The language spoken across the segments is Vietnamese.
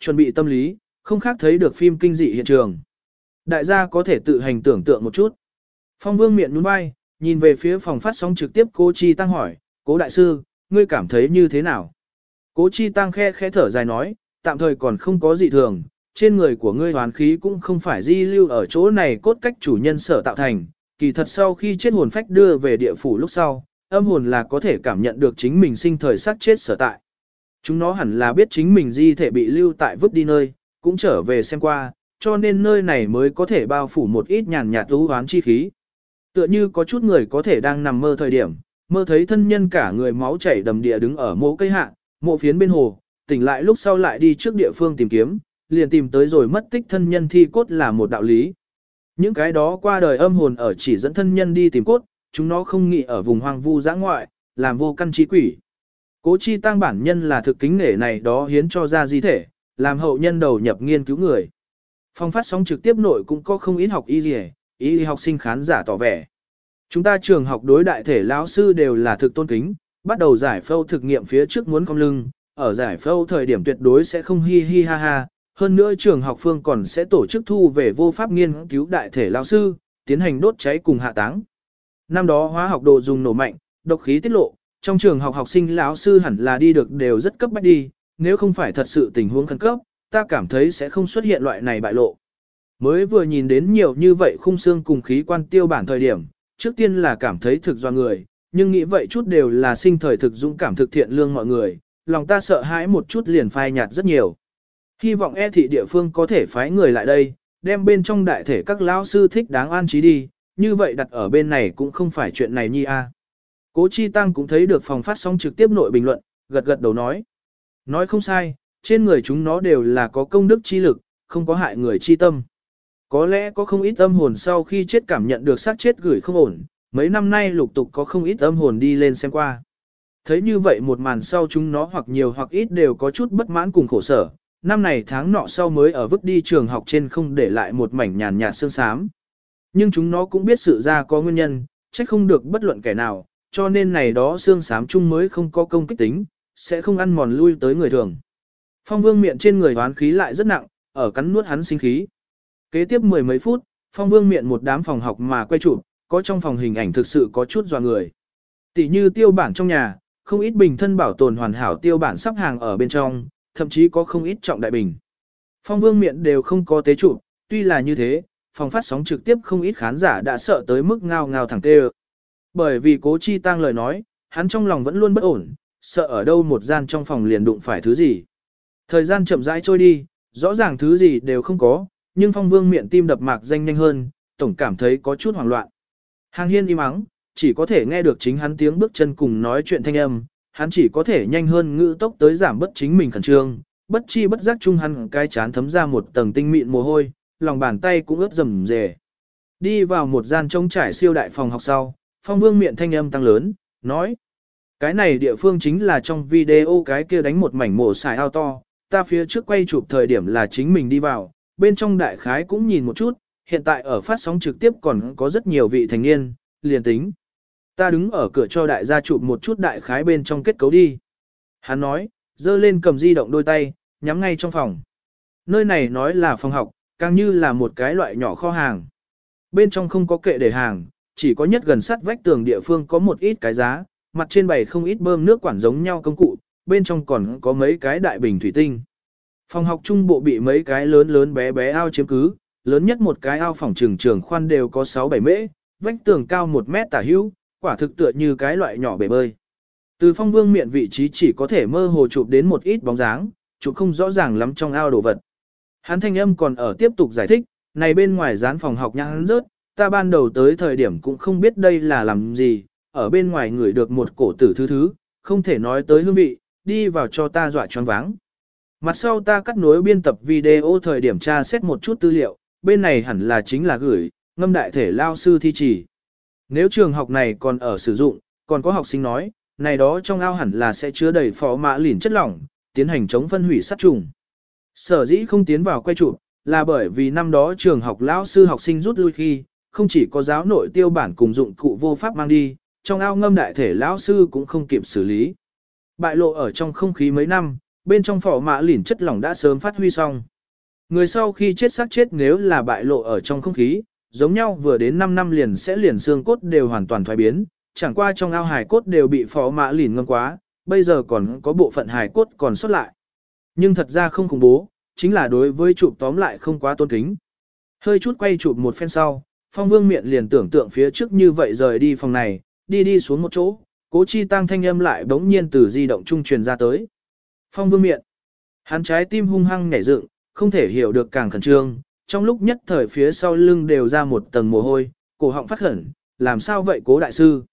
chuẩn bị tâm lý, không khác thấy được phim kinh dị hiện trường. Đại gia có thể tự hành tưởng tượng một chút. Phong vương miệng nhún vai, nhìn về phía phòng phát sóng trực tiếp cố chi tăng hỏi, cố đại sư, ngươi cảm thấy như thế nào? Cố chi tăng khe khẽ thở dài nói, tạm thời còn không có gì thường, trên người của ngươi hoàn khí cũng không phải di lưu ở chỗ này cốt cách chủ nhân sở tạo thành, kỳ thật sau khi chết hồn phách đưa về địa phủ lúc sau, âm hồn là có thể cảm nhận được chính mình sinh thời sát chết sở tại. Chúng nó hẳn là biết chính mình di thể bị lưu tại vứt đi nơi, cũng trở về xem qua, cho nên nơi này mới có thể bao phủ một ít nhàn nhạt lũ hoán chi khí. Tựa như có chút người có thể đang nằm mơ thời điểm, mơ thấy thân nhân cả người máu chảy đầm địa đứng ở mộ cây hạ, mộ phiến bên hồ, tỉnh lại lúc sau lại đi trước địa phương tìm kiếm, liền tìm tới rồi mất tích thân nhân thi cốt là một đạo lý. Những cái đó qua đời âm hồn ở chỉ dẫn thân nhân đi tìm cốt, chúng nó không nghĩ ở vùng hoang vu giã ngoại, làm vô căn trí quỷ. Cố chi tăng bản nhân là thực kính nể này đó hiến cho ra di thể, làm hậu nhân đầu nhập nghiên cứu người. Phong phát sóng trực tiếp nội cũng có không ít học y gì, y học sinh khán giả tỏ vẻ. Chúng ta trường học đối đại thể lão sư đều là thực tôn kính, bắt đầu giải phẫu thực nghiệm phía trước muốn cong lưng, ở giải phẫu thời điểm tuyệt đối sẽ không hi hi ha ha, hơn nữa trường học phương còn sẽ tổ chức thu về vô pháp nghiên cứu đại thể lão sư, tiến hành đốt cháy cùng hạ táng. Năm đó hóa học đồ dùng nổ mạnh, độc khí tiết lộ, trong trường học học sinh lão sư hẳn là đi được đều rất cấp bách đi, nếu không phải thật sự tình huống khẩn cấp, ta cảm thấy sẽ không xuất hiện loại này bại lộ. Mới vừa nhìn đến nhiều như vậy khung xương cùng khí quan tiêu bản thời điểm, trước tiên là cảm thấy thực do người, nhưng nghĩ vậy chút đều là sinh thời thực dũng cảm thực thiện lương mọi người, lòng ta sợ hãi một chút liền phai nhạt rất nhiều. Hy vọng e thị địa phương có thể phái người lại đây, đem bên trong đại thể các lão sư thích đáng an trí đi, như vậy đặt ở bên này cũng không phải chuyện này nhi a. Cố Chi Tăng cũng thấy được phòng phát sóng trực tiếp nội bình luận, gật gật đầu nói. Nói không sai, trên người chúng nó đều là có công đức chi lực, không có hại người chi tâm. Có lẽ có không ít âm hồn sau khi chết cảm nhận được sát chết gửi không ổn, mấy năm nay lục tục có không ít âm hồn đi lên xem qua. Thấy như vậy một màn sau chúng nó hoặc nhiều hoặc ít đều có chút bất mãn cùng khổ sở, năm này tháng nọ sau mới ở vứt đi trường học trên không để lại một mảnh nhàn nhạt sương sám. Nhưng chúng nó cũng biết sự ra có nguyên nhân, trách không được bất luận kẻ nào, cho nên này đó xương xám chung mới không có công kích tính, sẽ không ăn mòn lui tới người thường. Phong vương miệng trên người hoán khí lại rất nặng, ở cắn nuốt hắn sinh khí. Kế tiếp mười mấy phút, phong vương miệng một đám phòng học mà quay chụp, có trong phòng hình ảnh thực sự có chút dò người. Tỷ như tiêu bản trong nhà, không ít bình thân bảo tồn hoàn hảo tiêu bản sắp hàng ở bên trong, thậm chí có không ít trọng đại bình. Phong vương miệng đều không có tế chụp, tuy là như thế, phòng phát sóng trực tiếp không ít khán giả đã sợ tới mức ngao ngao thẳng tê bởi vì cố chi tăng lời nói, hắn trong lòng vẫn luôn bất ổn, sợ ở đâu một gian trong phòng liền đụng phải thứ gì. Thời gian chậm rãi trôi đi, rõ ràng thứ gì đều không có, nhưng phong vương miệng tim đập mạc danh nhanh hơn, tổng cảm thấy có chút hoảng loạn. Hàng hiên im ắng, chỉ có thể nghe được chính hắn tiếng bước chân cùng nói chuyện thanh âm, hắn chỉ có thể nhanh hơn ngữ tốc tới giảm bất chính mình khẩn trương, bất chi bất giác chung hắn cái chán thấm ra một tầng tinh mịn mồ hôi, lòng bàn tay cũng ướt rầm rề. Đi vào một gian trống trải siêu đại phòng học sau, phong vương miệng thanh âm tăng lớn, nói. Cái này địa phương chính là trong video cái kia đánh một mảnh mổ xài ao to, ta phía trước quay chụp thời điểm là chính mình đi vào, bên trong đại khái cũng nhìn một chút, hiện tại ở phát sóng trực tiếp còn có rất nhiều vị thành niên, liền tính. Ta đứng ở cửa cho đại gia chụp một chút đại khái bên trong kết cấu đi. Hắn nói, dơ lên cầm di động đôi tay, nhắm ngay trong phòng. Nơi này nói là phòng học, càng như là một cái loại nhỏ kho hàng. Bên trong không có kệ để hàng, chỉ có nhất gần sát vách tường địa phương có một ít cái giá, mặt trên bày không ít bơm nước quản giống nhau công cụ, bên trong còn có mấy cái đại bình thủy tinh. Phòng học trung bộ bị mấy cái lớn lớn bé bé ao chiếm cứ, lớn nhất một cái ao phòng trường trường khoan đều có 6-7 mễ, vách tường cao 1 mét tả hữu, quả thực tựa như cái loại nhỏ bể bơi. Từ phong vương miệng vị trí chỉ có thể mơ hồ chụp đến một ít bóng dáng, chụp không rõ ràng lắm trong ao đồ vật. Hắn thanh âm còn ở tiếp tục giải thích, này bên ngoài dán phòng học nhãn rớt, ta ban đầu tới thời điểm cũng không biết đây là làm gì, ở bên ngoài ngửi được một cổ tử thứ thứ, không thể nói tới hương vị, đi vào cho ta dọa choáng váng. Mặt sau ta cắt nối biên tập video thời điểm tra xét một chút tư liệu, bên này hẳn là chính là gửi, ngâm đại thể lao sư thi chỉ. Nếu trường học này còn ở sử dụng, còn có học sinh nói, này đó trong ao hẳn là sẽ chứa đầy phó mã lỉn chất lỏng, tiến hành chống phân hủy sát trùng. Sở dĩ không tiến vào quay chụp, là bởi vì năm đó trường học lão sư học sinh rút lui khi, không chỉ có giáo nội tiêu bản cùng dụng cụ vô pháp mang đi, trong ao ngâm đại thể lão sư cũng không kịp xử lý. Bại lộ ở trong không khí mấy năm, bên trong phỏ mạ lỉn chất lỏng đã sớm phát huy xong. Người sau khi chết xác chết nếu là bại lộ ở trong không khí, giống nhau vừa đến 5 năm liền sẽ liền xương cốt đều hoàn toàn thoái biến, chẳng qua trong ao hải cốt đều bị phỏ mã lỉn ngâm quá, bây giờ còn có bộ phận hải cốt còn xuất lại. Nhưng thật ra không khủng bố, chính là đối với chụp tóm lại không quá tôn kính. Hơi chút quay chụp một phen sau, phong vương miệng liền tưởng tượng phía trước như vậy rời đi phòng này, đi đi xuống một chỗ, cố chi tăng thanh âm lại bỗng nhiên từ di động trung truyền ra tới. Phong vương miệng, hắn trái tim hung hăng nhảy dựng, không thể hiểu được càng khẩn trương, trong lúc nhất thời phía sau lưng đều ra một tầng mồ hôi, cổ họng phát khẩn, làm sao vậy cố đại sư?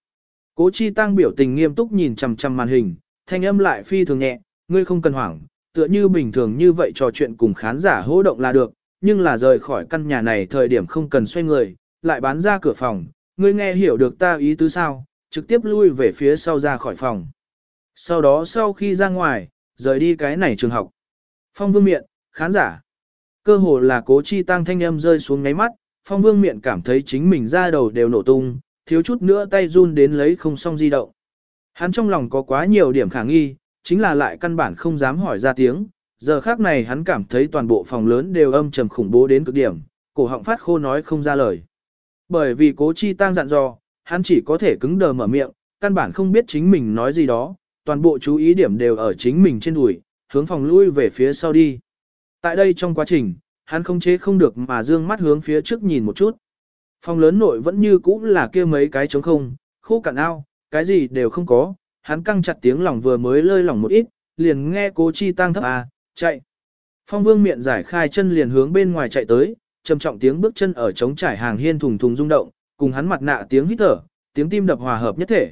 Cố chi tăng biểu tình nghiêm túc nhìn chằm chằm màn hình, thanh âm lại phi thường nhẹ, ngươi không cần hoảng, tựa như bình thường như vậy trò chuyện cùng khán giả hỗ động là được, nhưng là rời khỏi căn nhà này thời điểm không cần xoay người, lại bán ra cửa phòng, ngươi nghe hiểu được ta ý tứ sao, trực tiếp lui về phía sau ra khỏi phòng. Sau đó sau khi ra ngoài, rời đi cái này trường học. Phong vương miệng, khán giả. Cơ hồ là cố chi tăng thanh âm rơi xuống ngáy mắt, phong vương miệng cảm thấy chính mình ra đầu đều nổ tung, thiếu chút nữa tay run đến lấy không xong di động. Hắn trong lòng có quá nhiều điểm khả nghi, chính là lại căn bản không dám hỏi ra tiếng, giờ khác này hắn cảm thấy toàn bộ phòng lớn đều âm trầm khủng bố đến cực điểm, cổ họng phát khô nói không ra lời. Bởi vì cố chi tăng dặn dò, hắn chỉ có thể cứng đờ mở miệng, căn bản không biết chính mình nói gì đó, toàn bộ chú ý điểm đều ở chính mình trên đùi, hướng phòng lui về phía sau đi. Tại đây trong quá trình, hắn không chế không được mà dương mắt hướng phía trước nhìn một chút. Phòng lớn nội vẫn như cũ là kia mấy cái trống không, khô cạn ao, cái gì đều không có, hắn căng chặt tiếng lòng vừa mới lơi lỏng một ít, liền nghe cố chi tăng thấp à, chạy. Phong vương miệng giải khai chân liền hướng bên ngoài chạy tới, trầm trọng tiếng bước chân ở trống trải hàng hiên thùng thùng rung động, cùng hắn mặt nạ tiếng hít thở, tiếng tim đập hòa hợp nhất thể.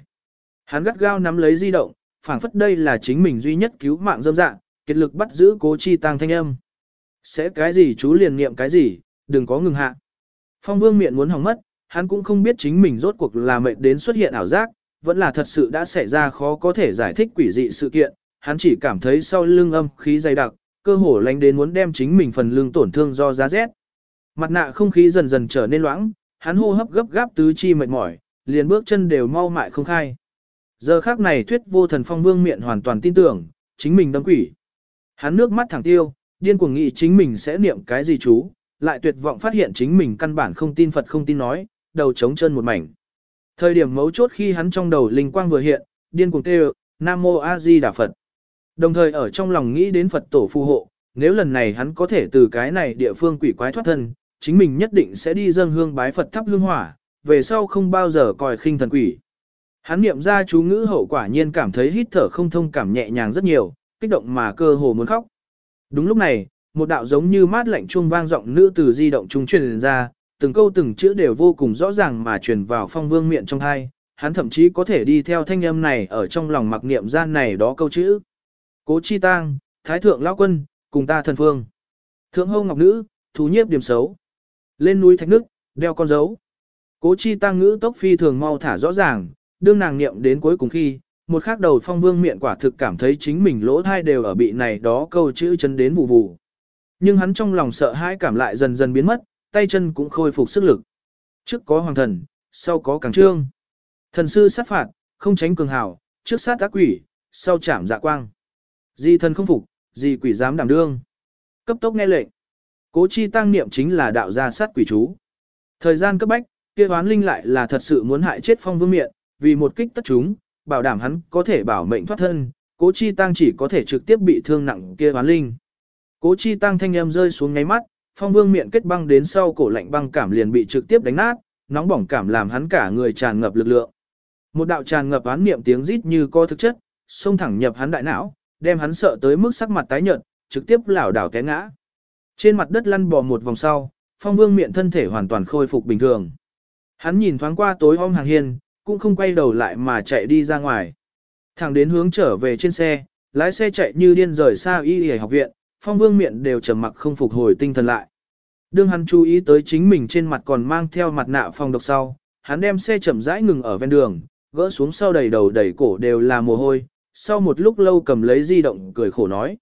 Hắn gắt gao nắm lấy di động, phảng phất đây là chính mình duy nhất cứu mạng dâm dạng, kiệt lực bắt giữ cố chi tăng thanh âm. Sẽ cái gì chú liền niệm cái gì, đừng có ngừng hạ. Phong vương miệng muốn hỏng mất, hắn cũng không biết chính mình rốt cuộc là mệt đến xuất hiện ảo giác, vẫn là thật sự đã xảy ra khó có thể giải thích quỷ dị sự kiện, hắn chỉ cảm thấy sau lưng âm khí dày đặc, cơ hồ lánh đến muốn đem chính mình phần lưng tổn thương do giá rét. Mặt nạ không khí dần dần trở nên loãng, hắn hô hấp gấp gáp tứ chi mệt mỏi, liền bước chân đều mau mại không khai. Giờ khác này thuyết vô thần phong vương miệng hoàn toàn tin tưởng, chính mình đâm quỷ. Hắn nước mắt thẳng tiêu, điên cuồng nghĩ chính mình sẽ niệm cái gì chú, lại tuyệt vọng phát hiện chính mình căn bản không tin Phật không tin nói, đầu trống chân một mảnh. Thời điểm mấu chốt khi hắn trong đầu linh quang vừa hiện, điên cuồng kêu, Nam Mô A Di Đà Phật. Đồng thời ở trong lòng nghĩ đến Phật tổ phù hộ, nếu lần này hắn có thể từ cái này địa phương quỷ quái thoát thân, chính mình nhất định sẽ đi dâng hương bái Phật thắp hương hỏa, về sau không bao giờ coi khinh thần quỷ. Hắn niệm ra chú ngữ hậu quả nhiên cảm thấy hít thở không thông cảm nhẹ nhàng rất nhiều, kích động mà cơ hồ muốn khóc. Đúng lúc này, một đạo giống như mát lạnh chuông vang giọng nữ từ di động trung truyền ra, từng câu từng chữ đều vô cùng rõ ràng mà truyền vào phong vương miệng trong thai, hắn thậm chí có thể đi theo thanh âm này ở trong lòng mặc niệm gian này đó câu chữ. Cố chi tang, thái thượng lão quân, cùng ta thần phương. Thượng hâu ngọc nữ, thú nhiếp điểm xấu. Lên núi thạch nước, đeo con dấu. Cố chi tăng ngữ tốc phi thường mau thả rõ ràng, đương nàng niệm đến cuối cùng khi, một khắc đầu phong vương miệng quả thực cảm thấy chính mình lỗ thai đều ở bị này đó câu chữ chân đến vụ vụ. Nhưng hắn trong lòng sợ hãi cảm lại dần dần biến mất, tay chân cũng khôi phục sức lực. Trước có hoàng thần, sau có càng trương. Thần sư sát phạt, không tránh cường hảo, trước sát ác quỷ, sau chạm dạ quang. Di thần không phục, di quỷ dám đảm đương. Cấp tốc nghe lệnh. Cố chi tăng niệm chính là đạo gia sát quỷ chú. Thời gian cấp bách, kia hoán linh lại là thật sự muốn hại chết phong vương miện, vì một kích tất chúng, bảo đảm hắn có thể bảo mệnh thoát thân, cố chi tăng chỉ có thể trực tiếp bị thương nặng kia hoán linh. Cố chi tăng thanh em rơi xuống ngáy mắt, phong vương miệng kết băng đến sau cổ lạnh băng cảm liền bị trực tiếp đánh nát, nóng bỏng cảm làm hắn cả người tràn ngập lực lượng. Một đạo tràn ngập án niệm tiếng rít như co thực chất, xông thẳng nhập hắn đại não, đem hắn sợ tới mức sắc mặt tái nhợt, trực tiếp lảo đảo té ngã. Trên mặt đất lăn bò một vòng sau, phong vương miệng thân thể hoàn toàn khôi phục bình thường. Hắn nhìn thoáng qua tối om hàng hiên, cũng không quay đầu lại mà chạy đi ra ngoài. Thẳng đến hướng trở về trên xe, lái xe chạy như điên rời xa y y học viện, phong vương miệng đều trầm mặc không phục hồi tinh thần lại. Đương hắn chú ý tới chính mình trên mặt còn mang theo mặt nạ phòng độc sau, hắn đem xe chậm rãi ngừng ở ven đường, gỡ xuống sau đầy đầu đầy cổ đều là mồ hôi, sau một lúc lâu cầm lấy di động cười khổ nói.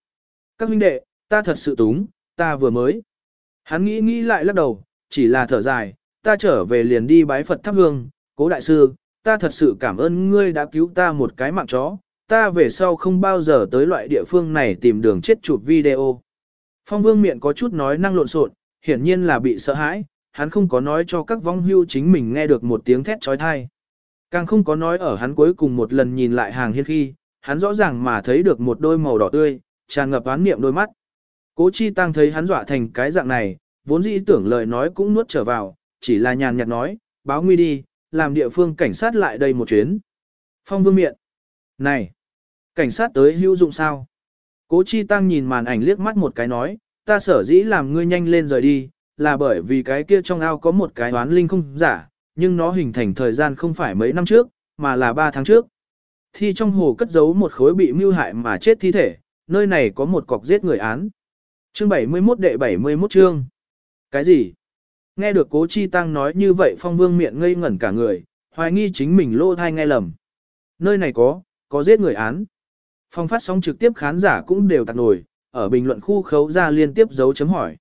Các huynh đệ, ta thật sự túng, ta vừa mới. Hắn nghĩ nghĩ lại lắc đầu, chỉ là thở dài, ta trở về liền đi bái Phật thắp hương, cố đại sư, ta thật sự cảm ơn ngươi đã cứu ta một cái mạng chó, ta về sau không bao giờ tới loại địa phương này tìm đường chết chụp video. Phong vương miệng có chút nói năng lộn xộn, hiển nhiên là bị sợ hãi, hắn không có nói cho các vong hưu chính mình nghe được một tiếng thét trói thai. Càng không có nói ở hắn cuối cùng một lần nhìn lại hàng hiên khi, hắn rõ ràng mà thấy được một đôi màu đỏ tươi, tràn ngập án niệm đôi mắt. Cố chi tăng thấy hắn dọa thành cái dạng này, vốn dĩ tưởng lời nói cũng nuốt trở vào, chỉ là nhàn nhạt nói, báo nguy đi, làm địa phương cảnh sát lại đây một chuyến. Phong vương miệng. Này! Cảnh sát tới hữu dụng sao? Cố chi tăng nhìn màn ảnh liếc mắt một cái nói, ta sở dĩ làm ngươi nhanh lên rời đi, là bởi vì cái kia trong ao có một cái oán linh không giả, nhưng nó hình thành thời gian không phải mấy năm trước, mà là ba tháng trước. Thi trong hồ cất giấu một khối bị mưu hại mà chết thi thể, nơi này có một cọc giết người án. Chương 71 đệ 71 chương. Cái gì? Nghe được cố chi tăng nói như vậy phong vương miệng ngây ngẩn cả người, hoài nghi chính mình lô thai nghe lầm. Nơi này có, có giết người án. Phong phát sóng trực tiếp khán giả cũng đều tạc nổi, ở bình luận khu khấu ra liên tiếp dấu chấm hỏi.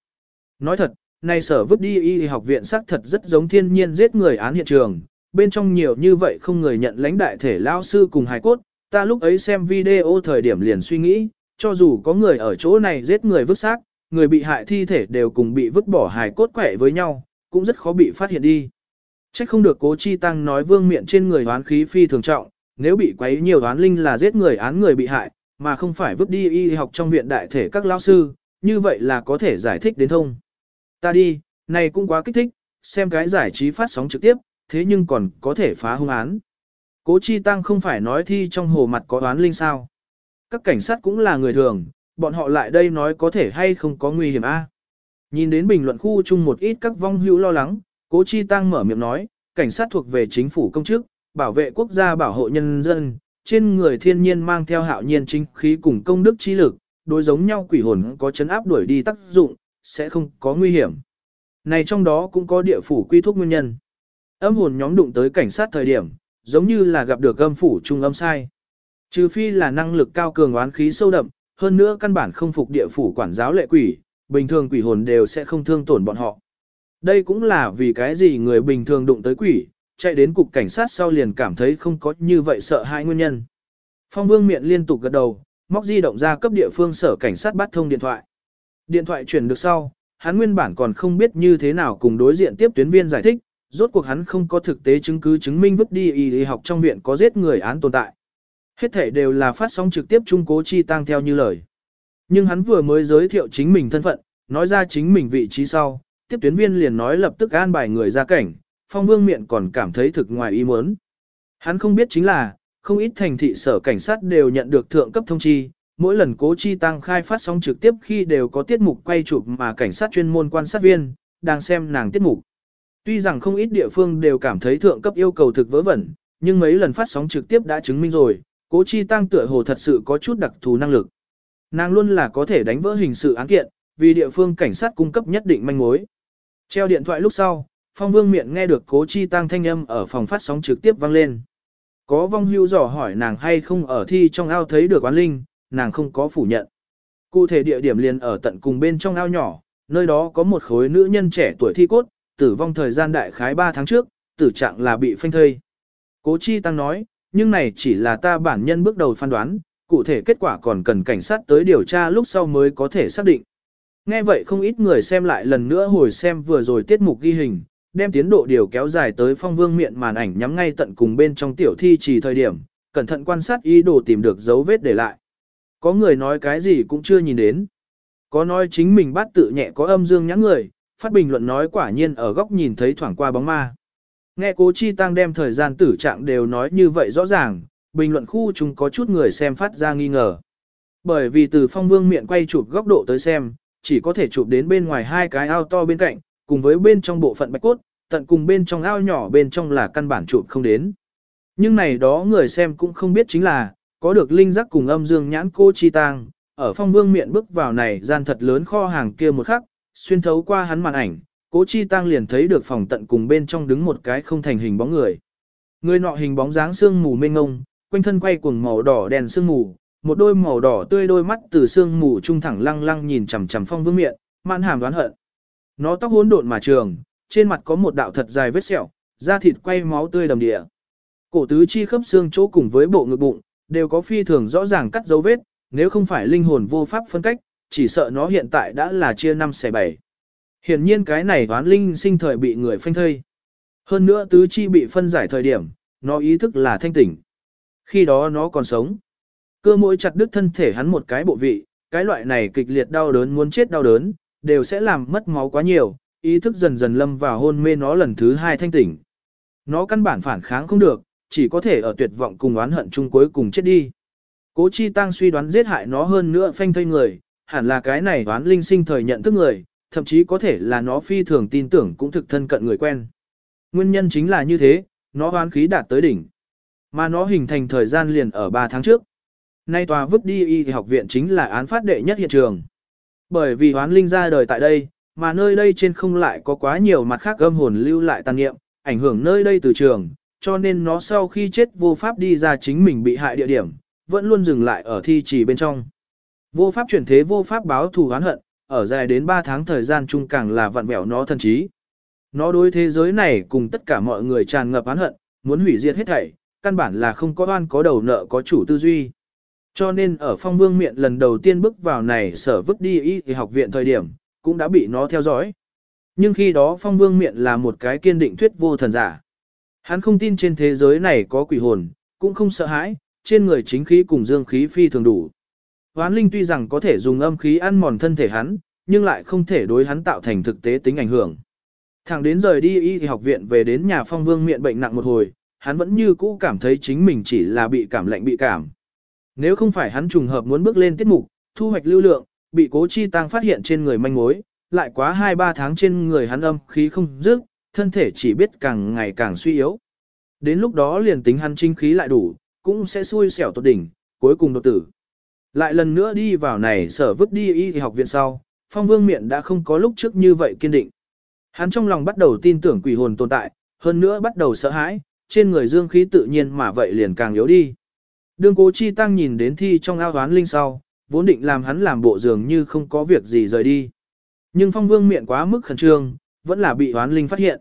Nói thật, này sở vứt đi y học viện xác thật rất giống thiên nhiên giết người án hiện trường, bên trong nhiều như vậy không người nhận lãnh đại thể lao sư cùng hài cốt, ta lúc ấy xem video thời điểm liền suy nghĩ, cho dù có người ở chỗ này giết người vứt xác, người bị hại thi thể đều cùng bị vứt bỏ hài cốt quẻ với nhau, cũng rất khó bị phát hiện đi. Chắc không được cố chi tăng nói vương miệng trên người đoán khí phi thường trọng, nếu bị quấy nhiều đoán linh là giết người án người bị hại, mà không phải vứt đi y học trong viện đại thể các lao sư, như vậy là có thể giải thích đến thông. Ta đi, này cũng quá kích thích, xem cái giải trí phát sóng trực tiếp, thế nhưng còn có thể phá hung án. Cố Chi Tăng không phải nói thi trong hồ mặt có oán linh sao. Các cảnh sát cũng là người thường, bọn họ lại đây nói có thể hay không có nguy hiểm a. Nhìn đến bình luận khu chung một ít các vong hữu lo lắng, Cố Chi Tăng mở miệng nói, cảnh sát thuộc về chính phủ công chức, bảo vệ quốc gia bảo hộ nhân dân, trên người thiên nhiên mang theo hạo nhiên chính khí cùng công đức chi lực, đối giống nhau quỷ hồn có chấn áp đuổi đi tác dụng, sẽ không có nguy hiểm. Này trong đó cũng có địa phủ quy thúc nguyên nhân. Âm hồn nhóm đụng tới cảnh sát thời điểm, giống như là gặp được âm phủ trung âm sai. Trừ phi là năng lực cao cường oán khí sâu đậm, hơn nữa căn bản không phục địa phủ quản giáo lệ quỷ, bình thường quỷ hồn đều sẽ không thương tổn bọn họ. Đây cũng là vì cái gì người bình thường đụng tới quỷ, chạy đến cục cảnh sát sau liền cảm thấy không có như vậy sợ hãi nguyên nhân. Phong Vương miệng liên tục gật đầu, móc di động ra cấp địa phương sở cảnh sát bắt thông điện thoại. Điện thoại chuyển được sau, hắn nguyên bản còn không biết như thế nào cùng đối diện tiếp tuyến viên giải thích, rốt cuộc hắn không có thực tế chứng cứ chứng minh vứt đi y học trong viện có giết người án tồn tại. Hết thể đều là phát sóng trực tiếp trung cố chi tăng theo như lời. Nhưng hắn vừa mới giới thiệu chính mình thân phận, nói ra chính mình vị trí sau, tiếp tuyến viên liền nói lập tức an bài người ra cảnh, phong vương miệng còn cảm thấy thực ngoài ý muốn. Hắn không biết chính là, không ít thành thị sở cảnh sát đều nhận được thượng cấp thông chi, mỗi lần cố chi tăng khai phát sóng trực tiếp khi đều có tiết mục quay chụp mà cảnh sát chuyên môn quan sát viên, đang xem nàng tiết mục. Tuy rằng không ít địa phương đều cảm thấy thượng cấp yêu cầu thực vớ vẩn, nhưng mấy lần phát sóng trực tiếp đã chứng minh rồi, cố chi tăng tựa hồ thật sự có chút đặc thù năng lực. Nàng luôn là có thể đánh vỡ hình sự án kiện, vì địa phương cảnh sát cung cấp nhất định manh mối. Treo điện thoại lúc sau, phong vương miệng nghe được cố chi tăng thanh âm ở phòng phát sóng trực tiếp vang lên. Có vong hưu dò hỏi nàng hay không ở thi trong ao thấy được oán linh, nàng không có phủ nhận. Cụ thể địa điểm liền ở tận cùng bên trong ao nhỏ, nơi đó có một khối nữ nhân trẻ tuổi thi cốt, tử vong thời gian đại khái 3 tháng trước, tử trạng là bị phanh thây. Cố Chi Tăng nói, nhưng này chỉ là ta bản nhân bước đầu phán đoán, cụ thể kết quả còn cần cảnh sát tới điều tra lúc sau mới có thể xác định. Nghe vậy không ít người xem lại lần nữa hồi xem vừa rồi tiết mục ghi hình, đem tiến độ điều kéo dài tới phong vương miệng màn ảnh nhắm ngay tận cùng bên trong tiểu thi chỉ thời điểm, cẩn thận quan sát ý đồ tìm được dấu vết để lại. Có người nói cái gì cũng chưa nhìn đến. Có nói chính mình bắt tự nhẹ có âm dương nhãn người, phát bình luận nói quả nhiên ở góc nhìn thấy thoảng qua bóng ma. Nghe cố chi tăng đem thời gian tử trạng đều nói như vậy rõ ràng, bình luận khu chúng có chút người xem phát ra nghi ngờ. Bởi vì từ phong vương miệng quay chụp góc độ tới xem, chỉ có thể chụp đến bên ngoài hai cái ao to bên cạnh, cùng với bên trong bộ phận bạch cốt, tận cùng bên trong ao nhỏ bên trong là căn bản chụp không đến. Nhưng này đó người xem cũng không biết chính là, có được linh giác cùng âm dương nhãn cô chi tang, ở phong vương miệng bước vào này gian thật lớn kho hàng kia một khắc, xuyên thấu qua hắn màn ảnh, cố chi tăng liền thấy được phòng tận cùng bên trong đứng một cái không thành hình bóng người. Người nọ hình bóng dáng sương mù mênh ngông, quanh thân quay cuồng màu đỏ đèn sương mù, một đôi màu đỏ tươi đôi mắt từ sương mù trung thẳng lăng lăng nhìn chằm chằm phong vương miệng, mạn hàm đoán hận. Nó tóc hỗn độn mà trường, trên mặt có một đạo thật dài vết sẹo, da thịt quay máu tươi đầm địa. Cổ tứ chi khớp xương chỗ cùng với bộ ngực bụng, đều có phi thường rõ ràng cắt dấu vết, nếu không phải linh hồn vô pháp phân cách, chỉ sợ nó hiện tại đã là chia năm xẻ bảy. Hiển nhiên cái này toán linh sinh thời bị người phanh thây. Hơn nữa tứ chi bị phân giải thời điểm, nó ý thức là thanh tỉnh. Khi đó nó còn sống. Cơ mỗi chặt đứt thân thể hắn một cái bộ vị, cái loại này kịch liệt đau đớn muốn chết đau đớn, đều sẽ làm mất máu quá nhiều, ý thức dần dần lâm vào hôn mê nó lần thứ hai thanh tỉnh. Nó căn bản phản kháng không được, chỉ có thể ở tuyệt vọng cùng oán hận chung cuối cùng chết đi. Cố Chi Tăng suy đoán giết hại nó hơn nữa phanh thây người, hẳn là cái này oán linh sinh thời nhận thức người, thậm chí có thể là nó phi thường tin tưởng cũng thực thân cận người quen. Nguyên nhân chính là như thế, nó hoán khí đạt tới đỉnh. Mà nó hình thành thời gian liền ở 3 tháng trước. Nay tòa vứt đi y học viện chính là án phát đệ nhất hiện trường. Bởi vì oán linh ra đời tại đây, mà nơi đây trên không lại có quá nhiều mặt khác âm hồn lưu lại tàn nghiệm, ảnh hưởng nơi đây từ trường, cho nên nó sau khi chết vô pháp đi ra chính mình bị hại địa điểm, vẫn luôn dừng lại ở thi trì bên trong. Vô pháp chuyển thế vô pháp báo thù oán hận, ở dài đến 3 tháng thời gian chung càng là vặn vẹo nó thân trí. Nó đối thế giới này cùng tất cả mọi người tràn ngập oán hận, muốn hủy diệt hết thảy, căn bản là không có oan có đầu nợ có chủ tư duy. Cho nên ở phong vương miệng lần đầu tiên bước vào này sở vứt đi y thì học viện thời điểm, cũng đã bị nó theo dõi. Nhưng khi đó phong vương miệng là một cái kiên định thuyết vô thần giả. Hắn không tin trên thế giới này có quỷ hồn, cũng không sợ hãi, trên người chính khí cùng dương khí phi thường đủ. Hoán linh tuy rằng có thể dùng âm khí ăn mòn thân thể hắn, nhưng lại không thể đối hắn tạo thành thực tế tính ảnh hưởng. Thẳng đến rời đi y thì học viện về đến nhà phong vương miệng bệnh nặng một hồi, hắn vẫn như cũ cảm thấy chính mình chỉ là bị cảm lạnh bị cảm. Nếu không phải hắn trùng hợp muốn bước lên tiết mục, thu hoạch lưu lượng, bị cố chi tăng phát hiện trên người manh mối, lại quá 2-3 tháng trên người hắn âm khí không dứt, thân thể chỉ biết càng ngày càng suy yếu. Đến lúc đó liền tính hắn trinh khí lại đủ, cũng sẽ xui xẻo tốt đỉnh, cuối cùng đột tử. Lại lần nữa đi vào này sở vứt đi y học viện sau, phong vương miện đã không có lúc trước như vậy kiên định. Hắn trong lòng bắt đầu tin tưởng quỷ hồn tồn tại, hơn nữa bắt đầu sợ hãi, trên người dương khí tự nhiên mà vậy liền càng yếu đi. đường cố chi tăng nhìn đến thi trong ao đoán linh sau, vốn định làm hắn làm bộ dường như không có việc gì rời đi. Nhưng phong vương miệng quá mức khẩn trương, vẫn là bị hoán linh phát hiện.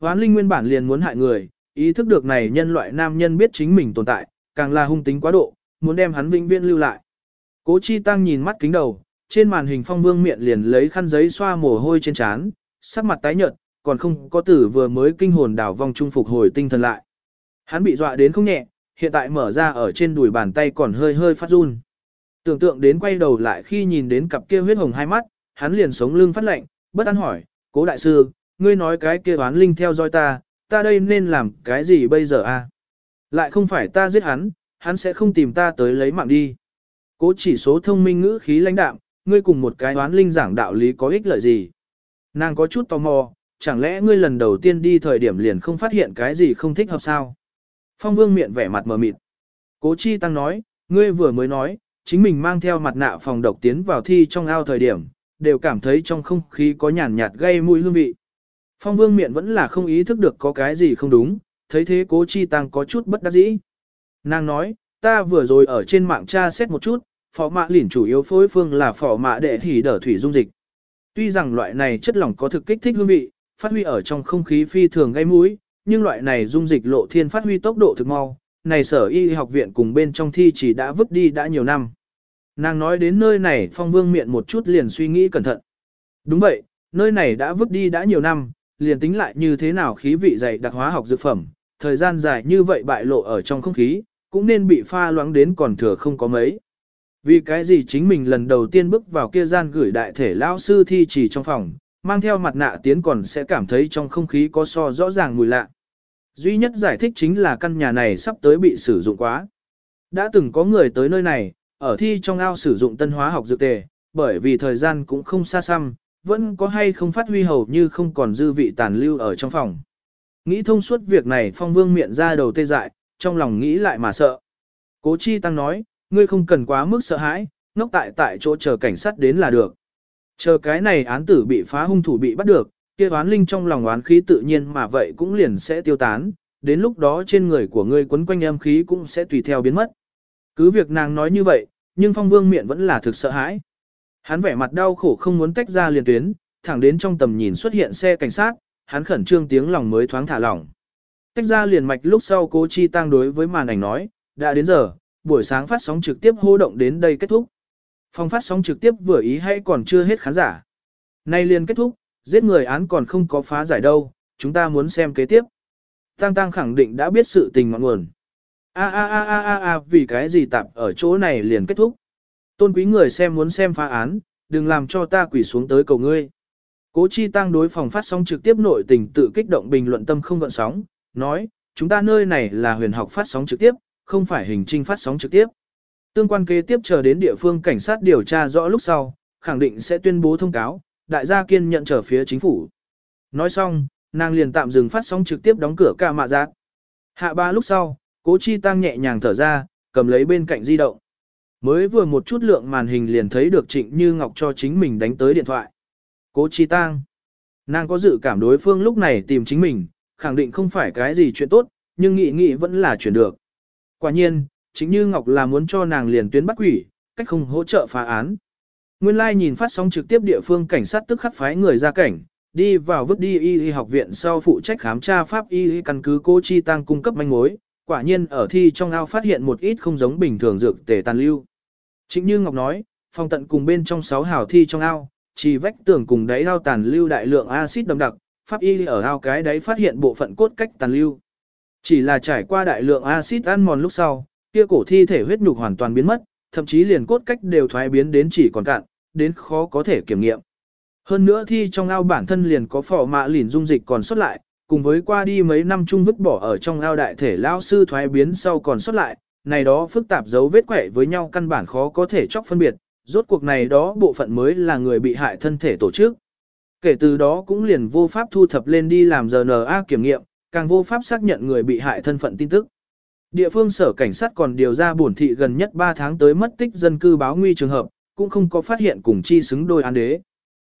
Hoán linh nguyên bản liền muốn hại người, ý thức được này nhân loại nam nhân biết chính mình tồn tại, càng là hung tính quá độ, muốn đem hắn vĩnh viễn lưu lại. Cố chi tăng nhìn mắt kính đầu, trên màn hình phong vương miệng liền lấy khăn giấy xoa mồ hôi trên trán, sắc mặt tái nhợt, còn không có tử vừa mới kinh hồn đảo vong trung phục hồi tinh thần lại. Hắn bị dọa đến không nhẹ, hiện tại mở ra ở trên đùi bàn tay còn hơi hơi phát run. Tưởng tượng đến quay đầu lại khi nhìn đến cặp kia huyết hồng hai mắt, hắn liền sống lưng phát lạnh, bất an hỏi, cố đại sư, ngươi nói cái kia oán linh theo dõi ta, ta đây nên làm cái gì bây giờ a? Lại không phải ta giết hắn, hắn sẽ không tìm ta tới lấy mạng đi. Cố chỉ số thông minh ngữ khí lãnh đạm, ngươi cùng một cái oán linh giảng đạo lý có ích lợi gì? Nàng có chút tò mò, chẳng lẽ ngươi lần đầu tiên đi thời điểm liền không phát hiện cái gì không thích hợp sao? Phong vương miệng vẻ mặt mờ mịt. Cố chi tăng nói, ngươi vừa mới nói, chính mình mang theo mặt nạ phòng độc tiến vào thi trong ao thời điểm, đều cảm thấy trong không khí có nhàn nhạt gây mùi hương vị. Phong vương miệng vẫn là không ý thức được có cái gì không đúng, thấy thế cố chi tăng có chút bất đắc dĩ. Nàng nói, ta vừa rồi ở trên mạng tra xét một chút, phỏ mạ lỉn chủ yếu phối phương là phỏ mạ đệ hỉ đở thủy dung dịch. Tuy rằng loại này chất lỏng có thực kích thích hương vị, phát huy ở trong không khí phi thường gây mũi, nhưng loại này dung dịch lộ thiên phát huy tốc độ thực mau, này sở y học viện cùng bên trong thi chỉ đã vứt đi đã nhiều năm. Nàng nói đến nơi này phong vương miệng một chút liền suy nghĩ cẩn thận. Đúng vậy, nơi này đã vứt đi đã nhiều năm, liền tính lại như thế nào khí vị dày đặc hóa học dược phẩm, thời gian dài như vậy bại lộ ở trong không khí, cũng nên bị pha loãng đến còn thừa không có mấy. Vì cái gì chính mình lần đầu tiên bước vào kia gian gửi đại thể lao sư thi chỉ trong phòng, mang theo mặt nạ tiến còn sẽ cảm thấy trong không khí có so rõ ràng mùi lạ. Duy nhất giải thích chính là căn nhà này sắp tới bị sử dụng quá. Đã từng có người tới nơi này, ở thi trong ao sử dụng tân hóa học dược tề, bởi vì thời gian cũng không xa xăm, vẫn có hay không phát huy hầu như không còn dư vị tàn lưu ở trong phòng. Nghĩ thông suốt việc này phong vương miệng ra đầu tê dại, trong lòng nghĩ lại mà sợ. Cố chi tăng nói, ngươi không cần quá mức sợ hãi, ngốc tại tại chỗ chờ cảnh sát đến là được. Chờ cái này án tử bị phá hung thủ bị bắt được, kia oán linh trong lòng oán khí tự nhiên mà vậy cũng liền sẽ tiêu tán, đến lúc đó trên người của ngươi quấn quanh âm khí cũng sẽ tùy theo biến mất. Cứ việc nàng nói như vậy, nhưng phong vương miệng vẫn là thực sợ hãi. Hắn vẻ mặt đau khổ không muốn tách ra liền tuyến, thẳng đến trong tầm nhìn xuất hiện xe cảnh sát, hắn khẩn trương tiếng lòng mới thoáng thả lỏng. Cách ra liền mạch lúc sau cố chi tăng đối với màn ảnh nói, đã đến giờ, buổi sáng phát sóng trực tiếp hô động đến đây kết thúc. Phòng phát sóng trực tiếp vừa ý hay còn chưa hết khán giả. Nay liền kết thúc, giết người án còn không có phá giải đâu, chúng ta muốn xem kế tiếp. Tăng Tăng khẳng định đã biết sự tình ngọn nguồn. A a a a a a vì cái gì tạp ở chỗ này liền kết thúc. Tôn quý người xem muốn xem phá án, đừng làm cho ta quỷ xuống tới cầu ngươi. Cố Chi Tăng đối phòng phát sóng trực tiếp nội tình tự kích động bình luận tâm không gợn sóng, nói, chúng ta nơi này là huyền học phát sóng trực tiếp, không phải hình trinh phát sóng trực tiếp. Tương quan kế tiếp chờ đến địa phương cảnh sát điều tra rõ lúc sau, khẳng định sẽ tuyên bố thông cáo, đại gia kiên nhận trở phía chính phủ. Nói xong, nàng liền tạm dừng phát sóng trực tiếp đóng cửa ca mạ giác. Hạ ba lúc sau, cố chi tăng nhẹ nhàng thở ra, cầm lấy bên cạnh di động. Mới vừa một chút lượng màn hình liền thấy được trịnh như ngọc cho chính mình đánh tới điện thoại. Cố chi tăng. Nàng có dự cảm đối phương lúc này tìm chính mình, khẳng định không phải cái gì chuyện tốt, nhưng nghĩ nghĩ vẫn là chuyển được. Quả nhiên, chính như Ngọc là muốn cho nàng liền tuyến bắt quỷ, cách không hỗ trợ phá án. Nguyên lai like nhìn phát sóng trực tiếp địa phương cảnh sát tức khắc phái người ra cảnh, đi vào vứt đi y y học viện sau phụ trách khám tra pháp y y căn cứ cô chi tăng cung cấp manh mối, quả nhiên ở thi trong ao phát hiện một ít không giống bình thường dược tề tàn lưu. Chính như Ngọc nói, phòng tận cùng bên trong sáu hào thi trong ao, chỉ vách tường cùng đáy ao tàn lưu đại lượng axit đậm đặc, pháp y ở ao cái đấy phát hiện bộ phận cốt cách tàn lưu. Chỉ là trải qua đại lượng axit ăn mòn lúc sau, kia cổ thi thể huyết nhục hoàn toàn biến mất, thậm chí liền cốt cách đều thoái biến đến chỉ còn cạn, đến khó có thể kiểm nghiệm. Hơn nữa thi trong ao bản thân liền có phỏ mạ lỉn dung dịch còn xuất lại, cùng với qua đi mấy năm chung vứt bỏ ở trong ao đại thể lao sư thoái biến sau còn xuất lại, này đó phức tạp dấu vết quẻ với nhau căn bản khó có thể chóc phân biệt, rốt cuộc này đó bộ phận mới là người bị hại thân thể tổ chức. Kể từ đó cũng liền vô pháp thu thập lên đi làm RNA kiểm nghiệm, càng vô pháp xác nhận người bị hại thân phận tin tức. Địa phương sở cảnh sát còn điều ra bổn thị gần nhất 3 tháng tới mất tích dân cư báo nguy trường hợp, cũng không có phát hiện cùng chi xứng đôi án đế.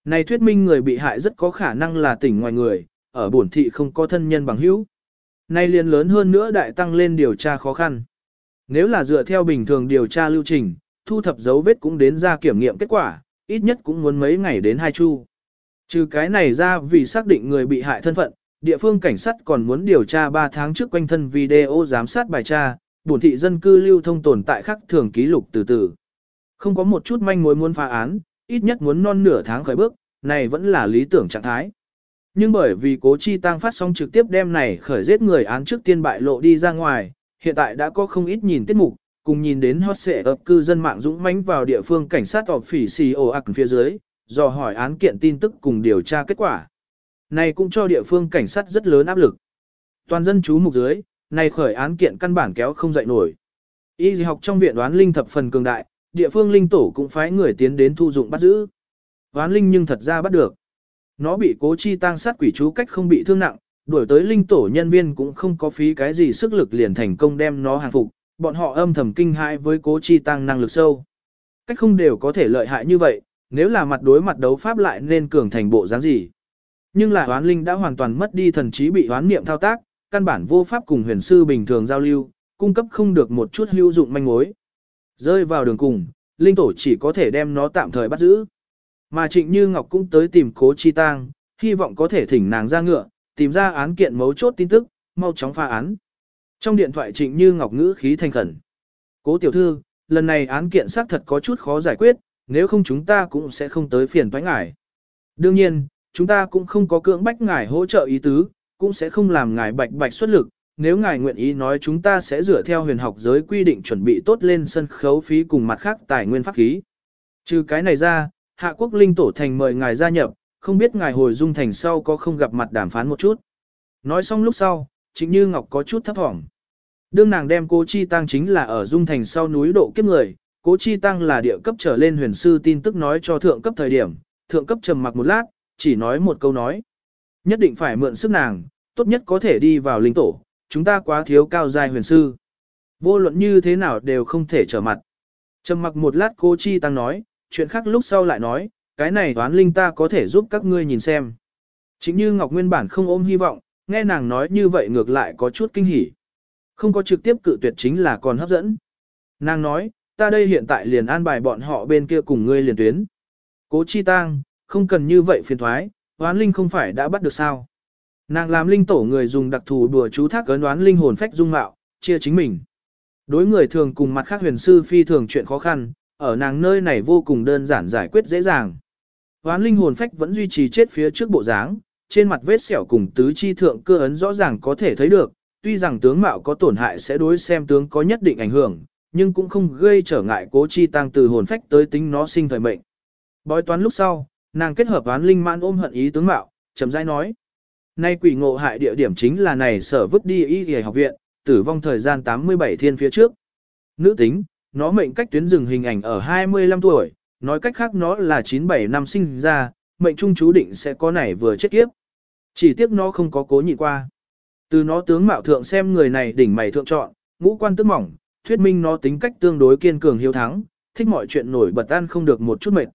Này thuyết minh người bị hại rất có khả năng là tỉnh ngoài người, ở bổn thị không có thân nhân bằng hữu. Này liền lớn hơn nữa đại tăng lên điều tra khó khăn. Nếu là dựa theo bình thường điều tra lưu trình, thu thập dấu vết cũng đến ra kiểm nghiệm kết quả, ít nhất cũng muốn mấy ngày đến hai chu. Trừ cái này ra vì xác định người bị hại thân phận, địa phương cảnh sát còn muốn điều tra 3 tháng trước quanh thân video giám sát bài tra, bổn thị dân cư lưu thông tồn tại khắc thường ký lục từ từ. Không có một chút manh mối muốn phá án, ít nhất muốn non nửa tháng khởi bước, này vẫn là lý tưởng trạng thái. Nhưng bởi vì cố chi tăng phát sóng trực tiếp đem này khởi giết người án trước tiên bại lộ đi ra ngoài, hiện tại đã có không ít nhìn tiết mục, cùng nhìn đến hot xệ ập cư dân mạng dũng mãnh vào địa phương cảnh sát họp phỉ xì ồ ạc phía dưới, dò hỏi án kiện tin tức cùng điều tra kết quả. Này cũng cho địa phương cảnh sát rất lớn áp lực. Toàn dân chú mục dưới, này khởi án kiện căn bản kéo không dậy nổi. Y học trong viện đoán linh thập phần cường đại, địa phương linh tổ cũng phái người tiến đến thu dụng bắt giữ. Đoán linh nhưng thật ra bắt được. Nó bị cố chi tăng sát quỷ chú cách không bị thương nặng, đuổi tới linh tổ nhân viên cũng không có phí cái gì sức lực liền thành công đem nó hàng phục, bọn họ âm thầm kinh hãi với cố chi tăng năng lực sâu. Cách không đều có thể lợi hại như vậy, nếu là mặt đối mặt đấu pháp lại nên cường thành bộ dáng gì. Nhưng là hoán linh đã hoàn toàn mất đi thần trí bị hoán niệm thao tác, căn bản vô pháp cùng huyền sư bình thường giao lưu, cung cấp không được một chút hữu dụng manh mối. Rơi vào đường cùng, linh tổ chỉ có thể đem nó tạm thời bắt giữ. Mà Trịnh Như Ngọc cũng tới tìm cố chi tang, hy vọng có thể thỉnh nàng ra ngựa, tìm ra án kiện mấu chốt tin tức, mau chóng pha án. Trong điện thoại Trịnh Như Ngọc ngữ khí thành khẩn. Cố tiểu thư, lần này án kiện xác thật có chút khó giải quyết, nếu không chúng ta cũng sẽ không tới phiền thoái ngài. Đương nhiên, chúng ta cũng không có cưỡng bách ngài hỗ trợ ý tứ, cũng sẽ không làm ngài bạch bạch xuất lực. Nếu ngài nguyện ý nói chúng ta sẽ dựa theo huyền học giới quy định chuẩn bị tốt lên sân khấu phí cùng mặt khác tài nguyên pháp khí. Trừ cái này ra, Hạ Quốc Linh Tổ Thành mời ngài gia nhập, không biết ngài hồi dung thành sau có không gặp mặt đàm phán một chút. Nói xong lúc sau, chính như Ngọc có chút thấp thỏm. Đương nàng đem cô chi tăng chính là ở dung thành sau núi độ kiếp người, cố chi tăng là địa cấp trở lên huyền sư tin tức nói cho thượng cấp thời điểm, thượng cấp trầm mặc một lát, chỉ nói một câu nói. Nhất định phải mượn sức nàng, tốt nhất có thể đi vào linh tổ, chúng ta quá thiếu cao giai huyền sư. Vô luận như thế nào đều không thể trở mặt. Trầm mặc một lát Cố Chi Tăng nói, chuyện khác lúc sau lại nói, cái này toán linh ta có thể giúp các ngươi nhìn xem. Chính như Ngọc nguyên bản không ôm hy vọng, nghe nàng nói như vậy ngược lại có chút kinh hỉ. Không có trực tiếp cự tuyệt chính là còn hấp dẫn. Nàng nói, ta đây hiện tại liền an bài bọn họ bên kia cùng ngươi liền tuyến. Cố Chi tang, không cần như vậy phiền thoái, oán linh không phải đã bắt được sao. Nàng làm linh tổ người dùng đặc thù đùa chú thác ấn đoán linh hồn phách dung mạo, chia chính mình. Đối người thường cùng mặt khác huyền sư phi thường chuyện khó khăn, ở nàng nơi này vô cùng đơn giản giải quyết dễ dàng. Hoán linh hồn phách vẫn duy trì chết phía trước bộ dáng, trên mặt vết sẹo cùng tứ chi thượng cơ ấn rõ ràng có thể thấy được, tuy rằng tướng mạo có tổn hại sẽ đối xem tướng có nhất định ảnh hưởng, nhưng cũng không gây trở ngại cố chi tăng từ hồn phách tới tính nó sinh thời mệnh. Bói toán lúc sau, nàng kết hợp án linh mãn ôm hận ý tướng mạo, chậm rãi nói. Nay quỷ ngộ hại địa điểm chính là này sở vứt đi y y học viện, tử vong thời gian 87 thiên phía trước. Nữ tính, nó mệnh cách tuyến rừng hình ảnh ở 25 tuổi, nói cách khác nó là 97 năm sinh ra, mệnh trung chú định sẽ có này vừa chết kiếp. Chỉ tiếc nó không có cố nhịn qua. Từ nó tướng mạo thượng xem người này đỉnh mày thượng chọn, ngũ quan tước mỏng, thuyết minh nó tính cách tương đối kiên cường hiếu thắng, thích mọi chuyện nổi bật tan không được một chút mệt.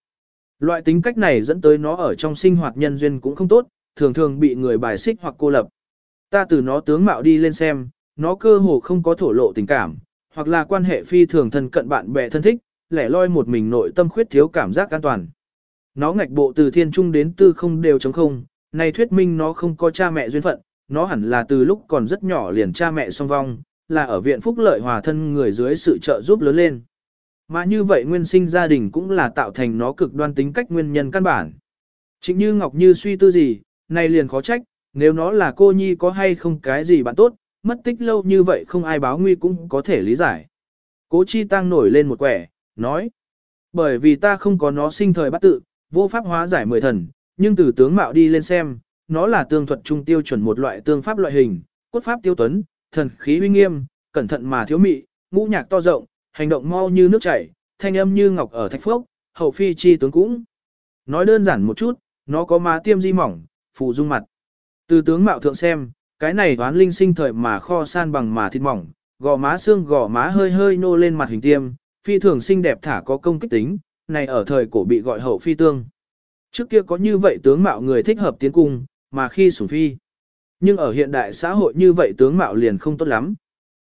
Loại tính cách này dẫn tới nó ở trong sinh hoạt nhân duyên cũng không tốt, thường thường bị người bài xích hoặc cô lập. Ta từ nó tướng mạo đi lên xem, nó cơ hồ không có thổ lộ tình cảm, hoặc là quan hệ phi thường thân cận bạn bè thân thích, lẻ loi một mình nội tâm khuyết thiếu cảm giác an toàn. Nó ngạch bộ từ thiên trung đến tư không đều chống không, này thuyết minh nó không có cha mẹ duyên phận, nó hẳn là từ lúc còn rất nhỏ liền cha mẹ song vong, là ở viện phúc lợi hòa thân người dưới sự trợ giúp lớn lên. Mà như vậy nguyên sinh gia đình cũng là tạo thành nó cực đoan tính cách nguyên nhân căn bản. Chính như Ngọc Như suy tư gì, này liền khó trách, nếu nó là cô nhi có hay không cái gì bạn tốt, mất tích lâu như vậy không ai báo nguy cũng có thể lý giải. Cố chi tăng nổi lên một quẻ, nói. Bởi vì ta không có nó sinh thời bắt tự, vô pháp hóa giải mười thần, nhưng từ tướng mạo đi lên xem, nó là tương thuật trung tiêu chuẩn một loại tương pháp loại hình, cốt pháp tiêu tuấn, thần khí uy nghiêm, cẩn thận mà thiếu mị, ngũ nhạc to rộng, hành động mau như nước chảy, thanh âm như ngọc ở thạch phốc, hậu phi chi tướng cũng. Nói đơn giản một chút, nó có má tiêm di mỏng, phù dung mặt. Từ tướng mạo thượng xem, cái này toán linh sinh thời mà kho san bằng mà thịt mỏng, gò má xương gò má hơi hơi nô lên mặt hình tiêm, phi thường xinh đẹp thả có công kích tính, này ở thời cổ bị gọi hậu phi tương. Trước kia có như vậy tướng mạo người thích hợp tiến cung, mà khi sủng phi. Nhưng ở hiện đại xã hội như vậy tướng mạo liền không tốt lắm.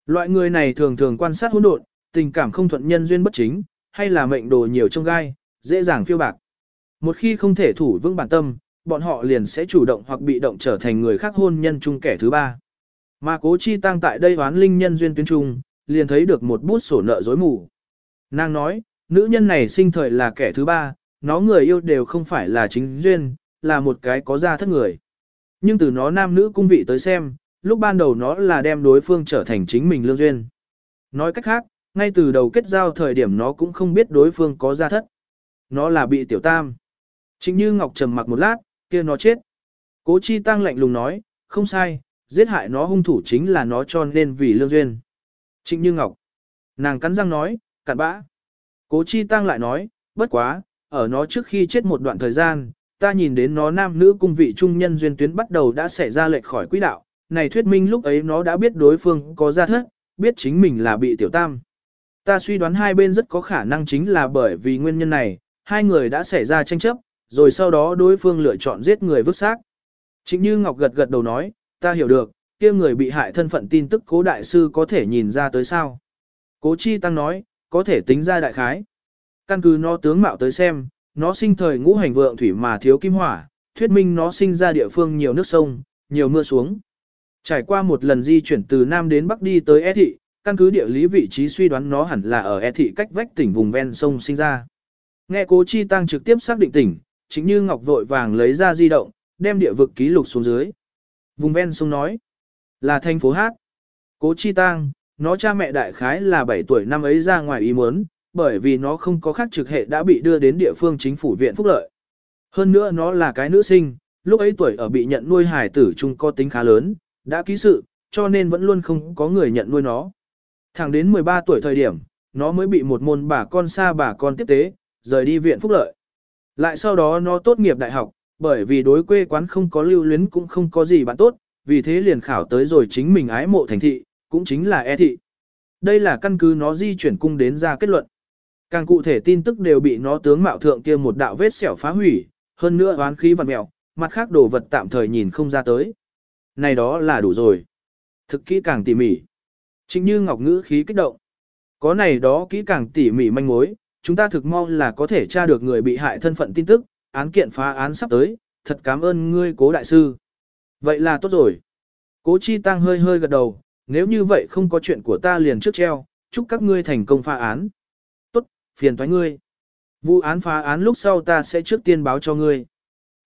Loại người này thường thường quan sát hỗn độn, tình cảm không thuận nhân duyên bất chính, hay là mệnh đồ nhiều trong gai, dễ dàng phiêu bạc. Một khi không thể thủ vững bản tâm, bọn họ liền sẽ chủ động hoặc bị động trở thành người khác hôn nhân chung kẻ thứ ba. Mà cố chi tăng tại đây oán linh nhân duyên tuyến trung, liền thấy được một bút sổ nợ dối mù. Nàng nói, nữ nhân này sinh thời là kẻ thứ ba, nó người yêu đều không phải là chính duyên, là một cái có gia thất người. Nhưng từ nó nam nữ cung vị tới xem, lúc ban đầu nó là đem đối phương trở thành chính mình lương duyên. Nói cách khác, ngay từ đầu kết giao thời điểm nó cũng không biết đối phương có gia thất. Nó là bị tiểu tam. Chính như Ngọc trầm mặc một lát, kia nó chết. Cố chi tăng lạnh lùng nói, không sai, giết hại nó hung thủ chính là nó cho nên vì lương duyên. Trịnh Như Ngọc. Nàng cắn răng nói, cặn bã. Cố chi tăng lại nói, bất quá, ở nó trước khi chết một đoạn thời gian, ta nhìn đến nó nam nữ cung vị trung nhân duyên tuyến bắt đầu đã xảy ra lệch khỏi quỹ đạo. Này thuyết minh lúc ấy nó đã biết đối phương có ra thất, biết chính mình là bị tiểu tam. Ta suy đoán hai bên rất có khả năng chính là bởi vì nguyên nhân này, hai người đã xảy ra tranh chấp, rồi sau đó đối phương lựa chọn giết người vứt xác. Chính như Ngọc gật gật đầu nói, ta hiểu được, kia người bị hại thân phận tin tức cố đại sư có thể nhìn ra tới sao. Cố chi tăng nói, có thể tính ra đại khái. Căn cứ nó tướng mạo tới xem, nó sinh thời ngũ hành vượng thủy mà thiếu kim hỏa, thuyết minh nó sinh ra địa phương nhiều nước sông, nhiều mưa xuống. Trải qua một lần di chuyển từ Nam đến Bắc đi tới E thị, căn cứ địa lý vị trí suy đoán nó hẳn là ở E thị cách vách tỉnh vùng ven sông sinh ra. Nghe cố chi tăng trực tiếp xác định tỉnh, chính như Ngọc vội vàng lấy ra di động, đem địa vực ký lục xuống dưới. Vùng ven sông nói, là thành phố Hát. Cố chi tăng, nó cha mẹ đại khái là 7 tuổi năm ấy ra ngoài ý muốn, bởi vì nó không có khác trực hệ đã bị đưa đến địa phương chính phủ viện phúc lợi. Hơn nữa nó là cái nữ sinh, lúc ấy tuổi ở bị nhận nuôi hải tử chung có tính khá lớn, đã ký sự, cho nên vẫn luôn không có người nhận nuôi nó. Thẳng đến 13 tuổi thời điểm, nó mới bị một môn bà con xa bà con tiếp tế, rời đi viện phúc lợi. Lại sau đó nó tốt nghiệp đại học, bởi vì đối quê quán không có lưu luyến cũng không có gì bạn tốt, vì thế liền khảo tới rồi chính mình ái mộ thành thị, cũng chính là e thị. Đây là căn cứ nó di chuyển cung đến ra kết luận. Càng cụ thể tin tức đều bị nó tướng mạo thượng kia một đạo vết xẻo phá hủy, hơn nữa oán khí vật mèo, mặt khác đồ vật tạm thời nhìn không ra tới. Này đó là đủ rồi. Thực kỹ càng tỉ mỉ. Chính như Ngọc Ngữ khí kích động. Có này đó kỹ càng tỉ mỉ manh mối, chúng ta thực mong là có thể tra được người bị hại thân phận tin tức, án kiện phá án sắp tới, thật cảm ơn ngươi cố đại sư. Vậy là tốt rồi. Cố chi tăng hơi hơi gật đầu, nếu như vậy không có chuyện của ta liền trước treo, chúc các ngươi thành công phá án. Phiền thoái ngươi. Vụ án phá án lúc sau ta sẽ trước tiên báo cho ngươi.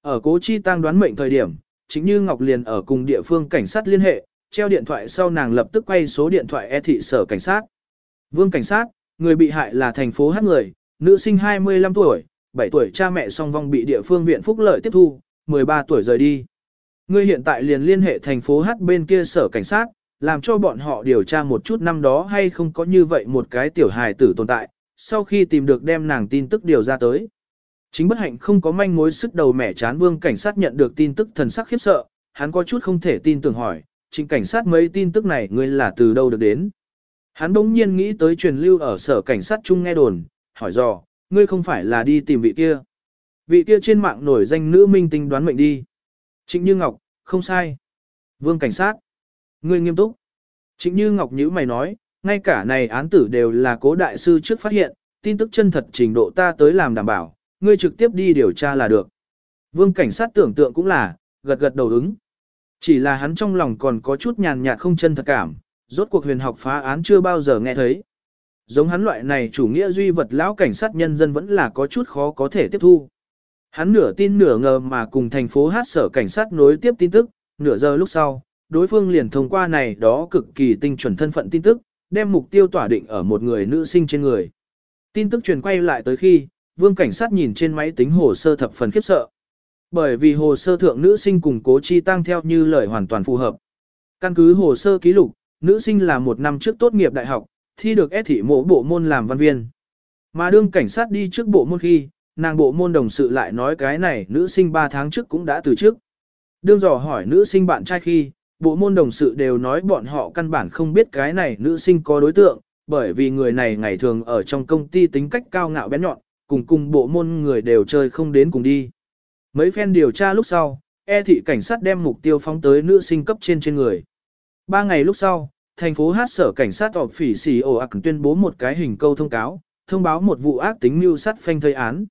Ở cố chi tăng đoán mệnh thời điểm, chính như Ngọc liền ở cùng địa phương cảnh sát liên hệ, treo điện thoại sau nàng lập tức quay số điện thoại e thị sở cảnh sát. Vương cảnh sát, người bị hại là thành phố hát người, nữ sinh 25 tuổi, 7 tuổi cha mẹ song vong bị địa phương viện phúc lợi tiếp thu, 13 tuổi rời đi. Ngươi hiện tại liền liên hệ thành phố hát bên kia sở cảnh sát, làm cho bọn họ điều tra một chút năm đó hay không có như vậy một cái tiểu hài tử tồn tại, sau khi tìm được đem nàng tin tức điều ra tới. Chính bất hạnh không có manh mối sức đầu mẻ chán vương cảnh sát nhận được tin tức thần sắc khiếp sợ, hắn có chút không thể tin tưởng hỏi, chính cảnh sát mấy tin tức này ngươi là từ đâu được đến. Hắn bỗng nhiên nghĩ tới truyền lưu ở sở cảnh sát chung nghe đồn, hỏi dò, ngươi không phải là đi tìm vị kia. Vị kia trên mạng nổi danh nữ minh tinh đoán mệnh đi. Trịnh Như Ngọc, không sai. Vương cảnh sát. Ngươi nghiêm túc. Trịnh Như Ngọc nhữ mày nói, ngay cả này án tử đều là cố đại sư trước phát hiện, tin tức chân thật trình độ ta tới làm đảm bảo, ngươi trực tiếp đi điều tra là được. Vương cảnh sát tưởng tượng cũng là, gật gật đầu ứng. Chỉ là hắn trong lòng còn có chút nhàn nhạt không chân thật cảm, rốt cuộc huyền học phá án chưa bao giờ nghe thấy. Giống hắn loại này chủ nghĩa duy vật lão cảnh sát nhân dân vẫn là có chút khó có thể tiếp thu. Hắn nửa tin nửa ngờ mà cùng thành phố hát sở cảnh sát nối tiếp tin tức, nửa giờ lúc sau, đối phương liền thông qua này đó cực kỳ tinh chuẩn thân phận tin tức, đem mục tiêu tỏa định ở một người nữ sinh trên người. Tin tức truyền quay lại tới khi, vương cảnh sát nhìn trên máy tính hồ sơ thập phần khiếp sợ. Bởi vì hồ sơ thượng nữ sinh cùng cố chi tăng theo như lời hoàn toàn phù hợp. Căn cứ hồ sơ ký lục, nữ sinh là một năm trước tốt nghiệp đại học, thi được S thị mộ bộ môn làm văn viên. Mà đương cảnh sát đi trước bộ môn khi, nàng bộ môn đồng sự lại nói cái này nữ sinh 3 tháng trước cũng đã từ trước. Đương dò hỏi nữ sinh bạn trai khi, bộ môn đồng sự đều nói bọn họ căn bản không biết cái này nữ sinh có đối tượng, bởi vì người này ngày thường ở trong công ty tính cách cao ngạo bén nhọn, cùng cùng bộ môn người đều chơi không đến cùng đi. Mấy phen điều tra lúc sau, e thị cảnh sát đem mục tiêu phóng tới nữ sinh cấp trên trên người. Ba ngày lúc sau, thành phố hát sở cảnh sát họp phỉ xì ổ ạc tuyên bố một cái hình câu thông cáo, thông báo một vụ ác tính mưu sát phanh thây án.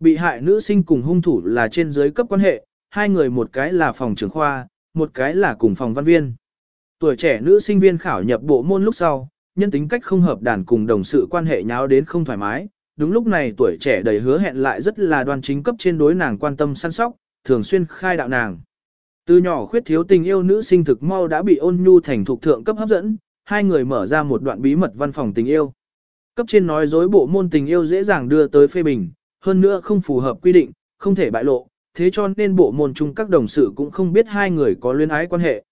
Bị hại nữ sinh cùng hung thủ là trên dưới cấp quan hệ, hai người một cái là phòng trưởng khoa, một cái là cùng phòng văn viên. Tuổi trẻ nữ sinh viên khảo nhập bộ môn lúc sau, nhân tính cách không hợp đàn cùng đồng sự quan hệ nháo đến không thoải mái. Đúng lúc này tuổi trẻ đầy hứa hẹn lại rất là đoan chính cấp trên đối nàng quan tâm săn sóc, thường xuyên khai đạo nàng. Từ nhỏ khuyết thiếu tình yêu nữ sinh thực mau đã bị ôn nhu thành thuộc thượng cấp hấp dẫn, hai người mở ra một đoạn bí mật văn phòng tình yêu. Cấp trên nói dối bộ môn tình yêu dễ dàng đưa tới phê bình, hơn nữa không phù hợp quy định, không thể bại lộ, thế cho nên bộ môn chung các đồng sự cũng không biết hai người có luyến ái quan hệ.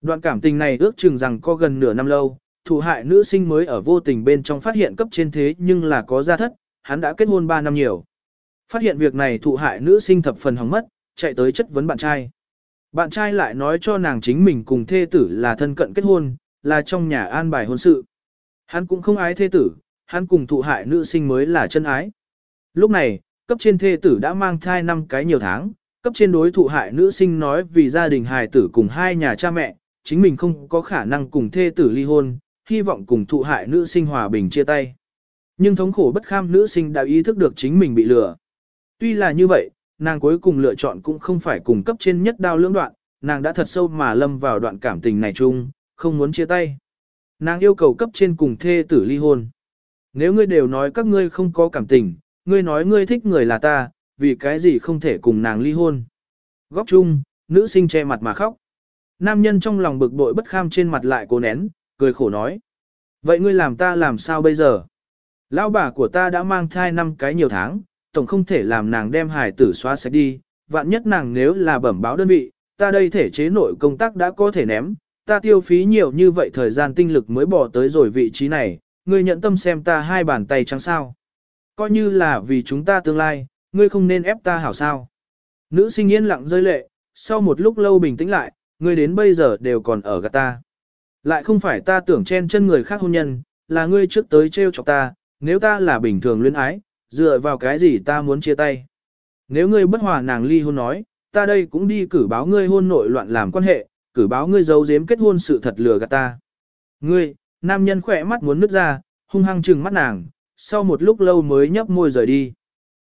Đoạn cảm tình này ước chừng rằng có gần nửa năm lâu, thủ hại nữ sinh mới ở vô tình bên trong phát hiện cấp trên thế nhưng là có gia thất, hắn đã kết hôn 3 năm nhiều. Phát hiện việc này thụ hại nữ sinh thập phần hóng mất, chạy tới chất vấn bạn trai. Bạn trai lại nói cho nàng chính mình cùng thê tử là thân cận kết hôn, là trong nhà an bài hôn sự. Hắn cũng không ái thê tử, hắn cùng thụ hại nữ sinh mới là chân ái. Lúc này, cấp trên thê tử đã mang thai năm cái nhiều tháng, cấp trên đối thụ hại nữ sinh nói vì gia đình hài tử cùng hai nhà cha mẹ, chính mình không có khả năng cùng thê tử ly hôn, hy vọng cùng thụ hại nữ sinh hòa bình chia tay. Nhưng thống khổ bất kham nữ sinh đã ý thức được chính mình bị lừa. Tuy là như vậy, nàng cuối cùng lựa chọn cũng không phải cùng cấp trên nhất đao lưỡng đoạn, nàng đã thật sâu mà lâm vào đoạn cảm tình này chung, không muốn chia tay. Nàng yêu cầu cấp trên cùng thê tử ly hôn. Nếu ngươi đều nói các ngươi không có cảm tình, ngươi nói ngươi thích người là ta, vì cái gì không thể cùng nàng ly hôn. Góc chung, nữ sinh che mặt mà khóc. Nam nhân trong lòng bực bội bất kham trên mặt lại cố nén, cười khổ nói. Vậy ngươi làm ta làm sao bây giờ? Lão bà của ta đã mang thai năm cái nhiều tháng, tổng không thể làm nàng đem hài tử xóa sạch đi, vạn nhất nàng nếu là bẩm báo đơn vị, ta đây thể chế nội công tác đã có thể ném, ta tiêu phí nhiều như vậy thời gian tinh lực mới bỏ tới rồi vị trí này, ngươi nhận tâm xem ta hai bàn tay trắng sao. Coi như là vì chúng ta tương lai, ngươi không nên ép ta hảo sao. Nữ sinh yên lặng rơi lệ, sau một lúc lâu bình tĩnh lại, ngươi đến bây giờ đều còn ở gạt ta. Lại không phải ta tưởng chen chân người khác hôn nhân, là ngươi trước tới trêu chọc ta, nếu ta là bình thường luyến ái, dựa vào cái gì ta muốn chia tay. Nếu ngươi bất hòa nàng ly hôn nói, ta đây cũng đi cử báo ngươi hôn nội loạn làm quan hệ, cử báo ngươi giấu giếm kết hôn sự thật lừa gạt ta. Ngươi, nam nhân khỏe mắt muốn nứt ra, hung hăng trừng mắt nàng, sau một lúc lâu mới nhấp môi rời đi.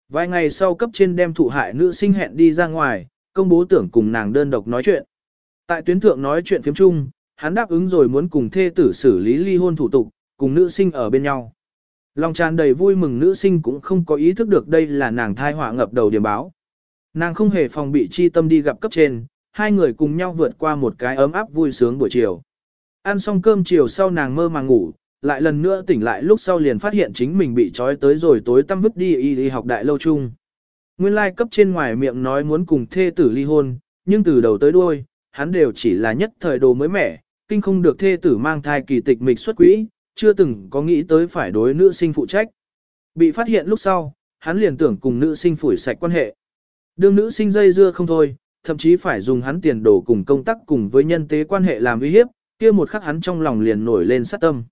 Vài ngày sau cấp trên đem thụ hại nữ sinh hẹn đi ra ngoài, công bố tưởng cùng nàng đơn độc nói chuyện. Tại tuyến thượng nói chuyện phiếm chung, hắn đáp ứng rồi muốn cùng thê tử xử lý ly hôn thủ tục, cùng nữ sinh ở bên nhau. Lòng tràn đầy vui mừng nữ sinh cũng không có ý thức được đây là nàng thai họa ngập đầu điểm báo. Nàng không hề phòng bị chi tâm đi gặp cấp trên, hai người cùng nhau vượt qua một cái ấm áp vui sướng buổi chiều. Ăn xong cơm chiều sau nàng mơ màng ngủ, lại lần nữa tỉnh lại lúc sau liền phát hiện chính mình bị trói tới rồi tối tăm vứt đi y đi học đại lâu chung. Nguyên lai cấp trên ngoài miệng nói muốn cùng thê tử ly hôn, nhưng từ đầu tới đuôi, hắn đều chỉ là nhất thời đồ mới mẻ, kinh không được thê tử mang thai kỳ tịch mịch xuất quỹ, chưa từng có nghĩ tới phải đối nữ sinh phụ trách. Bị phát hiện lúc sau, hắn liền tưởng cùng nữ sinh phủi sạch quan hệ. Đương nữ sinh dây dưa không thôi, thậm chí phải dùng hắn tiền đồ cùng công tác cùng với nhân tế quan hệ làm uy hiếp, kia một khắc hắn trong lòng liền nổi lên sát tâm.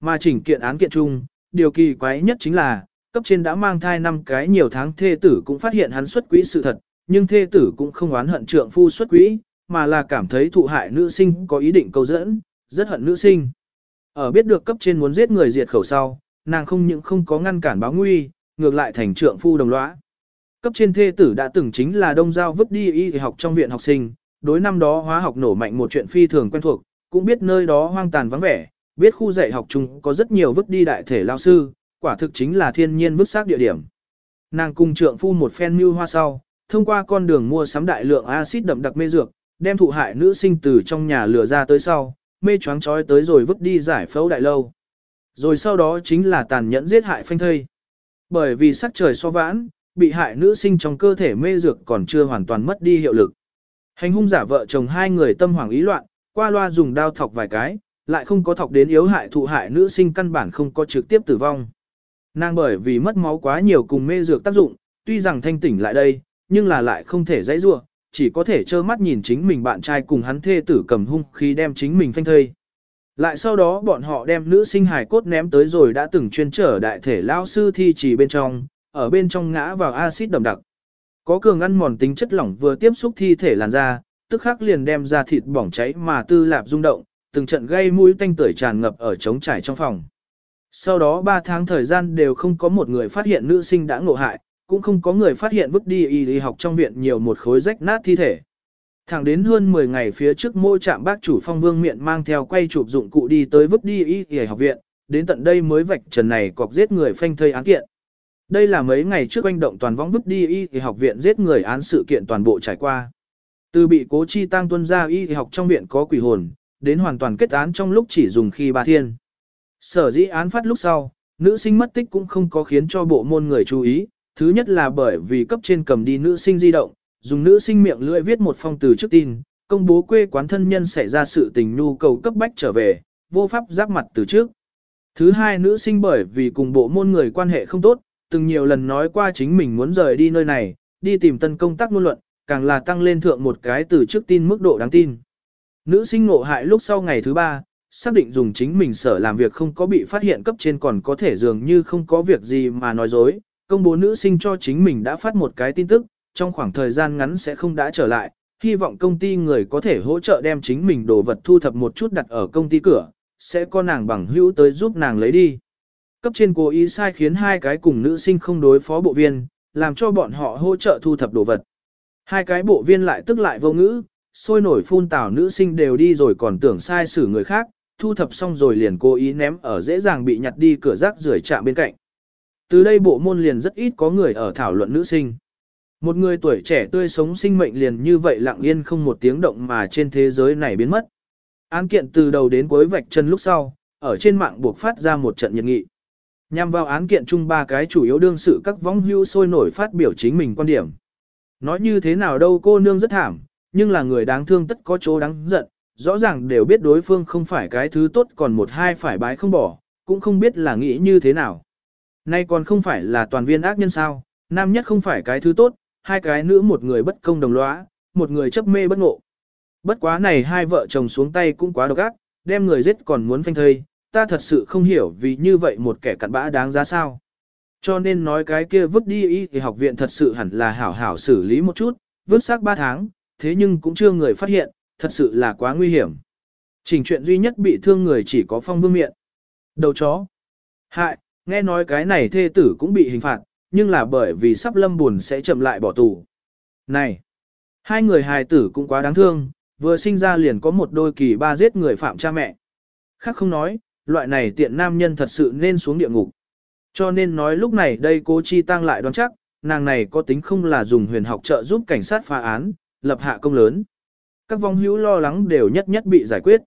Mà chỉnh kiện án kiện chung, điều kỳ quái nhất chính là, cấp trên đã mang thai năm cái nhiều tháng thê tử cũng phát hiện hắn xuất quỹ sự thật, nhưng thê tử cũng không oán hận trượng phu xuất quỹ, mà là cảm thấy thụ hại nữ sinh có ý định câu dẫn, rất hận nữ sinh. Ở biết được cấp trên muốn giết người diệt khẩu sau, nàng không những không có ngăn cản báo nguy, ngược lại thành trượng phu đồng lõa. Cấp trên thê tử đã từng chính là đông giao vứt đi y học trong viện học sinh, đối năm đó hóa học nổ mạnh một chuyện phi thường quen thuộc, cũng biết nơi đó hoang tàn vắng vẻ, biết khu dạy học chung có rất nhiều vứt đi đại thể lao sư, quả thực chính là thiên nhiên vứt xác địa điểm. Nàng cùng trượng phu một phen mưu hoa sau, thông qua con đường mua sắm đại lượng axit đậm đặc mê dược, đem thụ hại nữ sinh từ trong nhà lừa ra tới sau, mê choáng chói tới rồi vứt đi giải phẫu đại lâu. Rồi sau đó chính là tàn nhẫn giết hại phanh thây. Bởi vì sắc trời so vãn, bị hại nữ sinh trong cơ thể mê dược còn chưa hoàn toàn mất đi hiệu lực. Hành hung giả vợ chồng hai người tâm hoảng ý loạn, qua loa dùng đao thọc vài cái, lại không có thọc đến yếu hại thụ hại nữ sinh căn bản không có trực tiếp tử vong. Nàng bởi vì mất máu quá nhiều cùng mê dược tác dụng, tuy rằng thanh tỉnh lại đây, nhưng là lại không thể dãy rua, chỉ có thể trơ mắt nhìn chính mình bạn trai cùng hắn thê tử cầm hung khi đem chính mình phanh thây. Lại sau đó bọn họ đem nữ sinh hài cốt ném tới rồi đã từng chuyên trở đại thể lao sư thi trì bên trong, ở bên trong ngã vào axit đậm đặc. Có cường ăn mòn tính chất lỏng vừa tiếp xúc thi thể làn da, tức khắc liền đem ra thịt bỏng cháy mà tư lạp rung động, từng trận gây mũi tanh tưởi tràn ngập ở trống trải trong phòng. Sau đó 3 tháng thời gian đều không có một người phát hiện nữ sinh đã ngộ hại, cũng không có người phát hiện vứt đi y y học trong viện nhiều một khối rách nát thi thể. Thẳng đến hơn 10 ngày phía trước mô trạm bác chủ phong vương miệng mang theo quay chụp dụng cụ đi tới vứt đi y y học viện, đến tận đây mới vạch trần này cọc giết người phanh thây án kiện. Đây là mấy ngày trước anh động toàn võng vứt đi y y học viện giết người án sự kiện toàn bộ trải qua. Từ bị cố chi tăng tuân ra y y học trong viện có quỷ hồn, đến hoàn toàn kết án trong lúc chỉ dùng khi ba thiên. Sở dĩ án phát lúc sau, nữ sinh mất tích cũng không có khiến cho bộ môn người chú ý, thứ nhất là bởi vì cấp trên cầm đi nữ sinh di động, dùng nữ sinh miệng lưỡi viết một phong từ trước tin, công bố quê quán thân nhân xảy ra sự tình nhu cầu cấp bách trở về, vô pháp giáp mặt từ trước. Thứ hai nữ sinh bởi vì cùng bộ môn người quan hệ không tốt, từng nhiều lần nói qua chính mình muốn rời đi nơi này, đi tìm tân công tác ngôn luận, càng là tăng lên thượng một cái từ trước tin mức độ đáng tin. Nữ sinh ngộ hại lúc sau ngày thứ ba, xác định dùng chính mình sở làm việc không có bị phát hiện cấp trên còn có thể dường như không có việc gì mà nói dối, công bố nữ sinh cho chính mình đã phát một cái tin tức, trong khoảng thời gian ngắn sẽ không đã trở lại, hy vọng công ty người có thể hỗ trợ đem chính mình đồ vật thu thập một chút đặt ở công ty cửa, sẽ có nàng bằng hữu tới giúp nàng lấy đi. Cấp trên cố ý sai khiến hai cái cùng nữ sinh không đối phó bộ viên, làm cho bọn họ hỗ trợ thu thập đồ vật. Hai cái bộ viên lại tức lại vô ngữ, sôi nổi phun tảo nữ sinh đều đi rồi còn tưởng sai xử người khác, thu thập xong rồi liền cố ý ném ở dễ dàng bị nhặt đi cửa rác rưởi chạm bên cạnh. Từ đây bộ môn liền rất ít có người ở thảo luận nữ sinh. Một người tuổi trẻ tươi sống sinh mệnh liền như vậy lặng yên không một tiếng động mà trên thế giới này biến mất. Án kiện từ đầu đến cuối vạch chân lúc sau, ở trên mạng buộc phát ra một trận nhiệt nghị. Nhằm vào án kiện chung ba cái chủ yếu đương sự các vong hưu sôi nổi phát biểu chính mình quan điểm. Nói như thế nào đâu cô nương rất thảm, nhưng là người đáng thương tất có chỗ đáng giận, rõ ràng đều biết đối phương không phải cái thứ tốt còn một hai phải bái không bỏ, cũng không biết là nghĩ như thế nào. Nay còn không phải là toàn viên ác nhân sao, nam nhất không phải cái thứ tốt, hai cái nữ một người bất công đồng lõa, một người chấp mê bất ngộ. Bất quá này hai vợ chồng xuống tay cũng quá độc ác, đem người giết còn muốn phanh thây, ta thật sự không hiểu vì như vậy một kẻ cặn bã đáng giá sao. Cho nên nói cái kia vứt đi y thì học viện thật sự hẳn là hảo hảo xử lý một chút, vứt xác ba tháng, thế nhưng cũng chưa người phát hiện, thật sự là quá nguy hiểm. Trình chuyện duy nhất bị thương người chỉ có phong vương miệng. Đầu chó. Hại, nghe nói cái này thê tử cũng bị hình phạt, nhưng là bởi vì sắp lâm buồn sẽ chậm lại bỏ tù. Này, hai người hài tử cũng quá đáng thương, vừa sinh ra liền có một đôi kỳ ba giết người phạm cha mẹ. Khác không nói, loại này tiện nam nhân thật sự nên xuống địa ngục. Cho nên nói lúc này đây cố chi tăng lại đoán chắc, nàng này có tính không là dùng huyền học trợ giúp cảnh sát phá án, lập hạ công lớn. Các vong hữu lo lắng đều nhất nhất bị giải quyết.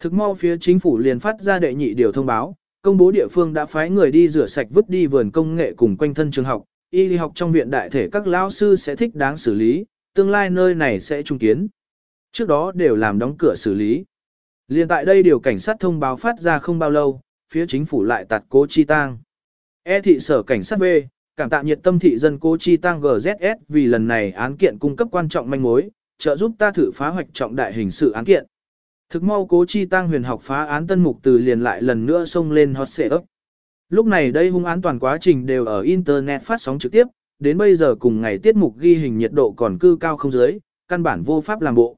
Thực mau phía chính phủ liền phát ra đệ nhị điều thông báo, công bố địa phương đã phái người đi rửa sạch vứt đi vườn công nghệ cùng quanh thân trường học, y lý học trong viện đại thể các lão sư sẽ thích đáng xử lý, tương lai nơi này sẽ trung kiến. Trước đó đều làm đóng cửa xử lý. Liên tại đây điều cảnh sát thông báo phát ra không bao lâu, phía chính phủ lại tạt cố chi tang. E thị sở cảnh sát về cảm tạ nhiệt tâm thị dân cố chi tăng GZS vì lần này án kiện cung cấp quan trọng manh mối, trợ giúp ta thử phá hoạch trọng đại hình sự án kiện. Thực mau cố chi tăng huyền học phá án tân mục từ liền lại lần nữa xông lên hot xệ ấp. Lúc này đây hung án toàn quá trình đều ở Internet phát sóng trực tiếp, đến bây giờ cùng ngày tiết mục ghi hình nhiệt độ còn cư cao không dưới, căn bản vô pháp làm bộ.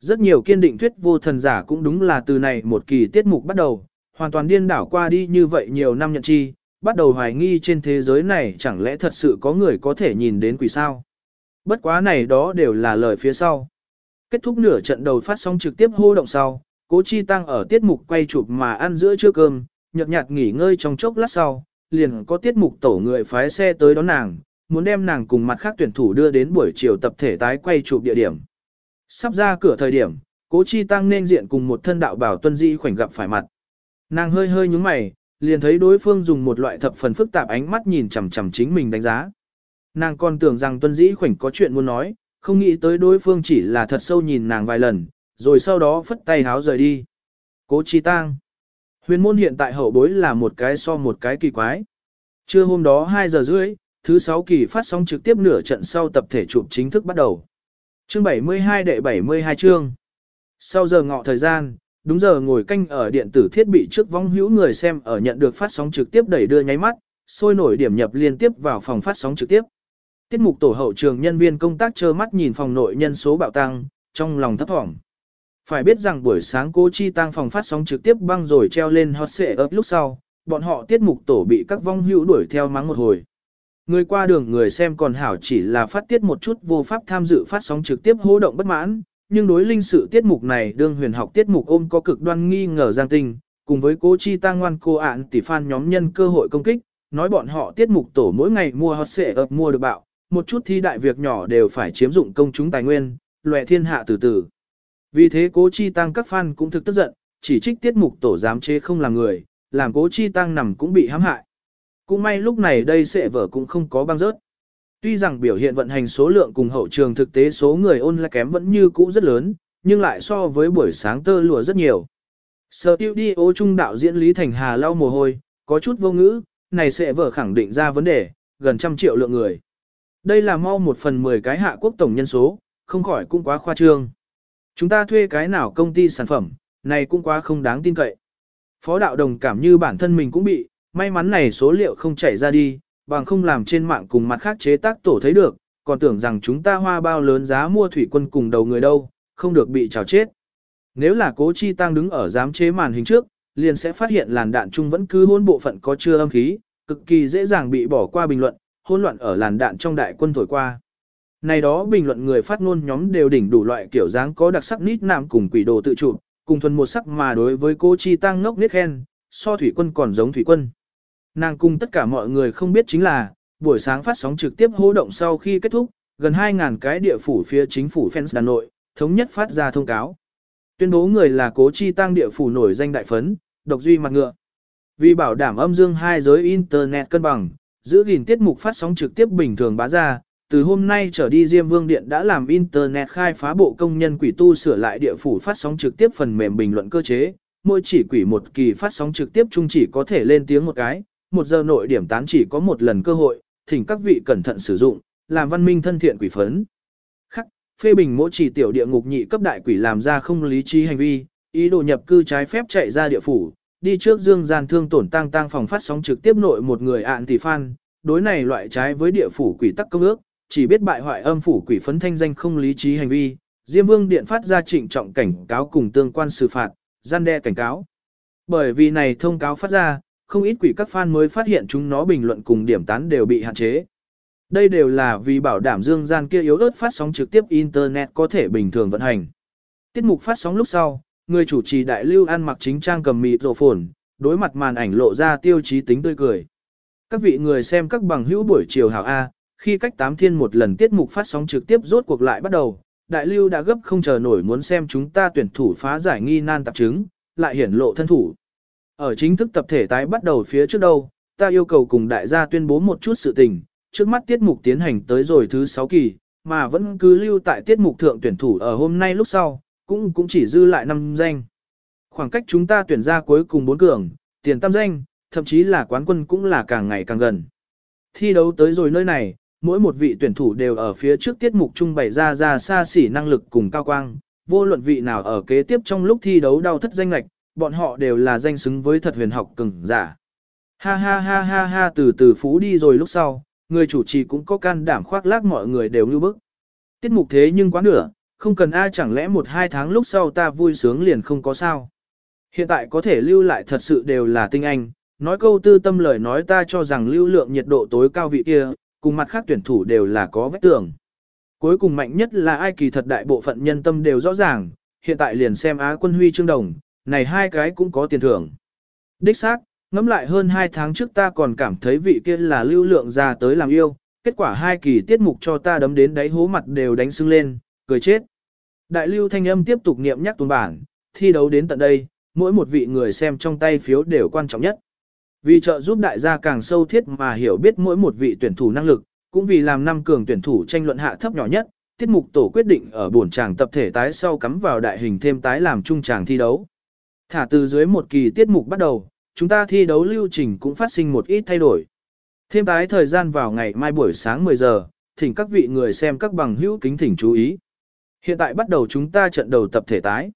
Rất nhiều kiên định thuyết vô thần giả cũng đúng là từ này một kỳ tiết mục bắt đầu, hoàn toàn điên đảo qua đi như vậy nhiều năm nhận chi, bắt đầu hoài nghi trên thế giới này chẳng lẽ thật sự có người có thể nhìn đến quỷ sao. Bất quá này đó đều là lời phía sau. Kết thúc nửa trận đầu phát sóng trực tiếp hô động sau, cố chi tăng ở tiết mục quay chụp mà ăn giữa trưa cơm, nhợt nhạt nghỉ ngơi trong chốc lát sau, liền có tiết mục tổ người phái xe tới đón nàng, muốn đem nàng cùng mặt khác tuyển thủ đưa đến buổi chiều tập thể tái quay chụp địa điểm. Sắp ra cửa thời điểm, cố chi tăng nên diện cùng một thân đạo bảo tuân di khoảnh gặp phải mặt. Nàng hơi hơi nhúng mày, liền thấy đối phương dùng một loại thập phần phức tạp ánh mắt nhìn chằm chằm chính mình đánh giá. Nàng còn tưởng rằng tuân dĩ khoảnh có chuyện muốn nói, không nghĩ tới đối phương chỉ là thật sâu nhìn nàng vài lần, rồi sau đó phất tay háo rời đi. Cố chi tang. Huyền môn hiện tại hậu bối là một cái so một cái kỳ quái. Trưa hôm đó 2 giờ rưỡi, thứ 6 kỳ phát sóng trực tiếp nửa trận sau tập thể chụp chính thức bắt đầu. Chương 72 đệ 72 chương. Sau giờ ngọ thời gian, đúng giờ ngồi canh ở điện tử thiết bị trước vong hữu người xem ở nhận được phát sóng trực tiếp đẩy đưa nháy mắt, sôi nổi điểm nhập liên tiếp vào phòng phát sóng trực tiếp. Tiết mục tổ hậu trường nhân viên công tác trơ mắt nhìn phòng nội nhân số bạo tăng, trong lòng thấp thỏm. Phải biết rằng buổi sáng cô chi tăng phòng phát sóng trực tiếp băng rồi treo lên hot xệ ấp lúc sau, bọn họ tiết mục tổ bị các vong hữu đuổi theo mắng một hồi. Người qua đường người xem còn hảo chỉ là phát tiết một chút vô pháp tham dự phát sóng trực tiếp hô động bất mãn, nhưng đối linh sự tiết mục này đương huyền học tiết mục ôm có cực đoan nghi ngờ giang tinh, cùng với cố chi tăng ngoan cô ạn tỷ fan nhóm nhân cơ hội công kích, nói bọn họ tiết mục tổ mỗi ngày mua hot xệ ập mua được bạo, một chút thi đại việc nhỏ đều phải chiếm dụng công chúng tài nguyên, lòe thiên hạ từ từ. Vì thế cố chi tăng các fan cũng thực tức giận, chỉ trích tiết mục tổ giám chế không làm người, làm cố chi tăng nằm cũng bị hãm hại. Cũng may lúc này đây sẽ vở cũng không có băng rớt. Tuy rằng biểu hiện vận hành số lượng cùng hậu trường thực tế số người ôn lại kém vẫn như cũ rất lớn, nhưng lại so với buổi sáng tơ lụa rất nhiều. Sở tiêu đi ô trung đạo diễn Lý Thành Hà lau mồ hôi, có chút vô ngữ, này sẽ vở khẳng định ra vấn đề, gần trăm triệu lượng người. Đây là mau một phần mười cái hạ quốc tổng nhân số, không khỏi cũng quá khoa trương. Chúng ta thuê cái nào công ty sản phẩm, này cũng quá không đáng tin cậy. Phó đạo đồng cảm như bản thân mình cũng bị, may mắn này số liệu không chảy ra đi, bằng không làm trên mạng cùng mặt khác chế tác tổ thấy được, còn tưởng rằng chúng ta hoa bao lớn giá mua thủy quân cùng đầu người đâu, không được bị trào chết. Nếu là cố chi tăng đứng ở giám chế màn hình trước, liền sẽ phát hiện làn đạn chung vẫn cứ hôn bộ phận có chưa âm khí, cực kỳ dễ dàng bị bỏ qua bình luận, hỗn loạn ở làn đạn trong đại quân thổi qua. Này đó bình luận người phát ngôn nhóm đều đỉnh đủ loại kiểu dáng có đặc sắc nít nam cùng quỷ đồ tự chụp, cùng thuần một sắc mà đối với cô chi tăng ngốc nít khen, so thủy quân còn giống thủy quân. Nàng cùng tất cả mọi người không biết chính là, buổi sáng phát sóng trực tiếp hô động sau khi kết thúc, gần 2.000 cái địa phủ phía chính phủ fans Đà Nội, thống nhất phát ra thông cáo. Tuyên bố người là cố chi tăng địa phủ nổi danh đại phấn, độc duy mặt ngựa. Vì bảo đảm âm dương hai giới Internet cân bằng, giữ gìn tiết mục phát sóng trực tiếp bình thường bá ra, từ hôm nay trở đi Diêm Vương Điện đã làm Internet khai phá bộ công nhân quỷ tu sửa lại địa phủ phát sóng trực tiếp phần mềm bình luận cơ chế, mỗi chỉ quỷ một kỳ phát sóng trực tiếp chung chỉ có thể lên tiếng một cái, một giờ nội điểm tán chỉ có một lần cơ hội, thỉnh các vị cẩn thận sử dụng, làm văn minh thân thiện quỷ phấn. Khắc, phê bình mỗi chỉ tiểu địa ngục nhị cấp đại quỷ làm ra không lý trí hành vi, ý đồ nhập cư trái phép chạy ra địa phủ, đi trước dương gian thương tổn tăng tăng phòng phát sóng trực tiếp nội một người ạn tỷ phan, đối này loại trái với địa phủ quỷ tắc công ước, chỉ biết bại hoại âm phủ quỷ phấn thanh danh không lý trí hành vi, Diêm Vương điện phát ra trịnh trọng cảnh cáo cùng tương quan xử phạt, gian đe cảnh cáo. Bởi vì này thông cáo phát ra, không ít quỷ các fan mới phát hiện chúng nó bình luận cùng điểm tán đều bị hạn chế. Đây đều là vì bảo đảm dương gian kia yếu ớt phát sóng trực tiếp Internet có thể bình thường vận hành. Tiết mục phát sóng lúc sau, người chủ trì đại lưu ăn mặc chính trang cầm mịt rộ phồn, Đối mặt màn ảnh lộ ra tiêu chí tính tươi cười. Các vị người xem các bằng hữu buổi chiều hảo A, khi cách tám thiên một lần tiết mục phát sóng trực tiếp rốt cuộc lại bắt đầu, đại lưu đã gấp không chờ nổi muốn xem chúng ta tuyển thủ phá giải nghi nan tạp chứng, lại hiển lộ thân thủ. Ở chính thức tập thể tái bắt đầu phía trước đâu, ta yêu cầu cùng đại gia tuyên bố một chút sự tình, trước mắt tiết mục tiến hành tới rồi thứ 6 kỳ, mà vẫn cứ lưu tại tiết mục thượng tuyển thủ ở hôm nay lúc sau, cũng cũng chỉ dư lại 5 danh. Khoảng cách chúng ta tuyển ra cuối cùng 4 cường, tiền tam danh, thậm chí là quán quân cũng là càng ngày càng gần. Thi đấu tới rồi nơi này, mỗi một vị tuyển thủ đều ở phía trước tiết mục trung bày ra ra xa xỉ năng lực cùng cao quang, vô luận vị nào ở kế tiếp trong lúc thi đấu đau thất danh lạch, bọn họ đều là danh xứng với thật huyền học cường giả. Ha ha ha ha ha từ từ phú đi rồi lúc sau, người chủ trì cũng có can đảm khoác lác mọi người đều như bức. Tiết mục thế nhưng quá nửa, không cần ai chẳng lẽ một hai tháng lúc sau ta vui sướng liền không có sao. Hiện tại có thể lưu lại thật sự đều là tinh anh, nói câu tư tâm lời nói ta cho rằng lưu lượng nhiệt độ tối cao vị kia, cùng mặt khác tuyển thủ đều là có vết tưởng. Cuối cùng mạnh nhất là ai kỳ thật đại bộ phận nhân tâm đều rõ ràng, hiện tại liền xem Á quân huy chương đồng, này hai cái cũng có tiền thưởng. Đích xác, ngẫm lại hơn hai tháng trước ta còn cảm thấy vị kia là lưu lượng già tới làm yêu, kết quả hai kỳ tiết mục cho ta đấm đến đáy hố mặt đều đánh sưng lên, cười chết. Đại lưu thanh âm tiếp tục niệm nhắc tuần bản, thi đấu đến tận đây, mỗi một vị người xem trong tay phiếu đều quan trọng nhất. Vì trợ giúp đại gia càng sâu thiết mà hiểu biết mỗi một vị tuyển thủ năng lực, cũng vì làm năm cường tuyển thủ tranh luận hạ thấp nhỏ nhất, tiết mục tổ quyết định ở buồn tràng tập thể tái sau cắm vào đại hình thêm tái làm trung tràng thi đấu. Thả từ dưới một kỳ tiết mục bắt đầu, chúng ta thi đấu lưu trình cũng phát sinh một ít thay đổi. Thêm tái thời gian vào ngày mai buổi sáng 10 giờ, thỉnh các vị người xem các bằng hữu kính thỉnh chú ý. Hiện tại bắt đầu chúng ta trận đầu tập thể tái.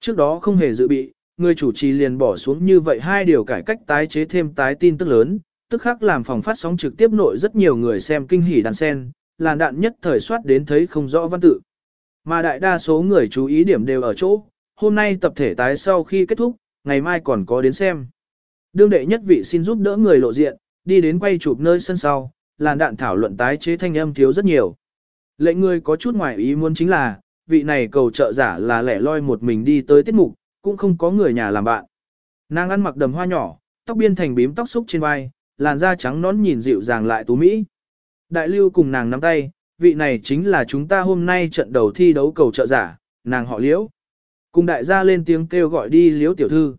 Trước đó không hề dự bị, người chủ trì liền bỏ xuống như vậy hai điều cải cách tái chế thêm tái tin tức lớn, tức khắc làm phòng phát sóng trực tiếp nội rất nhiều người xem kinh hỉ đàn sen, làn đạn nhất thời soát đến thấy không rõ văn tự. Mà đại đa số người chú ý điểm đều ở chỗ, hôm nay tập thể tái sau khi kết thúc, ngày mai còn có đến xem. Đương đệ nhất vị xin giúp đỡ người lộ diện, đi đến quay chụp nơi sân sau, làn đạn thảo luận tái chế thanh âm thiếu rất nhiều. Lệnh người có chút ngoài ý muốn chính là, vị này cầu trợ giả là lẻ loi một mình đi tới tiết mục, cũng không có người nhà làm bạn. Nàng ăn mặc đầm hoa nhỏ, tóc biên thành bím tóc xúc trên vai, làn da trắng nón nhìn dịu dàng lại tú mỹ. Đại lưu cùng nàng nắm tay, vị này chính là chúng ta hôm nay trận đầu thi đấu cầu trợ giả, nàng họ liễu. Cùng đại gia lên tiếng kêu gọi đi liếu tiểu thư.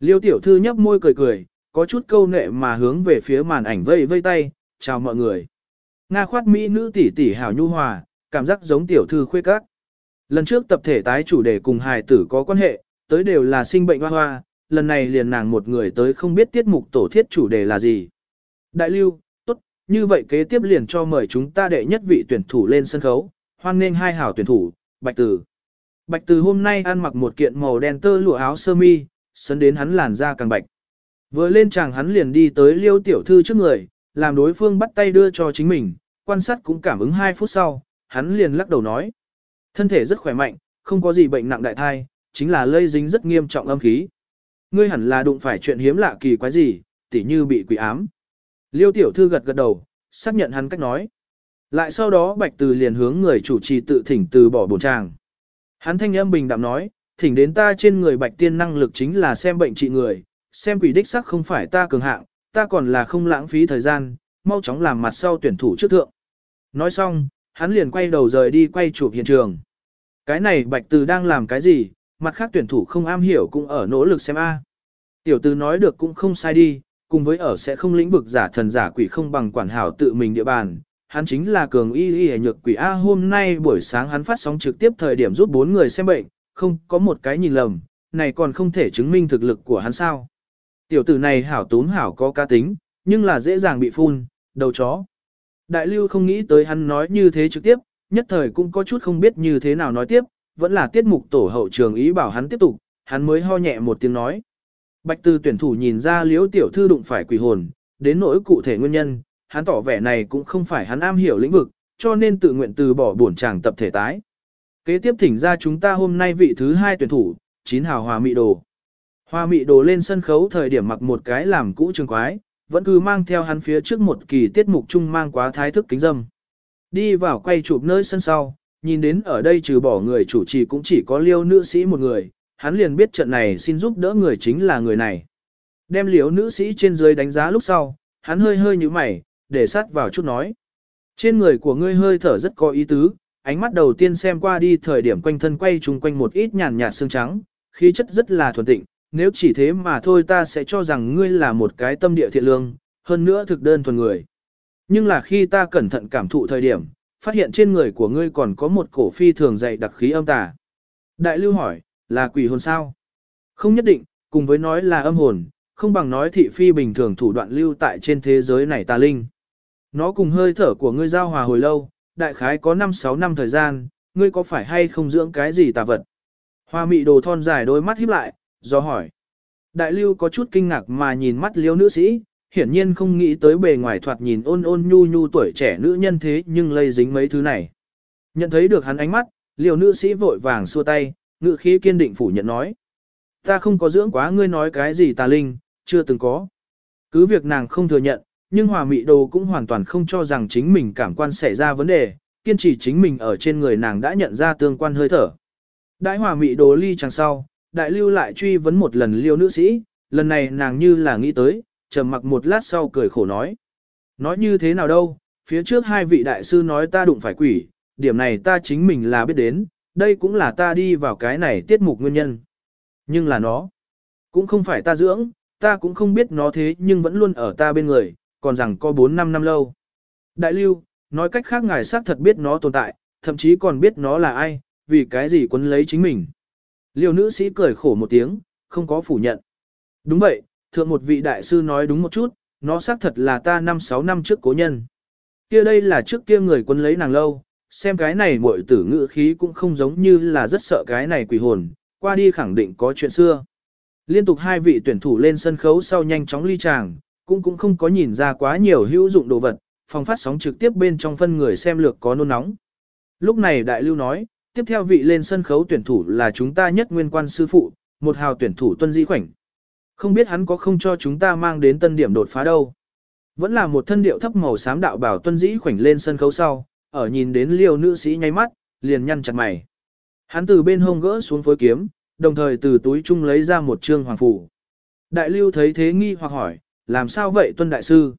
liêu tiểu thư nhấp môi cười cười, có chút câu nệ mà hướng về phía màn ảnh vây vây tay, chào mọi người. Nga khoát mỹ nữ tỷ tỷ hảo nhu hòa, cảm giác giống tiểu thư khuê các. Lần trước tập thể tái chủ đề cùng hài tử có quan hệ, tới đều là sinh bệnh hoa hoa, lần này liền nàng một người tới không biết tiết mục tổ thiết chủ đề là gì. Đại lưu, tốt, như vậy kế tiếp liền cho mời chúng ta đệ nhất vị tuyển thủ lên sân khấu, hoan nghênh hai hảo tuyển thủ, Bạch Tử. Bạch Từ hôm nay ăn mặc một kiện màu đen tơ lụa áo sơ mi, sấn đến hắn làn da càng bạch. Vừa lên chàng hắn liền đi tới liêu tiểu thư trước người, làm đối phương bắt tay đưa cho chính mình, quan sát cũng cảm ứng 2 phút sau, hắn liền lắc đầu nói. Thân thể rất khỏe mạnh, không có gì bệnh nặng đại thai, chính là lây dính rất nghiêm trọng âm khí. Ngươi hẳn là đụng phải chuyện hiếm lạ kỳ quái gì, tỉ như bị quỷ ám. Liêu tiểu thư gật gật đầu, xác nhận hắn cách nói. Lại sau đó bạch từ liền hướng người chủ trì tự thỉnh từ bỏ bổn tràng. Hắn thanh âm bình đạm nói, thỉnh đến ta trên người bạch tiên năng lực chính là xem bệnh trị người, xem quỷ đích sắc không phải ta cường hạng, ta còn là không lãng phí thời gian, mau chóng làm mặt sau tuyển thủ trước thượng. Nói xong, hắn liền quay đầu rời đi quay chụp hiện trường. Cái này bạch từ đang làm cái gì, mặt khác tuyển thủ không am hiểu cũng ở nỗ lực xem A. Tiểu tư nói được cũng không sai đi, cùng với ở sẽ không lĩnh vực giả thần giả quỷ không bằng quản hảo tự mình địa bàn. Hắn chính là cường y y nhược quỷ A hôm nay buổi sáng hắn phát sóng trực tiếp thời điểm giúp bốn người xem bệnh, không có một cái nhìn lầm, này còn không thể chứng minh thực lực của hắn sao. Tiểu tử này hảo tốn hảo có ca tính, nhưng là dễ dàng bị phun, đầu chó. Đại lưu không nghĩ tới hắn nói như thế trực tiếp, nhất thời cũng có chút không biết như thế nào nói tiếp, vẫn là tiết mục tổ hậu trường ý bảo hắn tiếp tục, hắn mới ho nhẹ một tiếng nói. Bạch Tư tuyển thủ nhìn ra liễu tiểu thư đụng phải quỷ hồn, đến nỗi cụ thể nguyên nhân, hắn tỏ vẻ này cũng không phải hắn am hiểu lĩnh vực, cho nên tự nguyện từ bỏ bổn chàng tập thể tái. Kế tiếp thỉnh ra chúng ta hôm nay vị thứ hai tuyển thủ, chín hào hòa mị đồ. Hòa mị đồ lên sân khấu thời điểm mặc một cái làm cũ trường quái, vẫn cứ mang theo hắn phía trước một kỳ tiết mục chung mang quá thái thức kính dâm. Đi vào quay chụp nơi sân sau, nhìn đến ở đây trừ bỏ người chủ trì cũng chỉ có liêu nữ sĩ một người, hắn liền biết trận này xin giúp đỡ người chính là người này. Đem liếu nữ sĩ trên dưới đánh giá lúc sau, hắn hơi hơi như mày, để sát vào chút nói. Trên người của ngươi hơi thở rất có ý tứ, ánh mắt đầu tiên xem qua đi thời điểm quanh thân quay chung quanh một ít nhàn nhạt xương trắng, khí chất rất là thuần tịnh, nếu chỉ thế mà thôi ta sẽ cho rằng ngươi là một cái tâm địa thiện lương, hơn nữa thực đơn thuần người. Nhưng là khi ta cẩn thận cảm thụ thời điểm, phát hiện trên người của ngươi còn có một cổ phi thường dày đặc khí âm tà. Đại lưu hỏi, là quỷ hồn sao? Không nhất định, cùng với nói là âm hồn, không bằng nói thị phi bình thường thủ đoạn lưu tại trên thế giới này ta linh. Nó cùng hơi thở của ngươi giao hòa hồi lâu, đại khái có 5-6 năm thời gian, ngươi có phải hay không dưỡng cái gì tà vật? Hoa mị đồ thon dài đôi mắt híp lại, do hỏi. Đại lưu có chút kinh ngạc mà nhìn mắt liêu nữ sĩ, hiển nhiên không nghĩ tới bề ngoài thoạt nhìn ôn ôn nhu nhu tuổi trẻ nữ nhân thế nhưng lây dính mấy thứ này. Nhận thấy được hắn ánh mắt, liêu nữ sĩ vội vàng xua tay, ngự khí kiên định phủ nhận nói. Ta không có dưỡng quá ngươi nói cái gì tà linh, chưa từng có. Cứ việc nàng không thừa nhận, nhưng hòa mị đồ cũng hoàn toàn không cho rằng chính mình cảm quan xảy ra vấn đề, kiên trì chính mình ở trên người nàng đã nhận ra tương quan hơi thở. Đại hòa mị đồ ly chẳng sau, đại lưu lại truy vấn một lần liêu nữ sĩ, lần này nàng như là nghĩ tới, trầm mặc một lát sau cười khổ nói. Nói như thế nào đâu, phía trước hai vị đại sư nói ta đụng phải quỷ, điểm này ta chính mình là biết đến, đây cũng là ta đi vào cái này tiết mục nguyên nhân. Nhưng là nó, cũng không phải ta dưỡng, ta cũng không biết nó thế nhưng vẫn luôn ở ta bên người, còn rằng có 4-5 năm lâu. Đại lưu, nói cách khác ngài xác thật biết nó tồn tại, thậm chí còn biết nó là ai, vì cái gì quấn lấy chính mình. Liêu nữ sĩ cười khổ một tiếng, không có phủ nhận. Đúng vậy, thượng một vị đại sư nói đúng một chút, nó xác thật là ta 5-6 năm trước cố nhân. Kia đây là trước kia người quấn lấy nàng lâu, xem cái này muội tử ngữ khí cũng không giống như là rất sợ cái này quỷ hồn, qua đi khẳng định có chuyện xưa. Liên tục hai vị tuyển thủ lên sân khấu sau nhanh chóng ly tràng, cũng cũng không có nhìn ra quá nhiều hữu dụng đồ vật, phòng phát sóng trực tiếp bên trong phân người xem lược có nôn nóng. Lúc này đại lưu nói, tiếp theo vị lên sân khấu tuyển thủ là chúng ta nhất nguyên quan sư phụ, một hào tuyển thủ tuân di khoảnh. Không biết hắn có không cho chúng ta mang đến tân điểm đột phá đâu. Vẫn là một thân điệu thấp màu xám đạo bảo tuân dĩ khoảnh lên sân khấu sau, ở nhìn đến liều nữ sĩ nháy mắt, liền nhăn chặt mày. Hắn từ bên hông gỡ xuống phối kiếm, đồng thời từ túi chung lấy ra một trương hoàng phủ. Đại lưu thấy thế nghi hoặc hỏi, làm sao vậy tuân đại sư?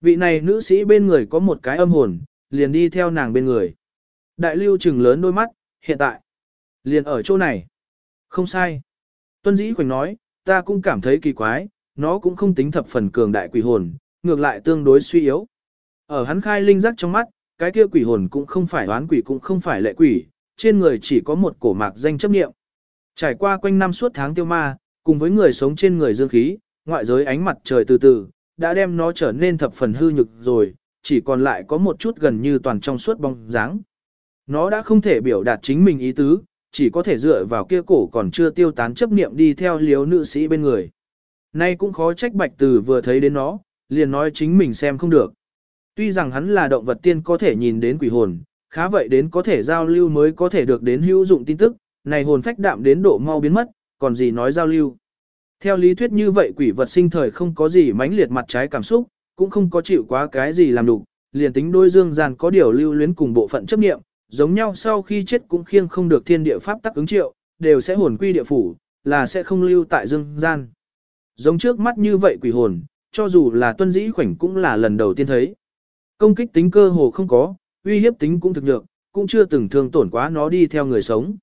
Vị này nữ sĩ bên người có một cái âm hồn, liền đi theo nàng bên người. Đại lưu trừng lớn đôi mắt, hiện tại, liền ở chỗ này. Không sai. Tuân dĩ khoảnh nói, ta cũng cảm thấy kỳ quái, nó cũng không tính thập phần cường đại quỷ hồn, ngược lại tương đối suy yếu. Ở hắn khai linh giác trong mắt, cái kia quỷ hồn cũng không phải oán quỷ cũng không phải lệ quỷ, trên người chỉ có một cổ mạc danh chấp niệm. Trải qua quanh năm suốt tháng tiêu ma, cùng với người sống trên người dương khí, ngoại giới ánh mặt trời từ từ, đã đem nó trở nên thập phần hư nhực rồi, chỉ còn lại có một chút gần như toàn trong suốt bóng dáng. Nó đã không thể biểu đạt chính mình ý tứ, chỉ có thể dựa vào kia cổ còn chưa tiêu tán chấp niệm đi theo liếu nữ sĩ bên người. Nay cũng khó trách bạch từ vừa thấy đến nó, liền nói chính mình xem không được. Tuy rằng hắn là động vật tiên có thể nhìn đến quỷ hồn, khá vậy đến có thể giao lưu mới có thể được đến hữu dụng tin tức, này hồn phách đạm đến độ mau biến mất, còn gì nói giao lưu. Theo lý thuyết như vậy quỷ vật sinh thời không có gì mãnh liệt mặt trái cảm xúc, cũng không có chịu quá cái gì làm đủ, liền tính đôi dương gian có điều lưu luyến cùng bộ phận chấp niệm, giống nhau sau khi chết cũng khiêng không được thiên địa pháp tắc ứng triệu, đều sẽ hồn quy địa phủ, là sẽ không lưu tại dương gian. Giống trước mắt như vậy quỷ hồn, cho dù là tuân dĩ khoảnh cũng là lần đầu tiên thấy. Công kích tính cơ hồ không có, uy hiếp tính cũng thực được, cũng chưa từng thương tổn quá nó đi theo người sống.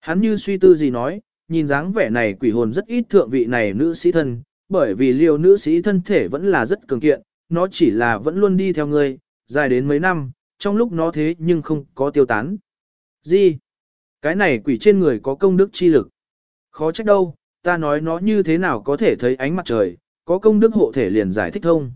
Hắn như suy tư gì nói, nhìn dáng vẻ này quỷ hồn rất ít thượng vị này nữ sĩ thân, bởi vì liều nữ sĩ thân thể vẫn là rất cường kiện, nó chỉ là vẫn luôn đi theo ngươi dài đến mấy năm, trong lúc nó thế nhưng không có tiêu tán. Gì? Cái này quỷ trên người có công đức chi lực. Khó trách đâu, ta nói nó như thế nào có thể thấy ánh mặt trời, có công đức hộ thể liền giải thích thông.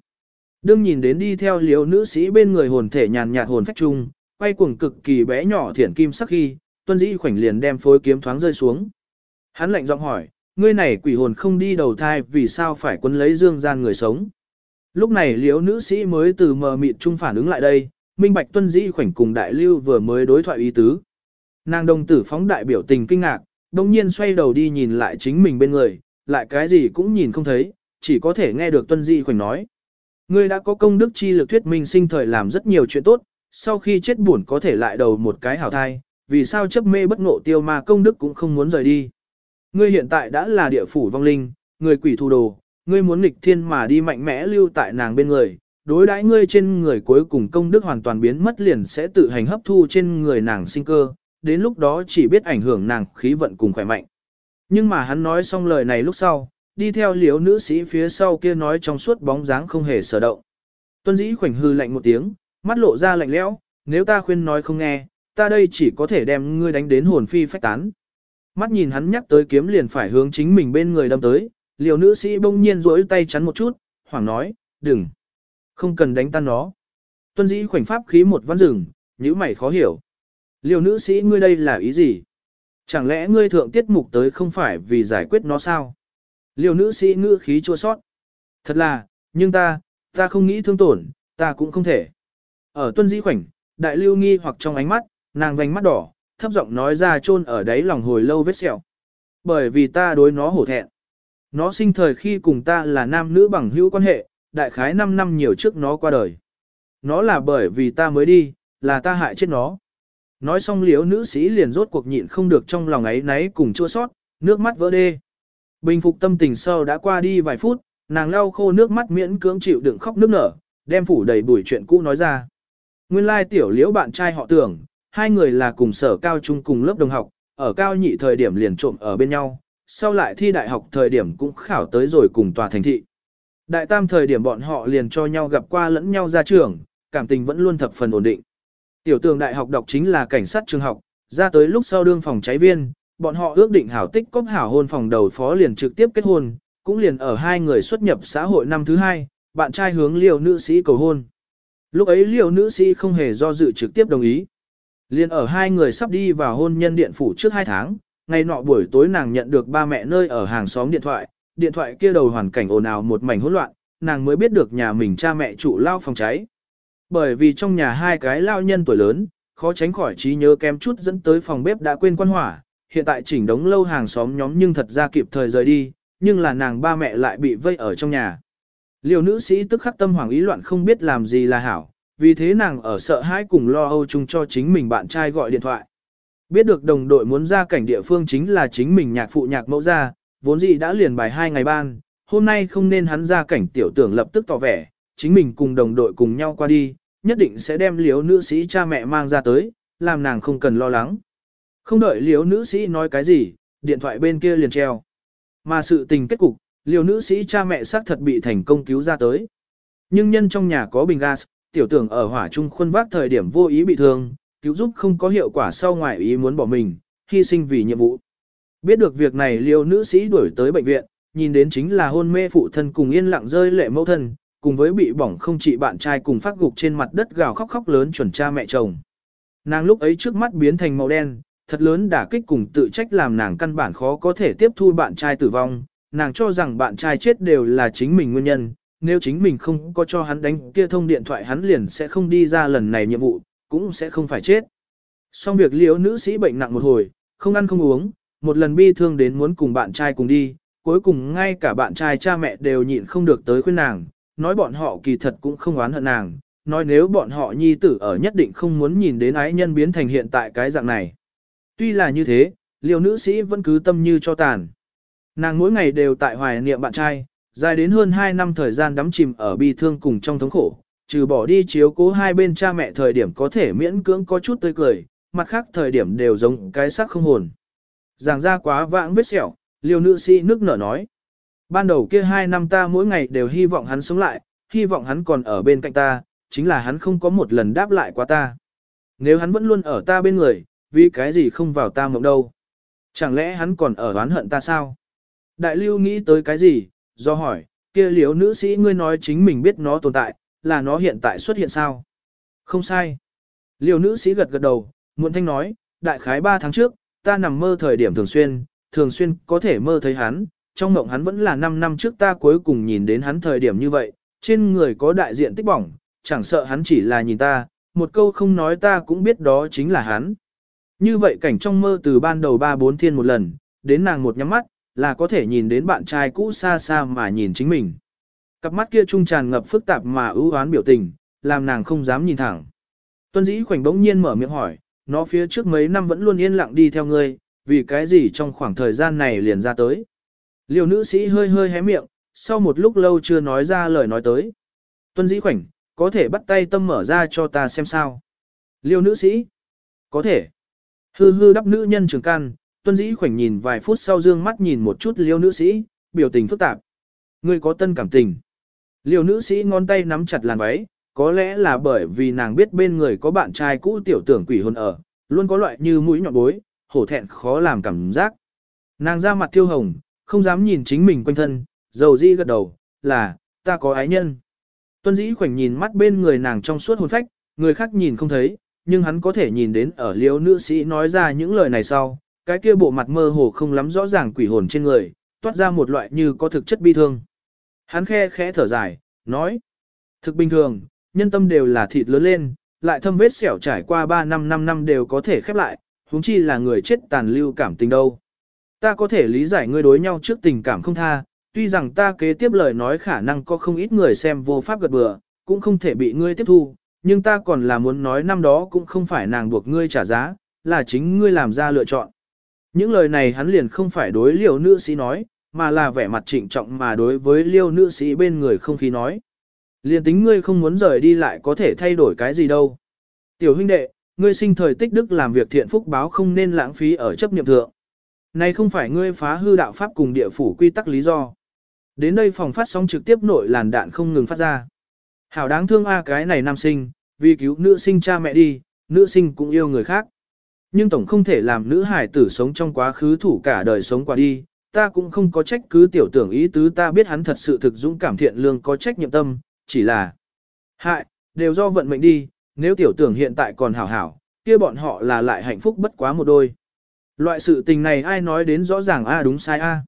Đương nhìn đến đi theo liều nữ sĩ bên người hồn thể nhàn nhạt hồn phách trung, quay cuồng cực kỳ bé nhỏ thiển kim sắc khi, tuân dĩ khoảnh liền đem phối kiếm thoáng rơi xuống. Hắn lạnh giọng hỏi, ngươi này quỷ hồn không đi đầu thai vì sao phải quân lấy dương gian người sống. Lúc này liễu nữ sĩ mới từ mờ mịt trung phản ứng lại đây, minh bạch tuân dĩ khoảnh cùng đại lưu vừa mới đối thoại ý tứ. Nàng đồng tử phóng đại biểu tình kinh ngạc, đồng nhiên xoay đầu đi nhìn lại chính mình bên người, lại cái gì cũng nhìn không thấy, chỉ có thể nghe được tuân dĩ khoảnh nói. Ngươi đã có công đức chi lực thuyết minh sinh thời làm rất nhiều chuyện tốt, sau khi chết buồn có thể lại đầu một cái hảo thai, vì sao chấp mê bất ngộ tiêu mà công đức cũng không muốn rời đi. Ngươi hiện tại đã là địa phủ vong linh, người quỷ thu đồ, ngươi muốn nghịch thiên mà đi mạnh mẽ lưu tại nàng bên người, đối đãi ngươi trên người cuối cùng công đức hoàn toàn biến mất liền sẽ tự hành hấp thu trên người nàng sinh cơ, đến lúc đó chỉ biết ảnh hưởng nàng khí vận cùng khỏe mạnh. Nhưng mà hắn nói xong lời này lúc sau, đi theo liếu nữ sĩ phía sau kia nói trong suốt bóng dáng không hề sở động. Tuân dĩ khoảnh hư lạnh một tiếng, mắt lộ ra lạnh lẽo, nếu ta khuyên nói không nghe, ta đây chỉ có thể đem ngươi đánh đến hồn phi phách tán. Mắt nhìn hắn nhắc tới kiếm liền phải hướng chính mình bên người đâm tới, liều nữ sĩ bỗng nhiên rỗi tay chắn một chút, hoảng nói, đừng, không cần đánh tan nó. Tuân dĩ khoảnh pháp khí một văn rừng, nhữ mày khó hiểu. Liều nữ sĩ ngươi đây là ý gì? Chẳng lẽ ngươi thượng tiết mục tới không phải vì giải quyết nó sao? Liều nữ sĩ ngữ khí chua sót. Thật là, nhưng ta, ta không nghĩ thương tổn, ta cũng không thể. Ở tuân dĩ khoảnh, đại lưu nghi hoặc trong ánh mắt, nàng vành mắt đỏ, thấp giọng nói ra chôn ở đáy lòng hồi lâu vết sẹo. Bởi vì ta đối nó hổ thẹn. Nó sinh thời khi cùng ta là nam nữ bằng hữu quan hệ, đại khái 5 năm nhiều trước nó qua đời. Nó là bởi vì ta mới đi, là ta hại chết nó. Nói xong liếu nữ sĩ liền rốt cuộc nhịn không được trong lòng ấy náy cùng chua sót, nước mắt vỡ đê. Bình phục tâm tình sau đã qua đi vài phút, nàng lau khô nước mắt miễn cưỡng chịu đựng khóc nước nở, đem phủ đầy bùi chuyện cũ nói ra. Nguyên lai tiểu liễu bạn trai họ tưởng, hai người là cùng sở cao trung cùng lớp đồng học, ở cao nhị thời điểm liền trộm ở bên nhau, sau lại thi đại học thời điểm cũng khảo tới rồi cùng tòa thành thị. Đại tam thời điểm bọn họ liền cho nhau gặp qua lẫn nhau ra trường, cảm tình vẫn luôn thập phần ổn định. Tiểu tường đại học đọc chính là cảnh sát trường học, ra tới lúc sau đương phòng cháy viên, bọn họ ước định hảo tích cóp hảo hôn phòng đầu phó liền trực tiếp kết hôn, cũng liền ở hai người xuất nhập xã hội năm thứ hai, bạn trai hướng liều nữ sĩ cầu hôn. Lúc ấy liều nữ sĩ không hề do dự trực tiếp đồng ý. Liên ở hai người sắp đi vào hôn nhân điện phủ trước hai tháng, ngày nọ buổi tối nàng nhận được ba mẹ nơi ở hàng xóm điện thoại, điện thoại kia đầu hoàn cảnh ồn ào một mảnh hỗn loạn, nàng mới biết được nhà mình cha mẹ trụ lao phòng cháy. Bởi vì trong nhà hai cái lao nhân tuổi lớn, khó tránh khỏi trí nhớ kém chút dẫn tới phòng bếp đã quên quan hỏa, hiện tại chỉnh đống lâu hàng xóm nhóm nhưng thật ra kịp thời rời đi, nhưng là nàng ba mẹ lại bị vây ở trong nhà. Liều nữ sĩ tức khắc tâm hoàng ý loạn không biết làm gì là hảo, vì thế nàng ở sợ hãi cùng lo âu chung cho chính mình bạn trai gọi điện thoại. Biết được đồng đội muốn ra cảnh địa phương chính là chính mình nhạc phụ nhạc mẫu ra, vốn dĩ đã liền bài hai ngày ban, hôm nay không nên hắn ra cảnh tiểu tưởng lập tức tỏ vẻ, chính mình cùng đồng đội cùng nhau qua đi, nhất định sẽ đem liếu nữ sĩ cha mẹ mang ra tới, làm nàng không cần lo lắng. Không đợi liếu nữ sĩ nói cái gì, điện thoại bên kia liền treo. Mà sự tình kết cục, liều nữ sĩ cha mẹ xác thật bị thành công cứu ra tới. Nhưng nhân trong nhà có bình gas, tiểu tưởng ở hỏa trung khuôn vác thời điểm vô ý bị thương, cứu giúp không có hiệu quả sau ngoài ý muốn bỏ mình, hy sinh vì nhiệm vụ. Biết được việc này liều nữ sĩ đuổi tới bệnh viện, nhìn đến chính là hôn mê phụ thân cùng yên lặng rơi lệ mẫu thân, cùng với bị bỏng không trị bạn trai cùng phát gục trên mặt đất gào khóc khóc lớn chuẩn cha mẹ chồng. Nàng lúc ấy trước mắt biến thành màu đen, thật lớn đả kích cùng tự trách làm nàng căn bản khó có thể tiếp thu bạn trai tử vong, nàng cho rằng bạn trai chết đều là chính mình nguyên nhân, nếu chính mình không có cho hắn đánh kia thông điện thoại hắn liền sẽ không đi ra lần này nhiệm vụ, cũng sẽ không phải chết. Xong việc liễu nữ sĩ bệnh nặng một hồi, không ăn không uống, một lần bi thương đến muốn cùng bạn trai cùng đi, cuối cùng ngay cả bạn trai cha mẹ đều nhịn không được tới khuyên nàng, nói bọn họ kỳ thật cũng không oán hận nàng, nói nếu bọn họ nhi tử ở nhất định không muốn nhìn đến ái nhân biến thành hiện tại cái dạng này. Tuy là như thế, liều nữ sĩ vẫn cứ tâm như cho tàn. Nàng mỗi ngày đều tại hoài niệm bạn trai, dài đến hơn 2 năm thời gian đắm chìm ở bi thương cùng trong thống khổ, trừ bỏ đi chiếu cố hai bên cha mẹ thời điểm có thể miễn cưỡng có chút tươi cười, mặt khác thời điểm đều giống cái xác không hồn. Giảng ra quá vãng vết sẹo, liều nữ sĩ nước nở nói. Ban đầu kia hai năm ta mỗi ngày đều hy vọng hắn sống lại, hy vọng hắn còn ở bên cạnh ta, chính là hắn không có một lần đáp lại qua ta. Nếu hắn vẫn luôn ở ta bên người, vì cái gì không vào ta mộng đâu? Chẳng lẽ hắn còn ở oán hận ta sao? Đại lưu nghĩ tới cái gì, do hỏi, kia liếu nữ sĩ ngươi nói chính mình biết nó tồn tại, là nó hiện tại xuất hiện sao? Không sai. Liều nữ sĩ gật gật đầu, muộn thanh nói, đại khái 3 tháng trước, ta nằm mơ thời điểm thường xuyên, thường xuyên có thể mơ thấy hắn, trong mộng hắn vẫn là 5 năm trước ta cuối cùng nhìn đến hắn thời điểm như vậy, trên người có đại diện tích bỏng, chẳng sợ hắn chỉ là nhìn ta, một câu không nói ta cũng biết đó chính là hắn. Như vậy cảnh trong mơ từ ban đầu ba bốn thiên một lần, đến nàng một nhắm mắt, là có thể nhìn đến bạn trai cũ xa xa mà nhìn chính mình. Cặp mắt kia trung tràn ngập phức tạp mà ưu oán biểu tình, làm nàng không dám nhìn thẳng. Tuân dĩ khoảnh bỗng nhiên mở miệng hỏi, nó phía trước mấy năm vẫn luôn yên lặng đi theo ngươi, vì cái gì trong khoảng thời gian này liền ra tới. Liều nữ sĩ hơi hơi hé miệng, sau một lúc lâu chưa nói ra lời nói tới. Tuân dĩ khoảnh, có thể bắt tay tâm mở ra cho ta xem sao. Liêu nữ sĩ, có thể. Hư hư đắp nữ nhân trường can, tuân dĩ khoảnh nhìn vài phút sau dương mắt nhìn một chút liêu nữ sĩ, biểu tình phức tạp. Ngươi có tân cảm tình. Liêu nữ sĩ ngón tay nắm chặt làn váy, có lẽ là bởi vì nàng biết bên người có bạn trai cũ tiểu tưởng quỷ hồn ở, luôn có loại như mũi nhọn bối, hổ thẹn khó làm cảm giác. Nàng ra mặt tiêu hồng, không dám nhìn chính mình quanh thân, dầu di gật đầu, là, ta có ái nhân. Tuân dĩ khoảnh nhìn mắt bên người nàng trong suốt hồn phách, người khác nhìn không thấy, nhưng hắn có thể nhìn đến ở liêu nữ sĩ nói ra những lời này sau, cái kia bộ mặt mơ hồ không lắm rõ ràng quỷ hồn trên người, toát ra một loại như có thực chất bi thương. Hắn khe khẽ thở dài, nói, thực bình thường, nhân tâm đều là thịt lớn lên, lại thâm vết sẹo trải qua 3 năm 5 năm đều có thể khép lại, huống chi là người chết tàn lưu cảm tình đâu. Ta có thể lý giải ngươi đối nhau trước tình cảm không tha, tuy rằng ta kế tiếp lời nói khả năng có không ít người xem vô pháp gật bừa, cũng không thể bị ngươi tiếp thu, nhưng ta còn là muốn nói năm đó cũng không phải nàng buộc ngươi trả giá, là chính ngươi làm ra lựa chọn. Những lời này hắn liền không phải đối liều nữ sĩ nói, mà là vẻ mặt trịnh trọng mà đối với liêu nữ sĩ bên người không khí nói. Liền tính ngươi không muốn rời đi lại có thể thay đổi cái gì đâu. Tiểu huynh đệ, ngươi sinh thời tích đức làm việc thiện phúc báo không nên lãng phí ở chấp niệm thượng. Này không phải ngươi phá hư đạo pháp cùng địa phủ quy tắc lý do. Đến đây phòng phát sóng trực tiếp nội làn đạn không ngừng phát ra. Hảo đáng thương a cái này nam sinh, vì cứu nữ sinh cha mẹ đi, nữ sinh cũng yêu người khác. Nhưng tổng không thể làm nữ hải tử sống trong quá khứ thủ cả đời sống qua đi, ta cũng không có trách cứ tiểu tưởng ý tứ ta biết hắn thật sự thực dũng cảm thiện lương có trách nhiệm tâm, chỉ là hại, đều do vận mệnh đi, nếu tiểu tưởng hiện tại còn hảo hảo, kia bọn họ là lại hạnh phúc bất quá một đôi. Loại sự tình này ai nói đến rõ ràng a đúng sai a.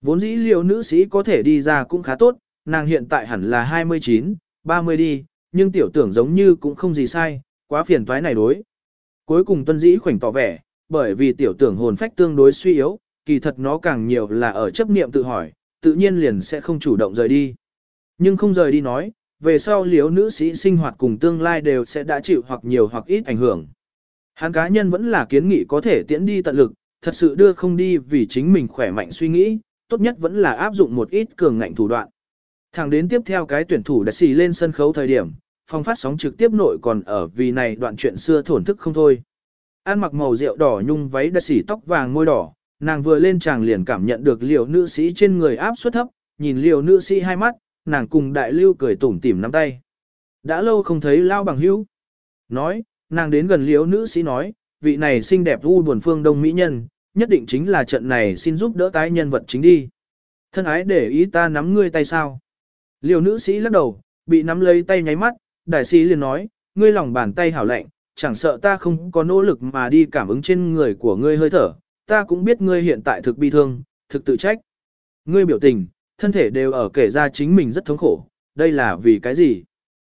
Vốn dĩ liệu nữ sĩ có thể đi ra cũng khá tốt, nàng hiện tại hẳn là 29, 30 đi, nhưng tiểu tưởng giống như cũng không gì sai, quá phiền toái này đối. Cuối cùng tuân dĩ khoảnh tỏ vẻ, bởi vì tiểu tưởng hồn phách tương đối suy yếu, kỳ thật nó càng nhiều là ở chấp niệm tự hỏi, tự nhiên liền sẽ không chủ động rời đi. Nhưng không rời đi nói, về sau liếu nữ sĩ sinh hoạt cùng tương lai đều sẽ đã chịu hoặc nhiều hoặc ít ảnh hưởng. Hắn cá nhân vẫn là kiến nghị có thể tiễn đi tận lực, thật sự đưa không đi vì chính mình khỏe mạnh suy nghĩ, tốt nhất vẫn là áp dụng một ít cường ngạnh thủ đoạn. Thẳng đến tiếp theo cái tuyển thủ đã xì lên sân khấu thời điểm, phong phát sóng trực tiếp nội còn ở vì này đoạn chuyện xưa thổn thức không thôi. An mặc màu rượu đỏ nhung váy đã xỉ tóc vàng môi đỏ, nàng vừa lên tràng liền cảm nhận được liều nữ sĩ trên người áp suất thấp, nhìn liều nữ sĩ hai mắt, nàng cùng đại lưu cười tủm tỉm nắm tay. Đã lâu không thấy lao bằng hữu. Nói, nàng đến gần liều nữ sĩ nói, vị này xinh đẹp u buồn phương đông mỹ nhân, nhất định chính là trận này xin giúp đỡ tái nhân vật chính đi. Thân ái để ý ta nắm ngươi tay sao. Liều nữ sĩ lắc đầu, bị nắm lấy tay nháy mắt, đại sĩ liền nói, ngươi lòng bàn tay hảo lạnh, chẳng sợ ta không có nỗ lực mà đi cảm ứng trên người của ngươi hơi thở, ta cũng biết ngươi hiện tại thực bi thương, thực tự trách. Ngươi biểu tình, thân thể đều ở kể ra chính mình rất thống khổ, đây là vì cái gì?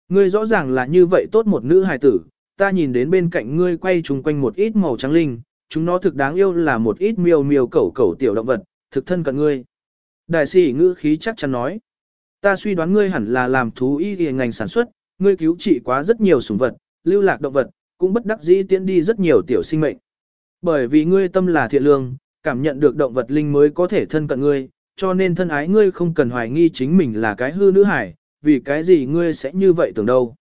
Ngươi rõ ràng là như vậy tốt một nữ hài tử, ta nhìn đến bên cạnh ngươi quay chung quanh một ít màu trắng linh, chúng nó thực đáng yêu là một ít miêu miêu cẩu cẩu tiểu động vật, thực thân cận ngươi. Đại sĩ ngữ khí chắc chắn nói, ta suy đoán ngươi hẳn là làm thú y y ngành sản xuất, ngươi cứu trị quá rất nhiều sủng vật, lưu lạc động vật, cũng bất đắc dĩ tiễn đi rất nhiều tiểu sinh mệnh. Bởi vì ngươi tâm là thiện lương, cảm nhận được động vật linh mới có thể thân cận ngươi, cho nên thân ái ngươi không cần hoài nghi chính mình là cái hư nữ hải, vì cái gì ngươi sẽ như vậy tưởng đâu.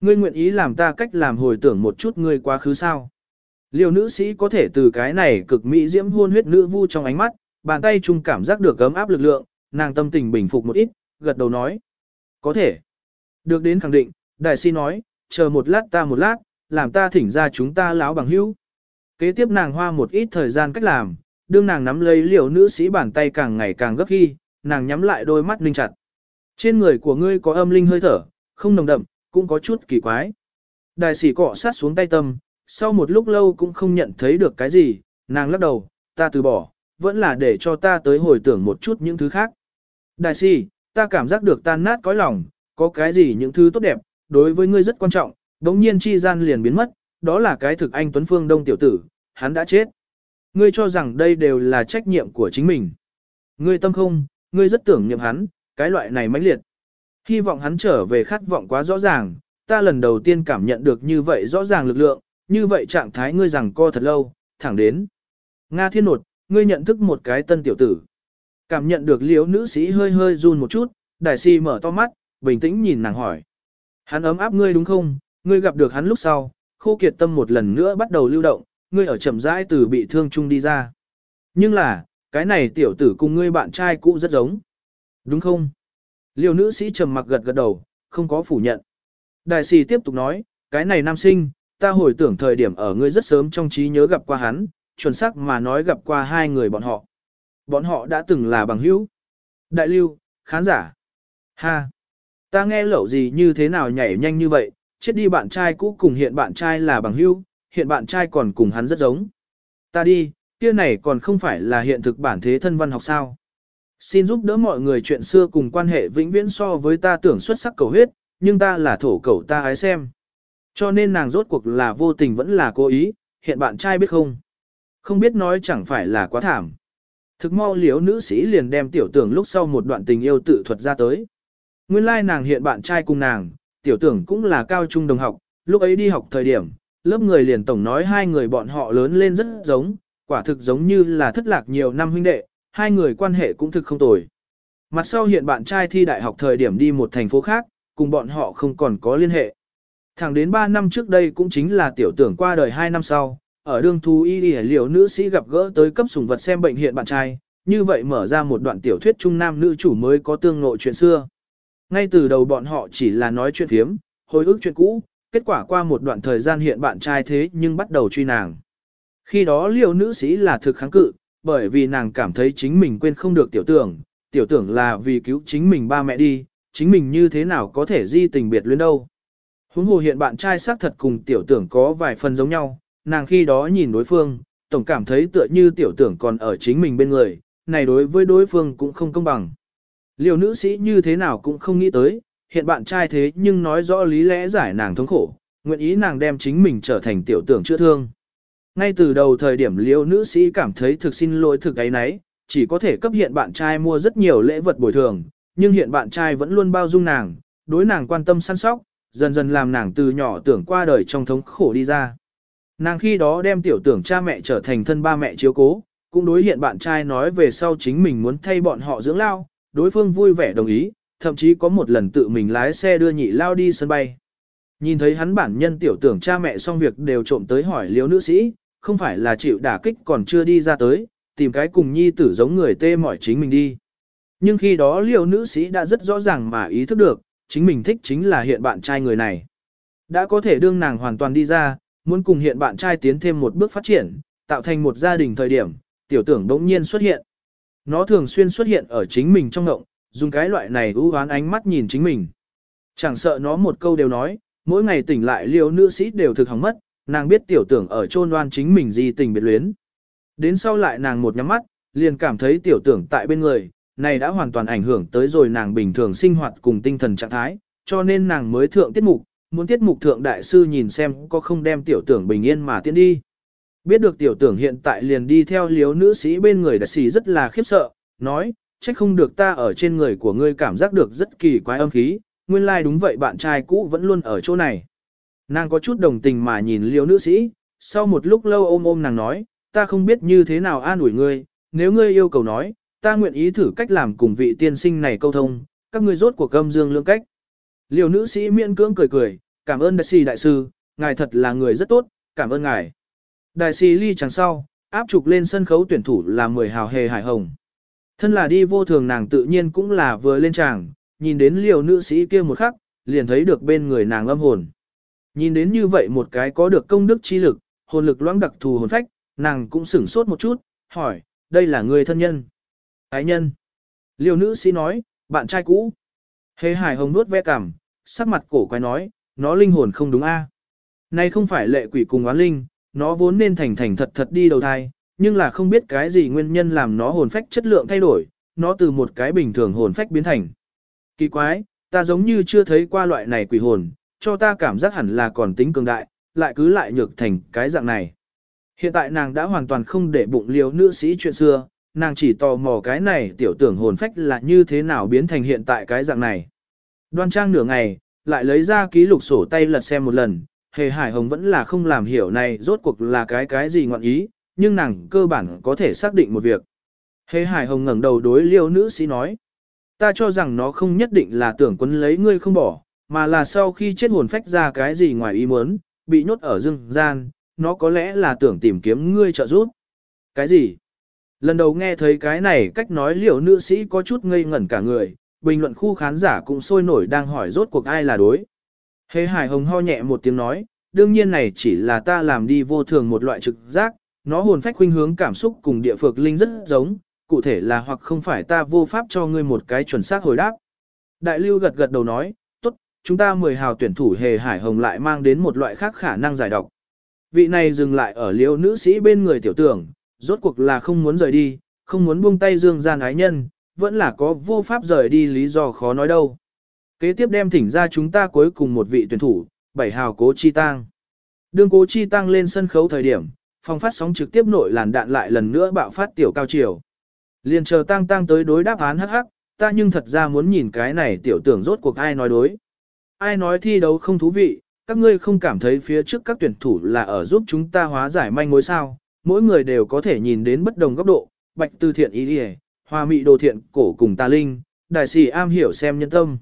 Ngươi nguyện ý làm ta cách làm hồi tưởng một chút ngươi quá khứ sao. Liều nữ sĩ có thể từ cái này cực mỹ diễm hôn huyết nữ vu trong ánh mắt, bàn tay chung cảm giác được gấm áp lực lượng, nàng tâm tình bình phục một ít, gật đầu nói. Có thể. Được đến khẳng định, đại sĩ nói, chờ một lát ta một lát, làm ta thỉnh ra chúng ta láo bằng hữu. Kế tiếp nàng hoa một ít thời gian cách làm, đương nàng nắm lấy liều nữ sĩ bàn tay càng ngày càng gấp khi, nàng nhắm lại đôi mắt linh chặt. Trên người của ngươi có âm linh hơi thở, không nồng đậm, cũng có chút kỳ quái. Đại sĩ cọ sát xuống tay tâm, sau một lúc lâu cũng không nhận thấy được cái gì, nàng lắc đầu, ta từ bỏ, vẫn là để cho ta tới hồi tưởng một chút những thứ khác. Đại sĩ, ta cảm giác được tan nát cõi lòng, có cái gì những thứ tốt đẹp, đối với ngươi rất quan trọng, đống nhiên chi gian liền biến mất, đó là cái thực anh Tuấn Phương Đông tiểu tử, hắn đã chết. Ngươi cho rằng đây đều là trách nhiệm của chính mình. Ngươi tâm không, ngươi rất tưởng niệm hắn, cái loại này mãnh liệt. Hy vọng hắn trở về khát vọng quá rõ ràng, ta lần đầu tiên cảm nhận được như vậy rõ ràng lực lượng, như vậy trạng thái ngươi rằng co thật lâu, thẳng đến. Nga thiên nột, ngươi nhận thức một cái tân tiểu tử. Cảm nhận được liếu nữ sĩ hơi hơi run một chút, đại si mở to mắt, bình tĩnh nhìn nàng hỏi. Hắn ấm áp ngươi đúng không, ngươi gặp được hắn lúc sau, khô kiệt tâm một lần nữa bắt đầu lưu động, ngươi ở chậm rãi từ bị thương chung đi ra. Nhưng là, cái này tiểu tử cùng ngươi bạn trai cũ rất giống. Đúng không? Liêu nữ sĩ trầm mặc gật gật đầu, không có phủ nhận. Đại sĩ tiếp tục nói, cái này nam sinh, ta hồi tưởng thời điểm ở ngươi rất sớm trong trí nhớ gặp qua hắn, chuẩn xác mà nói gặp qua hai người bọn họ. Bọn họ đã từng là bằng hữu. Đại lưu, khán giả. Ha! Ta nghe lẩu gì như thế nào nhảy nhanh như vậy, chết đi bạn trai cũ cùng hiện bạn trai là bằng hữu, hiện bạn trai còn cùng hắn rất giống. Ta đi, kia này còn không phải là hiện thực bản thế thân văn học sao. Xin giúp đỡ mọi người chuyện xưa cùng quan hệ vĩnh viễn so với ta tưởng xuất sắc cầu huyết, nhưng ta là thổ cầu ta ái xem. Cho nên nàng rốt cuộc là vô tình vẫn là cố ý, hiện bạn trai biết không? Không biết nói chẳng phải là quá thảm. Thực mau liếu nữ sĩ liền đem tiểu tưởng lúc sau một đoạn tình yêu tự thuật ra tới. Nguyên lai like nàng hiện bạn trai cùng nàng, tiểu tưởng cũng là cao trung đồng học, lúc ấy đi học thời điểm, lớp người liền tổng nói hai người bọn họ lớn lên rất giống, quả thực giống như là thất lạc nhiều năm huynh đệ, hai người quan hệ cũng thực không tồi. Mặt sau hiện bạn trai thi đại học thời điểm đi một thành phố khác, cùng bọn họ không còn có liên hệ. Thẳng đến 3 năm trước đây cũng chính là tiểu tưởng qua đời 2 năm sau, ở đường thú y y liệu nữ sĩ gặp gỡ tới cấp sùng vật xem bệnh hiện bạn trai, như vậy mở ra một đoạn tiểu thuyết trung nam nữ chủ mới có tương ngộ chuyện xưa. Ngay từ đầu bọn họ chỉ là nói chuyện phiếm, hồi ức chuyện cũ, kết quả qua một đoạn thời gian hiện bạn trai thế nhưng bắt đầu truy nàng. Khi đó liều nữ sĩ là thực kháng cự, bởi vì nàng cảm thấy chính mình quên không được tiểu tưởng, tiểu tưởng là vì cứu chính mình ba mẹ đi, chính mình như thế nào có thể di tình biệt luyến đâu. Huống hồ hiện bạn trai xác thật cùng tiểu tưởng có vài phần giống nhau, nàng khi đó nhìn đối phương, tổng cảm thấy tựa như tiểu tưởng còn ở chính mình bên người, này đối với đối phương cũng không công bằng. Liều nữ sĩ như thế nào cũng không nghĩ tới, hiện bạn trai thế nhưng nói rõ lý lẽ giải nàng thống khổ, nguyện ý nàng đem chính mình trở thành tiểu tưởng chữa thương. Ngay từ đầu thời điểm liều nữ sĩ cảm thấy thực xin lỗi thực ấy nấy, chỉ có thể cấp hiện bạn trai mua rất nhiều lễ vật bồi thường, nhưng hiện bạn trai vẫn luôn bao dung nàng, đối nàng quan tâm săn sóc, dần dần làm nàng từ nhỏ tưởng qua đời trong thống khổ đi ra. Nàng khi đó đem tiểu tưởng cha mẹ trở thành thân ba mẹ chiếu cố, cũng đối hiện bạn trai nói về sau chính mình muốn thay bọn họ dưỡng lao, đối phương vui vẻ đồng ý, thậm chí có một lần tự mình lái xe đưa nhị lao đi sân bay. Nhìn thấy hắn bản nhân tiểu tưởng cha mẹ xong việc đều trộm tới hỏi liếu nữ sĩ, không phải là chịu đả kích còn chưa đi ra tới, tìm cái cùng nhi tử giống người tê mỏi chính mình đi. Nhưng khi đó liều nữ sĩ đã rất rõ ràng mà ý thức được, chính mình thích chính là hiện bạn trai người này. Đã có thể đương nàng hoàn toàn đi ra, muốn cùng hiện bạn trai tiến thêm một bước phát triển, tạo thành một gia đình thời điểm, tiểu tưởng đống nhiên xuất hiện. Nó thường xuyên xuất hiện ở chính mình trong ngộng, dùng cái loại này ưu hoán ánh mắt nhìn chính mình. Chẳng sợ nó một câu đều nói, mỗi ngày tỉnh lại liều nữ sĩ đều thực hỏng mất, nàng biết tiểu tưởng ở chôn đoan chính mình gì tình biệt luyến. Đến sau lại nàng một nhắm mắt, liền cảm thấy tiểu tưởng tại bên người, này đã hoàn toàn ảnh hưởng tới rồi nàng bình thường sinh hoạt cùng tinh thần trạng thái, cho nên nàng mới thượng tiết mục, muốn tiết mục thượng đại sư nhìn xem có không đem tiểu tưởng bình yên mà tiến đi. Biết được tiểu tưởng hiện tại liền đi theo liếu nữ sĩ bên người đại sĩ rất là khiếp sợ, nói, trách không được ta ở trên người của ngươi cảm giác được rất kỳ quái âm khí, nguyên lai like đúng vậy bạn trai cũ vẫn luôn ở chỗ này. Nàng có chút đồng tình mà nhìn liếu nữ sĩ, sau một lúc lâu ôm ôm nàng nói, ta không biết như thế nào an ủi ngươi, nếu ngươi yêu cầu nói, ta nguyện ý thử cách làm cùng vị tiên sinh này câu thông, các ngươi rốt của âm dương lương cách. Liều nữ sĩ miễn cưỡng cười cười, cảm ơn đại sĩ đại sư, ngài thật là người rất tốt, cảm ơn ngài. Đại sĩ ly chẳng sau, áp trục lên sân khấu tuyển thủ là mười hào hề hải hồng. Thân là đi vô thường nàng tự nhiên cũng là vừa lên tràng, nhìn đến liều nữ sĩ kia một khắc, liền thấy được bên người nàng lâm hồn. Nhìn đến như vậy một cái có được công đức chi lực, hồn lực loãng đặc thù hồn phách, nàng cũng sửng sốt một chút, hỏi, đây là người thân nhân. Ái nhân. Liều nữ sĩ nói, bạn trai cũ. Hề hải hồng nuốt ve cảm, sắc mặt cổ quái nói, nó linh hồn không đúng a. À. Không phải lệ quỷ cùng oán linh, nó vốn nên thành thành thật thật đi đầu thai, nhưng là không biết cái gì nguyên nhân làm nó hồn phách chất lượng thay đổi, nó từ một cái bình thường hồn phách biến thành. Kỳ quái, ta giống như chưa thấy qua loại này quỷ hồn, cho ta cảm giác hẳn là còn tính cường đại, lại cứ lại nhược thành cái dạng này. Hiện tại nàng đã hoàn toàn không để bụng liều nữ sĩ chuyện xưa, nàng chỉ tò mò cái này tiểu tưởng hồn phách là như thế nào biến thành hiện tại cái dạng này. Đoan trang nửa ngày, lại lấy ra ký lục sổ tay lật xem một lần, hề hải hồng vẫn là không làm hiểu này rốt cuộc là cái cái gì ngọn ý, nhưng nàng cơ bản có thể xác định một việc. Hề Hải Hồng ngẩng đầu đối liêu nữ sĩ nói. Ta cho rằng nó không nhất định là tưởng quấn lấy ngươi không bỏ, mà là sau khi chết hồn phách ra cái gì ngoài ý muốn, bị nhốt ở rừng gian, nó có lẽ là tưởng tìm kiếm ngươi trợ giúp. Cái gì? Lần đầu nghe thấy cái này cách nói liệu nữ sĩ có chút ngây ngẩn cả người, bình luận khu khán giả cũng sôi nổi đang hỏi rốt cuộc ai là đối. Hề hải hồng ho nhẹ một tiếng nói, đương nhiên này chỉ là ta làm đi vô thường một loại trực giác, nó hồn phách khuynh hướng cảm xúc cùng địa phược linh rất giống, cụ thể là hoặc không phải ta vô pháp cho ngươi một cái chuẩn xác hồi đáp. Đại lưu gật gật đầu nói, tốt, chúng ta mười hào tuyển thủ hề hải hồng lại mang đến một loại khác khả năng giải độc. Vị này dừng lại ở liễu nữ sĩ bên người tiểu tưởng, rốt cuộc là không muốn rời đi, không muốn buông tay dương gian ái nhân, vẫn là có vô pháp rời đi lý do khó nói đâu. Kế tiếp đem thỉnh ra chúng ta cuối cùng một vị tuyển thủ, bảy hào cố chi tăng. Đương cố chi tăng lên sân khấu thời điểm, phòng phát sóng trực tiếp nội làn đạn lại lần nữa bạo phát tiểu cao chiều. Liền chờ tăng tăng tới đối đáp án hắc hắc, ta nhưng thật ra muốn nhìn cái này tiểu tưởng rốt cuộc ai nói đối. Ai nói thi đấu không thú vị, các ngươi không cảm thấy phía trước các tuyển thủ là ở giúp chúng ta hóa giải manh mối sao, mỗi người đều có thể nhìn đến bất đồng góc độ, bạch tư thiện ý đi hoa mị đồ thiện cổ cùng ta linh, đại sĩ am hiểu xem nhân tâm.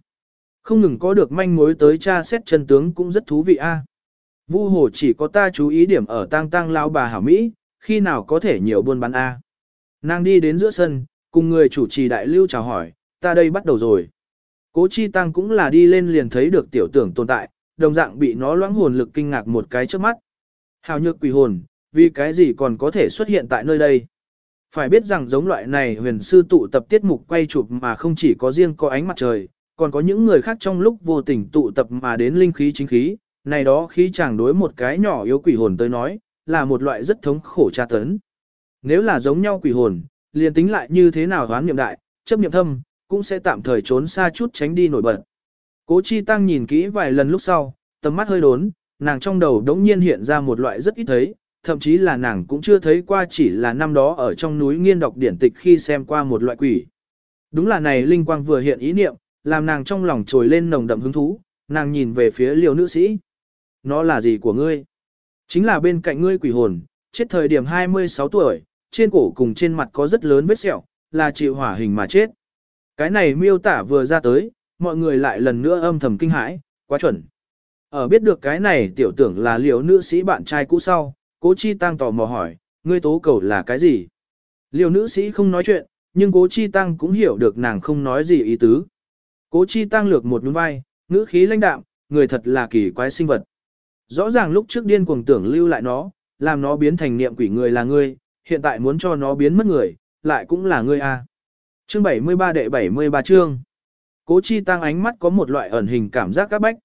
Không ngừng có được manh mối tới tra xét chân tướng cũng rất thú vị a. Vu hồ chỉ có ta chú ý điểm ở tang tang lao bà hảo Mỹ, khi nào có thể nhiều buôn bán a. Nàng đi đến giữa sân, cùng người chủ trì đại lưu chào hỏi, ta đây bắt đầu rồi. Cố chi tăng cũng là đi lên liền thấy được tiểu tưởng tồn tại, đồng dạng bị nó loãng hồn lực kinh ngạc một cái trước mắt. Hào nhược quỷ hồn, vì cái gì còn có thể xuất hiện tại nơi đây. Phải biết rằng giống loại này huyền sư tụ tập tiết mục quay chụp mà không chỉ có riêng có ánh mặt trời, còn có những người khác trong lúc vô tình tụ tập mà đến linh khí chính khí, này đó khí chàng đối một cái nhỏ yếu quỷ hồn tới nói, là một loại rất thống khổ tra tấn. Nếu là giống nhau quỷ hồn, liền tính lại như thế nào đoán niệm đại, chấp niệm thâm, cũng sẽ tạm thời trốn xa chút tránh đi nổi bật. Cố Chi Tăng nhìn kỹ vài lần lúc sau, tầm mắt hơi đốn, nàng trong đầu đống nhiên hiện ra một loại rất ít thấy, thậm chí là nàng cũng chưa thấy qua chỉ là năm đó ở trong núi nghiên đọc điển tịch khi xem qua một loại quỷ. Đúng là này linh quang vừa hiện ý niệm, làm nàng trong lòng trồi lên nồng đậm hứng thú, nàng nhìn về phía liều nữ sĩ. Nó là gì của ngươi? Chính là bên cạnh ngươi quỷ hồn, chết thời điểm 26 tuổi, trên cổ cùng trên mặt có rất lớn vết sẹo, là chịu hỏa hình mà chết. Cái này miêu tả vừa ra tới, mọi người lại lần nữa âm thầm kinh hãi, quá chuẩn. Ở biết được cái này tiểu tưởng là liều nữ sĩ bạn trai cũ sau, cố chi tăng tò mò hỏi, ngươi tố cầu là cái gì? Liều nữ sĩ không nói chuyện, nhưng cố chi tăng cũng hiểu được nàng không nói gì ý tứ. Cố chi tăng lược một nhún vai, ngữ khí lãnh đạm, người thật là kỳ quái sinh vật. Rõ ràng lúc trước điên cuồng tưởng lưu lại nó, làm nó biến thành niệm quỷ người là ngươi, hiện tại muốn cho nó biến mất người, lại cũng là ngươi a. À. Chương 73 đệ 73 chương. Cố chi tăng ánh mắt có một loại ẩn hình cảm giác các bách.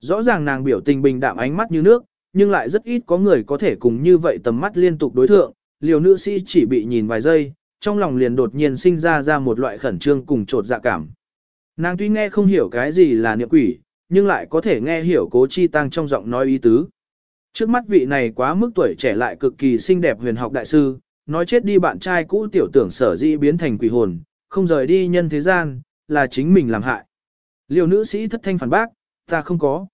Rõ ràng nàng biểu tình bình đạm ánh mắt như nước, nhưng lại rất ít có người có thể cùng như vậy tầm mắt liên tục đối thượng, liều nữ sĩ chỉ bị nhìn vài giây, trong lòng liền đột nhiên sinh ra ra một loại khẩn trương cùng trột dạ cảm. Nàng tuy nghe không hiểu cái gì là niệm quỷ, nhưng lại có thể nghe hiểu cố chi tăng trong giọng nói ý tứ. Trước mắt vị này quá mức tuổi trẻ lại cực kỳ xinh đẹp huyền học đại sư, nói chết đi bạn trai cũ tiểu tưởng sở dĩ biến thành quỷ hồn, không rời đi nhân thế gian, là chính mình làm hại. Liều nữ sĩ thất thanh phản bác, ta không có.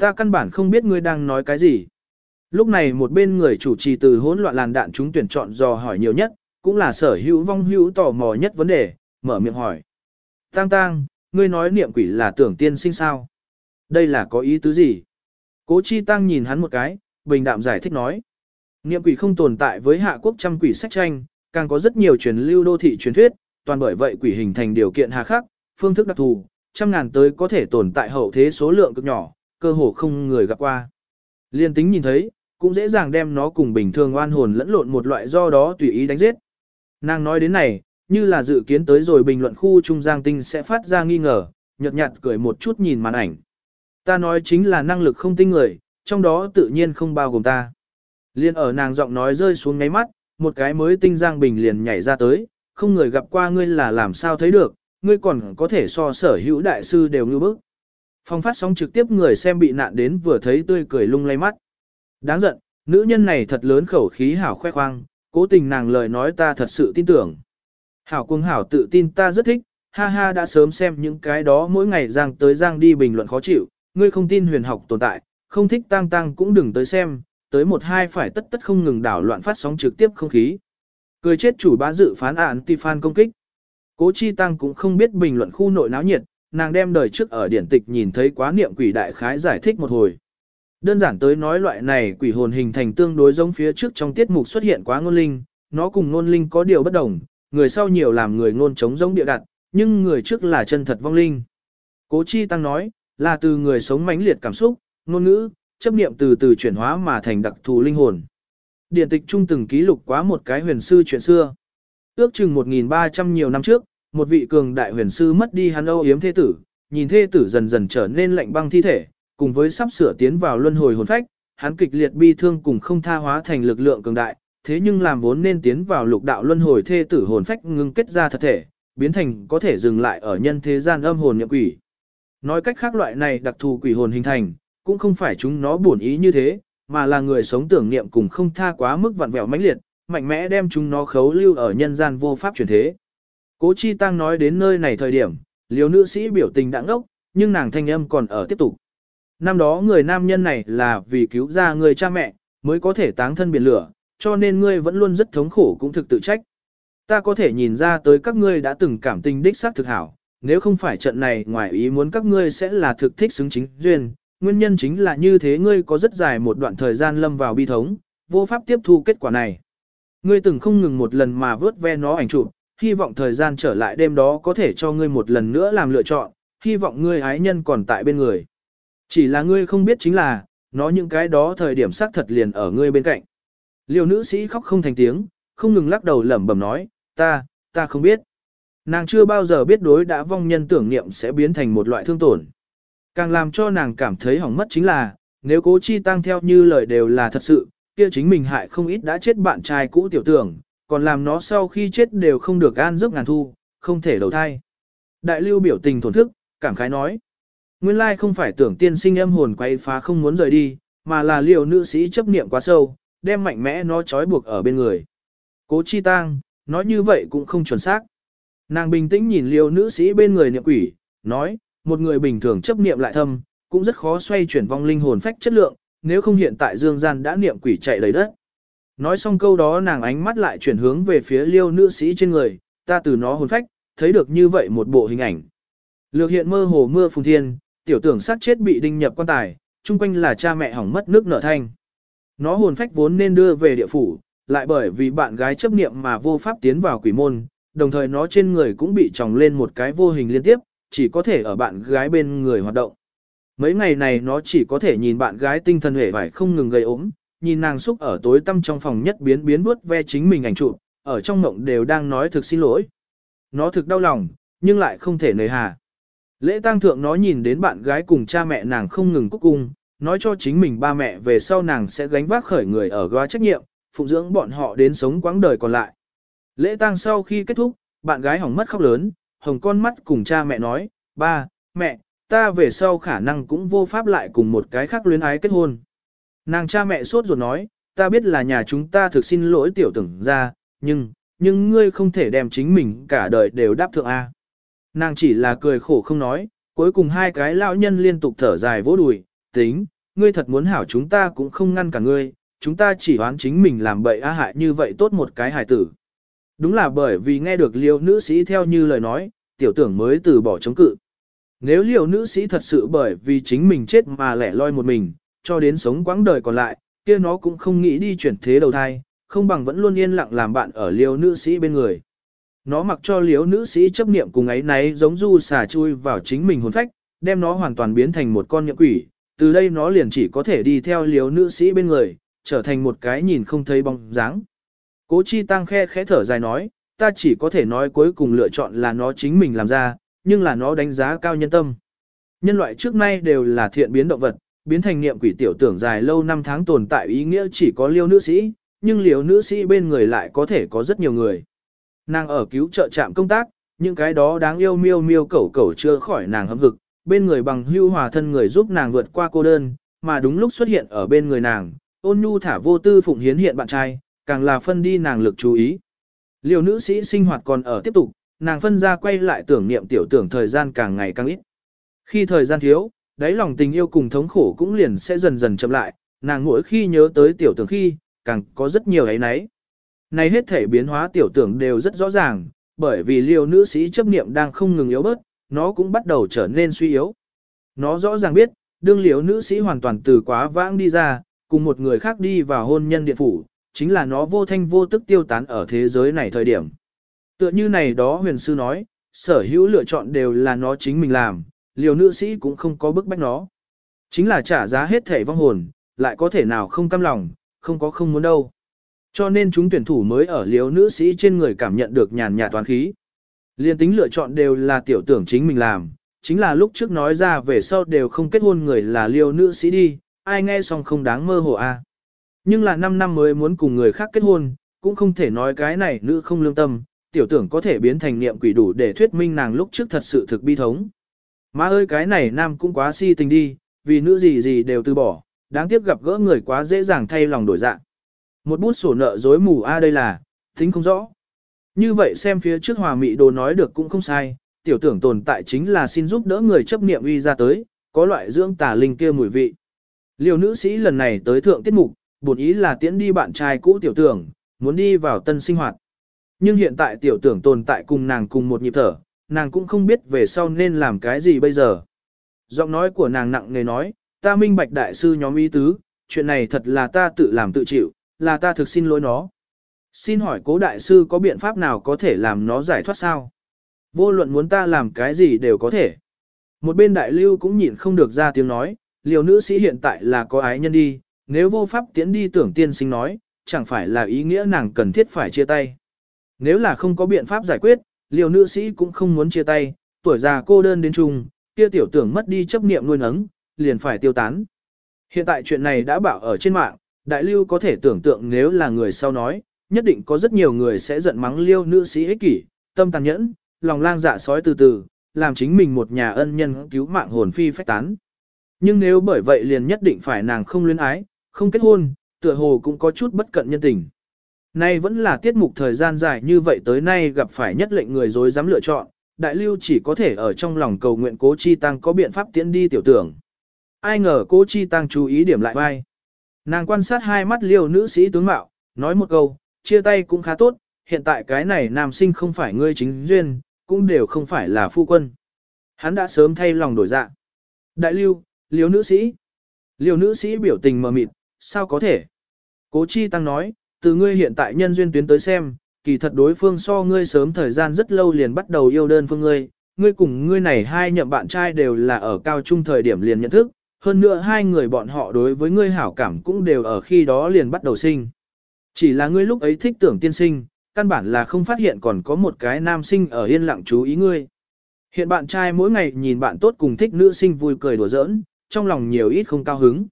Ta căn bản không biết ngươi đang nói cái gì. Lúc này một bên người chủ trì từ hỗn loạn làn đạn chúng tuyển chọn dò hỏi nhiều nhất, cũng là sở hữu vong hữu tò mò nhất vấn đề, mở miệng hỏi. Tang tang, ngươi nói niệm quỷ là tưởng tiên sinh sao? Đây là có ý tứ gì? Cố chi tăng nhìn hắn một cái, bình đạm giải thích nói. Niệm quỷ không tồn tại với hạ quốc trăm quỷ sách tranh, càng có rất nhiều truyền lưu đô thị truyền thuyết, toàn bởi vậy quỷ hình thành điều kiện hà khắc, phương thức đặc thù, trăm ngàn tới có thể tồn tại hậu thế số lượng cực nhỏ, cơ hồ không người gặp qua. Liên tính nhìn thấy, cũng dễ dàng đem nó cùng bình thường oan hồn lẫn lộn một loại do đó tùy ý đánh giết. Nàng nói đến này, như là dự kiến tới rồi bình luận khu trung giang tinh sẽ phát ra nghi ngờ, nhợt nhạt cười một chút nhìn màn ảnh. Ta nói chính là năng lực không tinh người, trong đó tự nhiên không bao gồm ta. Liên ở nàng giọng nói rơi xuống ngáy mắt, một cái mới tinh giang bình liền nhảy ra tới, không người gặp qua ngươi là làm sao thấy được, ngươi còn có thể so sở hữu đại sư đều như bức. Phong phát sóng trực tiếp người xem bị nạn đến vừa thấy tươi cười lung lay mắt. Đáng giận, nữ nhân này thật lớn khẩu khí hảo khoe khoang, cố tình nàng lời nói ta thật sự tin tưởng. Hảo cuồng hảo tự tin ta rất thích, ha ha đã sớm xem những cái đó mỗi ngày giang tới giang đi bình luận khó chịu, ngươi không tin huyền học tồn tại, không thích tăng tăng cũng đừng tới xem, tới một hai phải tất tất không ngừng đảo loạn phát sóng trực tiếp không khí. Cười chết chủ bá dự phán ạn Tifan công kích. Cố Chi Tăng cũng không biết bình luận khu nội náo nhiệt, nàng đem đời trước ở điển tịch nhìn thấy quá niệm quỷ đại khái giải thích một hồi. Đơn giản tới nói loại này quỷ hồn hình thành tương đối giống phía trước trong tiết mục xuất hiện quá ngôn linh, nó cùng ngôn linh có điều bất đồng, người sau nhiều làm người ngôn chống giống địa đặt, nhưng người trước là chân thật vong linh. Cố Chi Tăng nói, là từ người sống mãnh liệt cảm xúc, ngôn ngữ, chấp niệm từ từ chuyển hóa mà thành đặc thù linh hồn. Điển tịch trung từng ký lục quá một cái huyền sư chuyện xưa. Ước chừng 1.300 nhiều năm trước, một vị cường đại huyền sư mất đi hắn âu yếm thế tử, nhìn thế tử dần dần trở nên lạnh băng thi thể, cùng với sắp sửa tiến vào luân hồi hồn phách, hắn kịch liệt bi thương cùng không tha hóa thành lực lượng cường đại, thế nhưng làm vốn nên tiến vào lục đạo luân hồi thê tử hồn phách ngưng kết ra thật thể, biến thành có thể dừng lại ở nhân thế gian âm hồn nhậm quỷ. Nói cách khác loại này đặc thù quỷ hồn hình thành, cũng không phải chúng nó buồn ý như thế, mà là người sống tưởng niệm cùng không tha quá mức vặn vẹo mãnh liệt, mạnh mẽ đem chúng nó khấu lưu ở nhân gian vô pháp chuyển thế. Cố Chi Tăng nói đến nơi này thời điểm, liều nữ sĩ biểu tình đã ngốc, nhưng nàng thanh âm còn ở tiếp tục. Năm đó người nam nhân này là vì cứu ra người cha mẹ, mới có thể táng thân biển lửa, cho nên ngươi vẫn luôn rất thống khổ cũng thực tự trách. Ta có thể nhìn ra tới các ngươi đã từng cảm tình đích xác thực hảo, nếu không phải trận này ngoài ý muốn các ngươi sẽ là thực thích xứng chính duyên, nguyên nhân chính là như thế ngươi có rất dài một đoạn thời gian lâm vào bi thống, vô pháp tiếp thu kết quả này. Ngươi từng không ngừng một lần mà vớt ve nó ảnh chụp, hy vọng thời gian trở lại đêm đó có thể cho ngươi một lần nữa làm lựa chọn, hy vọng ngươi ái nhân còn tại bên người. Chỉ là ngươi không biết chính là, nó những cái đó thời điểm xác thật liền ở ngươi bên cạnh. Liêu nữ sĩ khóc không thành tiếng, không ngừng lắc đầu lẩm bẩm nói, ta, ta không biết. Nàng chưa bao giờ biết đối đã vong nhân tưởng niệm sẽ biến thành một loại thương tổn. Càng làm cho nàng cảm thấy hỏng mất chính là, nếu cố chi tăng theo như lời đều là thật sự, kia chính mình hại không ít đã chết bạn trai cũ tiểu tưởng, còn làm nó sau khi chết đều không được an giấc ngàn thu, không thể đầu thai. Đại lưu biểu tình thổn thức, cảm khái nói. Nguyên lai không phải tưởng tiên sinh âm hồn quay phá không muốn rời đi, mà là liều nữ sĩ chấp niệm quá sâu, đem mạnh mẽ nó trói buộc ở bên người. Cố chi tang, nói như vậy cũng không chuẩn xác. Nàng bình tĩnh nhìn liêu nữ sĩ bên người niệm quỷ, nói, một người bình thường chấp niệm lại thâm, cũng rất khó xoay chuyển vong linh hồn phách chất lượng, nếu không hiện tại dương gian đã niệm quỷ chạy đầy đất. Nói xong câu đó nàng ánh mắt lại chuyển hướng về phía liêu nữ sĩ trên người, ta từ nó hồn phách, thấy được như vậy một bộ hình ảnh. Lược hiện mơ hồ mưa phùng thiên, tiểu tưởng sát chết bị đinh nhập quan tài, chung quanh là cha mẹ hỏng mất nước nở thanh. Nó hồn phách vốn nên đưa về địa phủ, lại bởi vì bạn gái chấp niệm mà vô pháp tiến vào quỷ môn, đồng thời nó trên người cũng bị tròng lên một cái vô hình liên tiếp, chỉ có thể ở bạn gái bên người hoạt động. Mấy ngày này nó chỉ có thể nhìn bạn gái tinh thần hề vải không ngừng gây ốm, nhìn nàng xúc ở tối tăm trong phòng nhất biến biến vuốt ve chính mình ảnh chụp, ở trong mộng đều đang nói thực xin lỗi. Nó thực đau lòng, nhưng lại không thể nề hà. Lễ tang thượng nó nhìn đến bạn gái cùng cha mẹ nàng không ngừng cúc cung, nói cho chính mình ba mẹ về sau nàng sẽ gánh vác khởi người ở góa trách nhiệm, phụng dưỡng bọn họ đến sống quãng đời còn lại. Lễ tang sau khi kết thúc, bạn gái hỏng mất khóc lớn, hồng con mắt cùng cha mẹ nói, ba, mẹ, ta về sau khả năng cũng vô pháp lại cùng một cái khác luyến ái kết hôn. Nàng cha mẹ sốt ruột nói, ta biết là nhà chúng ta thực xin lỗi tiểu tưởng ra, nhưng, nhưng ngươi không thể đem chính mình cả đời đều đáp thượng A. Nàng chỉ là cười khổ không nói, cuối cùng hai cái lão nhân liên tục thở dài vỗ đùi, tính, ngươi thật muốn hảo chúng ta cũng không ngăn cả ngươi, chúng ta chỉ oán chính mình làm bậy á hại như vậy tốt một cái hài tử. Đúng là bởi vì nghe được liêu nữ sĩ theo như lời nói, tiểu tưởng mới từ bỏ chống cự. Nếu liều nữ sĩ thật sự bởi vì chính mình chết mà lẻ loi một mình, cho đến sống quãng đời còn lại, kia nó cũng không nghĩ đi chuyển thế đầu thai, không bằng vẫn luôn yên lặng làm bạn ở liều nữ sĩ bên người. Nó mặc cho liều nữ sĩ chấp niệm cùng ấy náy giống du xà chui vào chính mình hồn phách, đem nó hoàn toàn biến thành một con nhậm quỷ, từ đây nó liền chỉ có thể đi theo liều nữ sĩ bên người, trở thành một cái nhìn không thấy bóng dáng. Cố chi tăng khe khẽ thở dài nói, ta chỉ có thể nói cuối cùng lựa chọn là nó chính mình làm ra, nhưng là nó đánh giá cao nhân tâm. Nhân loại trước nay đều là thiện biến động vật, biến thành niệm quỷ tiểu tưởng dài lâu năm tháng tồn tại ý nghĩa chỉ có liêu nữ sĩ, nhưng liêu nữ sĩ bên người lại có thể có rất nhiều người. Nàng ở cứu trợ trạm công tác, những cái đó đáng yêu miêu miêu cẩu cẩu chưa khỏi nàng hâm hực, bên người bằng hưu hòa thân người giúp nàng vượt qua cô đơn, mà đúng lúc xuất hiện ở bên người nàng, ôn nhu thả vô tư phụng hiến hiện bạn trai, càng là phân đi nàng lực chú ý. liều nữ sĩ sinh hoạt còn ở tiếp tục, nàng phân ra quay lại tưởng niệm tiểu tưởng thời gian càng ngày càng ít. Khi thời gian thiếu, đáy lòng tình yêu cùng thống khổ cũng liền sẽ dần dần chậm lại, nàng mỗi khi nhớ tới tiểu tưởng khi, càng có rất nhiều ấy nấy. Này hết thể biến hóa tiểu tưởng đều rất rõ ràng, bởi vì liều nữ sĩ chấp niệm đang không ngừng yếu bớt, nó cũng bắt đầu trở nên suy yếu. Nó rõ ràng biết, đương liều nữ sĩ hoàn toàn từ quá vãng đi ra, cùng một người khác đi vào hôn nhân điện phủ, chính là nó vô thanh vô tức tiêu tán ở thế giới này thời điểm. Tựa như này đó huyền sư nói, sở hữu lựa chọn đều là nó chính mình làm, liều nữ sĩ cũng không có bức bách nó. Chính là trả giá hết thể vong hồn, lại có thể nào không cam lòng, không có không muốn đâu. Cho nên chúng tuyển thủ mới ở liều nữ sĩ trên người cảm nhận được nhàn nhạt toán khí. Liên tính lựa chọn đều là tiểu tưởng chính mình làm, chính là lúc trước nói ra về sau đều không kết hôn người là liều nữ sĩ đi, ai nghe xong không đáng mơ hồ a. À. Nhưng là 5 năm mới muốn cùng người khác kết hôn, cũng không thể nói cái này nữ không lương tâm, tiểu tưởng có thể biến thành niệm quỷ đủ để thuyết minh nàng lúc trước thật sự thực bi thống. Má ơi cái này nam cũng quá si tình đi, vì nữ gì gì đều từ bỏ, đáng tiếc gặp gỡ người quá dễ dàng thay lòng đổi dạng. Một bút sổ nợ dối mù a đây là, tính không rõ. Như vậy xem phía trước hòa mị đồ nói được cũng không sai, tiểu tưởng tồn tại chính là xin giúp đỡ người chấp niệm uy ra tới, có loại dưỡng tà linh kia mùi vị. Liều nữ sĩ lần này tới thượng tiết mục, bổn ý là tiễn đi bạn trai cũ tiểu tưởng, muốn đi vào tân sinh hoạt. Nhưng hiện tại tiểu tưởng tồn tại cùng nàng cùng một nhịp thở, nàng cũng không biết về sau nên làm cái gì bây giờ. Giọng nói của nàng nặng nề nói, ta minh bạch đại sư nhóm ý tứ, chuyện này thật là ta tự làm tự chịu, là ta thực xin lỗi nó. Xin hỏi cố đại sư có biện pháp nào có thể làm nó giải thoát sao? Vô luận muốn ta làm cái gì đều có thể. Một bên đại lưu cũng nhịn không được ra tiếng nói, liều nữ sĩ hiện tại là có ái nhân đi, nếu vô pháp tiến đi tưởng tiên sinh nói, chẳng phải là ý nghĩa nàng cần thiết phải chia tay. Nếu là không có biện pháp giải quyết, liều nữ sĩ cũng không muốn chia tay, tuổi già cô đơn đến chung, kia tiểu tưởng mất đi chấp niệm nuôi nấng, liền phải tiêu tán. Hiện tại chuyện này đã bảo ở trên mạng, đại lưu có thể tưởng tượng nếu là người sau nói, nhất định có rất nhiều người sẽ giận mắng liêu nữ sĩ ích kỷ, tâm tàn nhẫn, lòng lang dạ sói từ từ, làm chính mình một nhà ân nhân cứu mạng hồn phi phách tán. Nhưng nếu bởi vậy liền nhất định phải nàng không luyến ái, không kết hôn, tựa hồ cũng có chút bất cận nhân tình. Nay vẫn là tiết mục thời gian dài như vậy tới nay gặp phải nhất lệnh người dối dám lựa chọn, đại lưu chỉ có thể ở trong lòng cầu nguyện cố chi tăng có biện pháp tiễn đi tiểu tưởng. Ai ngờ cố chi tăng chú ý điểm lại vai. Nàng quan sát hai mắt liêu nữ sĩ tướng mạo, nói một câu, chia tay cũng khá tốt, hiện tại cái này nam sinh không phải ngươi chính duyên, cũng đều không phải là phu quân. Hắn đã sớm thay lòng đổi dạ. Đại lưu, liêu nữ sĩ. Liêu nữ sĩ biểu tình mờ mịt, sao có thể? Cố chi tăng nói, từ ngươi hiện tại nhân duyên tuyến tới xem, kỳ thật đối phương so ngươi sớm thời gian rất lâu liền bắt đầu yêu đơn phương ngươi, ngươi cùng ngươi này hai nhậm bạn trai đều là ở cao trung thời điểm liền nhận thức, hơn nữa hai người bọn họ đối với ngươi hảo cảm cũng đều ở khi đó liền bắt đầu sinh. Chỉ là ngươi lúc ấy thích tưởng tiên sinh, căn bản là không phát hiện còn có một cái nam sinh ở yên lặng chú ý ngươi. Hiện bạn trai mỗi ngày nhìn bạn tốt cùng thích nữ sinh vui cười đùa giỡn, trong lòng nhiều ít không cao hứng.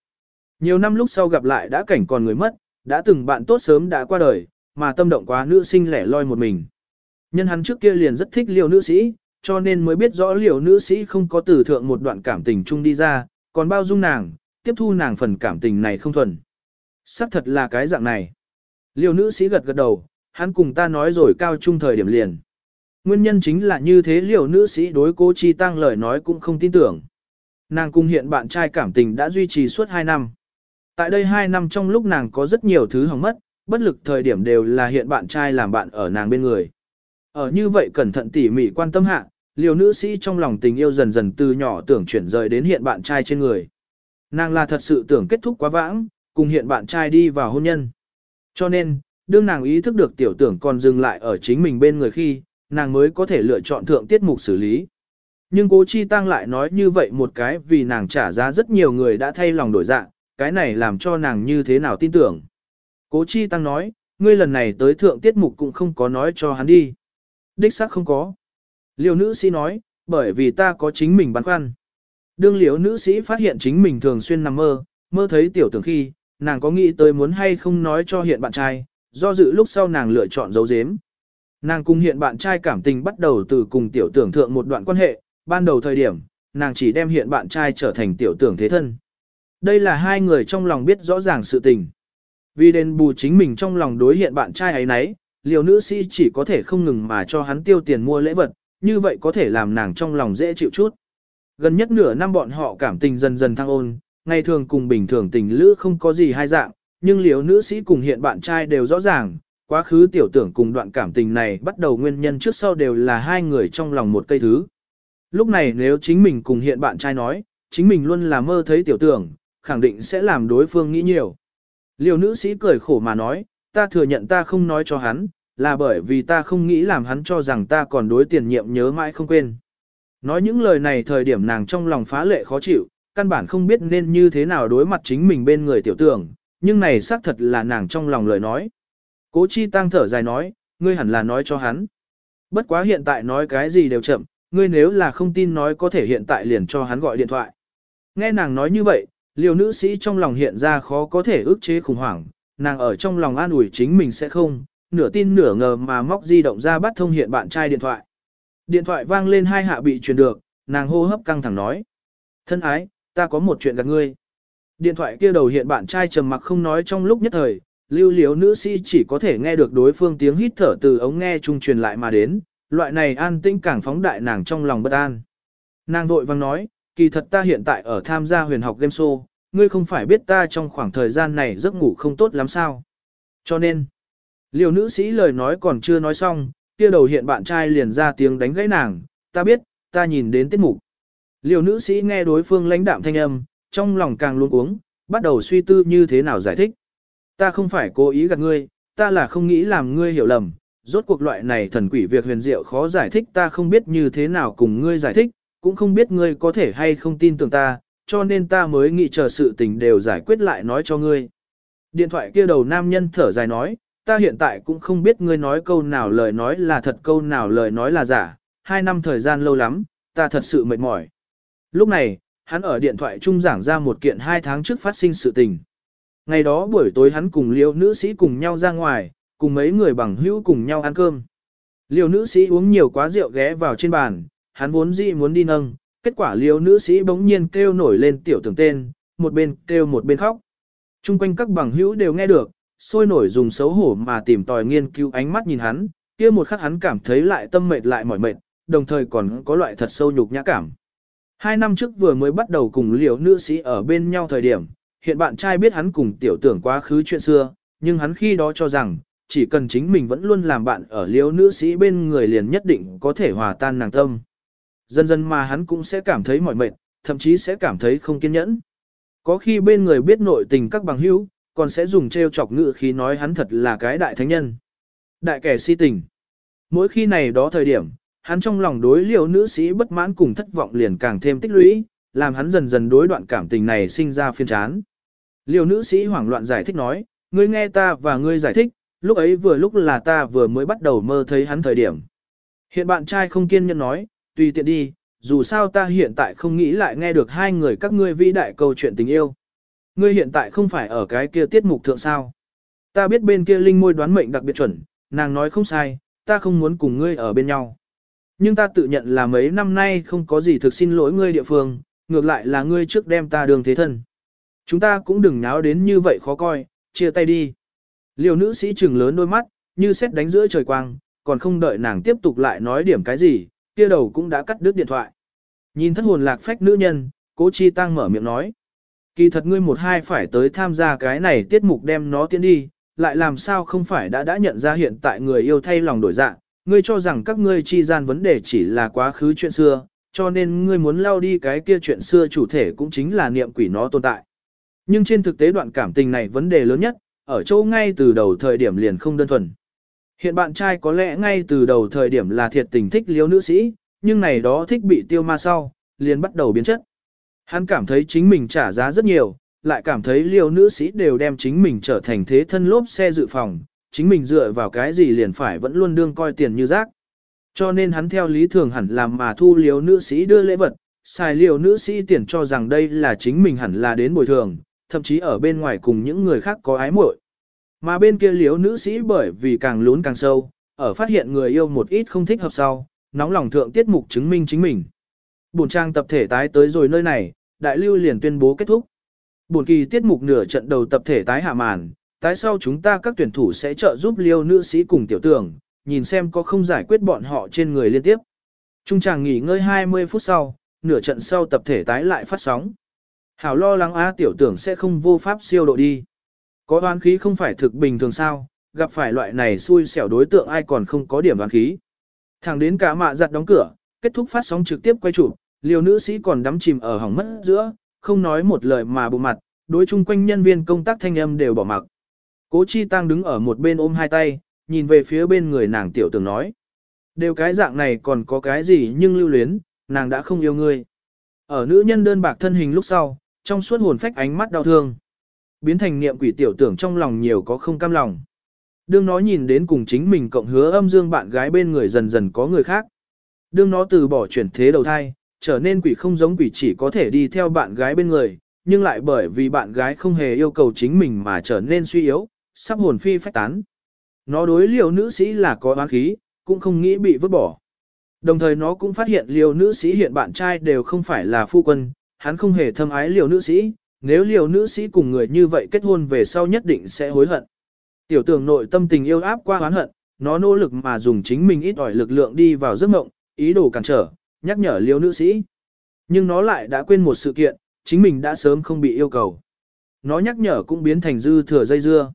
Nhiều năm lúc sau gặp lại đã cảnh còn người mất, đã từng bạn tốt sớm đã qua đời, mà tâm động quá nữ sinh lẻ loi một mình. Nhân hắn trước kia liền rất thích liều nữ sĩ, cho nên mới biết rõ liều nữ sĩ không có từ thượng một đoạn cảm tình chung đi ra, còn bao dung nàng, tiếp thu nàng phần cảm tình này không thuần. Sắc thật là cái dạng này. Liêu nữ sĩ gật gật đầu, hắn cùng ta nói rồi cao trung thời điểm liền. Nguyên nhân chính là như thế liều nữ sĩ đối cố chi tăng lời nói cũng không tin tưởng. Nàng cùng hiện bạn trai cảm tình đã duy trì suốt 2 năm. Tại đây 2 năm trong lúc nàng có rất nhiều thứ hỏng mất, bất lực thời điểm đều là hiện bạn trai làm bạn ở nàng bên người. Ở như vậy cẩn thận tỉ mỉ quan tâm hạ, liều nữ sĩ trong lòng tình yêu dần dần từ nhỏ tưởng chuyển rời đến hiện bạn trai trên người. Nàng là thật sự tưởng kết thúc quá vãng, cùng hiện bạn trai đi vào hôn nhân. Cho nên, đương nàng ý thức được tiểu tưởng còn dừng lại ở chính mình bên người khi, nàng mới có thể lựa chọn thượng tiết mục xử lý. Nhưng cố chi tăng lại nói như vậy một cái vì nàng trả giá rất nhiều người đã thay lòng đổi dạng, cái này làm cho nàng như thế nào tin tưởng. Cố chi tăng nói, ngươi lần này tới thượng tiết mục cũng không có nói cho hắn đi. Đích xác không có. Liêu nữ sĩ nói, bởi vì ta có chính mình băn khoăn. Đương liễu nữ sĩ phát hiện chính mình thường xuyên nằm mơ, mơ thấy tiểu tưởng khi, nàng có nghĩ tới muốn hay không nói cho hiện bạn trai, do dự lúc sau nàng lựa chọn giấu giếm. Nàng cùng hiện bạn trai cảm tình bắt đầu từ cùng tiểu tưởng thượng một đoạn quan hệ, ban đầu thời điểm, nàng chỉ đem hiện bạn trai trở thành tiểu tưởng thế thân. Đây là hai người trong lòng biết rõ ràng sự tình. Vì đền bù chính mình trong lòng đối hiện bạn trai ấy nấy, liều nữ sĩ chỉ có thể không ngừng mà cho hắn tiêu tiền mua lễ vật, như vậy có thể làm nàng trong lòng dễ chịu chút. Gần nhất nửa năm bọn họ cảm tình dần dần thăng ôn, ngày thường cùng bình thường tình lữ không có gì hai dạng, nhưng liệu nữ sĩ cùng hiện bạn trai đều rõ ràng, quá khứ tiểu tưởng cùng đoạn cảm tình này bắt đầu nguyên nhân trước sau đều là hai người trong lòng một cây thứ. Lúc này nếu chính mình cùng hiện bạn trai nói, chính mình luôn là mơ thấy tiểu tưởng, khẳng định sẽ làm đối phương nghĩ nhiều. Liều nữ sĩ cười khổ mà nói, ta thừa nhận ta không nói cho hắn, là bởi vì ta không nghĩ làm hắn cho rằng ta còn đối tiền nhiệm nhớ mãi không quên. Nói những lời này thời điểm nàng trong lòng phá lệ khó chịu, căn bản không biết nên như thế nào đối mặt chính mình bên người tiểu tưởng, nhưng này xác thật là nàng trong lòng lời nói. Cố chi tăng thở dài nói, ngươi hẳn là nói cho hắn. Bất quá hiện tại nói cái gì đều chậm, ngươi nếu là không tin nói có thể hiện tại liền cho hắn gọi điện thoại. Nghe nàng nói như vậy, liều nữ sĩ trong lòng hiện ra khó có thể ức chế khủng hoảng, nàng ở trong lòng an ủi chính mình sẽ không, nửa tin nửa ngờ mà móc di động ra bắt thông hiện bạn trai điện thoại. Điện thoại vang lên hai hạ bị truyền được, nàng hô hấp căng thẳng nói. Thân ái, ta có một chuyện gặp ngươi. Điện thoại kia đầu hiện bạn trai trầm mặc không nói trong lúc nhất thời, lưu liếu nữ sĩ chỉ có thể nghe được đối phương tiếng hít thở từ ống nghe trung truyền lại mà đến, loại này an tĩnh càng phóng đại nàng trong lòng bất an. Nàng vội vang nói, kỳ thật ta hiện tại ở tham gia huyền học game show, ngươi không phải biết ta trong khoảng thời gian này giấc ngủ không tốt lắm sao. Cho nên, liều nữ sĩ lời nói còn chưa nói xong, kia đầu hiện bạn trai liền ra tiếng đánh gãy nàng, ta biết, ta nhìn đến tiết mục. Liều nữ sĩ nghe đối phương lãnh đạm thanh âm, trong lòng càng luôn uống, bắt đầu suy tư như thế nào giải thích. Ta không phải cố ý gạt ngươi, ta là không nghĩ làm ngươi hiểu lầm, rốt cuộc loại này thần quỷ việc huyền diệu khó giải thích ta không biết như thế nào cùng ngươi giải thích, cũng không biết ngươi có thể hay không tin tưởng ta, cho nên ta mới nghĩ chờ sự tình đều giải quyết lại nói cho ngươi. Điện thoại kia đầu nam nhân thở dài nói, ta hiện tại cũng không biết ngươi nói câu nào lời nói là thật câu nào lời nói là giả, hai năm thời gian lâu lắm, ta thật sự mệt mỏi. Lúc này, hắn ở điện thoại trung giảng ra một kiện hai tháng trước phát sinh sự tình. Ngày đó buổi tối hắn cùng liêu nữ sĩ cùng nhau ra ngoài, cùng mấy người bằng hữu cùng nhau ăn cơm. Liêu nữ sĩ uống nhiều quá rượu ghé vào trên bàn, hắn vốn dĩ muốn đi nâng, kết quả liêu nữ sĩ bỗng nhiên kêu nổi lên tiểu tưởng tên, một bên kêu một bên khóc. Trung quanh các bằng hữu đều nghe được, sôi nổi dùng xấu hổ mà tìm tòi nghiên cứu ánh mắt nhìn hắn, kia một khắc hắn cảm thấy lại tâm mệt lại mỏi mệt, đồng thời còn có loại thật sâu nhục nhã cảm. Hai năm trước vừa mới bắt đầu cùng liều nữ sĩ ở bên nhau thời điểm, hiện bạn trai biết hắn cùng tiểu tưởng quá khứ chuyện xưa, nhưng hắn khi đó cho rằng, chỉ cần chính mình vẫn luôn làm bạn ở liều nữ sĩ bên người liền nhất định có thể hòa tan nàng tâm. Dần dần mà hắn cũng sẽ cảm thấy mỏi mệt, thậm chí sẽ cảm thấy không kiên nhẫn. Có khi bên người biết nội tình các bằng hữu, còn sẽ dùng trêu chọc ngữ khi nói hắn thật là cái đại thánh nhân. Đại kẻ si tình. Mỗi khi này đó thời điểm, hắn trong lòng đối liệu nữ sĩ bất mãn cùng thất vọng liền càng thêm tích lũy, làm hắn dần dần đối đoạn cảm tình này sinh ra phiên chán. Liệu nữ sĩ hoảng loạn giải thích nói, ngươi nghe ta và ngươi giải thích, lúc ấy vừa lúc là ta vừa mới bắt đầu mơ thấy hắn thời điểm. Hiện bạn trai không kiên nhẫn nói, tùy tiện đi, dù sao ta hiện tại không nghĩ lại nghe được hai người các ngươi vĩ đại câu chuyện tình yêu. Ngươi hiện tại không phải ở cái kia tiết mục thượng sao. Ta biết bên kia linh môi đoán mệnh đặc biệt chuẩn, nàng nói không sai, ta không muốn cùng ngươi ở bên nhau. Nhưng ta tự nhận là mấy năm nay không có gì thực xin lỗi ngươi địa phương, ngược lại là ngươi trước đem ta đường thế thân. Chúng ta cũng đừng náo đến như vậy khó coi, chia tay đi. Liều nữ sĩ trừng lớn đôi mắt, như xét đánh giữa trời quang, còn không đợi nàng tiếp tục lại nói điểm cái gì, kia đầu cũng đã cắt đứt điện thoại. Nhìn thất hồn lạc phách nữ nhân, cố chi tăng mở miệng nói. Kỳ thật ngươi một hai phải tới tham gia cái này tiết mục đem nó tiến đi, lại làm sao không phải đã đã nhận ra hiện tại người yêu thay lòng đổi dạng, ngươi cho rằng các ngươi chi gian vấn đề chỉ là quá khứ chuyện xưa, cho nên ngươi muốn lao đi cái kia chuyện xưa chủ thể cũng chính là niệm quỷ nó tồn tại. Nhưng trên thực tế đoạn cảm tình này vấn đề lớn nhất, ở chỗ ngay từ đầu thời điểm liền không đơn thuần. Hiện bạn trai có lẽ ngay từ đầu thời điểm là thiệt tình thích liếu nữ sĩ, nhưng này đó thích bị tiêu ma sau, liền bắt đầu biến chất. Hắn cảm thấy chính mình trả giá rất nhiều, lại cảm thấy liều nữ sĩ đều đem chính mình trở thành thế thân lốp xe dự phòng, chính mình dựa vào cái gì liền phải vẫn luôn đương coi tiền như rác. Cho nên hắn theo lý thường hẳn làm mà thu liều nữ sĩ đưa lễ vật, xài liều nữ sĩ tiền cho rằng đây là chính mình hẳn là đến bồi thường, thậm chí ở bên ngoài cùng những người khác có ái muội. Mà bên kia liều nữ sĩ bởi vì càng lún càng sâu, ở phát hiện người yêu một ít không thích hợp sau, nóng lòng thượng tiết mục chứng minh chính mình. Bổn trang tập thể tái tới rồi nơi này, đại lưu liền tuyên bố kết thúc. Bổn kỳ tiết mục nửa trận đầu tập thể tái hạ màn, tái sau chúng ta các tuyển thủ sẽ trợ giúp liêu nữ sĩ cùng tiểu tưởng, nhìn xem có không giải quyết bọn họ trên người liên tiếp. Trung chàng nghỉ ngơi 20 phút sau, nửa trận sau tập thể tái lại phát sóng. Hảo lo lắng á tiểu tưởng sẽ không vô pháp siêu độ đi. Có oán khí không phải thực bình thường sao, gặp phải loại này xui xẻo đối tượng ai còn không có điểm đoán khí. Thẳng đến cả mạ giặt đóng cửa, kết thúc phát sóng trực tiếp quay chụp, liều nữ sĩ còn đắm chìm ở hỏng mất giữa, không nói một lời mà bụng mặt, đối chung quanh nhân viên công tác thanh âm đều bỏ mặc. Cố Chi Tăng đứng ở một bên ôm hai tay, nhìn về phía bên người nàng tiểu tưởng nói. Đều cái dạng này còn có cái gì nhưng lưu luyến, nàng đã không yêu ngươi. Ở nữ nhân đơn bạc thân hình lúc sau, trong suốt hồn phách ánh mắt đau thương. Biến thành niệm quỷ tiểu tưởng trong lòng nhiều có không cam lòng. Đương nó nhìn đến cùng chính mình cộng hứa âm dương bạn gái bên người dần dần có người khác. Đương nó từ bỏ chuyển thế đầu thai, trở nên quỷ không giống quỷ chỉ có thể đi theo bạn gái bên người, nhưng lại bởi vì bạn gái không hề yêu cầu chính mình mà trở nên suy yếu, sắp hồn phi phách tán. Nó đối liều nữ sĩ là có oán khí, cũng không nghĩ bị vứt bỏ. Đồng thời nó cũng phát hiện liều nữ sĩ hiện bạn trai đều không phải là phu quân, hắn không hề thâm ái liều nữ sĩ, nếu liều nữ sĩ cùng người như vậy kết hôn về sau nhất định sẽ hối hận. Tiểu tưởng nội tâm tình yêu áp qua oán hận, nó nỗ lực mà dùng chính mình ít ỏi lực lượng đi vào giấc mộng, ý đồ cản trở, nhắc nhở liều nữ sĩ. Nhưng nó lại đã quên một sự kiện, chính mình đã sớm không bị yêu cầu. Nó nhắc nhở cũng biến thành dư thừa dây dưa.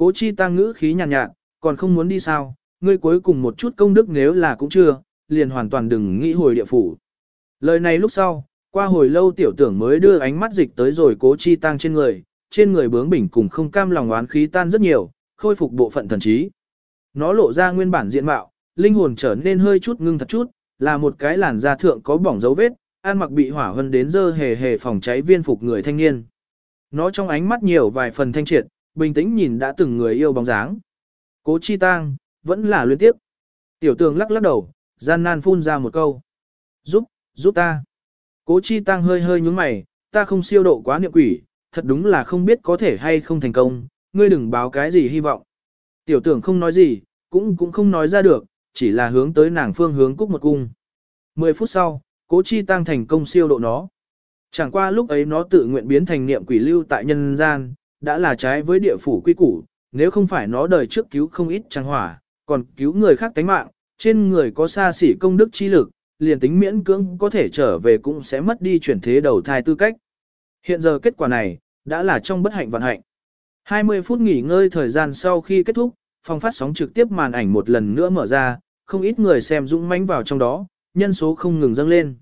Cố chi tăng ngữ khí nhàn nhạt, nhạt, còn không muốn đi sao, ngươi cuối cùng một chút công đức nếu là cũng chưa, liền hoàn toàn đừng nghĩ hồi địa phủ. Lời này lúc sau, qua hồi lâu tiểu tưởng mới đưa ánh mắt dịch tới rồi cố chi tăng trên người, trên người bướng bỉnh cùng không cam lòng oán khí tan rất nhiều, khôi phục bộ phận thần trí. Nó lộ ra nguyên bản diện mạo, linh hồn trở nên hơi chút ngưng thật chút, là một cái làn da thượng có bỏng dấu vết, an mặc bị hỏa hơn đến dơ hề hề phòng cháy viên phục người thanh niên. Nó trong ánh mắt nhiều vài phần thanh triệt, bình tĩnh nhìn đã từng người yêu bóng dáng. Cố chi tang, vẫn là luyến tiếp. Tiểu tường lắc lắc đầu, gian nan phun ra một câu. Giúp, giúp ta. Cố chi tang hơi hơi nhúng mày, ta không siêu độ quá niệm quỷ, thật đúng là không biết có thể hay không thành công, ngươi đừng báo cái gì hy vọng. Tiểu tưởng không nói gì, cũng cũng không nói ra được, chỉ là hướng tới nàng phương hướng cúc một cung. Mười phút sau, cố chi tăng thành công siêu độ nó. Chẳng qua lúc ấy nó tự nguyện biến thành niệm quỷ lưu tại nhân gian, đã là trái với địa phủ quy củ, nếu không phải nó đời trước cứu không ít trang hỏa, còn cứu người khác tánh mạng, trên người có xa xỉ công đức chi lực, liền tính miễn cưỡng có thể trở về cũng sẽ mất đi chuyển thế đầu thai tư cách. Hiện giờ kết quả này, đã là trong bất hạnh vận hạnh. 20 phút nghỉ ngơi thời gian sau khi kết thúc, phòng phát sóng trực tiếp màn ảnh một lần nữa mở ra, không ít người xem dũng mãnh vào trong đó, nhân số không ngừng dâng lên.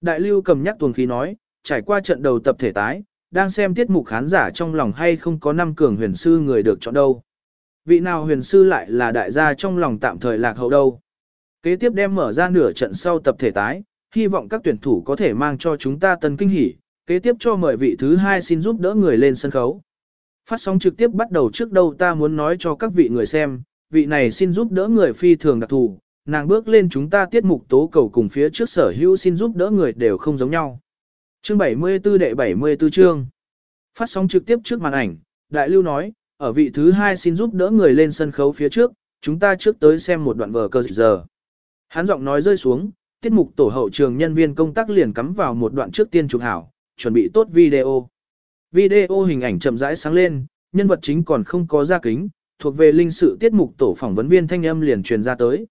Đại lưu cầm nhắc tuần khí nói, trải qua trận đầu tập thể tái, đang xem tiết mục khán giả trong lòng hay không có năm cường huyền sư người được chọn đâu. Vị nào huyền sư lại là đại gia trong lòng tạm thời lạc hậu đâu. Kế tiếp đem mở ra nửa trận sau tập thể tái, hy vọng các tuyển thủ có thể mang cho chúng ta tân kinh hỉ. Kế tiếp cho mời vị thứ hai xin giúp đỡ người lên sân khấu. Phát sóng trực tiếp bắt đầu trước đâu ta muốn nói cho các vị người xem, vị này xin giúp đỡ người phi thường đặc thù, nàng bước lên chúng ta tiết mục tố cầu cùng phía trước sở hữu xin giúp đỡ người đều không giống nhau. Chương 74 đệ 74 chương. Phát sóng trực tiếp trước màn ảnh, Đại Lưu nói, ở vị thứ hai xin giúp đỡ người lên sân khấu phía trước, chúng ta trước tới xem một đoạn vở cơ giờ. Hắn giọng nói rơi xuống, tiết mục tổ hậu trường nhân viên công tác liền cắm vào một đoạn trước tiên chụp hảo, chuẩn bị tốt video. Video hình ảnh chậm rãi sáng lên, nhân vật chính còn không có ra kính, thuộc về linh sự tiết mục tổ phỏng vấn viên thanh âm liền truyền ra tới.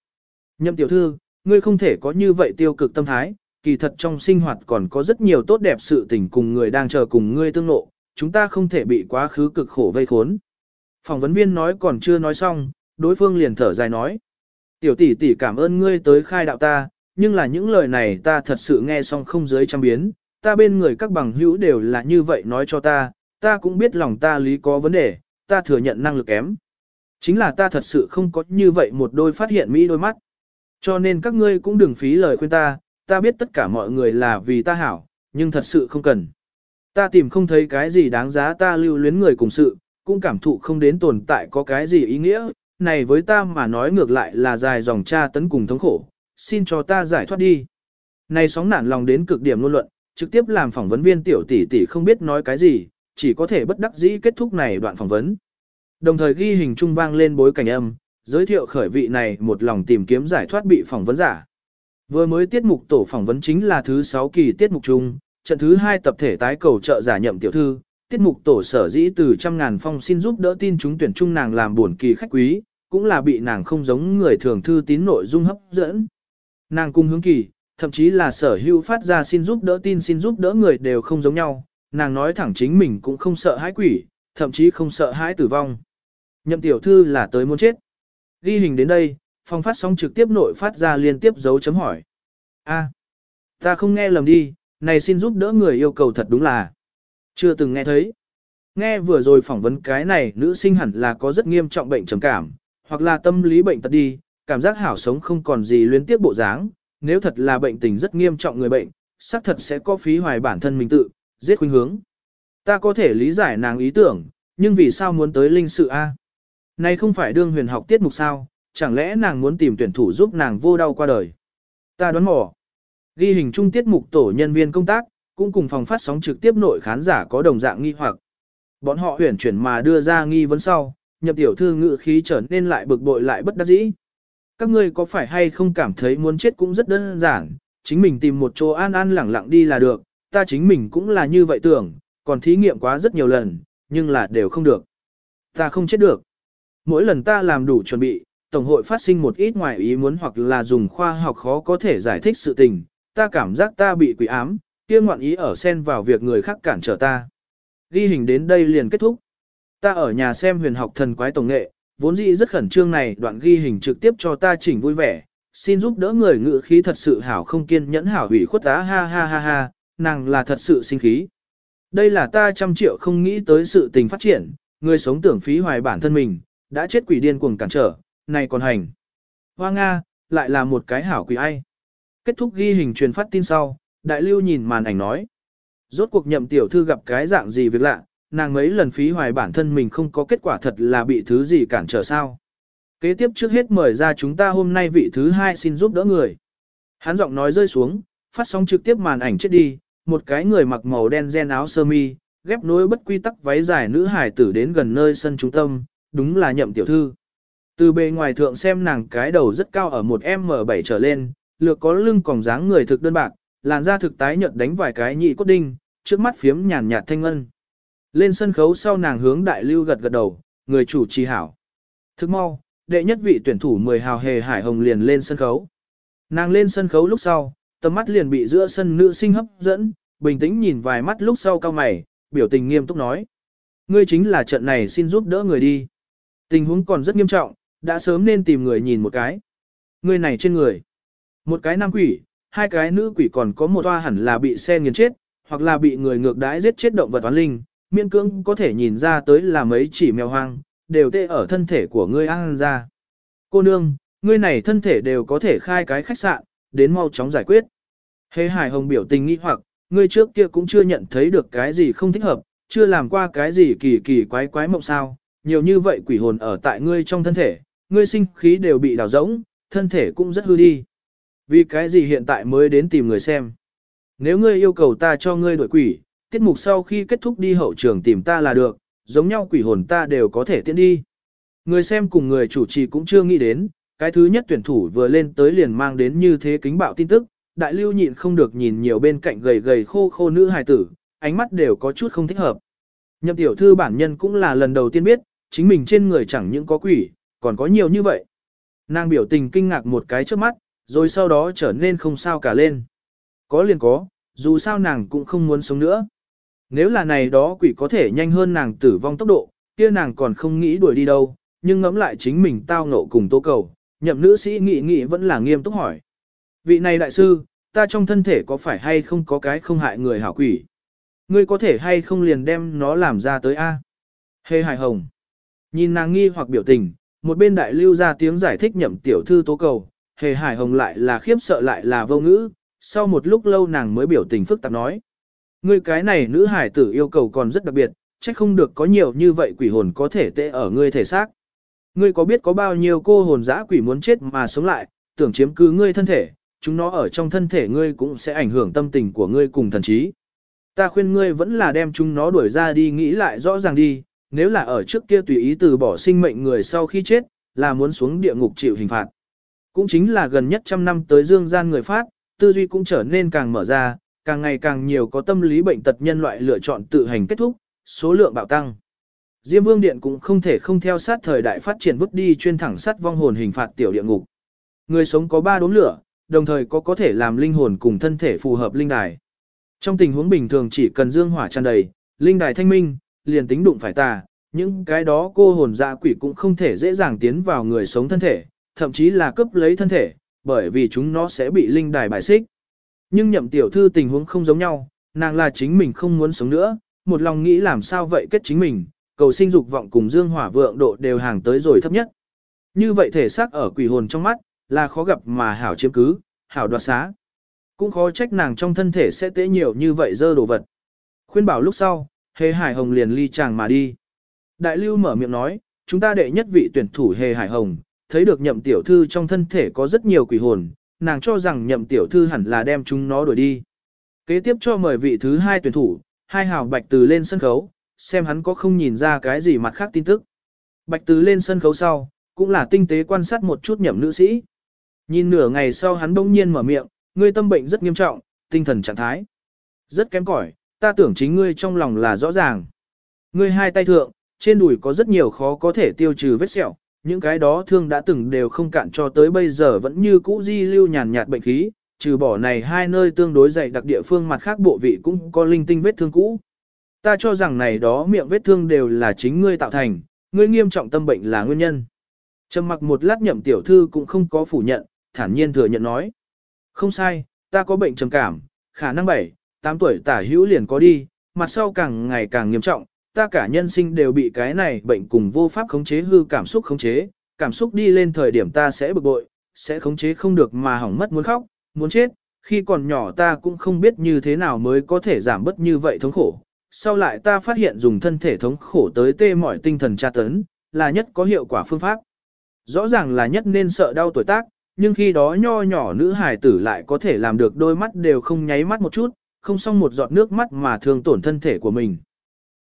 Nhậm tiểu thư, ngươi không thể có như vậy tiêu cực tâm thái, kỳ thật trong sinh hoạt còn có rất nhiều tốt đẹp sự tình cùng người đang chờ cùng ngươi tương lộ, chúng ta không thể bị quá khứ cực khổ vây khốn. Phỏng vấn viên nói còn chưa nói xong, đối phương liền thở dài nói. Tiểu tỷ tỷ cảm ơn ngươi tới khai đạo ta, nhưng là những lời này ta thật sự nghe xong không dưới trăm biến, ta bên người các bằng hữu đều là như vậy nói cho ta, ta cũng biết lòng ta lý có vấn đề, ta thừa nhận năng lực kém. Chính là ta thật sự không có như vậy một đôi phát hiện mỹ đôi mắt. Cho nên các ngươi cũng đừng phí lời khuyên ta, ta biết tất cả mọi người là vì ta hảo, nhưng thật sự không cần. Ta tìm không thấy cái gì đáng giá ta lưu luyến người cùng sự, cũng cảm thụ không đến tồn tại có cái gì ý nghĩa, này với ta mà nói ngược lại là dài dòng tra tấn cùng thống khổ, xin cho ta giải thoát đi. Này sóng nản lòng đến cực điểm luôn luận, trực tiếp làm phỏng vấn viên tiểu tỷ tỷ không biết nói cái gì, chỉ có thể bất đắc dĩ kết thúc này đoạn phỏng vấn. Đồng thời ghi hình trung vang lên bối cảnh âm, giới thiệu khởi vị này một lòng tìm kiếm giải thoát bị phỏng vấn giả. Vừa mới tiết mục tổ phỏng vấn chính là thứ 6 kỳ tiết mục chung, trận thứ 2 tập thể tái cầu trợ giả nhậm tiểu thư, tiết mục tổ sở dĩ từ trăm ngàn phong xin giúp đỡ tin chúng tuyển chung nàng làm buồn kỳ khách quý, cũng là bị nàng không giống người thường thư tín nội dung hấp dẫn. Nàng cung hướng kỳ, thậm chí là sở hữu phát ra xin giúp đỡ tin xin giúp đỡ người đều không giống nhau, nàng nói thẳng chính mình cũng không sợ hãi quỷ, thậm chí không sợ hãi tử vong. Nhậm tiểu thư là tới muốn chết. Ghi hình đến đây, phòng phát sóng trực tiếp nội phát ra liên tiếp dấu chấm hỏi. A, ta không nghe lầm đi, này xin giúp đỡ người yêu cầu thật đúng là. Chưa từng nghe thấy. Nghe vừa rồi phỏng vấn cái này nữ sinh hẳn là có rất nghiêm trọng bệnh trầm cảm, hoặc là tâm lý bệnh tật đi, cảm giác hảo sống không còn gì luyến tiếp bộ dáng, nếu thật là bệnh tình rất nghiêm trọng người bệnh, xác thật sẽ có phí hoài bản thân mình tự, giết khuynh hướng. Ta có thể lý giải nàng ý tưởng, nhưng vì sao muốn tới linh sự A? Này không phải đương huyền học tiết mục sao, chẳng lẽ nàng muốn tìm tuyển thủ giúp nàng vô đau qua đời? Ta đoán mò. Ghi hình chung tiết mục tổ nhân viên công tác, cũng cùng phòng phát sóng trực tiếp nội khán giả có đồng dạng nghi hoặc. Bọn họ huyển chuyển mà đưa ra nghi vấn sau, nhập tiểu thư ngự khí trở nên lại bực bội lại bất đắc dĩ. Các ngươi có phải hay không cảm thấy muốn chết cũng rất đơn giản, chính mình tìm một chỗ an an lẳng lặng đi là được, ta chính mình cũng là như vậy tưởng, còn thí nghiệm quá rất nhiều lần, nhưng là đều không được. Ta không chết được. Mỗi lần ta làm đủ chuẩn bị, Tổng hội phát sinh một ít ngoài ý muốn hoặc là dùng khoa học khó có thể giải thích sự tình, ta cảm giác ta bị quỷ ám, kia ngoạn ý ở xen vào việc người khác cản trở ta. Ghi hình đến đây liền kết thúc. Ta ở nhà xem huyền học thần quái tổng nghệ, vốn dĩ rất khẩn trương này đoạn ghi hình trực tiếp cho ta chỉnh vui vẻ, xin giúp đỡ người ngự khí thật sự hảo không kiên nhẫn hảo hủy khuất tá ha ha ha ha, nàng là thật sự sinh khí. Đây là ta trăm triệu không nghĩ tới sự tình phát triển, người sống tưởng phí hoài bản thân mình, đã chết quỷ điên cuồng cản trở, này còn hành. Hoa Nga, lại là một cái hảo quỷ ai. Kết thúc ghi hình truyền phát tin sau, đại lưu nhìn màn ảnh nói. Rốt cuộc nhậm tiểu thư gặp cái dạng gì việc lạ, nàng mấy lần phí hoài bản thân mình không có kết quả thật là bị thứ gì cản trở sao. Kế tiếp trước hết mời ra chúng ta hôm nay vị thứ hai xin giúp đỡ người. Hắn giọng nói rơi xuống, phát sóng trực tiếp màn ảnh chết đi, một cái người mặc màu đen gen áo sơ mi, ghép nối bất quy tắc váy dài nữ hải tử đến gần nơi sân trung tâm, đúng là nhậm tiểu thư. Từ bề ngoài thượng xem nàng cái đầu rất cao ở một M7 trở lên, lược có lưng còng dáng người thực đơn bạc, làn da thực tái nhợt đánh vài cái nhị cốt đinh, trước mắt phiếm nhàn nhạt thanh ngân. Lên sân khấu sau nàng hướng đại lưu gật gật đầu, người chủ trì hảo. Thức mau, đệ nhất vị tuyển thủ 10 hào hề hải hồng liền lên sân khấu. Nàng lên sân khấu lúc sau, tầm mắt liền bị giữa sân nữ sinh hấp dẫn, bình tĩnh nhìn vài mắt lúc sau cao mày, biểu tình nghiêm túc nói. Ngươi chính là trận này xin giúp đỡ người đi. Tình huống còn rất nghiêm trọng, đã sớm nên tìm người nhìn một cái. Người này trên người. Một cái nam quỷ, hai cái nữ quỷ còn có một toa hẳn là bị xe nghiền chết, hoặc là bị người ngược đãi giết chết động vật toán linh, miên cưỡng có thể nhìn ra tới là mấy chỉ mèo hoang, đều tê ở thân thể của ngươi ăn ra. Cô nương, ngươi này thân thể đều có thể khai cái khách sạn, đến mau chóng giải quyết. Hề hải hồng biểu tình nghi hoặc, ngươi trước kia cũng chưa nhận thấy được cái gì không thích hợp, chưa làm qua cái gì kỳ kỳ quái quái mộng sao, nhiều như vậy quỷ hồn ở tại ngươi trong thân thể, ngươi sinh khí đều bị đào rỗng, thân thể cũng rất hư đi. Vì cái gì hiện tại mới đến tìm người xem? Nếu ngươi yêu cầu ta cho ngươi đổi quỷ, tiết mục sau khi kết thúc đi hậu trường tìm ta là được, giống nhau quỷ hồn ta đều có thể tiến đi. Người xem cùng người chủ trì cũng chưa nghĩ đến, cái thứ nhất tuyển thủ vừa lên tới liền mang đến như thế kính bạo tin tức, đại lưu nhịn không được nhìn nhiều bên cạnh gầy gầy khô khô nữ hài tử, ánh mắt đều có chút không thích hợp. Nhậm tiểu thư bản nhân cũng là lần đầu tiên biết, chính mình trên người chẳng những có quỷ, còn có nhiều như vậy. Nàng biểu tình kinh ngạc một cái trước mắt, rồi sau đó trở nên không sao cả lên. Có liền có, dù sao nàng cũng không muốn sống nữa. Nếu là này đó quỷ có thể nhanh hơn nàng tử vong tốc độ, kia nàng còn không nghĩ đuổi đi đâu, nhưng ngẫm lại chính mình tao ngộ cùng tố cầu, nhậm nữ sĩ nghị nghị vẫn là nghiêm túc hỏi. Vị này đại sư, ta trong thân thể có phải hay không có cái không hại người hảo quỷ? Ngươi có thể hay không liền đem nó làm ra tới A? Hê hài hồng. Nhìn nàng nghi hoặc biểu tình, một bên đại lưu ra tiếng giải thích nhậm tiểu thư tố cầu, hề hải hồng lại là khiếp sợ lại là vô ngữ, sau một lúc lâu nàng mới biểu tình phức tạp nói. Ngươi cái này nữ hải tử yêu cầu còn rất đặc biệt, chắc không được có nhiều như vậy quỷ hồn có thể tệ ở ngươi thể xác. Ngươi có biết có bao nhiêu cô hồn dã quỷ muốn chết mà sống lại, tưởng chiếm cứ ngươi thân thể, chúng nó ở trong thân thể ngươi cũng sẽ ảnh hưởng tâm tình của ngươi cùng thần trí. Ta khuyên ngươi vẫn là đem chúng nó đuổi ra đi nghĩ lại rõ ràng đi, nếu là ở trước kia tùy ý từ bỏ sinh mệnh người sau khi chết, là muốn xuống địa ngục chịu hình phạt. Cũng chính là gần nhất trăm năm tới dương gian người phát, tư duy cũng trở nên càng mở ra, càng ngày càng nhiều có tâm lý bệnh tật nhân loại lựa chọn tự hành kết thúc, số lượng bạo tăng. Diêm Vương Điện cũng không thể không theo sát thời đại phát triển vứt đi chuyên thẳng sát vong hồn hình phạt tiểu địa ngục. Người sống có ba đốm lửa, đồng thời có có thể làm linh hồn cùng thân thể phù hợp linh đài. Trong tình huống bình thường chỉ cần dương hỏa tràn đầy, linh đài thanh minh, liền tính đụng phải ta, những cái đó cô hồn dạ quỷ cũng không thể dễ dàng tiến vào người sống thân thể, thậm chí là cướp lấy thân thể, bởi vì chúng nó sẽ bị linh đài bài xích. Nhưng nhậm tiểu thư tình huống không giống nhau, nàng là chính mình không muốn sống nữa, một lòng nghĩ làm sao vậy kết chính mình, cầu sinh dục vọng cùng dương hỏa vượng độ đều hàng tới rồi thấp nhất. Như vậy thể xác ở quỷ hồn trong mắt, là khó gặp mà hảo chiếm cứ, hảo đoạt xá. Cũng khó trách nàng trong thân thể sẽ tế nhiều như vậy dơ đồ vật. Khuyên bảo lúc sau, hề hải hồng liền ly chàng mà đi. Đại lưu mở miệng nói, chúng ta đệ nhất vị tuyển thủ hề hải hồng, thấy được nhậm tiểu thư trong thân thể có rất nhiều quỷ hồn, nàng cho rằng nhậm tiểu thư hẳn là đem chúng nó đuổi đi. Kế tiếp cho mời vị thứ hai tuyển thủ, hai hào bạch từ lên sân khấu, xem hắn có không nhìn ra cái gì mặt khác tin tức. Bạch từ lên sân khấu sau, cũng là tinh tế quan sát một chút nhậm nữ sĩ. Nhìn nửa ngày sau hắn bỗng nhiên mở miệng, ngươi tâm bệnh rất nghiêm trọng, tinh thần trạng thái. Rất kém cỏi, ta tưởng chính ngươi trong lòng là rõ ràng. Ngươi hai tay thượng, trên đùi có rất nhiều khó có thể tiêu trừ vết sẹo, những cái đó thương đã từng đều không cạn cho tới bây giờ vẫn như cũ di lưu nhàn nhạt bệnh khí, trừ bỏ này hai nơi tương đối dày đặc địa phương mặt khác bộ vị cũng có linh tinh vết thương cũ. Ta cho rằng này đó miệng vết thương đều là chính ngươi tạo thành, ngươi nghiêm trọng tâm bệnh là nguyên nhân. Trầm mặc một lát nhậm tiểu thư cũng không có phủ nhận, thản nhiên thừa nhận nói. Không sai, ta có bệnh trầm cảm, khả năng 7, 8 tuổi tả hữu liền có đi, mặt sau càng ngày càng nghiêm trọng, ta cả nhân sinh đều bị cái này bệnh cùng vô pháp khống chế hư cảm xúc khống chế, cảm xúc đi lên thời điểm ta sẽ bực bội, sẽ khống chế không được mà hỏng mất muốn khóc, muốn chết, khi còn nhỏ ta cũng không biết như thế nào mới có thể giảm bớt như vậy thống khổ. Sau lại ta phát hiện dùng thân thể thống khổ tới tê mọi tinh thần tra tấn, là nhất có hiệu quả phương pháp. Rõ ràng là nhất nên sợ đau tuổi tác, nhưng khi đó nho nhỏ nữ hài tử lại có thể làm được đôi mắt đều không nháy mắt một chút, không xong một giọt nước mắt mà thương tổn thân thể của mình.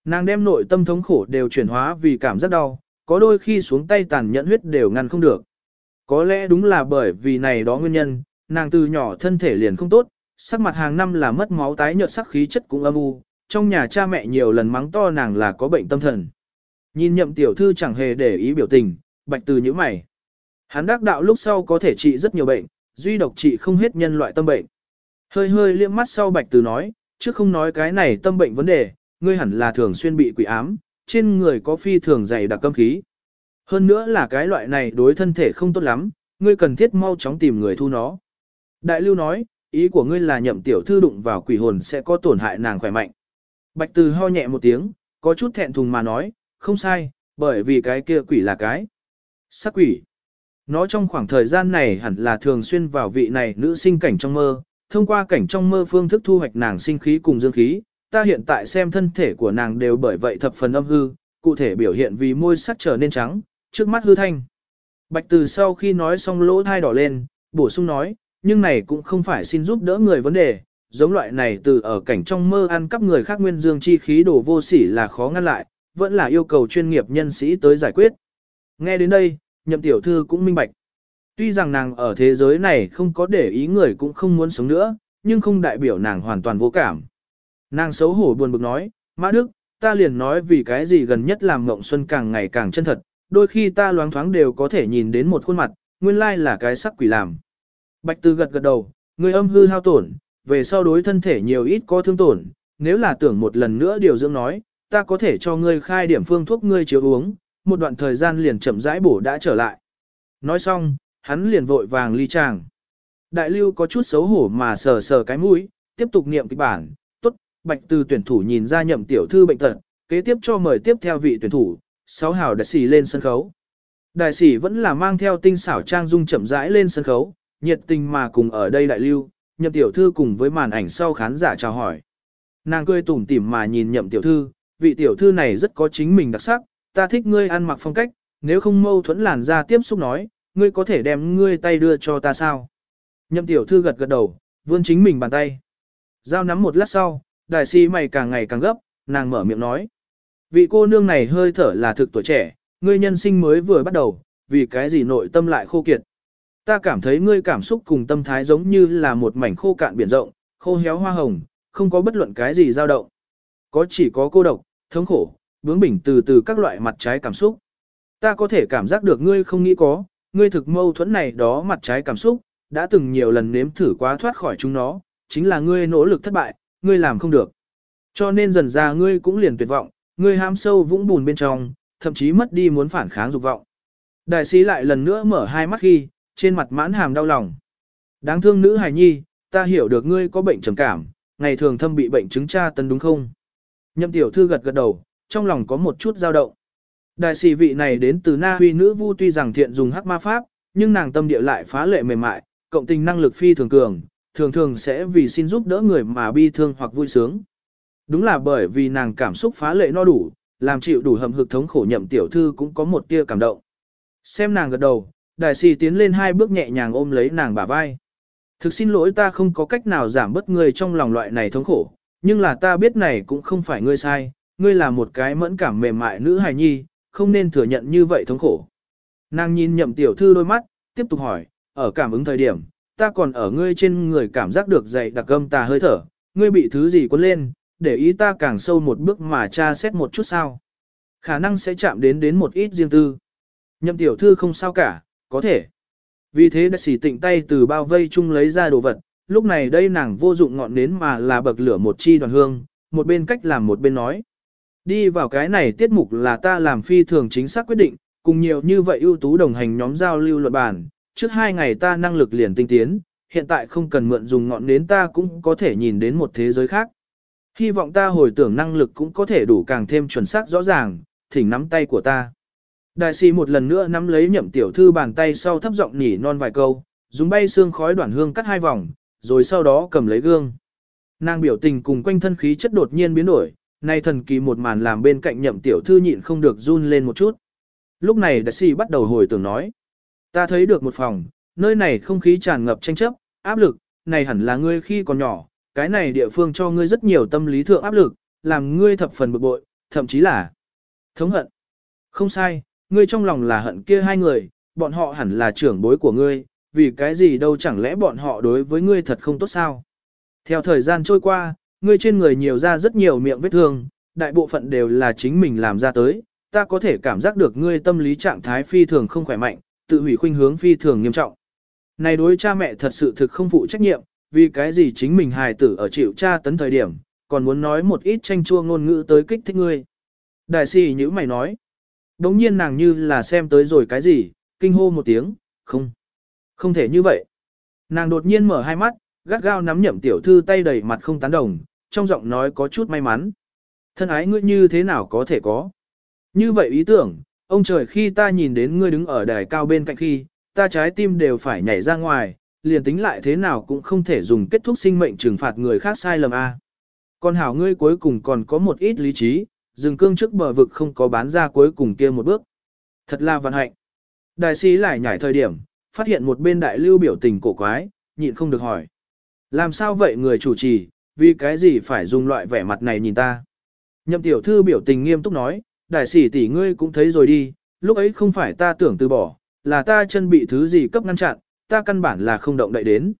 Nàng đem nội tâm thống khổ đều chuyển hóa vì cảm giác đau, có đôi khi xuống tay tàn nhẫn huyết đều ngăn không được. Có lẽ đúng là bởi vì này đó nguyên nhân, nàng từ nhỏ thân thể liền không tốt, sắc mặt hàng năm là mất máu tái nhợt sắc khí chất cũng âm u, trong nhà cha mẹ nhiều lần mắng to nàng là có bệnh tâm thần. Nhìn nhậm tiểu thư chẳng hề để ý biểu tình, bạch từ như mày. Hắn đắc đạo lúc sau có thể trị rất nhiều bệnh, duy độc trị không hết nhân loại tâm bệnh. Hơi hơi liếc mắt sau bạch từ nói, chứ không nói cái này tâm bệnh vấn đề, ngươi hẳn là thường xuyên bị quỷ ám, trên người có phi thường dày đặc cơm khí. Hơn nữa là cái loại này đối thân thể không tốt lắm, ngươi cần thiết mau chóng tìm người thu nó. Đại lưu nói, ý của ngươi là nhậm tiểu thư đụng vào quỷ hồn sẽ có tổn hại nàng khỏe mạnh. Bạch từ ho nhẹ một tiếng, có chút thẹn thùng mà nói, không sai, bởi vì cái kia quỷ là cái. Sắc quỷ. Nó trong khoảng thời gian này hẳn là thường xuyên vào vị này nữ sinh cảnh trong mơ, thông qua cảnh trong mơ phương thức thu hoạch nàng sinh khí cùng dương khí, ta hiện tại xem thân thể của nàng đều bởi vậy thập phần âm hư, cụ thể biểu hiện vì môi sắc trở nên trắng, trước mắt hư thanh. Bạch từ sau khi nói xong lỗ thai đỏ lên, bổ sung nói, nhưng này cũng không phải xin giúp đỡ người vấn đề, giống loại này từ ở cảnh trong mơ ăn cắp người khác nguyên dương chi khí đổ vô sỉ là khó ngăn lại, vẫn là yêu cầu chuyên nghiệp nhân sĩ tới giải quyết. Nghe đến đây, nhậm tiểu thư cũng minh bạch. Tuy rằng nàng ở thế giới này không có để ý người cũng không muốn sống nữa, nhưng không đại biểu nàng hoàn toàn vô cảm. Nàng xấu hổ buồn bực nói, Mã Đức, ta liền nói vì cái gì gần nhất làm Ngộng xuân càng ngày càng chân thật, đôi khi ta loáng thoáng đều có thể nhìn đến một khuôn mặt, nguyên lai là cái sắc quỷ làm. Bạch Tư gật gật đầu, người âm hư hao tổn, về sau đối thân thể nhiều ít có thương tổn, nếu là tưởng một lần nữa điều dưỡng nói, ta có thể cho ngươi khai điểm phương thuốc ngươi chiếu uống, một đoạn thời gian liền chậm rãi bổ đã trở lại. Nói xong, hắn liền vội vàng ly tràng. Đại lưu có chút xấu hổ mà sờ sờ cái mũi, tiếp tục niệm kịch bản, tốt, bạch từ tuyển thủ nhìn ra nhậm tiểu thư bệnh tật, kế tiếp cho mời tiếp theo vị tuyển thủ, sáu hào đại sĩ lên sân khấu. Đại sĩ vẫn là mang theo tinh xảo trang dung chậm rãi lên sân khấu, nhiệt tình mà cùng ở đây đại lưu, nhậm tiểu thư cùng với màn ảnh sau khán giả chào hỏi. Nàng cười tủm tỉm mà nhìn nhậm tiểu thư, vị tiểu thư này rất có chính mình đặc sắc, ta thích ngươi ăn mặc phong cách, nếu không mâu thuẫn làn ra tiếp xúc nói, ngươi có thể đem ngươi tay đưa cho ta sao? Nhậm tiểu thư gật gật đầu, vươn chính mình bàn tay. Giao nắm một lát sau, đại si mày càng ngày càng gấp, nàng mở miệng nói. Vị cô nương này hơi thở là thực tuổi trẻ, ngươi nhân sinh mới vừa bắt đầu, vì cái gì nội tâm lại khô kiệt. Ta cảm thấy ngươi cảm xúc cùng tâm thái giống như là một mảnh khô cạn biển rộng, khô héo hoa hồng, không có bất luận cái gì dao động. Có chỉ có cô độc, thống khổ, bướng bỉnh từ từ các loại mặt trái cảm xúc. Ta có thể cảm giác được ngươi không nghĩ có, ngươi thực mâu thuẫn này đó mặt trái cảm xúc, đã từng nhiều lần nếm thử quá thoát khỏi chúng nó, chính là ngươi nỗ lực thất bại, ngươi làm không được. Cho nên dần ra ngươi cũng liền tuyệt vọng, ngươi ham sâu vũng bùn bên trong, thậm chí mất đi muốn phản kháng dục vọng. Đại sĩ lại lần nữa mở hai mắt khi, trên mặt mãn hàm đau lòng. Đáng thương nữ hài nhi, ta hiểu được ngươi có bệnh trầm cảm, ngày thường thâm bị bệnh chứng tra tấn đúng không? Nhậm tiểu thư gật gật đầu, trong lòng có một chút dao động. Đại sĩ vị này đến từ Na Huy nữ vu tuy rằng thiện dùng hắc ma pháp, nhưng nàng tâm địa lại phá lệ mềm mại, cộng tình năng lực phi thường cường, thường thường sẽ vì xin giúp đỡ người mà bi thương hoặc vui sướng. Đúng là bởi vì nàng cảm xúc phá lệ no đủ, làm chịu đủ hầm hực thống khổ nhậm tiểu thư cũng có một tia cảm động. Xem nàng gật đầu, đại sĩ tiến lên hai bước nhẹ nhàng ôm lấy nàng bả vai. Thực xin lỗi ta không có cách nào giảm bớt ngươi trong lòng loại này thống khổ, nhưng là ta biết này cũng không phải ngươi sai, ngươi là một cái mẫn cảm mềm mại nữ hài nhi, không nên thừa nhận như vậy thống khổ. Nàng nhìn nhậm tiểu thư đôi mắt, tiếp tục hỏi, ở cảm ứng thời điểm, ta còn ở ngươi trên người cảm giác được dậy đặc âm tà hơi thở, ngươi bị thứ gì cuốn lên, để ý ta càng sâu một bước mà tra xét một chút sao. Khả năng sẽ chạm đến đến một ít riêng tư. Nhậm tiểu thư không sao cả, có thể. Vì thế đã xỉ tịnh tay từ bao vây chung lấy ra đồ vật, lúc này đây nàng vô dụng ngọn nến mà là bậc lửa một chi đoàn hương, một bên cách làm một bên nói. Đi vào cái này tiết mục là ta làm phi thường chính xác quyết định, cùng nhiều như vậy ưu tú đồng hành nhóm giao lưu luận bàn, trước hai ngày ta năng lực liền tinh tiến, hiện tại không cần mượn dùng ngọn nến ta cũng có thể nhìn đến một thế giới khác. Hy vọng ta hồi tưởng năng lực cũng có thể đủ càng thêm chuẩn xác rõ ràng, thỉnh nắm tay của ta. Đại sĩ một lần nữa nắm lấy nhậm tiểu thư bàn tay sau thấp giọng nhỉ non vài câu, dùng bay xương khói đoạn hương cắt hai vòng, rồi sau đó cầm lấy gương. Nàng biểu tình cùng quanh thân khí chất đột nhiên biến đổi, nay thần kỳ một màn làm bên cạnh nhậm tiểu thư nhịn không được run lên một chút. Lúc này đại sĩ bắt đầu hồi tưởng nói. Ta thấy được một phòng, nơi này không khí tràn ngập tranh chấp, áp lực, này hẳn là ngươi khi còn nhỏ, cái này địa phương cho ngươi rất nhiều tâm lý thượng áp lực, làm ngươi thập phần bực bội, thậm chí là thống hận. Không sai, ngươi trong lòng là hận kia hai người, bọn họ hẳn là trưởng bối của ngươi, vì cái gì đâu chẳng lẽ bọn họ đối với ngươi thật không tốt sao. Theo thời gian trôi qua, ngươi trên người nhiều ra rất nhiều miệng vết thương, đại bộ phận đều là chính mình làm ra tới, ta có thể cảm giác được ngươi tâm lý trạng thái phi thường không khỏe mạnh, tự hủy khuynh hướng phi thường nghiêm trọng. Này đối cha mẹ thật sự thực không phụ trách nhiệm, vì cái gì chính mình hài tử ở chịu cha tấn thời điểm, còn muốn nói một ít tranh chua ngôn ngữ tới kích thích ngươi. Đại sĩ như mày nói. Đống nhiên nàng như là xem tới rồi cái gì, kinh hô một tiếng, không. Không thể như vậy. Nàng đột nhiên mở hai mắt, gắt gao nắm nhậm tiểu thư tay đầy mặt không tán đồng, trong giọng nói có chút may mắn. Thân ái ngươi như thế nào có thể có. Như vậy ý tưởng, ông trời khi ta nhìn đến ngươi đứng ở đài cao bên cạnh khi, ta trái tim đều phải nhảy ra ngoài, liền tính lại thế nào cũng không thể dùng kết thúc sinh mệnh trừng phạt người khác sai lầm a. Còn hảo ngươi cuối cùng còn có một ít lý trí, dừng cương trước bờ vực không có bán ra cuối cùng kia một bước. Thật là vận hạnh. Đại sĩ lại nhảy thời điểm, phát hiện một bên đại lưu biểu tình cổ quái, nhịn không được hỏi. Làm sao vậy người chủ trì, vì cái gì phải dùng loại vẻ mặt này nhìn ta? Nhậm tiểu thư biểu tình nghiêm túc nói, đại sĩ tỷ ngươi cũng thấy rồi đi, lúc ấy không phải ta tưởng từ bỏ, là ta chân bị thứ gì cấp ngăn chặn, ta căn bản là không động đậy đến.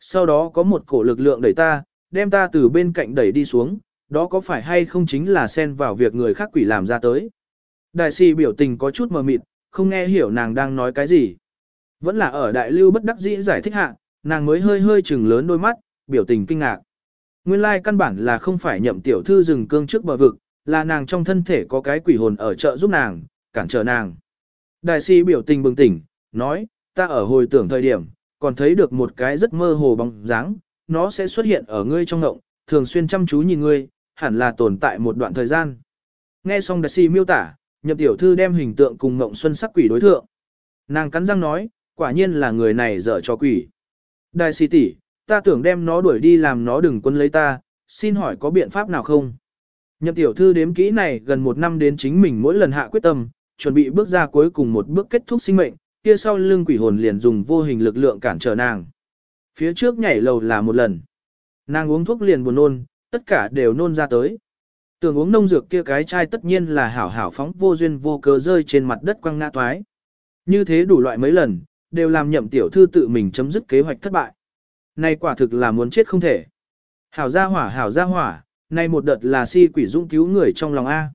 Sau đó có một cổ lực lượng đẩy ta, đem ta từ bên cạnh đẩy đi xuống, đó có phải hay không chính là xen vào việc người khác quỷ làm ra tới. Đại sĩ biểu tình có chút mờ mịt, không nghe hiểu nàng đang nói cái gì. Vẫn là ở đại lưu bất đắc dĩ giải thích hạ, nàng mới hơi hơi chừng lớn đôi mắt, biểu tình kinh ngạc. Nguyên lai căn bản là không phải nhậm tiểu thư dừng cương trước bờ vực, là nàng trong thân thể có cái quỷ hồn ở chợ giúp nàng, cản trở nàng. Đại sĩ biểu tình bừng tỉnh, nói, ta ở hồi tưởng thời điểm, còn thấy được một cái rất mơ hồ bóng dáng, nó sẽ xuất hiện ở ngươi trong ngộng, thường xuyên chăm chú nhìn ngươi, hẳn là tồn tại một đoạn thời gian. Nghe xong đại sĩ miêu tả, nhậm tiểu thư đem hình tượng cùng ngộng xuân sắc quỷ đối thượng. Nàng cắn răng nói, quả nhiên là người này dở cho quỷ. Đại sĩ tỷ, ta tưởng đem nó đuổi đi làm nó đừng quân lấy ta, xin hỏi có biện pháp nào không? Nhậm tiểu thư đếm kỹ này gần một năm đến chính mình mỗi lần hạ quyết tâm, chuẩn bị bước ra cuối cùng một bước kết thúc sinh mệnh, kia sau lưng quỷ hồn liền dùng vô hình lực lượng cản trở nàng. Phía trước nhảy lầu là một lần. Nàng uống thuốc liền buồn nôn, tất cả đều nôn ra tới. Tưởng uống nông dược kia cái chai tất nhiên là hảo hảo phóng vô duyên vô cớ rơi trên mặt đất quăng ngã toái. Như thế đủ loại mấy lần, đều làm nhậm tiểu thư tự mình chấm dứt kế hoạch thất bại. Này quả thực là muốn chết không thể. Hảo gia hỏa hảo gia hỏa, này một đợt là si quỷ dũng cứu người trong lòng A.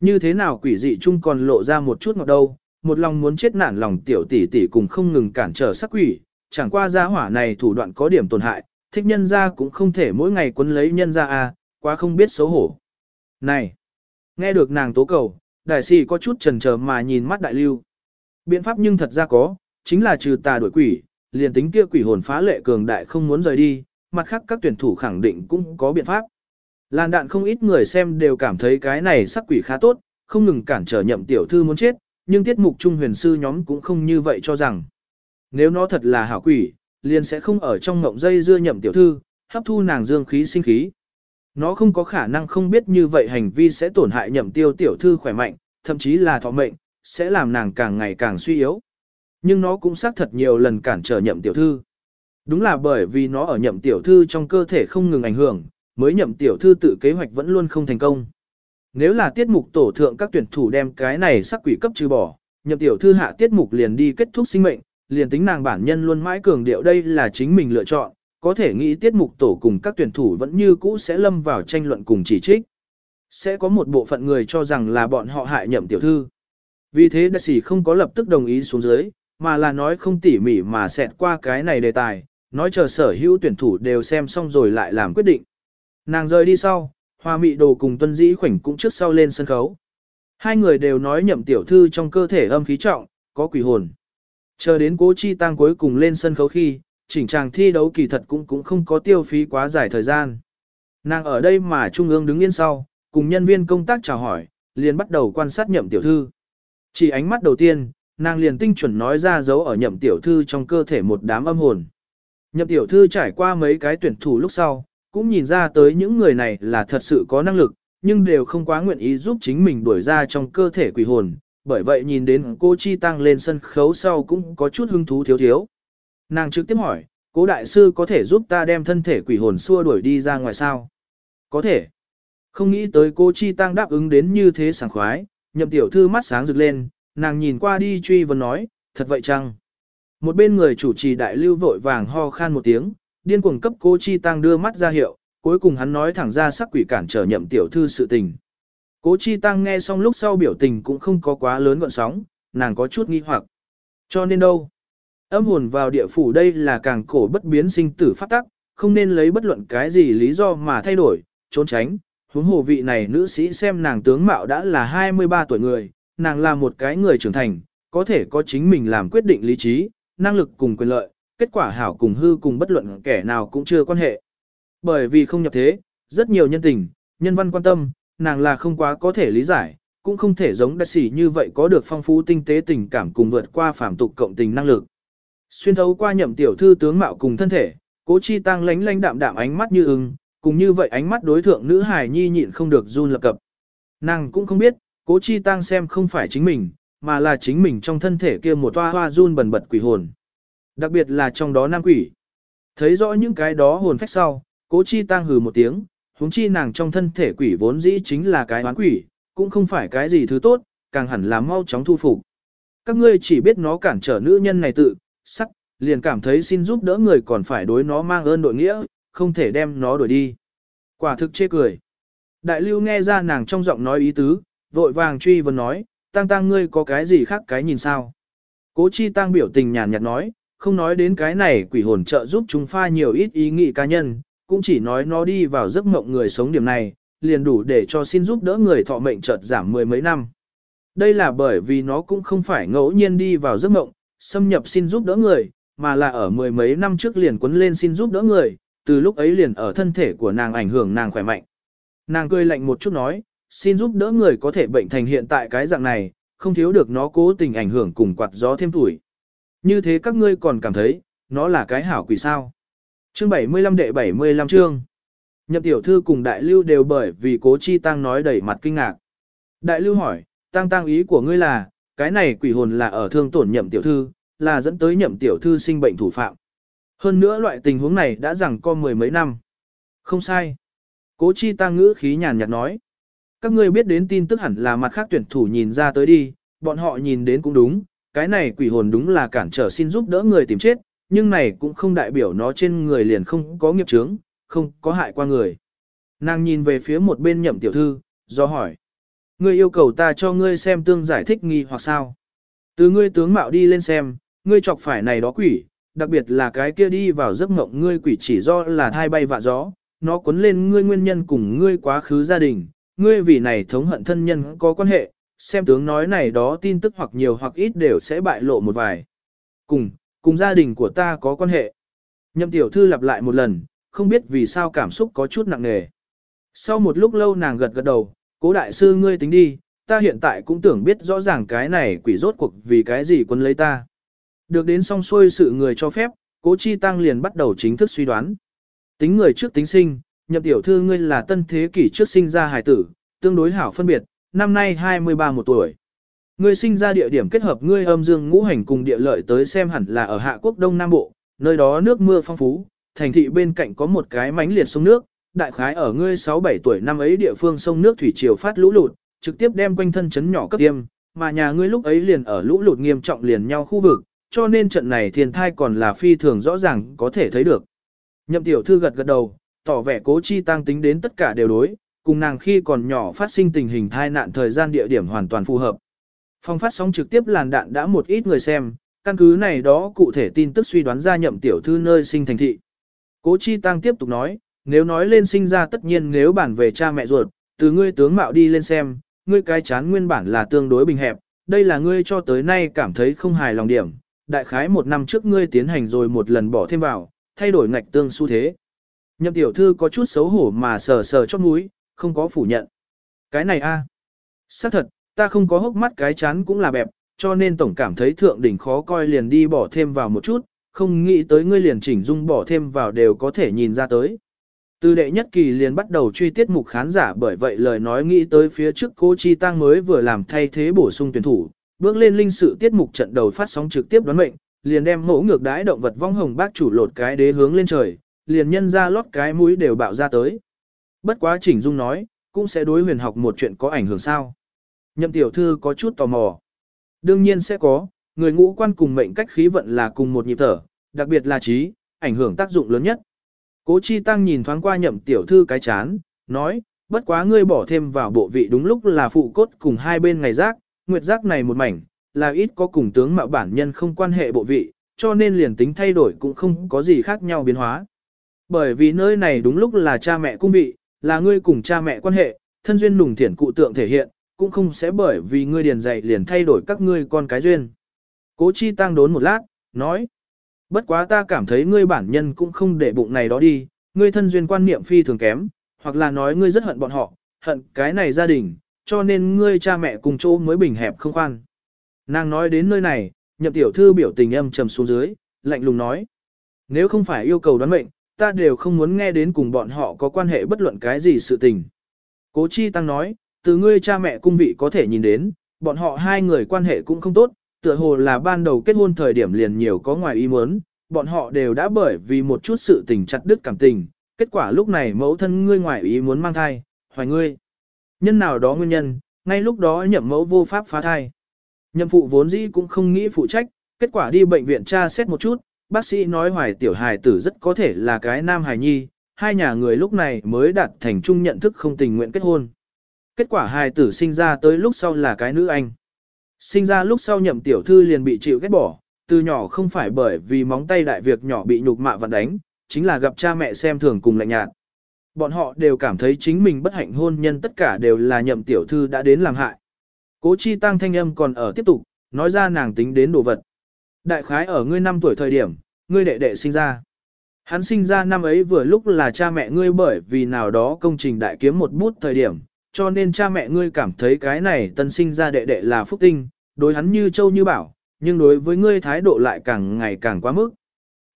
Như thế nào quỷ dị chung còn lộ ra một chút ngọt đâu, một lòng muốn chết nản lòng tiểu tỷ tỷ cùng không ngừng cản trở sắc quỷ, chẳng qua gia hỏa này thủ đoạn có điểm tổn hại, thích nhân gia cũng không thể mỗi ngày quấn lấy nhân gia A, quá không biết xấu hổ. Này! Nghe được nàng tố cầu, đại sĩ có chút chần chờ mà nhìn mắt đại lưu. Biện pháp nhưng thật ra có, chính là trừ tà đuổi quỷ, liền tính kia quỷ hồn phá lệ cường đại không muốn rời đi, mặt khác các tuyển thủ khẳng định cũng có biện pháp. Làn đạn không ít người xem đều cảm thấy cái này sắc quỷ khá tốt, không ngừng cản trở nhậm tiểu thư muốn chết, nhưng tiết mục trung huyền sư nhóm cũng không như vậy cho rằng. Nếu nó thật là hảo quỷ, liền sẽ không ở trong ngộng dây dưa nhậm tiểu thư, hấp thu nàng dương khí sinh khí. Nó không có khả năng không biết như vậy hành vi sẽ tổn hại nhậm tiêu tiểu thư khỏe mạnh, thậm chí là thọ mệnh, sẽ làm nàng càng ngày càng suy yếu. Nhưng nó cũng xác thật nhiều lần cản trở nhậm tiểu thư. Đúng là bởi vì nó ở nhậm tiểu thư trong cơ thể không ngừng ảnh hưởng, mới nhậm tiểu thư tự kế hoạch vẫn luôn không thành công. Nếu là tiết mục tổ thượng các tuyển thủ đem cái này sắc quỷ cấp trừ bỏ, nhậm tiểu thư hạ tiết mục liền đi kết thúc sinh mệnh, liền tính nàng bản nhân luôn mãi cường điệu đây là chính mình lựa chọn, có thể nghĩ tiết mục tổ cùng các tuyển thủ vẫn như cũ sẽ lâm vào tranh luận cùng chỉ trích. Sẽ có một bộ phận người cho rằng là bọn họ hại nhậm tiểu thư. Vì thế đại sĩ không có lập tức đồng ý xuống dưới, mà là nói không tỉ mỉ mà xẹt qua cái này đề tài, nói chờ sở hữu tuyển thủ đều xem xong rồi lại làm quyết định. Nàng rời đi sau, hoa mị đồ cùng tuân dĩ khoảnh cũng trước sau lên sân khấu. Hai người đều nói nhậm tiểu thư trong cơ thể âm khí trọng, có quỷ hồn. Chờ đến cố chi tăng cuối cùng lên sân khấu khi, chỉnh tràng thi đấu kỳ thật cũng cũng không có tiêu phí quá dài thời gian. Nàng ở đây mà trung ương đứng yên sau, cùng nhân viên công tác chào hỏi, liền bắt đầu quan sát nhậm tiểu thư. Chỉ ánh mắt đầu tiên, nàng liền tinh chuẩn nói ra dấu ở nhậm tiểu thư trong cơ thể một đám âm hồn. Nhậm tiểu thư trải qua mấy cái tuyển thủ lúc sau, cũng nhìn ra tới những người này là thật sự có năng lực, nhưng đều không quá nguyện ý giúp chính mình đuổi ra trong cơ thể quỷ hồn, bởi vậy nhìn đến cô Chi Tăng lên sân khấu sau cũng có chút hứng thú thiếu thiếu. Nàng trực tiếp hỏi, cố đại sư có thể giúp ta đem thân thể quỷ hồn xua đuổi đi ra ngoài sao? Có thể. Không nghĩ tới cô Chi Tăng đáp ứng đến như thế sảng khoái, nhậm tiểu thư mắt sáng rực lên, nàng nhìn qua đi truy vấn nói, thật vậy chăng? Một bên người chủ trì đại lưu vội vàng ho khan một tiếng, điên cuồng cấp cô Chi Tăng đưa mắt ra hiệu, cuối cùng hắn nói thẳng ra sắc quỷ cản trở nhậm tiểu thư sự tình. Cố Chi Tăng nghe xong lúc sau biểu tình cũng không có quá lớn gọn sóng, nàng có chút nghi hoặc. Cho nên đâu? Âm hồn vào địa phủ đây là càng cổ bất biến sinh tử phát tắc, không nên lấy bất luận cái gì lý do mà thay đổi, trốn tránh. Huống hồ vị này nữ sĩ xem nàng tướng mạo đã là 23 tuổi người, nàng là một cái người trưởng thành, có thể có chính mình làm quyết định lý trí, năng lực cùng quyền lợi, kết quả hảo cùng hư cùng bất luận kẻ nào cũng chưa quan hệ. Bởi vì không nhập thế, rất nhiều nhân tình, nhân văn quan tâm, nàng là không quá có thể lý giải, cũng không thể giống đại sĩ như vậy có được phong phú tinh tế tình cảm cùng vượt qua phàm tục cộng tình năng lực. Xuyên thấu qua nhậm tiểu thư tướng mạo cùng thân thể, cố chi tăng lánh lánh đạm đạm ánh mắt như ưng, cùng như vậy ánh mắt đối thượng nữ hài nhi nhịn không được run lập cập. Nàng cũng không biết, cố chi tăng xem không phải chính mình, mà là chính mình trong thân thể kia một toa hoa run bần bật quỷ hồn. Đặc biệt là trong đó nam quỷ. Thấy rõ những cái đó hồn phách sau, cố chi tăng hừ một tiếng, huống chi nàng trong thân thể quỷ vốn dĩ chính là cái oán quỷ, cũng không phải cái gì thứ tốt, càng hẳn là mau chóng thu phục. Các ngươi chỉ biết nó cản trở nữ nhân này tự, sắc, liền cảm thấy xin giúp đỡ người còn phải đối nó mang ơn đội nghĩa, không thể đem nó đuổi đi. Quả thực chê cười. Đại lưu nghe ra nàng trong giọng nói ý tứ, vội vàng truy vấn nói, tăng tăng ngươi có cái gì khác cái nhìn sao? Cố chi tăng biểu tình nhàn nhạt nói, không nói đến cái này quỷ hồn trợ giúp chúng pha nhiều ít ý nghĩ cá nhân, cũng chỉ nói nó đi vào giấc mộng người sống điểm này, liền đủ để cho xin giúp đỡ người thọ mệnh chợt giảm mười mấy năm. Đây là bởi vì nó cũng không phải ngẫu nhiên đi vào giấc mộng, xâm nhập xin giúp đỡ người, mà là ở mười mấy năm trước liền quấn lên xin giúp đỡ người, từ lúc ấy liền ở thân thể của nàng ảnh hưởng nàng khỏe mạnh. Nàng cười lạnh một chút nói, xin giúp đỡ người có thể bệnh thành hiện tại cái dạng này, không thiếu được nó cố tình ảnh hưởng cùng quạt gió thêm tuổi. Như thế các ngươi còn cảm thấy, nó là cái hảo quỷ sao. Chương 75 đệ 75 chương. Nhậm tiểu thư cùng đại lưu đều bởi vì cố chi tăng nói đầy mặt kinh ngạc. Đại lưu hỏi, tăng tăng ý của ngươi là, cái này quỷ hồn là ở thương tổn nhậm tiểu thư, là dẫn tới nhậm tiểu thư sinh bệnh thủ phạm. Hơn nữa loại tình huống này đã rằng có mười mấy năm. Không sai. Cố chi tăng ngữ khí nhàn nhạt nói. Các ngươi biết đến tin tức hẳn là mặt khác tuyển thủ nhìn ra tới đi, bọn họ nhìn đến cũng đúng, cái này quỷ hồn đúng là cản trở xin giúp đỡ người tìm chết, nhưng này cũng không đại biểu nó trên người liền không có nghiệp chướng, không có hại qua người. Nàng nhìn về phía một bên nhậm tiểu thư, do hỏi. Ngươi yêu cầu ta cho ngươi xem tương giải thích nghi hoặc sao? Từ ngươi tướng mạo đi lên xem, ngươi chọc phải này đó quỷ, đặc biệt là cái kia đi vào giấc mộng ngươi quỷ chỉ do là thai bay vạ gió, nó cuốn lên ngươi nguyên nhân cùng ngươi quá khứ gia đình, ngươi vì này thống hận thân nhân có quan hệ, xem tướng nói này đó tin tức hoặc nhiều hoặc ít đều sẽ bại lộ một vài. Cùng, cùng gia đình của ta có quan hệ. Nhậm tiểu thư lặp lại một lần, không biết vì sao cảm xúc có chút nặng nề. Sau một lúc lâu nàng gật gật đầu, cố đại sư ngươi tính đi, ta hiện tại cũng tưởng biết rõ ràng cái này quỷ rốt cuộc vì cái gì quân lấy ta. Được đến xong xuôi sự người cho phép, cố chi tăng liền bắt đầu chính thức suy đoán. Tính người trước tính sinh, nhậm tiểu thư ngươi là tân thế kỷ trước sinh ra hài tử, tương đối hảo phân biệt, năm nay 23 một tuổi. Ngươi sinh ra địa điểm kết hợp ngươi âm dương ngũ hành cùng địa lợi tới xem hẳn là ở Hạ Quốc Đông Nam Bộ, nơi đó nước mưa phong phú, thành thị bên cạnh có một cái mánh liệt sông nước, đại khái ở ngươi 6-7 tuổi năm ấy địa phương sông nước thủy triều phát lũ lụt, trực tiếp đem quanh thân chấn nhỏ cấp tiêm, mà nhà ngươi lúc ấy liền ở lũ lụt nghiêm trọng liền nhau khu vực, cho nên trận này thiên thai còn là phi thường rõ ràng có thể thấy được. Nhậm tiểu thư gật gật đầu, tỏ vẻ cố chi tăng tính đến tất cả đều đối, cùng nàng khi còn nhỏ phát sinh tình hình thai nạn thời gian địa điểm hoàn toàn phù hợp. Phong phát sóng trực tiếp làn đạn đã một ít người xem, căn cứ này đó cụ thể tin tức suy đoán ra nhậm tiểu thư nơi sinh thành thị. Cố Chi Tăng tiếp tục nói, nếu nói lên sinh ra tất nhiên nếu bản về cha mẹ ruột, từ ngươi tướng mạo đi lên xem, ngươi cái chán nguyên bản là tương đối bình hẹp, đây là ngươi cho tới nay cảm thấy không hài lòng điểm, đại khái một năm trước ngươi tiến hành rồi một lần bỏ thêm vào, thay đổi ngạch tương xu thế. Nhậm tiểu thư có chút xấu hổ mà sờ sờ chót mũi, không có phủ nhận. Cái này a, xác thật, ta không có hốc mắt cái chán cũng là bẹp, cho nên tổng cảm thấy thượng đỉnh khó coi liền đi bỏ thêm vào một chút, không nghĩ tới ngươi liền chỉnh dung bỏ thêm vào đều có thể nhìn ra tới. Từ đệ nhất kỳ liền bắt đầu truy tiết mục khán giả bởi vậy lời nói nghĩ tới phía trước cô Chi Tăng mới vừa làm thay thế bổ sung tuyển thủ, bước lên linh sự tiết mục trận đầu phát sóng trực tiếp đoán mệnh, liền đem mẫu ngược đái động vật vong hồng bác chủ lột cái đế hướng lên trời, liền nhân ra lót cái mũi đều bạo ra tới. Bất quá chỉnh dung nói, cũng sẽ đối huyền học một chuyện có ảnh hưởng sao. Nhậm tiểu thư có chút tò mò. Đương nhiên sẽ có, người ngũ quan cùng mệnh cách khí vận là cùng một nhịp thở, đặc biệt là trí, ảnh hưởng tác dụng lớn nhất. Cố Chi Tăng nhìn thoáng qua nhậm tiểu thư cái chán, nói, bất quá ngươi bỏ thêm vào bộ vị đúng lúc là phụ cốt cùng hai bên ngày giác, nguyệt giác này một mảnh, là ít có cùng tướng mạo bản nhân không quan hệ bộ vị, cho nên liền tính thay đổi cũng không có gì khác nhau biến hóa. Bởi vì nơi này đúng lúc là cha mẹ cung vị, là ngươi cùng cha mẹ quan hệ, thân duyên nùng thiển cụ tượng thể hiện, cũng không sẽ bởi vì ngươi điền dạy liền thay đổi các ngươi con cái duyên. Cố chi tăng đốn một lát, nói. Bất quá ta cảm thấy ngươi bản nhân cũng không để bụng này đó đi, ngươi thân duyên quan niệm phi thường kém, hoặc là nói ngươi rất hận bọn họ, hận cái này gia đình, cho nên ngươi cha mẹ cùng chỗ mới bình hẹp không khoan. Nàng nói đến nơi này, nhậm tiểu thư biểu tình âm trầm xuống dưới, lạnh lùng nói. Nếu không phải yêu cầu đoán mệnh, ta đều không muốn nghe đến cùng bọn họ có quan hệ bất luận cái gì sự tình. Cố chi tăng nói, từ ngươi cha mẹ cung vị có thể nhìn đến, bọn họ hai người quan hệ cũng không tốt, tựa hồ là ban đầu kết hôn thời điểm liền nhiều có ngoài ý muốn, bọn họ đều đã bởi vì một chút sự tình chặt đứt cảm tình, kết quả lúc này mẫu thân ngươi ngoài ý muốn mang thai, hoài ngươi. Nhân nào đó nguyên nhân, ngay lúc đó nhậm mẫu vô pháp phá thai. Nhậm phụ vốn dĩ cũng không nghĩ phụ trách, kết quả đi bệnh viện tra xét một chút, bác sĩ nói hoài tiểu hài tử rất có thể là cái nam hài nhi, hai nhà người lúc này mới đạt thành chung nhận thức không tình nguyện kết hôn. Kết quả hài tử sinh ra tới lúc sau là cái nữ anh. Sinh ra lúc sau nhậm tiểu thư liền bị chịu ghét bỏ, từ nhỏ không phải bởi vì móng tay đại việc nhỏ bị nhục mạ vặn đánh, chính là gặp cha mẹ xem thường cùng lạnh nhạt. Bọn họ đều cảm thấy chính mình bất hạnh hôn nhân tất cả đều là nhậm tiểu thư đã đến làm hại. Cố chi tăng thanh âm còn ở tiếp tục, nói ra nàng tính đến đồ vật. Đại khái ở ngươi năm tuổi thời điểm, ngươi đệ đệ sinh ra. Hắn sinh ra năm ấy vừa lúc là cha mẹ ngươi bởi vì nào đó công trình đại kiếm một bút thời điểm, cho nên cha mẹ ngươi cảm thấy cái này tân sinh ra đệ đệ là phúc tinh, đối hắn như châu như bảo, nhưng đối với ngươi thái độ lại càng ngày càng quá mức.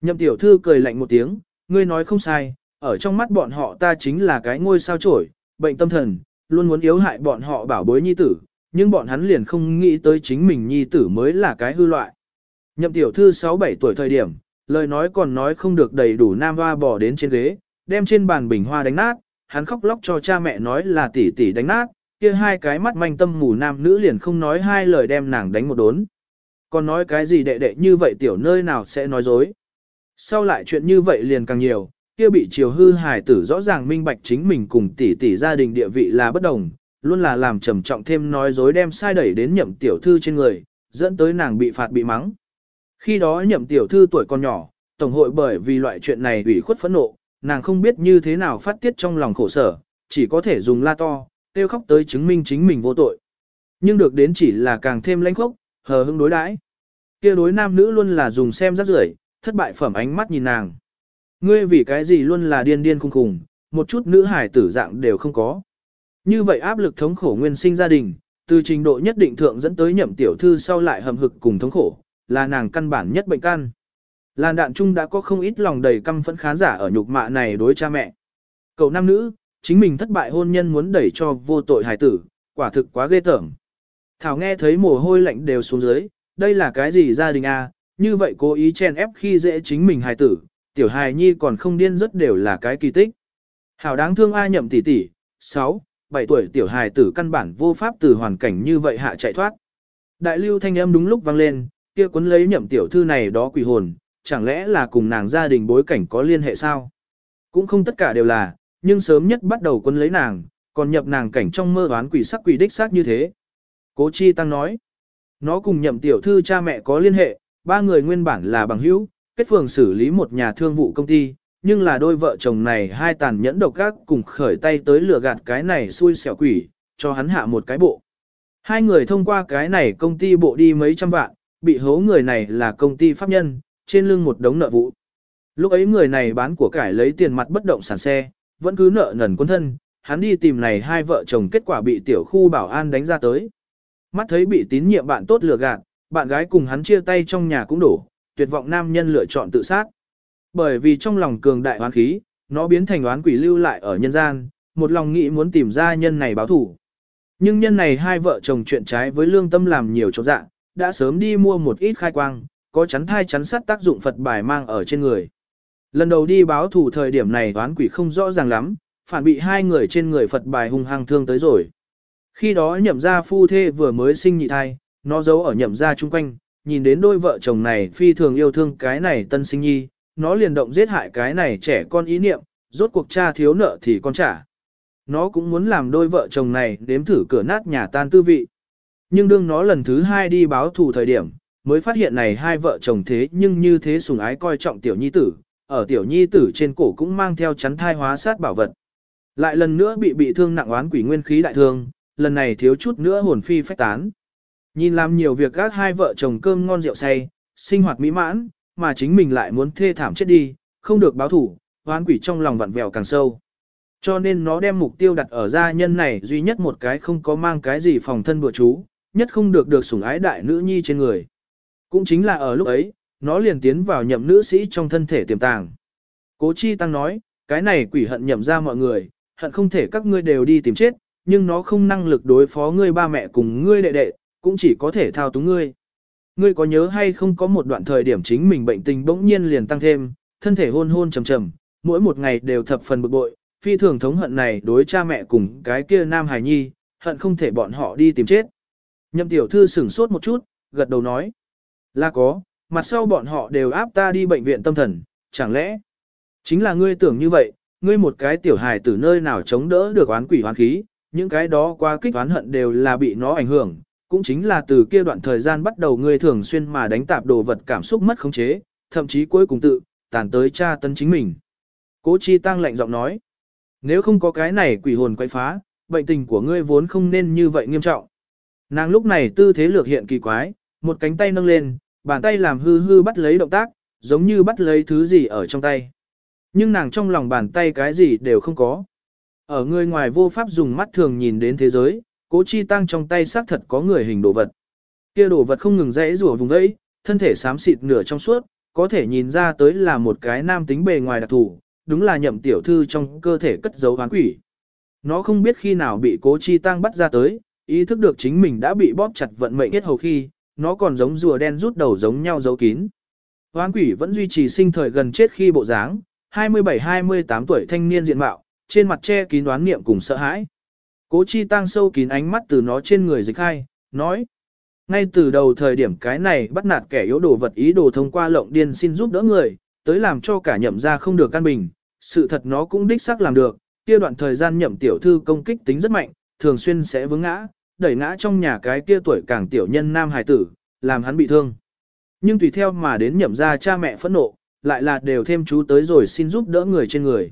Nhậm tiểu thư cười lạnh một tiếng, ngươi nói không sai, ở trong mắt bọn họ ta chính là cái ngôi sao trổi, bệnh tâm thần, luôn muốn yếu hại bọn họ bảo bối nhi tử, nhưng bọn hắn liền không nghĩ tới chính mình nhi tử mới là cái hư loại. Nhậm tiểu thư 6-7 tuổi thời điểm, lời nói còn nói không được đầy đủ nam hoa bỏ đến trên ghế, đem trên bàn bình hoa đánh nát, hắn khóc lóc cho cha mẹ nói là tỷ tỷ đánh nát, kia hai cái mắt manh tâm mù nam nữ liền không nói hai lời đem nàng đánh một đốn. Còn nói cái gì đệ đệ như vậy tiểu nơi nào sẽ nói dối. Sau lại chuyện như vậy liền càng nhiều, kia bị chiều hư hài tử rõ ràng minh bạch chính mình cùng tỷ tỷ gia đình địa vị là bất đồng, luôn là làm trầm trọng thêm nói dối đem sai đẩy đến nhậm tiểu thư trên người, dẫn tới nàng bị phạt bị mắng. Khi đó nhậm tiểu thư tuổi còn nhỏ, tổng hội bởi vì loại chuyện này ủy khuất phẫn nộ, nàng không biết như thế nào phát tiết trong lòng khổ sở, chỉ có thể dùng la to, kêu khóc tới chứng minh chính mình vô tội. Nhưng được đến chỉ là càng thêm lãnh khốc, hờ hững đối đãi. Kia đối nam nữ luôn là dùng xem rắc rưởi, thất bại phẩm ánh mắt nhìn nàng. Ngươi vì cái gì luôn là điên điên khùng khùng, một chút nữ hải tử dạng đều không có. Như vậy áp lực thống khổ nguyên sinh gia đình, từ trình độ nhất định thượng dẫn tới nhậm tiểu thư sau lại hầm hực cùng thống khổ, là nàng căn bản nhất bệnh căn. Làn đạn chung đã có không ít lòng đầy căm phẫn khán giả ở nhục mạ này đối cha mẹ. Cậu nam nữ, chính mình thất bại hôn nhân muốn đẩy cho vô tội hài tử, quả thực quá ghê tởm. Thảo nghe thấy mồ hôi lạnh đều xuống dưới, đây là cái gì gia đình a? À? như vậy cố ý chen ép khi dễ chính mình hài tử, tiểu hài nhi còn không điên rất đều là cái kỳ tích. Hảo đáng thương ai nhậm tỷ tỷ, 6, 7 tuổi tiểu hài tử căn bản vô pháp từ hoàn cảnh như vậy hạ chạy thoát. Đại lưu thanh âm đúng lúc vang lên, kia cuốn lấy nhậm tiểu thư này đó quỷ hồn, chẳng lẽ là cùng nàng gia đình bối cảnh có liên hệ sao? Cũng không tất cả đều là, nhưng sớm nhất bắt đầu cuốn lấy nàng, còn nhập nàng cảnh trong mơ đoán quỷ sắc quỷ đích xác như thế. Cố Chi Tăng nói, nó cùng nhậm tiểu thư cha mẹ có liên hệ, ba người nguyên bản là bằng hữu, kết phường xử lý một nhà thương vụ công ty, nhưng là đôi vợ chồng này hai tàn nhẫn độc ác cùng khởi tay tới lừa gạt cái này xui xẻo quỷ, cho hắn hạ một cái bộ. Hai người thông qua cái này công ty bộ đi mấy trăm vạn, bị hố người này là công ty pháp nhân, trên lưng một đống nợ vụ. Lúc ấy người này bán của cải lấy tiền mặt bất động sản xe, vẫn cứ nợ nần quân thân, hắn đi tìm này hai vợ chồng kết quả bị tiểu khu bảo an đánh ra tới. Mắt thấy bị tín nhiệm bạn tốt lừa gạt, bạn gái cùng hắn chia tay trong nhà cũng đổ, tuyệt vọng nam nhân lựa chọn tự sát. Bởi vì trong lòng cường đại oán khí, nó biến thành oán quỷ lưu lại ở nhân gian, một lòng nghĩ muốn tìm ra nhân này báo thủ. Nhưng nhân này hai vợ chồng chuyện trái với lương tâm làm nhiều chỗ dạng đã sớm đi mua một ít khai quang, có chắn thai chắn sắt tác dụng Phật bài mang ở trên người. Lần đầu đi báo thủ thời điểm này toán quỷ không rõ ràng lắm, phản bị hai người trên người Phật bài hung hăng thương tới rồi. Khi đó nhậm gia phu thê vừa mới sinh nhị thai, nó giấu ở nhậm gia chung quanh, nhìn đến đôi vợ chồng này phi thường yêu thương cái này tân sinh nhi, nó liền động giết hại cái này trẻ con ý niệm, rốt cuộc cha thiếu nợ thì con trả. Nó cũng muốn làm đôi vợ chồng này đếm thử cửa nát nhà tan tư vị. Nhưng đương nó lần thứ hai đi báo thù thời điểm, mới phát hiện này hai vợ chồng thế nhưng như thế sùng ái coi trọng tiểu nhi tử, ở tiểu nhi tử trên cổ cũng mang theo chắn thai hóa sát bảo vật. Lại lần nữa bị bị thương nặng oán quỷ nguyên khí đại thương, lần này thiếu chút nữa hồn phi phách tán. Nhìn làm nhiều việc gác hai vợ chồng cơm ngon rượu say, sinh hoạt mỹ mãn, mà chính mình lại muốn thê thảm chết đi, không được báo thủ, oán quỷ trong lòng vặn vẹo càng sâu. Cho nên nó đem mục tiêu đặt ở gia nhân này duy nhất một cái không có mang cái gì phòng thân bừa chú, nhất không được được sủng ái đại nữ nhi trên người. Cũng chính là ở lúc ấy, nó liền tiến vào nhậm nữ sĩ trong thân thể tiềm tàng. Cố Chi Tăng nói, cái này quỷ hận nhậm ra mọi người, hận không thể các ngươi đều đi tìm chết, nhưng nó không năng lực đối phó ngươi ba mẹ cùng ngươi đệ đệ, cũng chỉ có thể thao túng ngươi. Ngươi có nhớ hay không có một đoạn thời điểm chính mình bệnh tình bỗng nhiên liền tăng thêm, thân thể hôn hôn trầm trầm, mỗi một ngày đều thập phần bực bội, phi thường thống hận này đối cha mẹ cùng cái kia nam hài nhi, hận không thể bọn họ đi tìm chết. Nhậm tiểu thư sửng sốt một chút, gật đầu nói. Là có, mặt sau bọn họ đều áp ta đi bệnh viện tâm thần, chẳng lẽ chính là ngươi tưởng như vậy, ngươi một cái tiểu hài từ nơi nào chống đỡ được oán quỷ oán khí, những cái đó qua kích oán hận đều là bị nó ảnh hưởng, cũng chính là từ kia đoạn thời gian bắt đầu ngươi thường xuyên mà đánh tạp đồ vật cảm xúc mất khống chế, thậm chí cuối cùng tự, tàn tới cha tấn chính mình. Cố Chi Tăng lạnh giọng nói, nếu không có cái này quỷ hồn quay phá, bệnh tình của ngươi vốn không nên như vậy nghiêm trọng. Nàng lúc này tư thế lược hiện kỳ quái, một cánh tay nâng lên, bàn tay làm hư hư bắt lấy động tác, giống như bắt lấy thứ gì ở trong tay. Nhưng nàng trong lòng bàn tay cái gì đều không có. Ở người ngoài vô pháp dùng mắt thường nhìn đến thế giới, cố chi tăng trong tay xác thật có người hình đồ vật. Kia đồ vật không ngừng rẽ rùa vùng vẫy, thân thể xám xịt nửa trong suốt, có thể nhìn ra tới là một cái nam tính bề ngoài đặc thù, đúng là nhậm tiểu thư trong cơ thể cất giấu hoán quỷ. Nó không biết khi nào bị cố chi tăng bắt ra tới, ý thức được chính mình đã bị bóp chặt vận mệnh kết hầu khi, nó còn giống rùa đen rút đầu giống nhau giấu kín. Hoán quỷ vẫn duy trì sinh thời gần chết khi bộ dáng, 27-28 tuổi thanh niên diện mạo, trên mặt che kín đoán niệm cùng sợ hãi. Cố chi tăng sâu kín ánh mắt từ nó trên người dịch hai, nói. Ngay từ đầu thời điểm cái này bắt nạt kẻ yếu đồ vật ý đồ thông qua lộng điên xin giúp đỡ người, tới làm cho cả nhậm ra không được căn bình, sự thật nó cũng đích xác làm được, kia đoạn thời gian nhậm tiểu thư công kích tính rất mạnh, thường xuyên sẽ vướng ngã, đẩy ngã trong nhà cái kia tuổi càng tiểu nhân nam hài tử, làm hắn bị thương. Nhưng tùy theo mà đến nhậm ra cha mẹ phẫn nộ, lại là đều thêm chú tới rồi xin giúp đỡ người trên người.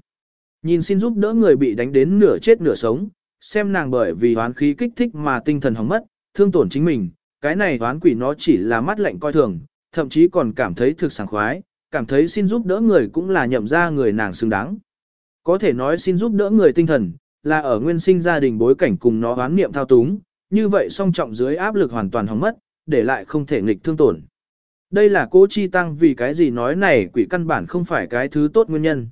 Nhìn xin giúp đỡ người bị đánh đến nửa chết nửa sống, xem nàng bởi vì hoán khí kích thích mà tinh thần hỏng mất, thương tổn chính mình, cái này oán quỷ nó chỉ là mắt lạnh coi thường, thậm chí còn cảm thấy thực sảng khoái, cảm thấy xin giúp đỡ người cũng là nhậm ra người nàng xứng đáng. Có thể nói xin giúp đỡ người tinh thần, là ở nguyên sinh gia đình bối cảnh cùng nó oán niệm thao túng, như vậy song trọng dưới áp lực hoàn toàn hỏng mất, để lại không thể nghịch thương tổn. Đây là cố chi tăng vì cái gì nói này quỷ căn bản không phải cái thứ tốt nguyên nhân.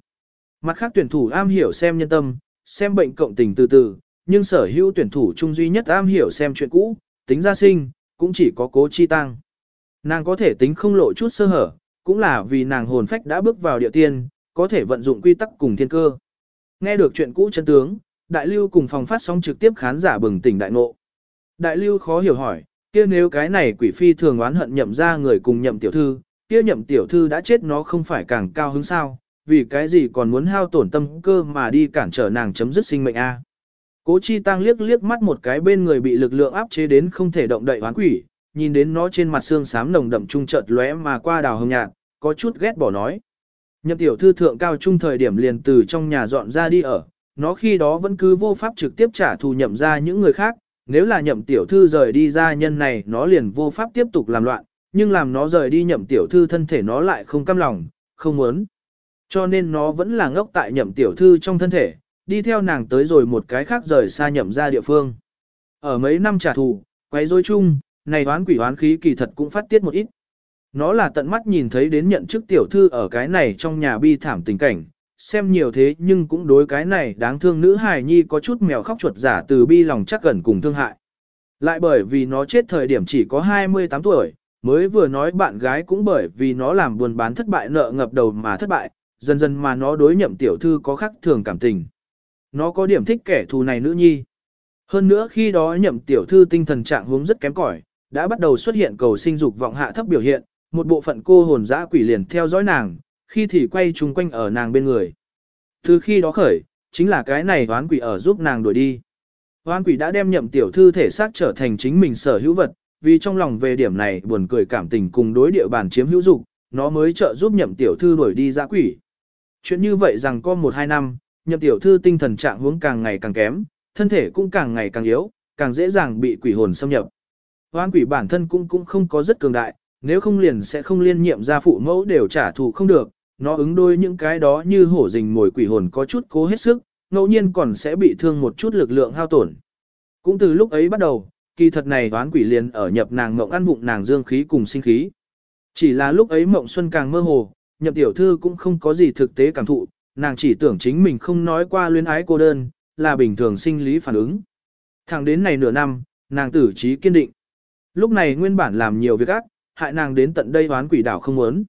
Mặt khác tuyển thủ am hiểu xem nhân tâm, xem bệnh cộng tình từ từ, nhưng sở hữu tuyển thủ trung duy nhất am hiểu xem chuyện cũ, tính gia sinh, cũng chỉ có cố chi tăng. Nàng có thể tính không lộ chút sơ hở, cũng là vì nàng hồn phách đã bước vào địa tiên, có thể vận dụng quy tắc cùng thiên cơ. Nghe được chuyện cũ chân tướng, đại lưu cùng phòng phát sóng trực tiếp khán giả bừng tỉnh đại ngộ. Đại lưu khó hiểu hỏi, kia nếu cái này quỷ phi thường oán hận nhậm ra người cùng nhậm tiểu thư, kia nhậm tiểu thư đã chết nó không phải càng cao hứng sao, vì cái gì còn muốn hao tổn tâm cơ mà đi cản trở nàng chấm dứt sinh mệnh a. Cố chi tăng liếc liếc mắt một cái bên người bị lực lượng áp chế đến không thể động đậy oán quỷ, nhìn đến nó trên mặt xương xám nồng đậm trung chợt lóe mà qua đào hồng nhạt, có chút ghét bỏ nói. Nhậm tiểu thư thượng cao trung thời điểm liền từ trong nhà dọn ra đi ở, nó khi đó vẫn cứ vô pháp trực tiếp trả thù nhậm ra những người khác, nếu là nhậm tiểu thư rời đi ra nhân này nó liền vô pháp tiếp tục làm loạn, nhưng làm nó rời đi nhậm tiểu thư thân thể nó lại không cam lòng, không muốn. Cho nên nó vẫn là ngốc tại nhậm tiểu thư trong thân thể, đi theo nàng tới rồi một cái khác rời xa nhậm ra địa phương. Ở mấy năm trả thù, quấy rối chung, này đoán quỷ hoán khí kỳ thật cũng phát tiết một ít. Nó là tận mắt nhìn thấy đến nhận chức tiểu thư ở cái này trong nhà bi thảm tình cảnh, xem nhiều thế nhưng cũng đối cái này đáng thương nữ hài nhi có chút mèo khóc chuột giả từ bi lòng chắc gần cùng thương hại. Lại bởi vì nó chết thời điểm chỉ có 28 tuổi, mới vừa nói bạn gái cũng bởi vì nó làm buôn bán thất bại nợ ngập đầu mà thất bại, dần dần mà nó đối nhậm tiểu thư có khắc thường cảm tình. Nó có điểm thích kẻ thù này nữ nhi. Hơn nữa khi đó nhậm tiểu thư tinh thần trạng huống rất kém cỏi, đã bắt đầu xuất hiện cầu sinh dục vọng hạ thấp biểu hiện, một bộ phận cô hồn dã quỷ liền theo dõi nàng, khi thì quay chung quanh ở nàng bên người. Từ khi đó khởi, chính là cái này hoán quỷ ở giúp nàng đuổi đi. Hoán quỷ đã đem nhậm tiểu thư thể xác trở thành chính mình sở hữu vật, vì trong lòng về điểm này buồn cười cảm tình cùng đối địa bàn chiếm hữu dục, nó mới trợ giúp nhậm tiểu thư đuổi đi dã quỷ. Chuyện như vậy rằng có một hai năm, nhậm tiểu thư tinh thần trạng huống càng ngày càng kém, thân thể cũng càng ngày càng yếu, càng dễ dàng bị quỷ hồn xâm nhập. Hoán quỷ bản thân cũng cũng không có rất cường đại, nếu không liền sẽ không liên nhiệm ra phụ mẫu đều trả thù không được, nó ứng đôi những cái đó như hổ rình mồi quỷ hồn có chút cố hết sức, ngẫu nhiên còn sẽ bị thương một chút lực lượng hao tổn. Cũng từ lúc ấy bắt đầu, kỳ thật này đoán quỷ liền ở nhập nàng mộng ăn bụng nàng dương khí cùng sinh khí. Chỉ là lúc ấy mộng xuân càng mơ hồ, nhập tiểu thư cũng không có gì thực tế cảm thụ, nàng chỉ tưởng chính mình không nói qua luyến ái cô đơn, là bình thường sinh lý phản ứng. Thẳng đến này nửa năm, nàng tử trí kiên định. Lúc này nguyên bản làm nhiều việc ác, hại nàng đến tận đây đoán quỷ đảo không muốn.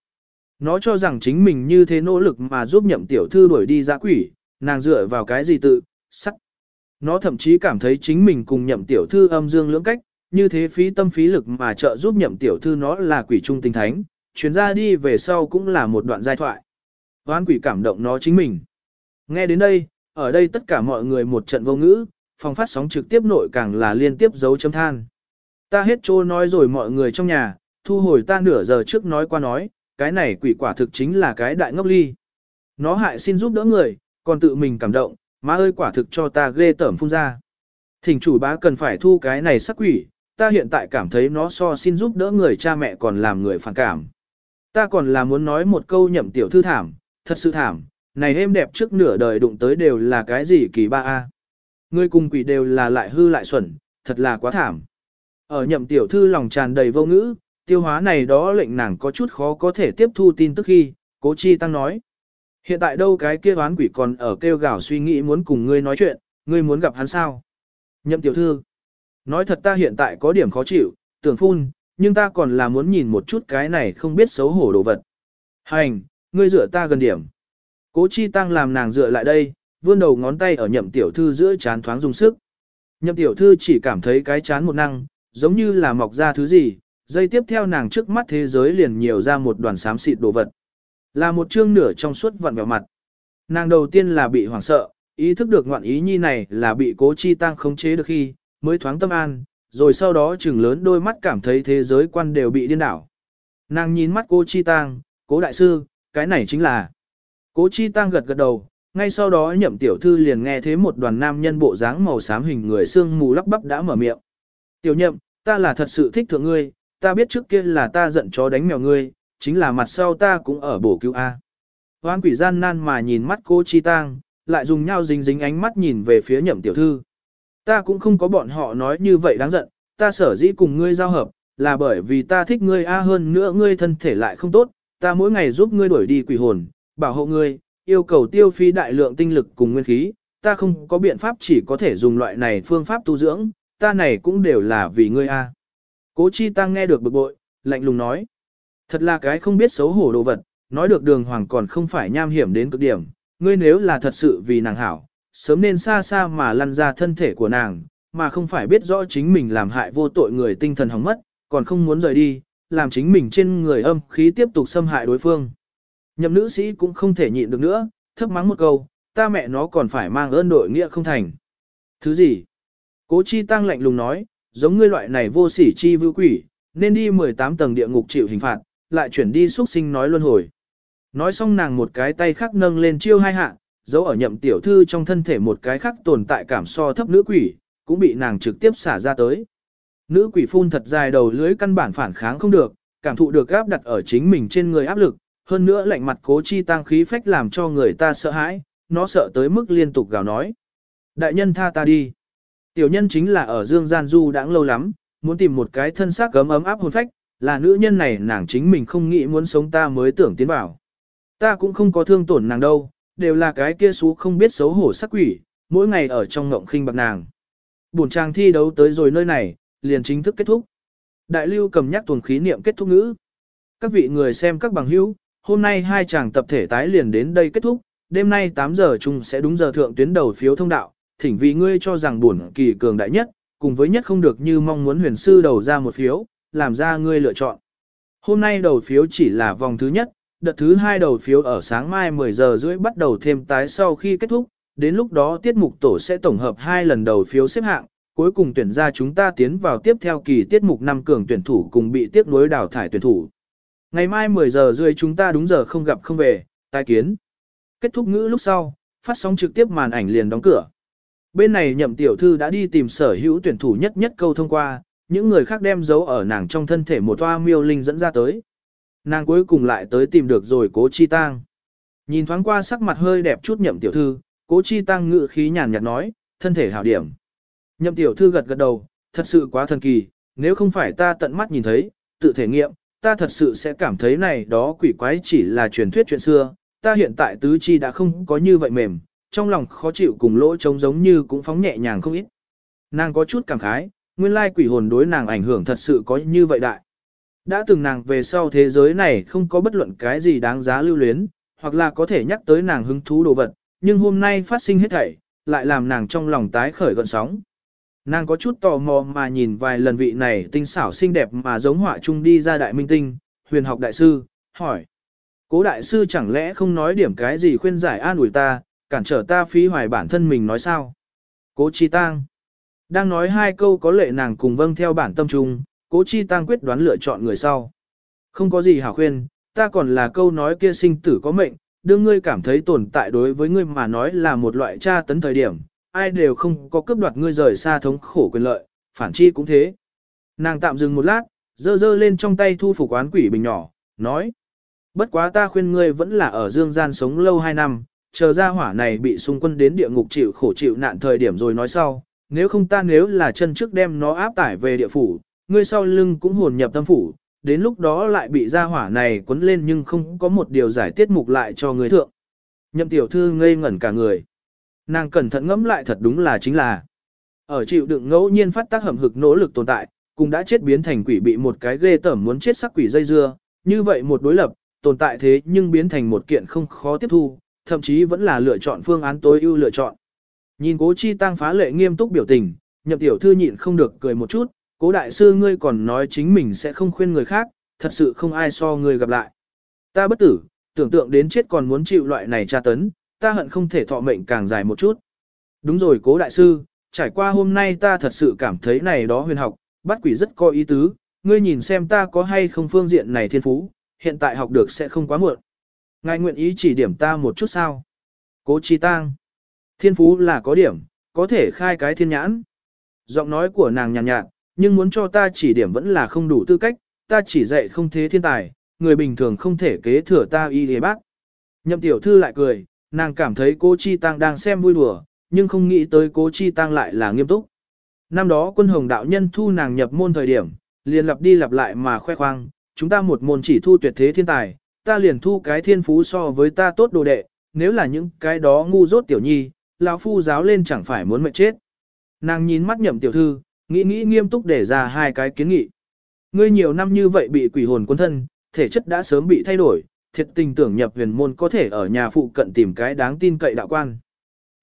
Nó cho rằng chính mình như thế nỗ lực mà giúp nhậm tiểu thư đuổi đi ra quỷ, nàng dựa vào cái gì tự, sắc. Nó thậm chí cảm thấy chính mình cùng nhậm tiểu thư âm dương lưỡng cách, như thế phí tâm phí lực mà trợ giúp nhậm tiểu thư nó là quỷ trung tinh thánh, chuyến ra đi về sau cũng là một đoạn giai thoại. Hoan quỷ cảm động nó chính mình. Nghe đến đây, ở đây tất cả mọi người một trận vô ngữ, phòng phát sóng trực tiếp nội càng là liên tiếp dấu chấm than. Ta hết trô nói rồi mọi người trong nhà, thu hồi ta nửa giờ trước nói qua nói, cái này quỷ quả thực chính là cái đại ngốc ly. Nó hại xin giúp đỡ người, còn tự mình cảm động, má ơi quả thực cho ta ghê tởm phun ra. Thỉnh chủ bá cần phải thu cái này sắc quỷ, ta hiện tại cảm thấy nó so xin giúp đỡ người cha mẹ còn làm người phản cảm. Ta còn là muốn nói một câu nhậm tiểu thư thảm, thật sự thảm, này êm đẹp trước nửa đời đụng tới đều là cái gì kỳ ba a. Người cùng quỷ đều là lại hư lại xuẩn, thật là quá thảm. Ở nhậm tiểu thư lòng tràn đầy vô ngữ, tiêu hóa này đó lệnh nàng có chút khó có thể tiếp thu tin tức khi, cố chi tăng nói. Hiện tại đâu cái kia oán quỷ còn ở kêu gào suy nghĩ muốn cùng ngươi nói chuyện, ngươi muốn gặp hắn sao? Nhậm tiểu thư. Nói thật ta hiện tại có điểm khó chịu, tưởng phun, nhưng ta còn là muốn nhìn một chút cái này không biết xấu hổ đồ vật. Hành, ngươi dựa ta gần điểm. Cố chi tăng làm nàng dựa lại đây, vươn đầu ngón tay ở nhậm tiểu thư giữa chán thoáng dùng sức. Nhậm tiểu thư chỉ cảm thấy cái chán một năng, giống như là mọc ra thứ gì, dây tiếp theo nàng trước mắt thế giới liền nhiều ra một đoàn xám xịt đồ vật. Là một chương nửa trong suốt vặn vẹo mặt. Nàng đầu tiên là bị hoảng sợ, ý thức được ngoạn ý nhi này là bị cố chi tăng khống chế được khi, mới thoáng tâm an, rồi sau đó chừng lớn đôi mắt cảm thấy thế giới quan đều bị điên đảo. Nàng nhìn mắt cố chi tăng, cố đại sư, cái này chính là. Cố chi tăng gật gật đầu, ngay sau đó nhậm tiểu thư liền nghe thấy một đoàn nam nhân bộ dáng màu xám hình người xương mù lắp bắp đã mở miệng. Tiểu nhậm, ta là thật sự thích thượng ngươi, ta biết trước kia là ta giận chó đánh mèo ngươi, chính là mặt sau ta cũng ở bổ cứu A. Hoan quỷ gian nan mà nhìn mắt cô Chi Tang, lại dùng nhau dính dính ánh mắt nhìn về phía nhậm tiểu thư. Ta cũng không có bọn họ nói như vậy đáng giận, ta sở dĩ cùng ngươi giao hợp, là bởi vì ta thích ngươi A hơn nữa ngươi thân thể lại không tốt, ta mỗi ngày giúp ngươi đuổi đi quỷ hồn, bảo hộ ngươi, yêu cầu tiêu phí đại lượng tinh lực cùng nguyên khí, ta không có biện pháp chỉ có thể dùng loại này phương pháp tu dưỡng, ta này cũng đều là vì ngươi A. Cố Chi Tăng nghe được bực bội, lạnh lùng nói. Thật là cái không biết xấu hổ đồ vật, nói được đường hoàng còn không phải nham hiểm đến cực điểm, ngươi nếu là thật sự vì nàng hảo, sớm nên xa xa mà lăn ra thân thể của nàng, mà không phải biết rõ chính mình làm hại vô tội người tinh thần hỏng mất, còn không muốn rời đi, làm chính mình trên người âm khí tiếp tục xâm hại đối phương. Nhậm nữ sĩ cũng không thể nhịn được nữa, thấp mắng một câu, ta mẹ nó còn phải mang ơn đội nghĩa không thành. Thứ gì? Cố chi tăng lạnh lùng nói, giống ngươi loại này vô sỉ chi vưu quỷ, nên đi 18 tầng địa ngục chịu hình phạt, lại chuyển đi xuất sinh nói luân hồi. Nói xong nàng một cái tay khác nâng lên chiêu hai hạ, giấu ở nhậm tiểu thư trong thân thể một cái khác tồn tại cảm so thấp nữ quỷ, cũng bị nàng trực tiếp xả ra tới. Nữ quỷ phun thật dài đầu lưới căn bản phản kháng không được, cảm thụ được áp đặt ở chính mình trên người áp lực, hơn nữa lạnh mặt cố chi tăng khí phách làm cho người ta sợ hãi, nó sợ tới mức liên tục gào nói. Đại nhân tha ta đi. Tiểu nhân chính là ở Dương Gian Du đã lâu lắm, muốn tìm một cái thân xác gấm ấm áp hồn phách, là nữ nhân này nàng chính mình không nghĩ muốn sống ta mới tưởng tiến vào. Ta cũng không có thương tổn nàng đâu, đều là cái kia xú không biết xấu hổ sắc quỷ, mỗi ngày ở trong ngộng khinh bạc nàng. Buồn trang thi đấu tới rồi nơi này, liền chính thức kết thúc. Đại lưu cầm nhắc tuần khí niệm kết thúc ngữ. Các vị người xem các bằng hữu, hôm nay hai chàng tập thể tái liền đến đây kết thúc, đêm nay 8 giờ chung sẽ đúng giờ thượng tuyến đầu phiếu thông đạo, thỉnh vì ngươi cho rằng buồn kỳ cường đại nhất, cùng với nhất không được như mong muốn huyền sư đầu ra một phiếu, làm ra ngươi lựa chọn. Hôm nay đầu phiếu chỉ là vòng thứ nhất, đợt thứ hai đầu phiếu ở sáng mai 10 giờ rưỡi bắt đầu thêm tái sau khi kết thúc, đến lúc đó tiết mục tổ sẽ tổng hợp hai lần đầu phiếu xếp hạng, cuối cùng tuyển ra chúng ta tiến vào tiếp theo kỳ tiết mục năm cường tuyển thủ cùng bị tiếp nối đào thải tuyển thủ. Ngày mai 10 giờ rưỡi chúng ta đúng giờ không gặp không về, tai kiến. Kết thúc ngữ lúc sau, phát sóng trực tiếp màn ảnh liền đóng cửa. Bên này nhậm tiểu thư đã đi tìm sở hữu tuyển thủ nhất nhất câu thông qua, những người khác đem dấu ở nàng trong thân thể một toa miêu linh dẫn ra tới. Nàng cuối cùng lại tới tìm được rồi cố chi tang. Nhìn thoáng qua sắc mặt hơi đẹp chút nhậm tiểu thư, cố chi tăng ngự khí nhàn nhạt nói, thân thể hảo điểm. Nhậm tiểu thư gật gật đầu, thật sự quá thần kỳ, nếu không phải ta tận mắt nhìn thấy, tự thể nghiệm, ta thật sự sẽ cảm thấy này đó quỷ quái chỉ là truyền thuyết chuyện xưa, ta hiện tại tứ chi đã không có như vậy mềm, trong lòng khó chịu cùng lỗ trống giống như cũng phóng nhẹ nhàng không ít. Nàng có chút cảm khái, nguyên lai quỷ hồn đối nàng ảnh hưởng thật sự có như vậy đại. Đã từng nàng về sau thế giới này không có bất luận cái gì đáng giá lưu luyến, hoặc là có thể nhắc tới nàng hứng thú đồ vật, nhưng hôm nay phát sinh hết thảy, lại làm nàng trong lòng tái khởi gọn sóng. Nàng có chút tò mò mà nhìn vài lần vị này tinh xảo xinh đẹp mà giống họa chung đi ra đại minh tinh, huyền học đại sư, hỏi. Cố đại sư chẳng lẽ không nói điểm cái gì khuyên giải an ủi ta, cản trở ta phí hoài bản thân mình nói sao? Cố Chi Tăng. Đang nói hai câu có lệ nàng cùng vâng theo bản tâm trung, Cố Chi Tăng quyết đoán lựa chọn người sau. Không có gì hảo khuyên, ta còn là câu nói kia sinh tử có mệnh, đương ngươi cảm thấy tồn tại đối với ngươi mà nói là một loại tra tấn thời điểm, ai đều không có cướp đoạt ngươi rời xa thống khổ quyền lợi, phản chi cũng thế. Nàng tạm dừng một lát, dơ dơ lên trong tay thu phục quán quỷ bình nhỏ, nói. Bất quá ta khuyên ngươi vẫn là ở dương gian sống lâu hai năm, chờ ra hỏa này bị xung quân đến địa ngục chịu khổ chịu nạn thời điểm rồi nói sau, nếu không ta nếu là chân trước đem nó áp tải về địa phủ, ngươi sau lưng cũng hồn nhập tâm phủ, đến lúc đó lại bị ra hỏa này quấn lên nhưng không có một điều giải tiết mục lại cho người thượng. Nhậm tiểu thư ngây ngẩn cả người. Nàng cẩn thận ngẫm lại thật đúng là chính là. Ở chịu đựng ngẫu nhiên phát tác hầm hực nỗ lực tồn tại, cũng đã chết biến thành quỷ bị một cái ghê tởm muốn chết sắc quỷ dây dưa, như vậy một đối lập, tồn tại thế nhưng biến thành một kiện không khó tiếp thu, thậm chí vẫn là lựa chọn phương án tối ưu lựa chọn. Nhìn cố chi tăng phá lệ nghiêm túc biểu tình, nhậm tiểu thư nhịn không được cười một chút, cố đại sư ngươi còn nói chính mình sẽ không khuyên người khác, thật sự không ai so ngươi gặp lại. Ta bất tử, tưởng tượng đến chết còn muốn chịu loại này tra tấn, ta hận không thể thọ mệnh càng dài một chút. Đúng rồi cố đại sư, trải qua hôm nay ta thật sự cảm thấy này đó huyền học, bắt quỷ rất có ý tứ, ngươi nhìn xem ta có hay không phương diện này thiên phú, hiện tại học được sẽ không quá muộn. Ngài nguyện ý chỉ điểm ta một chút sao? Cố Chi Tang. Thiên phú là có điểm, có thể khai cái thiên nhãn. Giọng nói của nàng nhàn nhạt, nhạt, nhưng muốn cho ta chỉ điểm vẫn là không đủ tư cách, ta chỉ dạy không thế thiên tài, người bình thường không thể kế thừa ta y hề bác. Nhậm tiểu thư lại cười, nàng cảm thấy cô Chi Tăng đang xem vui đùa, nhưng không nghĩ tới cố Chi Tăng lại là nghiêm túc. Năm đó quân hồng đạo nhân thu nàng nhập môn thời điểm, liền lặp đi lặp lại mà khoe khoang, chúng ta một môn chỉ thu tuyệt thế thiên tài, ta liền thu cái thiên phú so với ta tốt đồ đệ, nếu là những cái đó ngu dốt tiểu nhi, lão phu giáo lên chẳng phải muốn mệt chết. Nàng nhìn mắt nhậm tiểu thư, nghĩ nghĩ nghiêm túc để ra hai cái kiến nghị. Ngươi nhiều năm như vậy bị quỷ hồn quân thân, thể chất đã sớm bị thay đổi, thiệt tình tưởng nhập huyền môn có thể ở nhà phụ cận tìm cái đáng tin cậy đạo quan.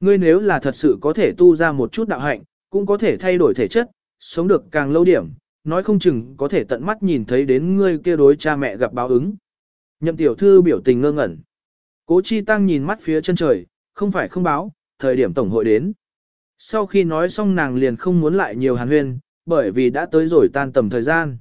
Ngươi nếu là thật sự có thể tu ra một chút đạo hạnh, cũng có thể thay đổi thể chất, sống được càng lâu điểm, nói không chừng có thể tận mắt nhìn thấy đến ngươi kia đối cha mẹ gặp báo ứng. Nhậm tiểu thư biểu tình ngơ ngẩn. Cố chi tăng nhìn mắt phía chân trời, không phải không báo, thời điểm tổng hội đến. Sau khi nói xong nàng liền không muốn lại nhiều hàn huyên, bởi vì đã tới rồi tan tầm thời gian.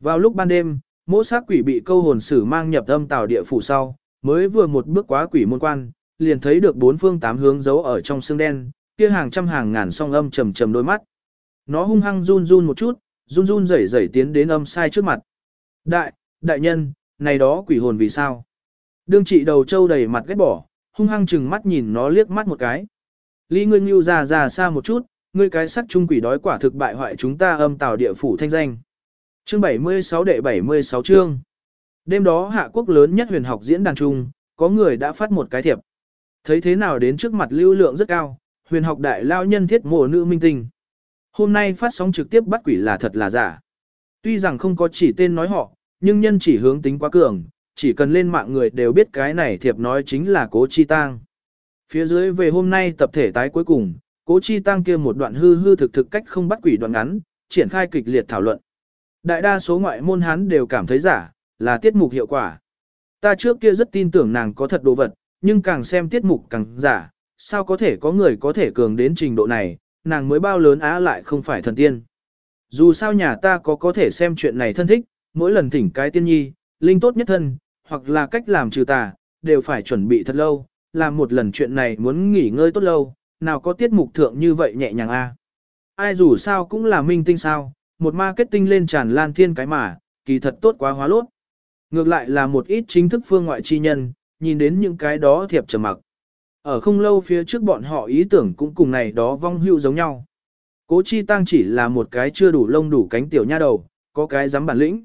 Vào lúc ban đêm, mỗi xác quỷ bị câu hồn sử mang nhập âm tàu địa phủ sau, mới vừa một bước quá quỷ môn quan, liền thấy được bốn phương tám hướng giấu ở trong xương đen, kia hàng trăm hàng ngàn song âm trầm trầm đôi mắt. Nó hung hăng run run một chút, run run rẩy rẩy tiến đến âm sai trước mặt. Đại, đại nhân, này đó quỷ hồn vì sao? Đương trị đầu trâu đầy mặt ghét bỏ, hung hăng chừng mắt nhìn nó liếc mắt một cái. Lý ngươi nhưu ra ra xa một chút, ngươi cái sắc trung quỷ đói quả thực bại hoại chúng ta âm tào địa phủ thanh danh. Chương 76 đệ 76 chương. Đêm đó hạ quốc lớn nhất huyền học diễn đàn trung, có người đã phát một cái thiệp. Thấy thế nào đến trước mặt lưu lượng rất cao, huyền học đại lao nhân thiết mộ nữ minh tinh. Hôm nay phát sóng trực tiếp bắt quỷ là thật là giả. Tuy rằng không có chỉ tên nói họ, nhưng nhân chỉ hướng tính quá cường, chỉ cần lên mạng người đều biết cái này thiệp nói chính là cố chi tang. Phía dưới về hôm nay tập thể tái cuối cùng, cố chi tăng kia một đoạn hư hư thực thực cách không bắt quỷ đoạn ngắn, triển khai kịch liệt thảo luận. Đại đa số ngoại môn hán đều cảm thấy giả, là tiết mục hiệu quả. Ta trước kia rất tin tưởng nàng có thật đồ vật, nhưng càng xem tiết mục càng giả, sao có thể có người có thể cường đến trình độ này, nàng mới bao lớn á lại không phải thần tiên. Dù sao nhà ta có có thể xem chuyện này thân thích, mỗi lần thỉnh cái tiên nhi, linh tốt nhất thân, hoặc là cách làm trừ tà, đều phải chuẩn bị thật lâu, làm một lần chuyện này muốn nghỉ ngơi tốt lâu, nào có tiết mục thượng như vậy nhẹ nhàng a. Ai dù sao cũng là minh tinh sao, một marketing lên tràn lan thiên cái mà, kỳ thật tốt quá hóa lốt. Ngược lại là một ít chính thức phương ngoại chi nhân, nhìn đến những cái đó thiệp trầm mặc. Ở không lâu phía trước bọn họ ý tưởng cũng cùng này đó vong hưu giống nhau. Cố chi tăng chỉ là một cái chưa đủ lông đủ cánh tiểu nha đầu, có cái dám bản lĩnh.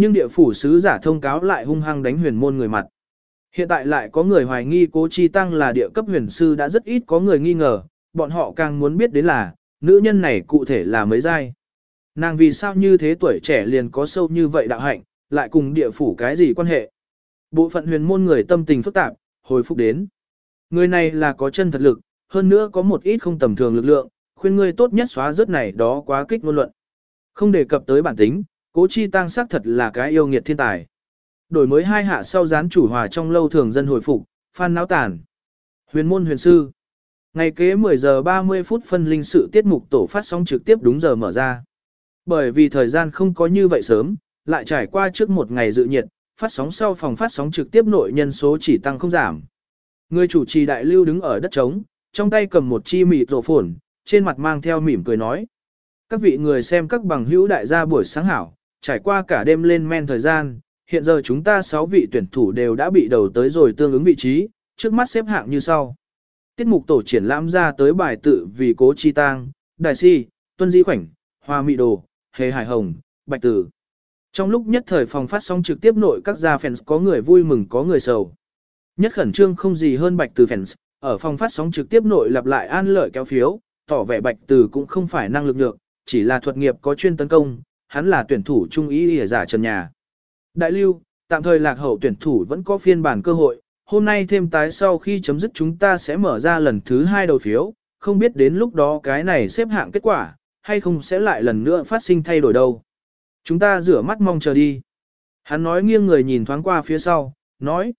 Nhưng địa phủ sứ giả thông cáo lại hung hăng đánh huyền môn người mặt. Hiện tại lại có người hoài nghi cố chi tăng là địa cấp huyền sư đã rất ít có người nghi ngờ, bọn họ càng muốn biết đến là, nữ nhân này cụ thể là mấy giai. Nàng vì sao như thế tuổi trẻ liền có sâu như vậy đạo hạnh, lại cùng địa phủ cái gì quan hệ. Bộ phận huyền môn người tâm tình phức tạp, hồi phục đến. Người này là có chân thật lực, hơn nữa có một ít không tầm thường lực lượng, khuyên ngươi tốt nhất xóa rớt này đó quá kích ngôn luận. Không đề cập tới bản tính, cố chi tăng xác thật là cái yêu nghiệt thiên tài. Đổi mới hai hạ sau gián chủ hòa trong lâu thường dân hồi phục, phan náo Tản, Huyền môn huyền sư. Ngày kế 10 giờ 30 phút phân linh sự tiết mục tổ phát sóng trực tiếp đúng giờ mở ra. Bởi vì thời gian không có như vậy sớm, lại trải qua trước một ngày dự nhiệt, phát sóng sau phòng phát sóng trực tiếp nội nhân số chỉ tăng không giảm. Người chủ trì đại lưu đứng ở đất trống, trong tay cầm một chi mịt rổ phồn, trên mặt mang theo mỉm cười nói. Các vị người xem các bằng hữu đại gia buổi sáng hảo, trải qua cả đêm lên men thời gian, hiện giờ chúng ta 6 vị tuyển thủ đều đã bị đầu tới rồi tương ứng vị trí, trước mắt xếp hạng như sau. Tiết mục tổ triển lãm ra tới bài tự vì cố chi tang, đại si, tuân di khoảnh, hoa mị đồ, hề hải hồng, bạch tử. Trong lúc nhất thời phòng phát sóng trực tiếp nội các gia fans có người vui mừng có người sầu. Nhất khẩn trương không gì hơn bạch Tử fans, ở phòng phát sóng trực tiếp nội lặp lại an lợi kéo phiếu, tỏ vẻ bạch Tử cũng không phải năng lực được, chỉ là thuật nghiệp có chuyên tấn công, hắn là tuyển thủ trung ý ỉa giả trần nhà. Đại lưu, tạm thời lạc hậu tuyển thủ vẫn có phiên bản cơ hội, hôm nay thêm tái sau khi chấm dứt chúng ta sẽ mở ra lần thứ hai đầu phiếu, không biết đến lúc đó cái này xếp hạng kết quả, hay không sẽ lại lần nữa phát sinh thay đổi đâu. Chúng ta rửa mắt mong chờ đi. Hắn nói nghiêng người nhìn thoáng qua phía sau, nói.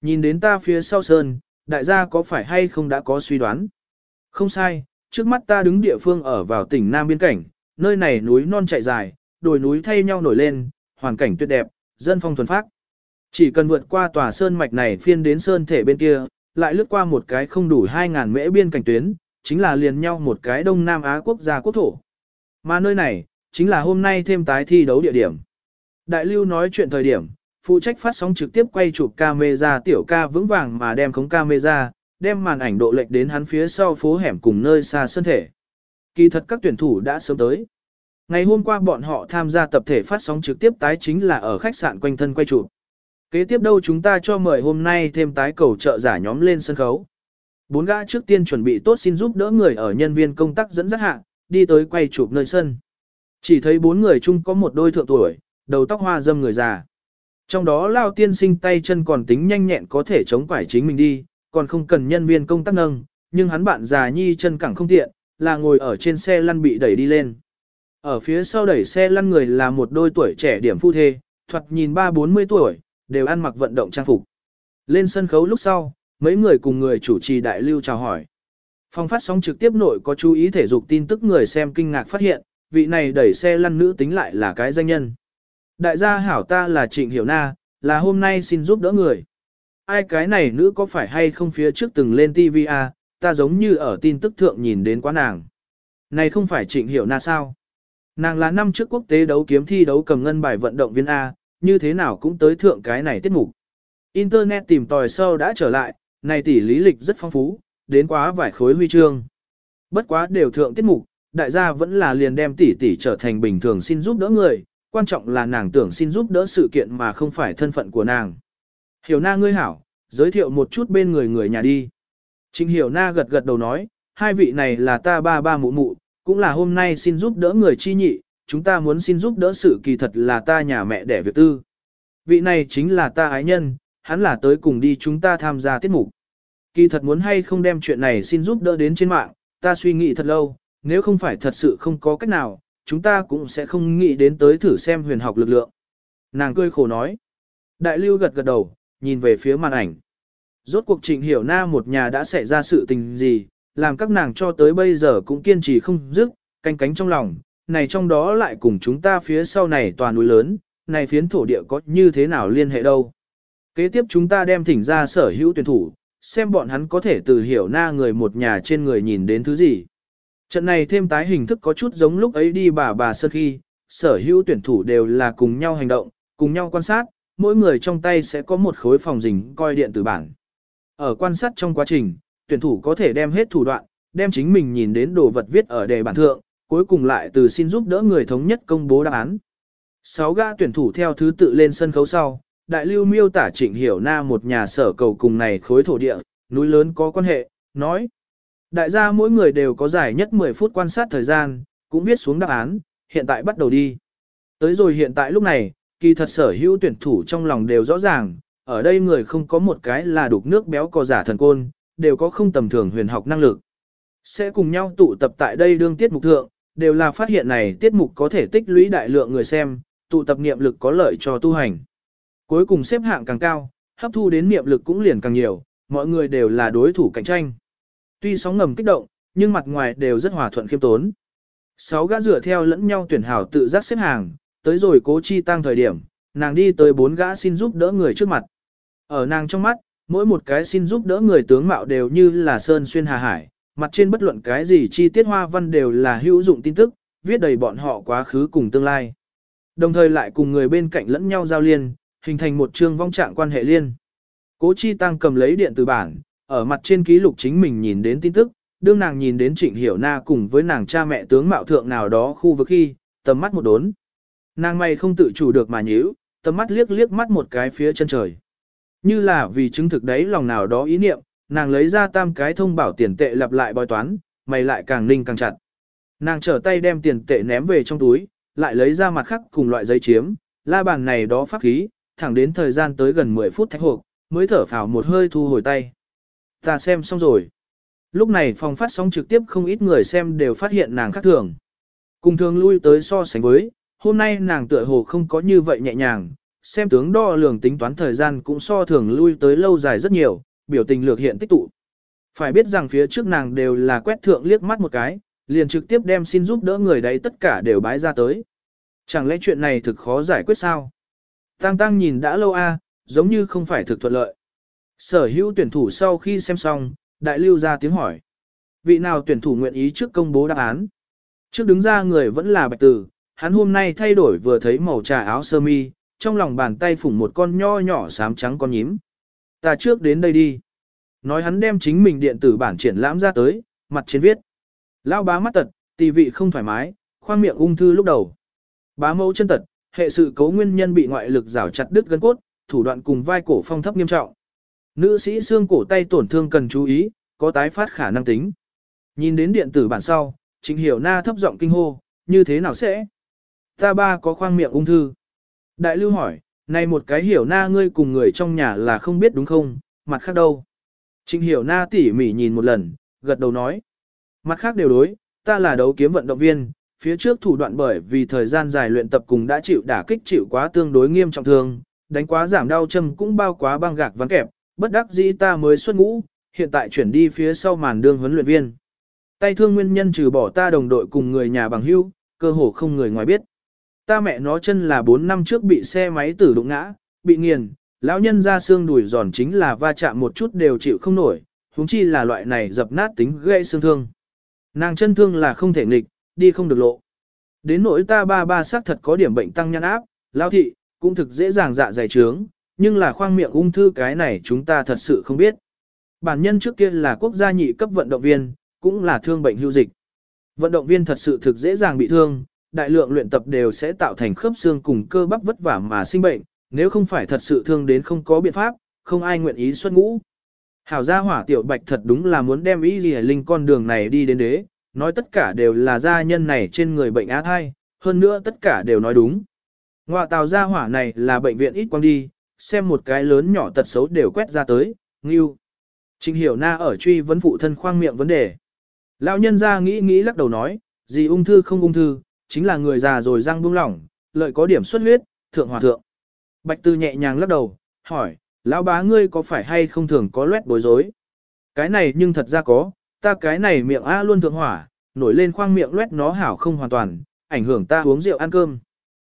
Nhìn đến ta phía sau sơn, đại gia có phải hay không đã có suy đoán? Không sai, trước mắt ta đứng địa phương ở vào tỉnh Nam biên cảnh, nơi này núi non chạy dài, đồi núi thay nhau nổi lên, hoàn cảnh tuyệt đẹp, dân phong thuần phác. Chỉ cần vượt qua tòa sơn mạch này phiên đến sơn thể bên kia, lại lướt qua một cái không đủ 2.000 mễ biên cảnh tuyến, chính là liền nhau một cái Đông Nam Á quốc gia quốc thổ. Mà nơi này, chính là hôm nay thêm tái thi đấu địa điểm. Đại lưu nói chuyện thời điểm, phụ trách phát sóng trực tiếp quay chụp camera tiểu ca vững vàng mà đem khống camera, đem màn ảnh độ lệch đến hắn phía sau phố hẻm cùng nơi xa sân thể. Kỳ thật các tuyển thủ đã sớm tới. Ngày hôm qua bọn họ tham gia tập thể phát sóng trực tiếp tái chính là ở khách sạn quanh thân quay chụp. Kế tiếp đâu chúng ta cho mời hôm nay thêm tái cầu trợ giả nhóm lên sân khấu. Bốn gã trước tiên chuẩn bị tốt xin giúp đỡ người ở nhân viên công tác dẫn dắt hạ, đi tới quay chụp nơi sân. Chỉ thấy bốn người chung có một đôi thượng tuổi, đầu tóc hoa dâm người già. Trong đó lao tiên sinh tay chân còn tính nhanh nhẹn có thể chống quải chính mình đi, còn không cần nhân viên công tác nâng, nhưng hắn bạn già nhi chân cẳng không tiện, là ngồi ở trên xe lăn bị đẩy đi lên. Ở phía sau đẩy xe lăn người là một đôi tuổi trẻ điểm phu thê, thoạt nhìn ba bốn mươi tuổi, đều ăn mặc vận động trang phục. Lên sân khấu lúc sau, mấy người cùng người chủ trì đại lưu chào hỏi. phong phát sóng trực tiếp nội có chú ý thể dục tin tức người xem kinh ngạc phát hiện, vị này đẩy xe lăn nữ tính lại là cái danh nhân. Đại gia hảo ta là Trịnh Hiểu Na, là hôm nay xin giúp đỡ người. Ai cái này nữ có phải hay không phía trước từng lên TV à, ta giống như ở tin tức thượng nhìn đến quá nàng. Này không phải Trịnh Hiểu Na sao? Nàng là năm trước quốc tế đấu kiếm thi đấu cầm ngân bài vận động viên A, như thế nào cũng tới thượng cái này tiết mục. Internet tìm tòi sâu đã trở lại, này tỷ lý lịch rất phong phú, đến quá vài khối huy chương. Bất quá đều thượng tiết mục, đại gia vẫn là liền đem tỷ tỷ trở thành bình thường xin giúp đỡ người, quan trọng là nàng tưởng xin giúp đỡ sự kiện mà không phải thân phận của nàng. Hiểu na ngươi hảo, giới thiệu một chút bên người người nhà đi. Trình hiểu na gật gật đầu nói, hai vị này là ta ba ba mụ mụ, cũng là hôm nay xin giúp đỡ người chi nhị, chúng ta muốn xin giúp đỡ sự kỳ thật là ta nhà mẹ đẻ việc tư. Vị này chính là ta ái nhân, hắn là tới cùng đi chúng ta tham gia tiết mục. Kỳ thật muốn hay không đem chuyện này xin giúp đỡ đến trên mạng, ta suy nghĩ thật lâu, nếu không phải thật sự không có cách nào, chúng ta cũng sẽ không nghĩ đến tới thử xem huyền học lực lượng. Nàng cười khổ nói. Đại lưu gật gật đầu, nhìn về phía màn ảnh. Rốt cuộc trịnh hiểu na một nhà đã xảy ra sự tình gì, làm các nàng cho tới bây giờ cũng kiên trì không dứt, canh cánh trong lòng, này trong đó lại cùng chúng ta phía sau này toàn núi lớn, này phiến thổ địa có như thế nào liên hệ đâu. Kế tiếp chúng ta đem thỉnh ra sở hữu tuyển thủ, xem bọn hắn có thể từ hiểu na người một nhà trên người nhìn đến thứ gì. Trận này thêm tái hình thức có chút giống lúc ấy đi bà bà sơ khi, sở hữu tuyển thủ đều là cùng nhau hành động, cùng nhau quan sát, mỗi người trong tay sẽ có một khối phòng dình coi điện tử bản. Ở quan sát trong quá trình, tuyển thủ có thể đem hết thủ đoạn, đem chính mình nhìn đến đồ vật viết ở đề bản thượng, cuối cùng lại từ xin giúp đỡ người thống nhất công bố đáp án. Sáu gã tuyển thủ theo thứ tự lên sân khấu sau, đại lưu miêu tả trịnh hiểu na một nhà sở cầu cùng này khối thổ địa, núi lớn có quan hệ, nói. Đại gia mỗi người đều có giải nhất 10 phút quan sát thời gian, cũng viết xuống đáp án, hiện tại bắt đầu đi. Tới rồi hiện tại lúc này, kỳ thật sở hữu tuyển thủ trong lòng đều rõ ràng, ở đây người không có một cái là đục nước béo cò giả thần côn, đều có không tầm thường huyền học năng lực. Sẽ cùng nhau tụ tập tại đây đương tiết mục thượng, đều là phát hiện này tiết mục có thể tích lũy đại lượng người xem, tụ tập niệm lực có lợi cho tu hành. Cuối cùng xếp hạng càng cao, hấp thu đến niệm lực cũng liền càng nhiều, mọi người đều là đối thủ cạnh tranh. Tuy sóng ngầm kích động, nhưng mặt ngoài đều rất hòa thuận khiêm tốn. Sáu gã rửa theo lẫn nhau tuyển hảo tự giác xếp hàng, tới rồi cố chi tăng thời điểm, nàng đi tới bốn gã xin giúp đỡ người trước mặt. Ở nàng trong mắt, mỗi một cái xin giúp đỡ người tướng mạo đều như là sơn xuyên hà hải, mặt trên bất luận cái gì chi tiết hoa văn đều là hữu dụng tin tức, viết đầy bọn họ quá khứ cùng tương lai. Đồng thời lại cùng người bên cạnh lẫn nhau giao liên, hình thành một chương vong trạng quan hệ liên. Cố Chi Tăng cầm lấy điện từ bản, ở mặt trên ký lục chính mình nhìn đến tin tức, đương nàng nhìn đến Trịnh Hiểu Na cùng với nàng cha mẹ tướng mạo thượng nào đó khu vực khi, tầm mắt một đốn. Nàng mày không tự chủ được mà nhíu, tầm mắt liếc liếc mắt một cái phía chân trời. Như là vì chứng thực đấy lòng nào đó ý niệm, nàng lấy ra tam cái thông bảo tiền tệ lặp lại bói toán, mày lại càng ninh càng chặt. Nàng trở tay đem tiền tệ ném về trong túi, lại lấy ra mặt khác cùng loại giấy chiếm, la bàn này đó pháp khí, thẳng đến thời gian tới gần 10 phút thách hộp, mới thở phào một hơi thu hồi tay. Ta xem xong rồi. Lúc này phòng phát sóng trực tiếp không ít người xem đều phát hiện nàng khác thường. Cùng thường lui tới so sánh với, hôm nay nàng tựa hồ không có như vậy nhẹ nhàng, xem tướng đo lường tính toán thời gian cũng so thường lui tới lâu dài rất nhiều, biểu tình lược hiện tích tụ. Phải biết rằng phía trước nàng đều là quét thượng liếc mắt một cái, liền trực tiếp đem xin giúp đỡ người đấy tất cả đều bái ra tới. Chẳng lẽ chuyện này thực khó giải quyết sao? Tăng Tăng nhìn đã lâu a, giống như không phải thực thuận lợi. Sở hữu tuyển thủ sau khi xem xong, đại lưu ra tiếng hỏi. Vị nào tuyển thủ nguyện ý trước công bố đáp án? Trước đứng ra người vẫn là bạch tử, hắn hôm nay thay đổi vừa thấy màu trà áo sơ mi, trong lòng bàn tay phủng một con nho nhỏ xám trắng con nhím. Ta trước đến đây đi. Nói hắn đem chính mình điện tử bản triển lãm ra tới, mặt trên viết. Lao bá mắt tật, tỳ vị không thoải mái, khoang miệng ung thư lúc đầu. Bá mẫu chân tật, hệ sự cấu nguyên nhân bị ngoại lực rào chặt đứt gân cốt, thủ đoạn cùng vai cổ phong thấp nghiêm trọng. Nữ sĩ xương cổ tay tổn thương cần chú ý, có tái phát khả năng tính. Nhìn đến điện tử bản sau, Trịnh Hiểu Na thấp giọng kinh hô, như thế nào sẽ? Ta ba có khoang miệng ung thư. Đại lưu hỏi, này một cái Hiểu Na ngươi cùng người trong nhà là không biết đúng không, mặt khác đâu? Trịnh Hiểu Na tỉ mỉ nhìn một lần, gật đầu nói. Mặt khác đều đối, ta là đấu kiếm vận động viên, phía trước thủ đoạn bởi vì thời gian dài luyện tập cùng đã chịu đả kích chịu quá tương đối nghiêm trọng thương, đánh quá giảm đau châm cũng bao quá băng gạc vắng kẹp, bất đắc dĩ ta mới xuất ngũ, hiện tại chuyển đi phía sau màn đương huấn luyện viên. Tay thương nguyên nhân trừ bỏ ta đồng đội cùng người nhà bằng hữu, cơ hồ không người ngoài biết. Ta mẹ nó chân là 4 năm trước bị xe máy tử đụng ngã, bị nghiền, lão nhân ra xương đùi giòn chính là va chạm một chút đều chịu không nổi, huống chi là loại này dập nát tính gây xương thương. Nàng chân thương là không thể nghịch, đi không được lộ. Đến nỗi ta ba ba xác thật có điểm bệnh tăng nhăn áp, lão thị, cũng thực dễ dàng dạ dày trướng, nhưng là khoang miệng ung thư cái này chúng ta thật sự không biết. Bản nhân trước kia là quốc gia nhị cấp vận động viên, cũng là thương bệnh hưu dịch. Vận động viên thật sự thực dễ dàng bị thương, đại lượng luyện tập đều sẽ tạo thành khớp xương cùng cơ bắp vất vả mà sinh bệnh, nếu không phải thật sự thương đến không có biện pháp, không ai nguyện ý xuất ngũ. Hảo gia hỏa tiểu bạch thật đúng là muốn đem ý gì linh con đường này đi đến đế, nói tất cả đều là gia nhân này trên người bệnh á thai, hơn nữa tất cả đều nói đúng. Ngoại tàu gia hỏa này là bệnh viện ít quang đi, xem một cái lớn nhỏ tật xấu đều quét ra tới, nghiêu. Trình hiểu na ở truy vấn phụ thân khoang miệng vấn đề. Lão nhân ra nghĩ nghĩ lắc đầu nói, gì ung thư không ung thư, chính là người già rồi răng buông lỏng, lợi có điểm xuất huyết, thượng hòa thượng. Bạch Tư nhẹ nhàng lắc đầu, hỏi, lão bá ngươi có phải hay không thường có loét bối rối? Cái này nhưng thật ra có, ta cái này miệng A luôn thượng hỏa, nổi lên khoang miệng loét nó hảo không hoàn toàn, ảnh hưởng ta uống rượu ăn cơm.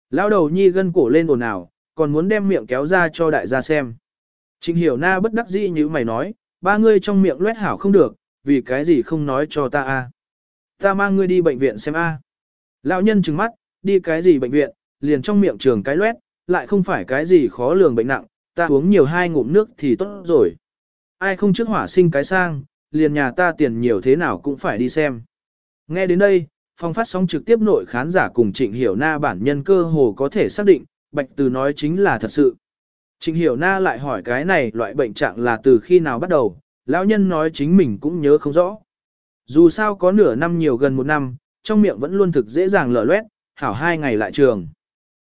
Lão đầu nhi gân cổ lên ồn ào, còn muốn đem miệng kéo ra cho đại gia xem. Trình hiểu na bất đắc dĩ như mày nói, ba ngươi trong miệng loét hảo không được, vì cái gì không nói cho ta a? Ta mang ngươi đi bệnh viện xem a. Lão nhân trừng mắt, đi cái gì bệnh viện, liền trong miệng trường cái loét, lại không phải cái gì khó lường bệnh nặng, ta uống nhiều hai ngụm nước thì tốt rồi. Ai không trước hỏa sinh cái sang, liền nhà ta tiền nhiều thế nào cũng phải đi xem. Nghe đến đây, phong phát sóng trực tiếp nội khán giả cùng Trịnh Hiểu Na bản nhân cơ hồ có thể xác định, Bạch Từ nói chính là thật sự. Trịnh Hiểu Na lại hỏi cái này loại bệnh trạng là từ khi nào bắt đầu, lão nhân nói chính mình cũng nhớ không rõ. Dù sao có nửa năm nhiều gần một năm, trong miệng vẫn luôn thực dễ dàng lở loét, hảo hai ngày lại trường.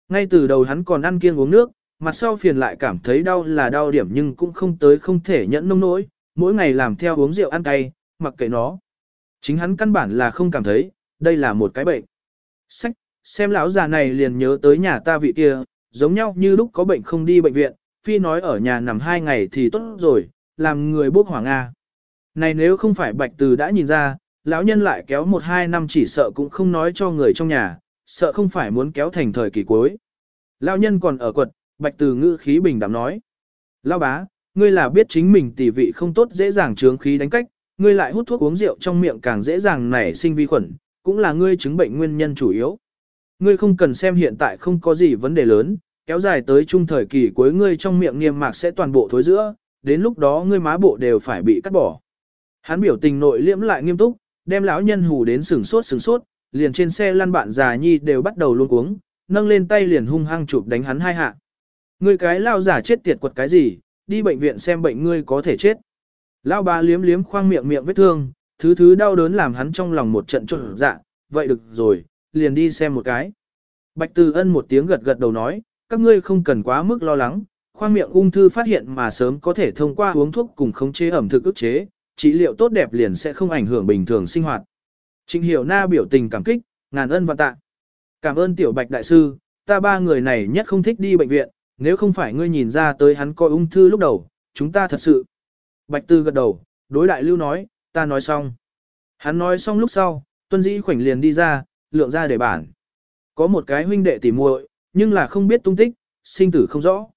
Ngay từ đầu hắn còn ăn kiêng uống nước, mặt sau phiền lại cảm thấy đau là đau điểm nhưng cũng không tới không thể nhẫn nông nỗi, mỗi ngày làm theo uống rượu ăn cay, mặc kệ nó. Chính hắn căn bản là không cảm thấy, đây là một cái bệnh. Sách, xem lão già này liền nhớ tới nhà ta vị kia, giống nhau như lúc có bệnh không đi bệnh viện, phi nói ở nhà nằm hai ngày thì tốt rồi, làm người bốc hỏa Nga. Này nếu không phải bạch từ đã nhìn ra, lão nhân lại kéo một hai năm chỉ sợ cũng không nói cho người trong nhà, sợ không phải muốn kéo thành thời kỳ cuối. Lão nhân còn ở quật, bạch từ ngữ khí bình đạm nói. Lão bá, ngươi là biết chính mình tỷ vị không tốt dễ dàng trướng khí đánh cách, ngươi lại hút thuốc uống rượu trong miệng càng dễ dàng nảy sinh vi khuẩn, cũng là ngươi chứng bệnh nguyên nhân chủ yếu. Ngươi không cần xem hiện tại không có gì vấn đề lớn, kéo dài tới trung thời kỳ cuối ngươi trong miệng niêm mạc sẽ toàn bộ thối giữa, đến lúc đó ngươi má bộ đều phải bị cắt bỏ. Hắn biểu tình nội liễm lại nghiêm túc, đem lão nhân hù đến sừng sốt sừng sốt, liền trên xe lăn bạn già nhi đều bắt đầu luôn cuống, nâng lên tay liền hung hăng chụp đánh hắn hai hạ. Ngươi cái lao giả chết tiệt quật cái gì, đi bệnh viện xem bệnh ngươi có thể chết. Lao bà liếm liếm khoang miệng miệng vết thương, thứ thứ đau đớn làm hắn trong lòng một trận trộn dạ, vậy được rồi, liền đi xem một cái. Bạch Từ Ân một tiếng gật gật đầu nói, các ngươi không cần quá mức lo lắng, khoang miệng ung thư phát hiện mà sớm có thể thông qua uống thuốc cùng khống chế ẩm thực ức chế, trị liệu tốt đẹp liền sẽ không ảnh hưởng bình thường sinh hoạt. Trịnh Hiểu Na biểu tình cảm kích, ngàn ân và tạ. Cảm ơn tiểu Bạch đại sư, ta ba người này nhất không thích đi bệnh viện, nếu không phải ngươi nhìn ra tới hắn coi ung thư lúc đầu, chúng ta thật sự. Bạch Tư gật đầu, đối đại lưu nói, ta nói xong. Hắn nói xong lúc sau, tuân dĩ khoảnh liền đi ra, lượng ra để bản. Có một cái huynh đệ tỉ muội, nhưng là không biết tung tích, sinh tử không rõ.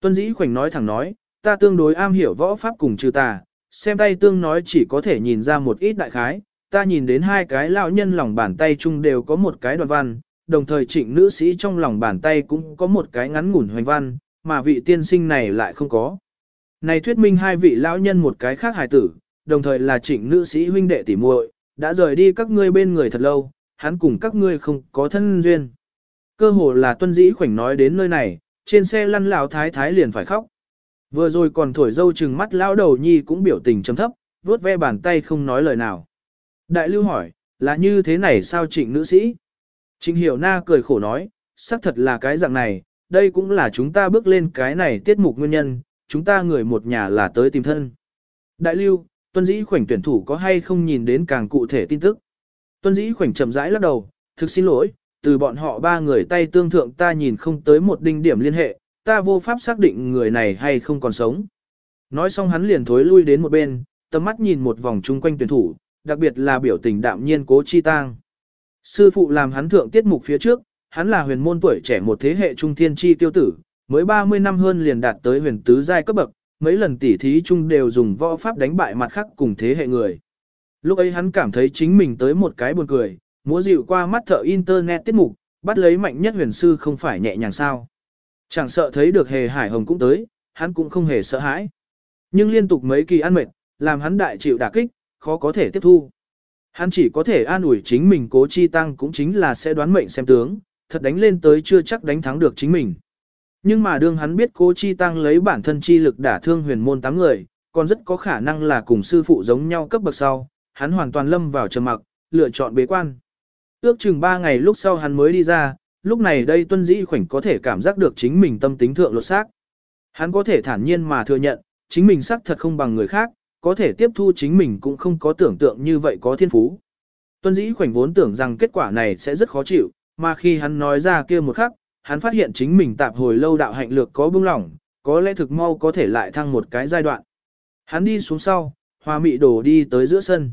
Tuân dĩ khoảnh nói thẳng nói, ta tương đối am hiểu võ pháp cùng trừ tà, xem tay tương nói chỉ có thể nhìn ra một ít đại khái, ta nhìn đến hai cái lão nhân lòng bàn tay chung đều có một cái đoạn văn, đồng thời trịnh nữ sĩ trong lòng bàn tay cũng có một cái ngắn ngủn hoành văn, mà vị tiên sinh này lại không có. Này thuyết minh hai vị lão nhân một cái khác hài tử, đồng thời là trịnh nữ sĩ huynh đệ tỷ muội, đã rời đi các ngươi bên người thật lâu, hắn cùng các ngươi không có thân duyên. Cơ hồ là tuân dĩ khoảnh nói đến nơi này, trên xe lăn lão thái thái liền phải khóc. Vừa rồi còn thổi dâu chừng mắt lão đầu nhi cũng biểu tình trầm thấp, vuốt ve bàn tay không nói lời nào. Đại lưu hỏi, là như thế này sao trịnh nữ sĩ? Trịnh hiểu na cười khổ nói, xác thật là cái dạng này, đây cũng là chúng ta bước lên cái này tiết mục nguyên nhân, chúng ta người một nhà là tới tìm thân. Đại lưu, tuân dĩ khoảnh tuyển thủ có hay không nhìn đến càng cụ thể tin tức? Tuân dĩ khoảnh chậm rãi lắc đầu, thực xin lỗi, từ bọn họ ba người tay tương thượng ta nhìn không tới một đinh điểm liên hệ, ta vô pháp xác định người này hay không còn sống. Nói xong hắn liền thối lui đến một bên, tầm mắt nhìn một vòng chung quanh tuyển thủ, đặc biệt là biểu tình đạm nhiên cố chi tang. Sư phụ làm hắn thượng tiết mục phía trước, hắn là huyền môn tuổi trẻ một thế hệ trung thiên chi tiêu tử, mới 30 năm hơn liền đạt tới huyền tứ giai cấp bậc, mấy lần tỉ thí chung đều dùng võ pháp đánh bại mặt khác cùng thế hệ người. Lúc ấy hắn cảm thấy chính mình tới một cái buồn cười, múa dịu qua mắt thợ internet tiết mục, bắt lấy mạnh nhất huyền sư không phải nhẹ nhàng sao. Chẳng sợ thấy được hề hải hồng cũng tới, hắn cũng không hề sợ hãi. Nhưng liên tục mấy kỳ ăn mệt, làm hắn đại chịu đả kích, khó có thể tiếp thu. Hắn chỉ có thể an ủi chính mình cố chi tăng cũng chính là sẽ đoán mệnh xem tướng, thật đánh lên tới chưa chắc đánh thắng được chính mình. Nhưng mà đương hắn biết cố chi tăng lấy bản thân chi lực đả thương huyền môn tám người, còn rất có khả năng là cùng sư phụ giống nhau cấp bậc sau, hắn hoàn toàn lâm vào trầm mặc, lựa chọn bế quan. Ước chừng 3 ngày lúc sau hắn mới đi ra, lúc này đây tuân dĩ khoảnh có thể cảm giác được chính mình tâm tính thượng lột xác. Hắn có thể thản nhiên mà thừa nhận, chính mình xác thật không bằng người khác, có thể tiếp thu chính mình cũng không có tưởng tượng như vậy có thiên phú. Tuân dĩ khoảnh vốn tưởng rằng kết quả này sẽ rất khó chịu, mà khi hắn nói ra kia một khắc, hắn phát hiện chính mình tạp hồi lâu đạo hạnh lược có bưng lỏng, có lẽ thực mau có thể lại thăng một cái giai đoạn. Hắn đi xuống sau, hòa mị đổ đi tới giữa sân.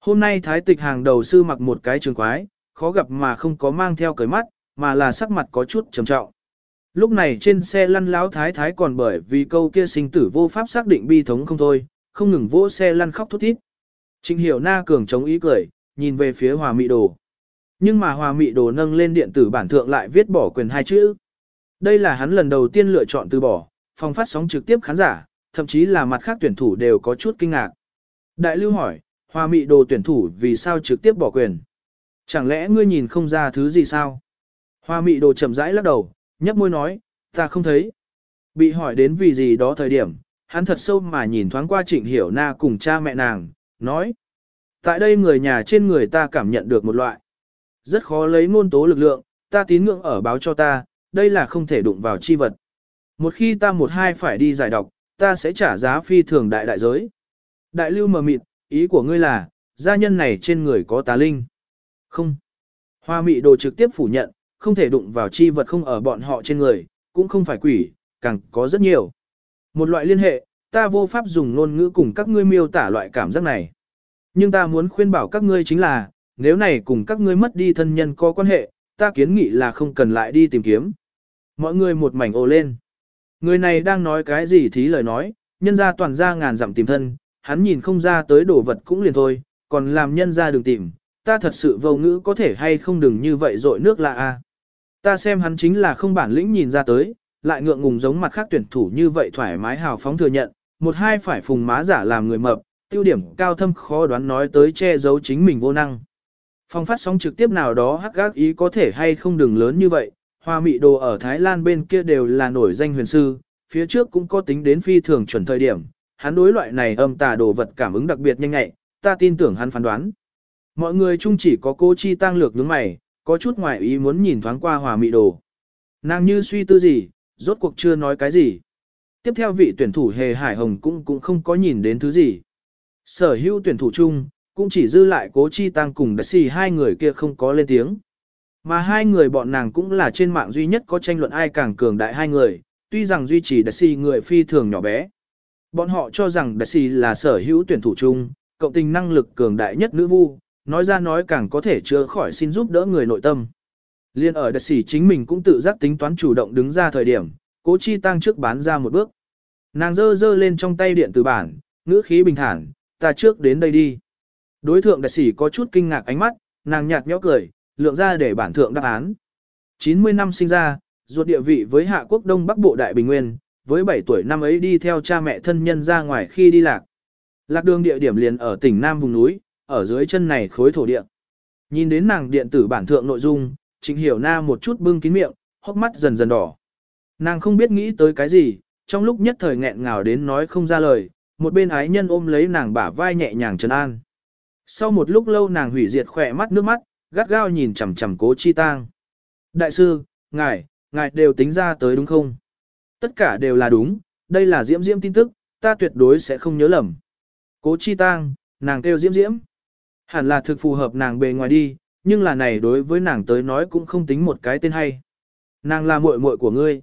Hôm nay thái tịch hàng đầu sư mặc một cái trường quái, khó gặp mà không có mang theo cởi mắt, mà là sắc mặt có chút trầm trọng. Lúc này trên xe lăn lão thái thái còn bởi vì câu kia sinh tử vô pháp xác định bi thống không thôi, không ngừng vỗ xe lăn khóc thút thít. Trình hiểu na cường chống ý cười, nhìn về phía hòa mị đồ. Nhưng mà hòa mị đồ nâng lên điện tử bản thượng lại viết bỏ quyền hai chữ. Đây là hắn lần đầu tiên lựa chọn từ bỏ, phòng phát sóng trực tiếp khán giả, thậm chí là mặt khác tuyển thủ đều có chút kinh ngạc. Đại lưu hỏi, hòa mị đồ tuyển thủ vì sao trực tiếp bỏ quyền? Chẳng lẽ ngươi nhìn không ra thứ gì sao? Hoa mị đồ chậm rãi lắc đầu, nhấp môi nói, ta không thấy. Bị hỏi đến vì gì đó thời điểm, hắn thật sâu mà nhìn thoáng qua trịnh hiểu na cùng cha mẹ nàng, nói. Tại đây người nhà trên người ta cảm nhận được một loại. Rất khó lấy ngôn tố lực lượng, ta tín ngưỡng ở báo cho ta, đây là không thể đụng vào chi vật. Một khi ta một hai phải đi giải độc, ta sẽ trả giá phi thường đại đại giới. Đại lưu mờ mịt, ý của ngươi là, gia nhân này trên người có tà linh. Không. Hoa mị đồ trực tiếp phủ nhận, không thể đụng vào chi vật không ở bọn họ trên người, cũng không phải quỷ, càng có rất nhiều. Một loại liên hệ, ta vô pháp dùng ngôn ngữ cùng các ngươi miêu tả loại cảm giác này. Nhưng ta muốn khuyên bảo các ngươi chính là, nếu này cùng các ngươi mất đi thân nhân có quan hệ, ta kiến nghị là không cần lại đi tìm kiếm. Mọi người một mảnh ồ lên. Người này đang nói cái gì thí lời nói, nhân ra toàn ra ngàn dặm tìm thân, hắn nhìn không ra tới đồ vật cũng liền thôi, còn làm nhân ra đừng tìm, ta thật sự vô ngữ có thể hay không đừng như vậy dội nước lạ a. Ta xem hắn chính là không bản lĩnh nhìn ra tới, lại ngượng ngùng giống mặt khác tuyển thủ như vậy thoải mái hào phóng thừa nhận, một hai phải phùng má giả làm người mập, tiêu điểm cao thâm khó đoán nói tới che giấu chính mình vô năng. Phong phát sóng trực tiếp nào đó hắc gác ý có thể hay không đừng lớn như vậy, hoa mị đồ ở Thái Lan bên kia đều là nổi danh huyền sư, phía trước cũng có tính đến phi thường chuẩn thời điểm, hắn đối loại này âm tà đồ vật cảm ứng đặc biệt nhanh nhạy, ta tin tưởng hắn phán đoán. Mọi người chung chỉ có cô chi tăng lược nhướng mày, có chút ngoài ý muốn nhìn thoáng qua hòa mị đồ. Nàng như suy tư gì, rốt cuộc chưa nói cái gì. Tiếp theo vị tuyển thủ hề hải hồng cũng cũng không có nhìn đến thứ gì. Sở hữu tuyển thủ chung, cũng chỉ dư lại cố chi tăng cùng đại xì hai người kia không có lên tiếng. Mà hai người bọn nàng cũng là trên mạng duy nhất có tranh luận ai càng cường đại hai người, tuy rằng duy trì đại xì người phi thường nhỏ bé. Bọn họ cho rằng đại xì là sở hữu tuyển thủ chung, cộng tình năng lực cường đại nhất nữ vu, nói ra nói càng có thể chữa khỏi xin giúp đỡ người nội tâm. Liên ở đặc sĩ chính mình cũng tự giác tính toán chủ động đứng ra thời điểm, cố chi tăng trước bán ra một bước. Nàng dơ dơ lên trong tay điện từ bản, ngữ khí bình thản, ta trước đến đây đi. Đối thượng đặc sĩ có chút kinh ngạc ánh mắt, nàng nhạt nhẽo cười, lượng ra để bản thượng đáp án. 90 năm sinh ra, ruột địa vị với Hạ Quốc Đông Bắc Bộ Đại Bình Nguyên, với 7 tuổi năm ấy đi theo cha mẹ thân nhân ra ngoài khi đi lạc. Lạc đường địa điểm liền ở tỉnh Nam vùng núi, ở dưới chân này khối thổ địa. Nhìn đến nàng điện tử bản thượng nội dung, Trịnh Hiểu Na một chút bưng kín miệng, hốc mắt dần dần đỏ. Nàng không biết nghĩ tới cái gì, trong lúc nhất thời nghẹn ngào đến nói không ra lời, một bên ái nhân ôm lấy nàng bả vai nhẹ nhàng trấn an. Sau một lúc lâu nàng hủy diệt khỏe mắt nước mắt, gắt gao nhìn chằm chằm cố chi tang. Đại sư, ngài, ngài đều tính ra tới đúng không? Tất cả đều là đúng, đây là diễm diễm tin tức, ta tuyệt đối sẽ không nhớ lầm. Cố chi tang, nàng kêu diễm diễm. Hẳn là thực phù hợp nàng bề ngoài đi, nhưng là này đối với nàng tới nói cũng không tính một cái tên hay. Nàng là muội muội của ngươi.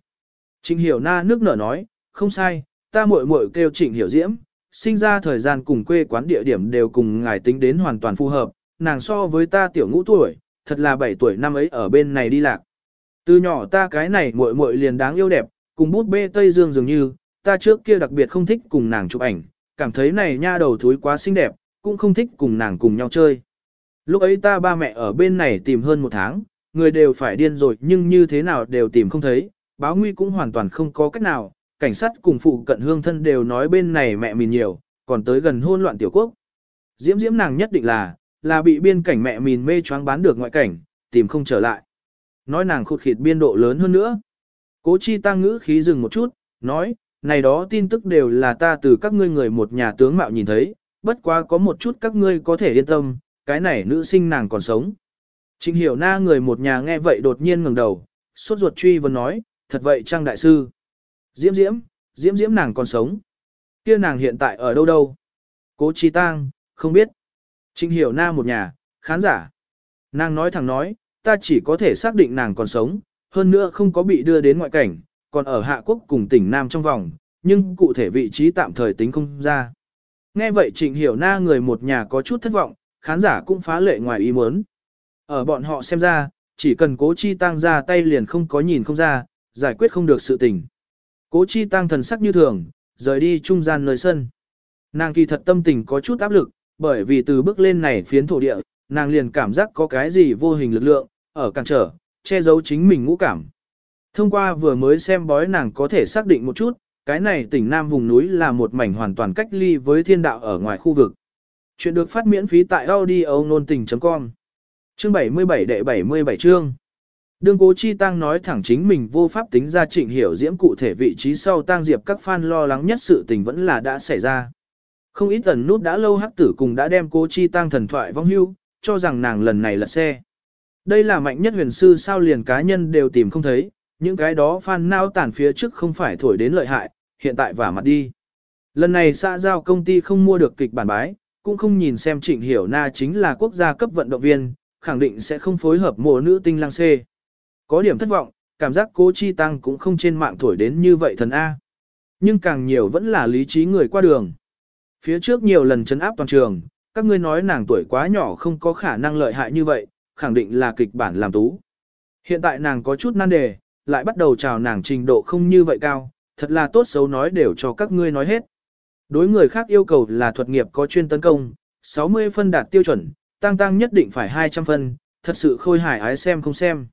Trịnh hiểu na nước nở nói, không sai, ta muội muội kêu trịnh hiểu diễm, sinh ra thời gian cùng quê quán địa điểm đều cùng ngài tính đến hoàn toàn phù hợp, nàng so với ta tiểu ngũ tuổi, thật là 7 tuổi năm ấy ở bên này đi lạc. Từ nhỏ ta cái này muội muội liền đáng yêu đẹp, cùng bút bê Tây Dương dường như, ta trước kia đặc biệt không thích cùng nàng chụp ảnh, cảm thấy này nha đầu thúi quá xinh đẹp, cũng không thích cùng nàng cùng nhau chơi. Lúc ấy ta ba mẹ ở bên này tìm hơn một tháng, người đều phải điên rồi nhưng như thế nào đều tìm không thấy, báo nguy cũng hoàn toàn không có cách nào, cảnh sát cùng phụ cận hương thân đều nói bên này mẹ mình nhiều, còn tới gần hôn loạn tiểu quốc. Diễm diễm nàng nhất định là, là bị biên cảnh mẹ mình mê choáng bán được ngoại cảnh, tìm không trở lại. Nói nàng khụt khịt biên độ lớn hơn nữa. Cố chi tăng ngữ khí dừng một chút, nói, này đó tin tức đều là ta từ các ngươi người một nhà tướng mạo nhìn thấy, bất quá có một chút các ngươi có thể yên tâm, cái này nữ sinh nàng còn sống. Trình hiểu na người một nhà nghe vậy đột nhiên ngẩng đầu, sốt ruột truy vấn nói, thật vậy trang đại sư. Diễm diễm, diễm diễm nàng còn sống. kia nàng hiện tại ở đâu đâu? Cố chi tang, không biết. Trình hiểu na một nhà, khán giả. Nàng nói thẳng nói, ta chỉ có thể xác định nàng còn sống, hơn nữa không có bị đưa đến ngoại cảnh, còn ở Hạ Quốc cùng tỉnh Nam trong vòng, nhưng cụ thể vị trí tạm thời tính không ra. Nghe vậy Trịnh Hiểu Na người một nhà có chút thất vọng, khán giả cũng phá lệ ngoài ý muốn. Ở bọn họ xem ra, chỉ cần cố chi tăng ra tay liền không có nhìn không ra, giải quyết không được sự tình. Cố chi tăng thần sắc như thường, rời đi trung gian nơi sân. Nàng kỳ thật tâm tình có chút áp lực, bởi vì từ bước lên này phiến thổ địa, nàng liền cảm giác có cái gì vô hình lực lượng, ở cản trở, che giấu chính mình ngũ cảm. Thông qua vừa mới xem bói nàng có thể xác định một chút, cái này tỉnh Nam vùng núi là một mảnh hoàn toàn cách ly với thiên đạo ở ngoài khu vực. Chuyện được phát miễn phí tại audio nôn tình.com Chương 77 đệ 77 chương Đương cố chi tăng nói thẳng chính mình vô pháp tính ra trịnh hiểu diễm cụ thể vị trí sau tăng diệp các fan lo lắng nhất sự tình vẫn là đã xảy ra. Không ít tần nút đã lâu hắc tử cùng đã đem cố chi tăng thần thoại vong hưu, cho rằng nàng lần này là xe. Đây là mạnh nhất huyền sư sao liền cá nhân đều tìm không thấy, những cái đó fan nao tản phía trước không phải thổi đến lợi hại, hiện tại vả mặt đi. Lần này xã giao công ty không mua được kịch bản bái, cũng không nhìn xem trịnh hiểu na chính là quốc gia cấp vận động viên, khẳng định sẽ không phối hợp mùa nữ tinh lang xê. Có điểm thất vọng, cảm giác cố chi tăng cũng không trên mạng thổi đến như vậy thần A. Nhưng càng nhiều vẫn là lý trí người qua đường. Phía trước nhiều lần chấn áp toàn trường, các ngươi nói nàng tuổi quá nhỏ không có khả năng lợi hại như vậy, khẳng định là kịch bản làm tú. Hiện tại nàng có chút nan đề, lại bắt đầu chào nàng trình độ không như vậy cao, thật là tốt xấu nói đều cho các ngươi nói hết. Đối người khác yêu cầu là thuật nghiệp có chuyên tấn công, 60 phân đạt tiêu chuẩn, tăng tăng nhất định phải 200 phân, thật sự khôi hài ái xem không xem.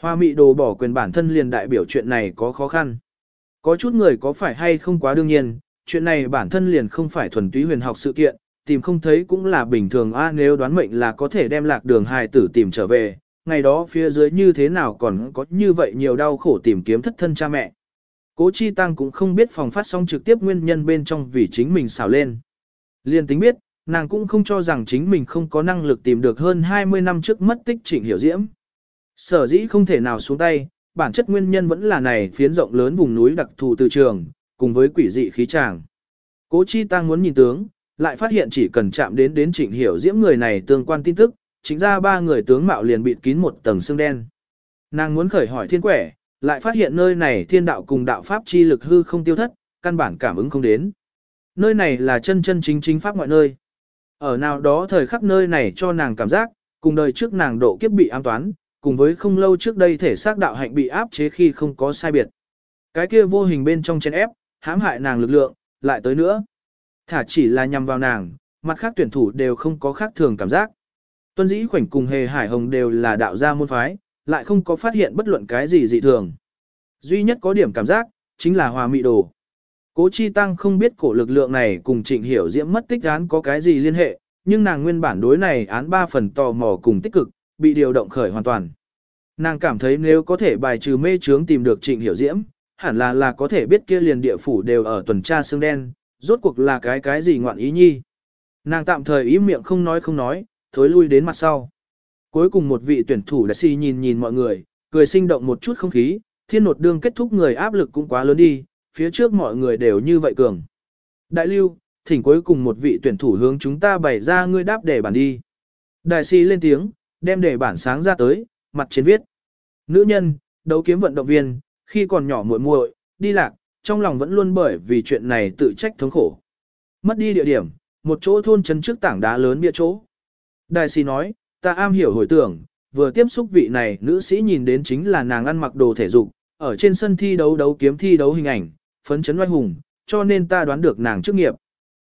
Hoa mị đồ bỏ quyền bản thân liền đại biểu chuyện này có khó khăn. Có chút người có phải hay không quá đương nhiên, chuyện này bản thân liền không phải thuần túy huyền học sự kiện, tìm không thấy cũng là bình thường a nếu đoán mệnh là có thể đem lạc đường hài tử tìm trở về, ngày đó phía dưới như thế nào còn có như vậy nhiều đau khổ tìm kiếm thất thân cha mẹ. Cố Chi Tăng cũng không biết phòng phát sóng trực tiếp nguyên nhân bên trong vì chính mình xào lên. Liên tính biết, nàng cũng không cho rằng chính mình không có năng lực tìm được hơn 20 năm trước mất tích trịnh hiểu diễm. Sở dĩ không thể nào xuống tay, bản chất nguyên nhân vẫn là này phiến rộng lớn vùng núi đặc thù từ trường, cùng với quỷ dị khí tràng. Cố Chi Tăng muốn nhìn tướng, lại phát hiện chỉ cần chạm đến đến trịnh hiểu diễm người này tương quan tin tức, chính ra ba người tướng mạo liền bịt kín một tầng xương đen. Nàng muốn khởi hỏi thiên quẻ, lại phát hiện nơi này thiên đạo cùng đạo pháp chi lực hư không tiêu thất, căn bản cảm ứng không đến. Nơi này là chân chân chính chính pháp ngoại nơi. Ở nào đó thời khắc nơi này cho nàng cảm giác, cùng đời trước nàng độ kiếp bị ám toán, cùng với không lâu trước đây thể xác đạo hạnh bị áp chế khi không có sai biệt. Cái kia vô hình bên trong chén ép, hãm hại nàng lực lượng, lại tới nữa. Thả chỉ là nhằm vào nàng, mặt khác tuyển thủ đều không có khác thường cảm giác. Tuân dĩ khoảnh cùng hề hải hồng đều là đạo gia môn phái, lại không có phát hiện bất luận cái gì dị thường. Duy nhất có điểm cảm giác, chính là hòa mị đồ. Cố Chi Tăng không biết cổ lực lượng này cùng trịnh hiểu diễm mất tích án có cái gì liên hệ, nhưng nàng nguyên bản đối này án ba phần tò mò cùng tích cực, bị điều động khởi hoàn toàn. Nàng cảm thấy nếu có thể bài trừ mê trướng tìm được trịnh hiểu diễm, hẳn là là có thể biết kia liền địa phủ đều ở tuần tra xương đen, rốt cuộc là cái cái gì ngoạn ý nhi. Nàng tạm thời ý miệng không nói không nói, thối lui đến mặt sau. Cuối cùng một vị tuyển thủ đã si nhìn nhìn mọi người, cười sinh động một chút không khí, thiên nột đương kết thúc người áp lực cũng quá lớn đi, phía trước mọi người đều như vậy cường. Đại lưu, thỉnh cuối cùng một vị tuyển thủ hướng chúng ta bày ra ngươi đáp để bản đi. Đại sĩ lên tiếng, đem để bản sáng ra tới, mặt trên viết. Nữ nhân, đấu kiếm vận động viên, khi còn nhỏ muội muội, đi lạc, trong lòng vẫn luôn bởi vì chuyện này tự trách thống khổ. Mất đi địa điểm, một chỗ thôn trấn trước tảng đá lớn bia chỗ. Đại sĩ nói, ta am hiểu hồi tưởng, vừa tiếp xúc vị này nữ sĩ nhìn đến chính là nàng ăn mặc đồ thể dục, ở trên sân thi đấu đấu kiếm thi đấu hình ảnh, phấn chấn oai hùng, cho nên ta đoán được nàng chức nghiệp.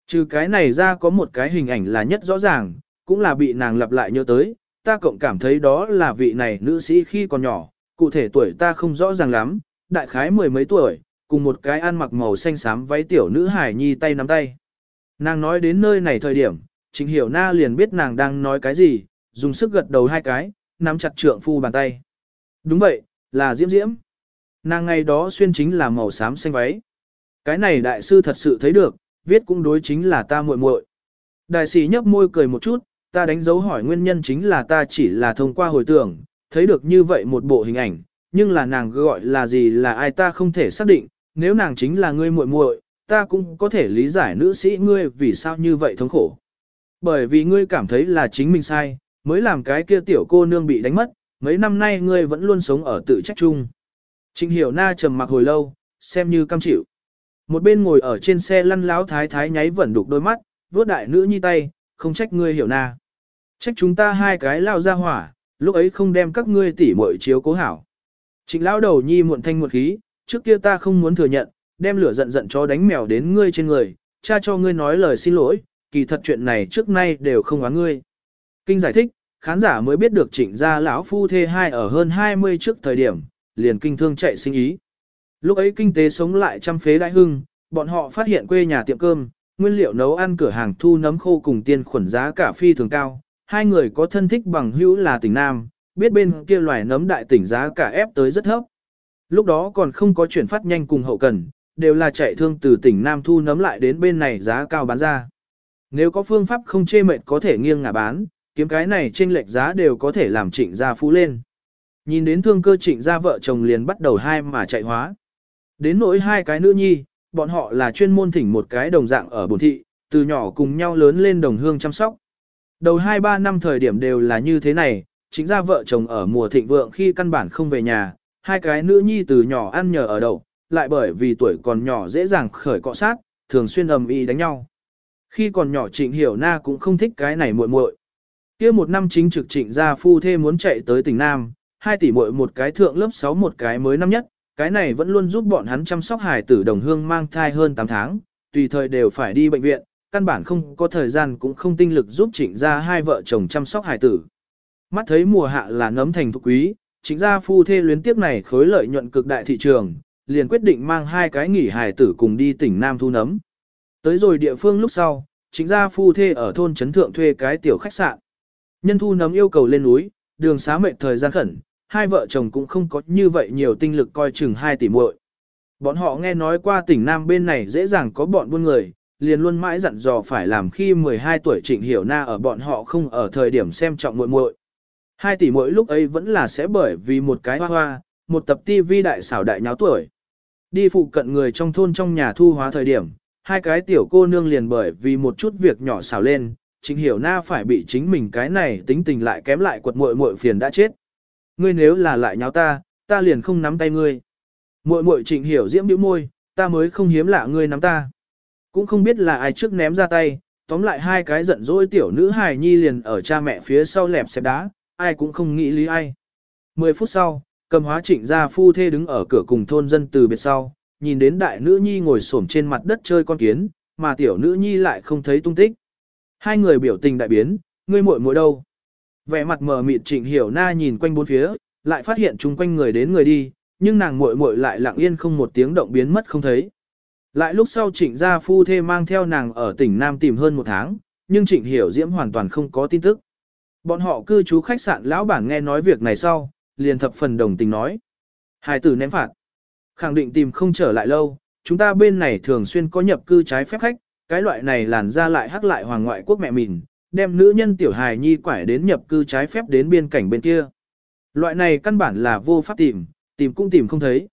Trừ cái này ra có một cái hình ảnh là nhất rõ ràng, cũng là bị nàng lặp lại nhớ tới, ta cộng cảm thấy đó là vị này nữ sĩ khi còn nhỏ, cụ thể tuổi ta không rõ ràng lắm, đại khái mười mấy tuổi, cùng một cái ăn mặc màu xanh xám váy tiểu nữ hải nhi tay nắm tay. Nàng nói đến nơi này thời điểm, Trịnh Hiểu Na liền biết nàng đang nói cái gì, dùng sức gật đầu hai cái, nắm chặt trượng phu bàn tay. Đúng vậy, là Diễm Diễm. Nàng ngày đó xuyên chính là màu xám xanh váy. Cái này đại sư thật sự thấy được, viết cũng đối chính là ta muội muội. Đại sĩ nhấp môi cười một chút, ta đánh dấu hỏi nguyên nhân chính là ta chỉ là thông qua hồi tưởng, thấy được như vậy một bộ hình ảnh, nhưng là nàng gọi là gì là ai ta không thể xác định, nếu nàng chính là ngươi muội muội, ta cũng có thể lý giải nữ sĩ ngươi vì sao như vậy thống khổ. Bởi vì ngươi cảm thấy là chính mình sai, mới làm cái kia tiểu cô nương bị đánh mất, mấy năm nay ngươi vẫn luôn sống ở tự trách chung. trình hiểu na trầm mặc hồi lâu, xem như cam chịu. Một bên ngồi ở trên xe lăn láo thái thái nháy vẫn đục đôi mắt, vuốt đại nữ nhi tay, không trách ngươi hiểu na. Trách chúng ta hai cái lao ra hỏa, lúc ấy không đem các ngươi tỉ muội chiếu cố hảo. Trịnh lão đầu nhi muộn thanh muộn khí, trước kia ta không muốn thừa nhận, đem lửa giận giận cho đánh mèo đến ngươi trên người, cha cho ngươi nói lời xin lỗi, kỳ thật chuyện này trước nay đều không oán ngươi. Kinh giải thích, khán giả mới biết được trịnh gia lão phu thê hai ở hơn 20 trước thời điểm, liền kinh thương chạy sinh ý. Lúc ấy kinh tế sống lại trăm phế đại hưng, bọn họ phát hiện quê nhà tiệm cơm, nguyên liệu nấu ăn cửa hàng thu nấm khô cùng tiền khuẩn giá cả phi thường cao. Hai người có thân thích bằng hữu là tỉnh Nam, biết bên kia loài nấm đại tỉnh giá cả ép tới rất thấp. Lúc đó còn không có chuyển phát nhanh cùng hậu cần, đều là chạy thương từ tỉnh Nam thu nấm lại đến bên này giá cao bán ra. Nếu có phương pháp không chê mệt có thể nghiêng ngả bán, kiếm cái này trên lệch giá đều có thể làm trịnh gia phú lên. Nhìn đến thương cơ trịnh gia vợ chồng liền bắt đầu hai mà chạy hóa. Đến nỗi hai cái nữ nhi, bọn họ là chuyên môn thỉnh một cái đồng dạng ở bồn thị, từ nhỏ cùng nhau lớn lên đồng hương chăm sóc. Đầu 2-3 năm thời điểm đều là như thế này, chính ra vợ chồng ở mùa thịnh vượng khi căn bản không về nhà, hai cái nữ nhi từ nhỏ ăn nhờ ở đậu, lại bởi vì tuổi còn nhỏ dễ dàng khởi cọ sát, thường xuyên ầm ĩ đánh nhau. Khi còn nhỏ trịnh hiểu na cũng không thích cái này muội muội. kia một năm chính trực trịnh gia phu thê muốn chạy tới tỉnh Nam, hai tỷ muội một cái thượng lớp 6 một cái mới năm nhất, cái này vẫn luôn giúp bọn hắn chăm sóc hài tử đồng hương mang thai hơn 8 tháng, tùy thời đều phải đi bệnh viện, căn bản không có thời gian cũng không tinh lực giúp trịnh gia hai vợ chồng chăm sóc hài tử. Mắt thấy mùa hạ là nấm thành thục quý, trịnh gia phu thê luyến tiếp này khối lợi nhuận cực đại thị trường, liền quyết định mang hai cái nghỉ hài tử cùng đi tỉnh Nam thu nấm. Tới rồi địa phương lúc sau, chính gia phu thê ở thôn trấn thượng thuê cái tiểu khách sạn. Nhân thu nấm yêu cầu lên núi, đường xá mệt thời gian khẩn, hai vợ chồng cũng không có như vậy nhiều tinh lực coi chừng hai tỷ muội. Bọn họ nghe nói qua tỉnh Nam bên này dễ dàng có bọn buôn người, liền luôn mãi dặn dò phải làm khi 12 tuổi Trịnh Hiểu Na ở bọn họ không ở thời điểm xem trọng muội muội. Hai tỷ muội lúc ấy vẫn là sẽ bởi vì một cái hoa hoa, một tập tivi đại xảo đại nháo tuổi. Đi phụ cận người trong thôn trong nhà thu hóa thời điểm, hai cái tiểu cô nương liền bởi vì một chút việc nhỏ xảo lên, Trịnh Hiểu Na phải bị chính mình cái này tính tình lại kém lại quật muội muội phiền đã chết. Ngươi nếu là lại nháo ta, ta liền không nắm tay ngươi. Muội muội Trịnh Hiểu diễm bĩu môi, ta mới không hiếm lạ ngươi nắm ta. Cũng không biết là ai trước ném ra tay, tóm lại hai cái giận dỗi tiểu nữ hài nhi liền ở cha mẹ phía sau lẹp xẹp đá, ai cũng không nghĩ lý ai. Mười phút sau, cầm hóa trịnh gia phu thê đứng ở cửa cùng thôn dân từ biệt sau, nhìn đến đại nữ nhi ngồi xổm trên mặt đất chơi con kiến, mà tiểu nữ nhi lại không thấy tung tích. Hai người biểu tình đại biến, ngươi muội muội đâu? Vẻ mặt mờ mịt Trịnh Hiểu Na nhìn quanh bốn phía, lại phát hiện chung quanh người đến người đi, nhưng nàng muội muội lại lặng yên không một tiếng động biến mất không thấy. Lại lúc sau Trịnh gia phu thê mang theo nàng ở tỉnh Nam tìm hơn một tháng, nhưng Trịnh Hiểu Diễm hoàn toàn không có tin tức. Bọn họ cư trú khách sạn lão bản nghe nói việc này sau, liền thập phần đồng tình nói. Hai tử ném phạt. Khẳng định tìm không trở lại lâu, chúng ta bên này thường xuyên có nhập cư trái phép khách, cái loại này làn ra lại hắc lại hoàng ngoại quốc mẹ mình, đem nữ nhân tiểu hài nhi quải đến nhập cư trái phép đến biên cảnh bên kia. Loại này căn bản là vô pháp tìm, tìm cũng tìm không thấy.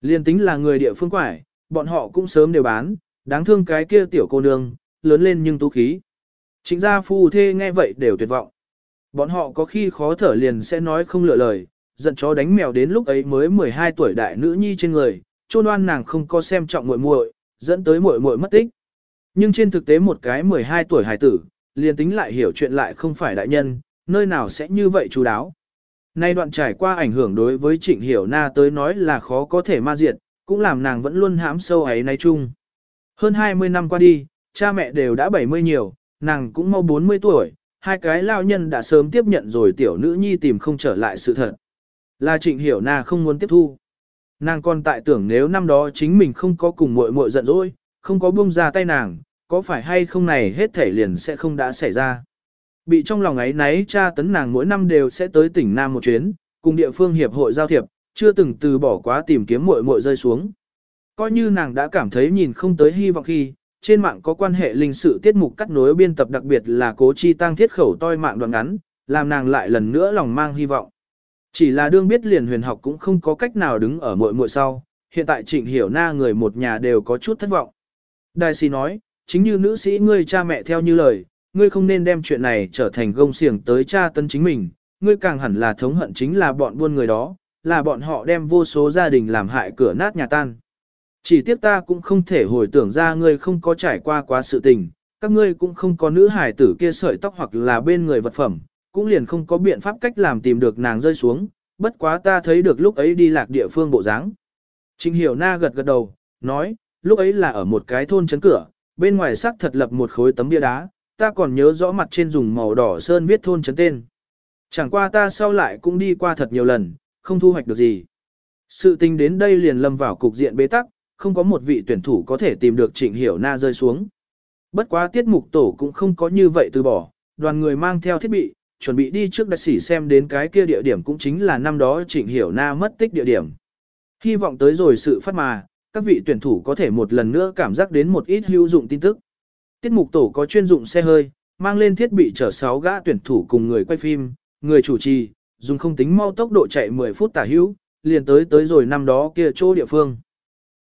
Liên tính là người địa phương quải, bọn họ cũng sớm đều bán, đáng thương cái kia tiểu cô nương, lớn lên nhưng tú khí. Chính gia phu thê nghe vậy đều tuyệt vọng. Bọn họ có khi khó thở liền sẽ nói không lựa lời, giận chó đánh mèo đến lúc ấy mới 12 tuổi đại nữ nhi trên người, chôn oan nàng không có xem trọng muội muội, dẫn tới muội muội mất tích. Nhưng trên thực tế một cái 12 tuổi hài tử, liền tính lại hiểu chuyện lại không phải đại nhân, nơi nào sẽ như vậy chú đáo. Nay đoạn trải qua ảnh hưởng đối với Trịnh Hiểu Na tới nói là khó có thể ma diệt, cũng làm nàng vẫn luôn hãm sâu ấy nay chung. Hơn 20 năm qua đi, cha mẹ đều đã 70 nhiều, nàng cũng mau 40 tuổi, hai cái lao nhân đã sớm tiếp nhận rồi tiểu nữ nhi tìm không trở lại sự thật. Là Trịnh Hiểu Na không muốn tiếp thu. Nàng còn tại tưởng nếu năm đó chính mình không có cùng muội muội giận dỗi, không có buông ra tay nàng, có phải hay không này hết thể liền sẽ không đã xảy ra. Bị trong lòng ấy náy cha tấn nàng mỗi năm đều sẽ tới tỉnh Nam một chuyến, cùng địa phương hiệp hội giao thiệp, chưa từng từ bỏ quá tìm kiếm muội muội rơi xuống. Coi như nàng đã cảm thấy nhìn không tới hy vọng khi, trên mạng có quan hệ linh sự tiết mục cắt nối biên tập đặc biệt là cố chi tăng thiết khẩu toi mạng đoạn ngắn, làm nàng lại lần nữa lòng mang hy vọng. Chỉ là đương biết liền huyền học cũng không có cách nào đứng ở muội muội sau, hiện tại trịnh hiểu na người một nhà đều có chút thất vọng. Đại sĩ nói, chính như nữ sĩ ngươi cha mẹ theo như lời, ngươi không nên đem chuyện này trở thành gông xiềng tới cha tân chính mình, ngươi càng hẳn là thống hận chính là bọn buôn người đó, là bọn họ đem vô số gia đình làm hại cửa nát nhà tan. Chỉ tiếc ta cũng không thể hồi tưởng ra ngươi không có trải qua quá sự tình, các ngươi cũng không có nữ hài tử kia sợi tóc hoặc là bên người vật phẩm, cũng liền không có biện pháp cách làm tìm được nàng rơi xuống, bất quá ta thấy được lúc ấy đi lạc địa phương bộ dáng. Trình hiểu na gật gật đầu, nói, lúc ấy là ở một cái thôn chấn cửa, bên ngoài xác thật lập một khối tấm bia đá, ta còn nhớ rõ mặt trên dùng màu đỏ sơn viết thôn chấn tên. Chẳng qua ta sau lại cũng đi qua thật nhiều lần, không thu hoạch được gì. Sự tình đến đây liền lâm vào cục diện bế tắc, không có một vị tuyển thủ có thể tìm được trịnh hiểu na rơi xuống. Bất quá tiết mục tổ cũng không có như vậy từ bỏ, đoàn người mang theo thiết bị, chuẩn bị đi trước đại sĩ xem đến cái kia địa điểm cũng chính là năm đó trịnh hiểu na mất tích địa điểm. Hy vọng tới rồi sự phát mà, các vị tuyển thủ có thể một lần nữa cảm giác đến một ít hữu dụng tin tức. Tiết mục tổ có chuyên dụng xe hơi, mang lên thiết bị chở 6 gã tuyển thủ cùng người quay phim, người chủ trì, dùng không tính mau tốc độ chạy 10 phút tả hữu, liền tới tới rồi năm đó kia chỗ địa phương.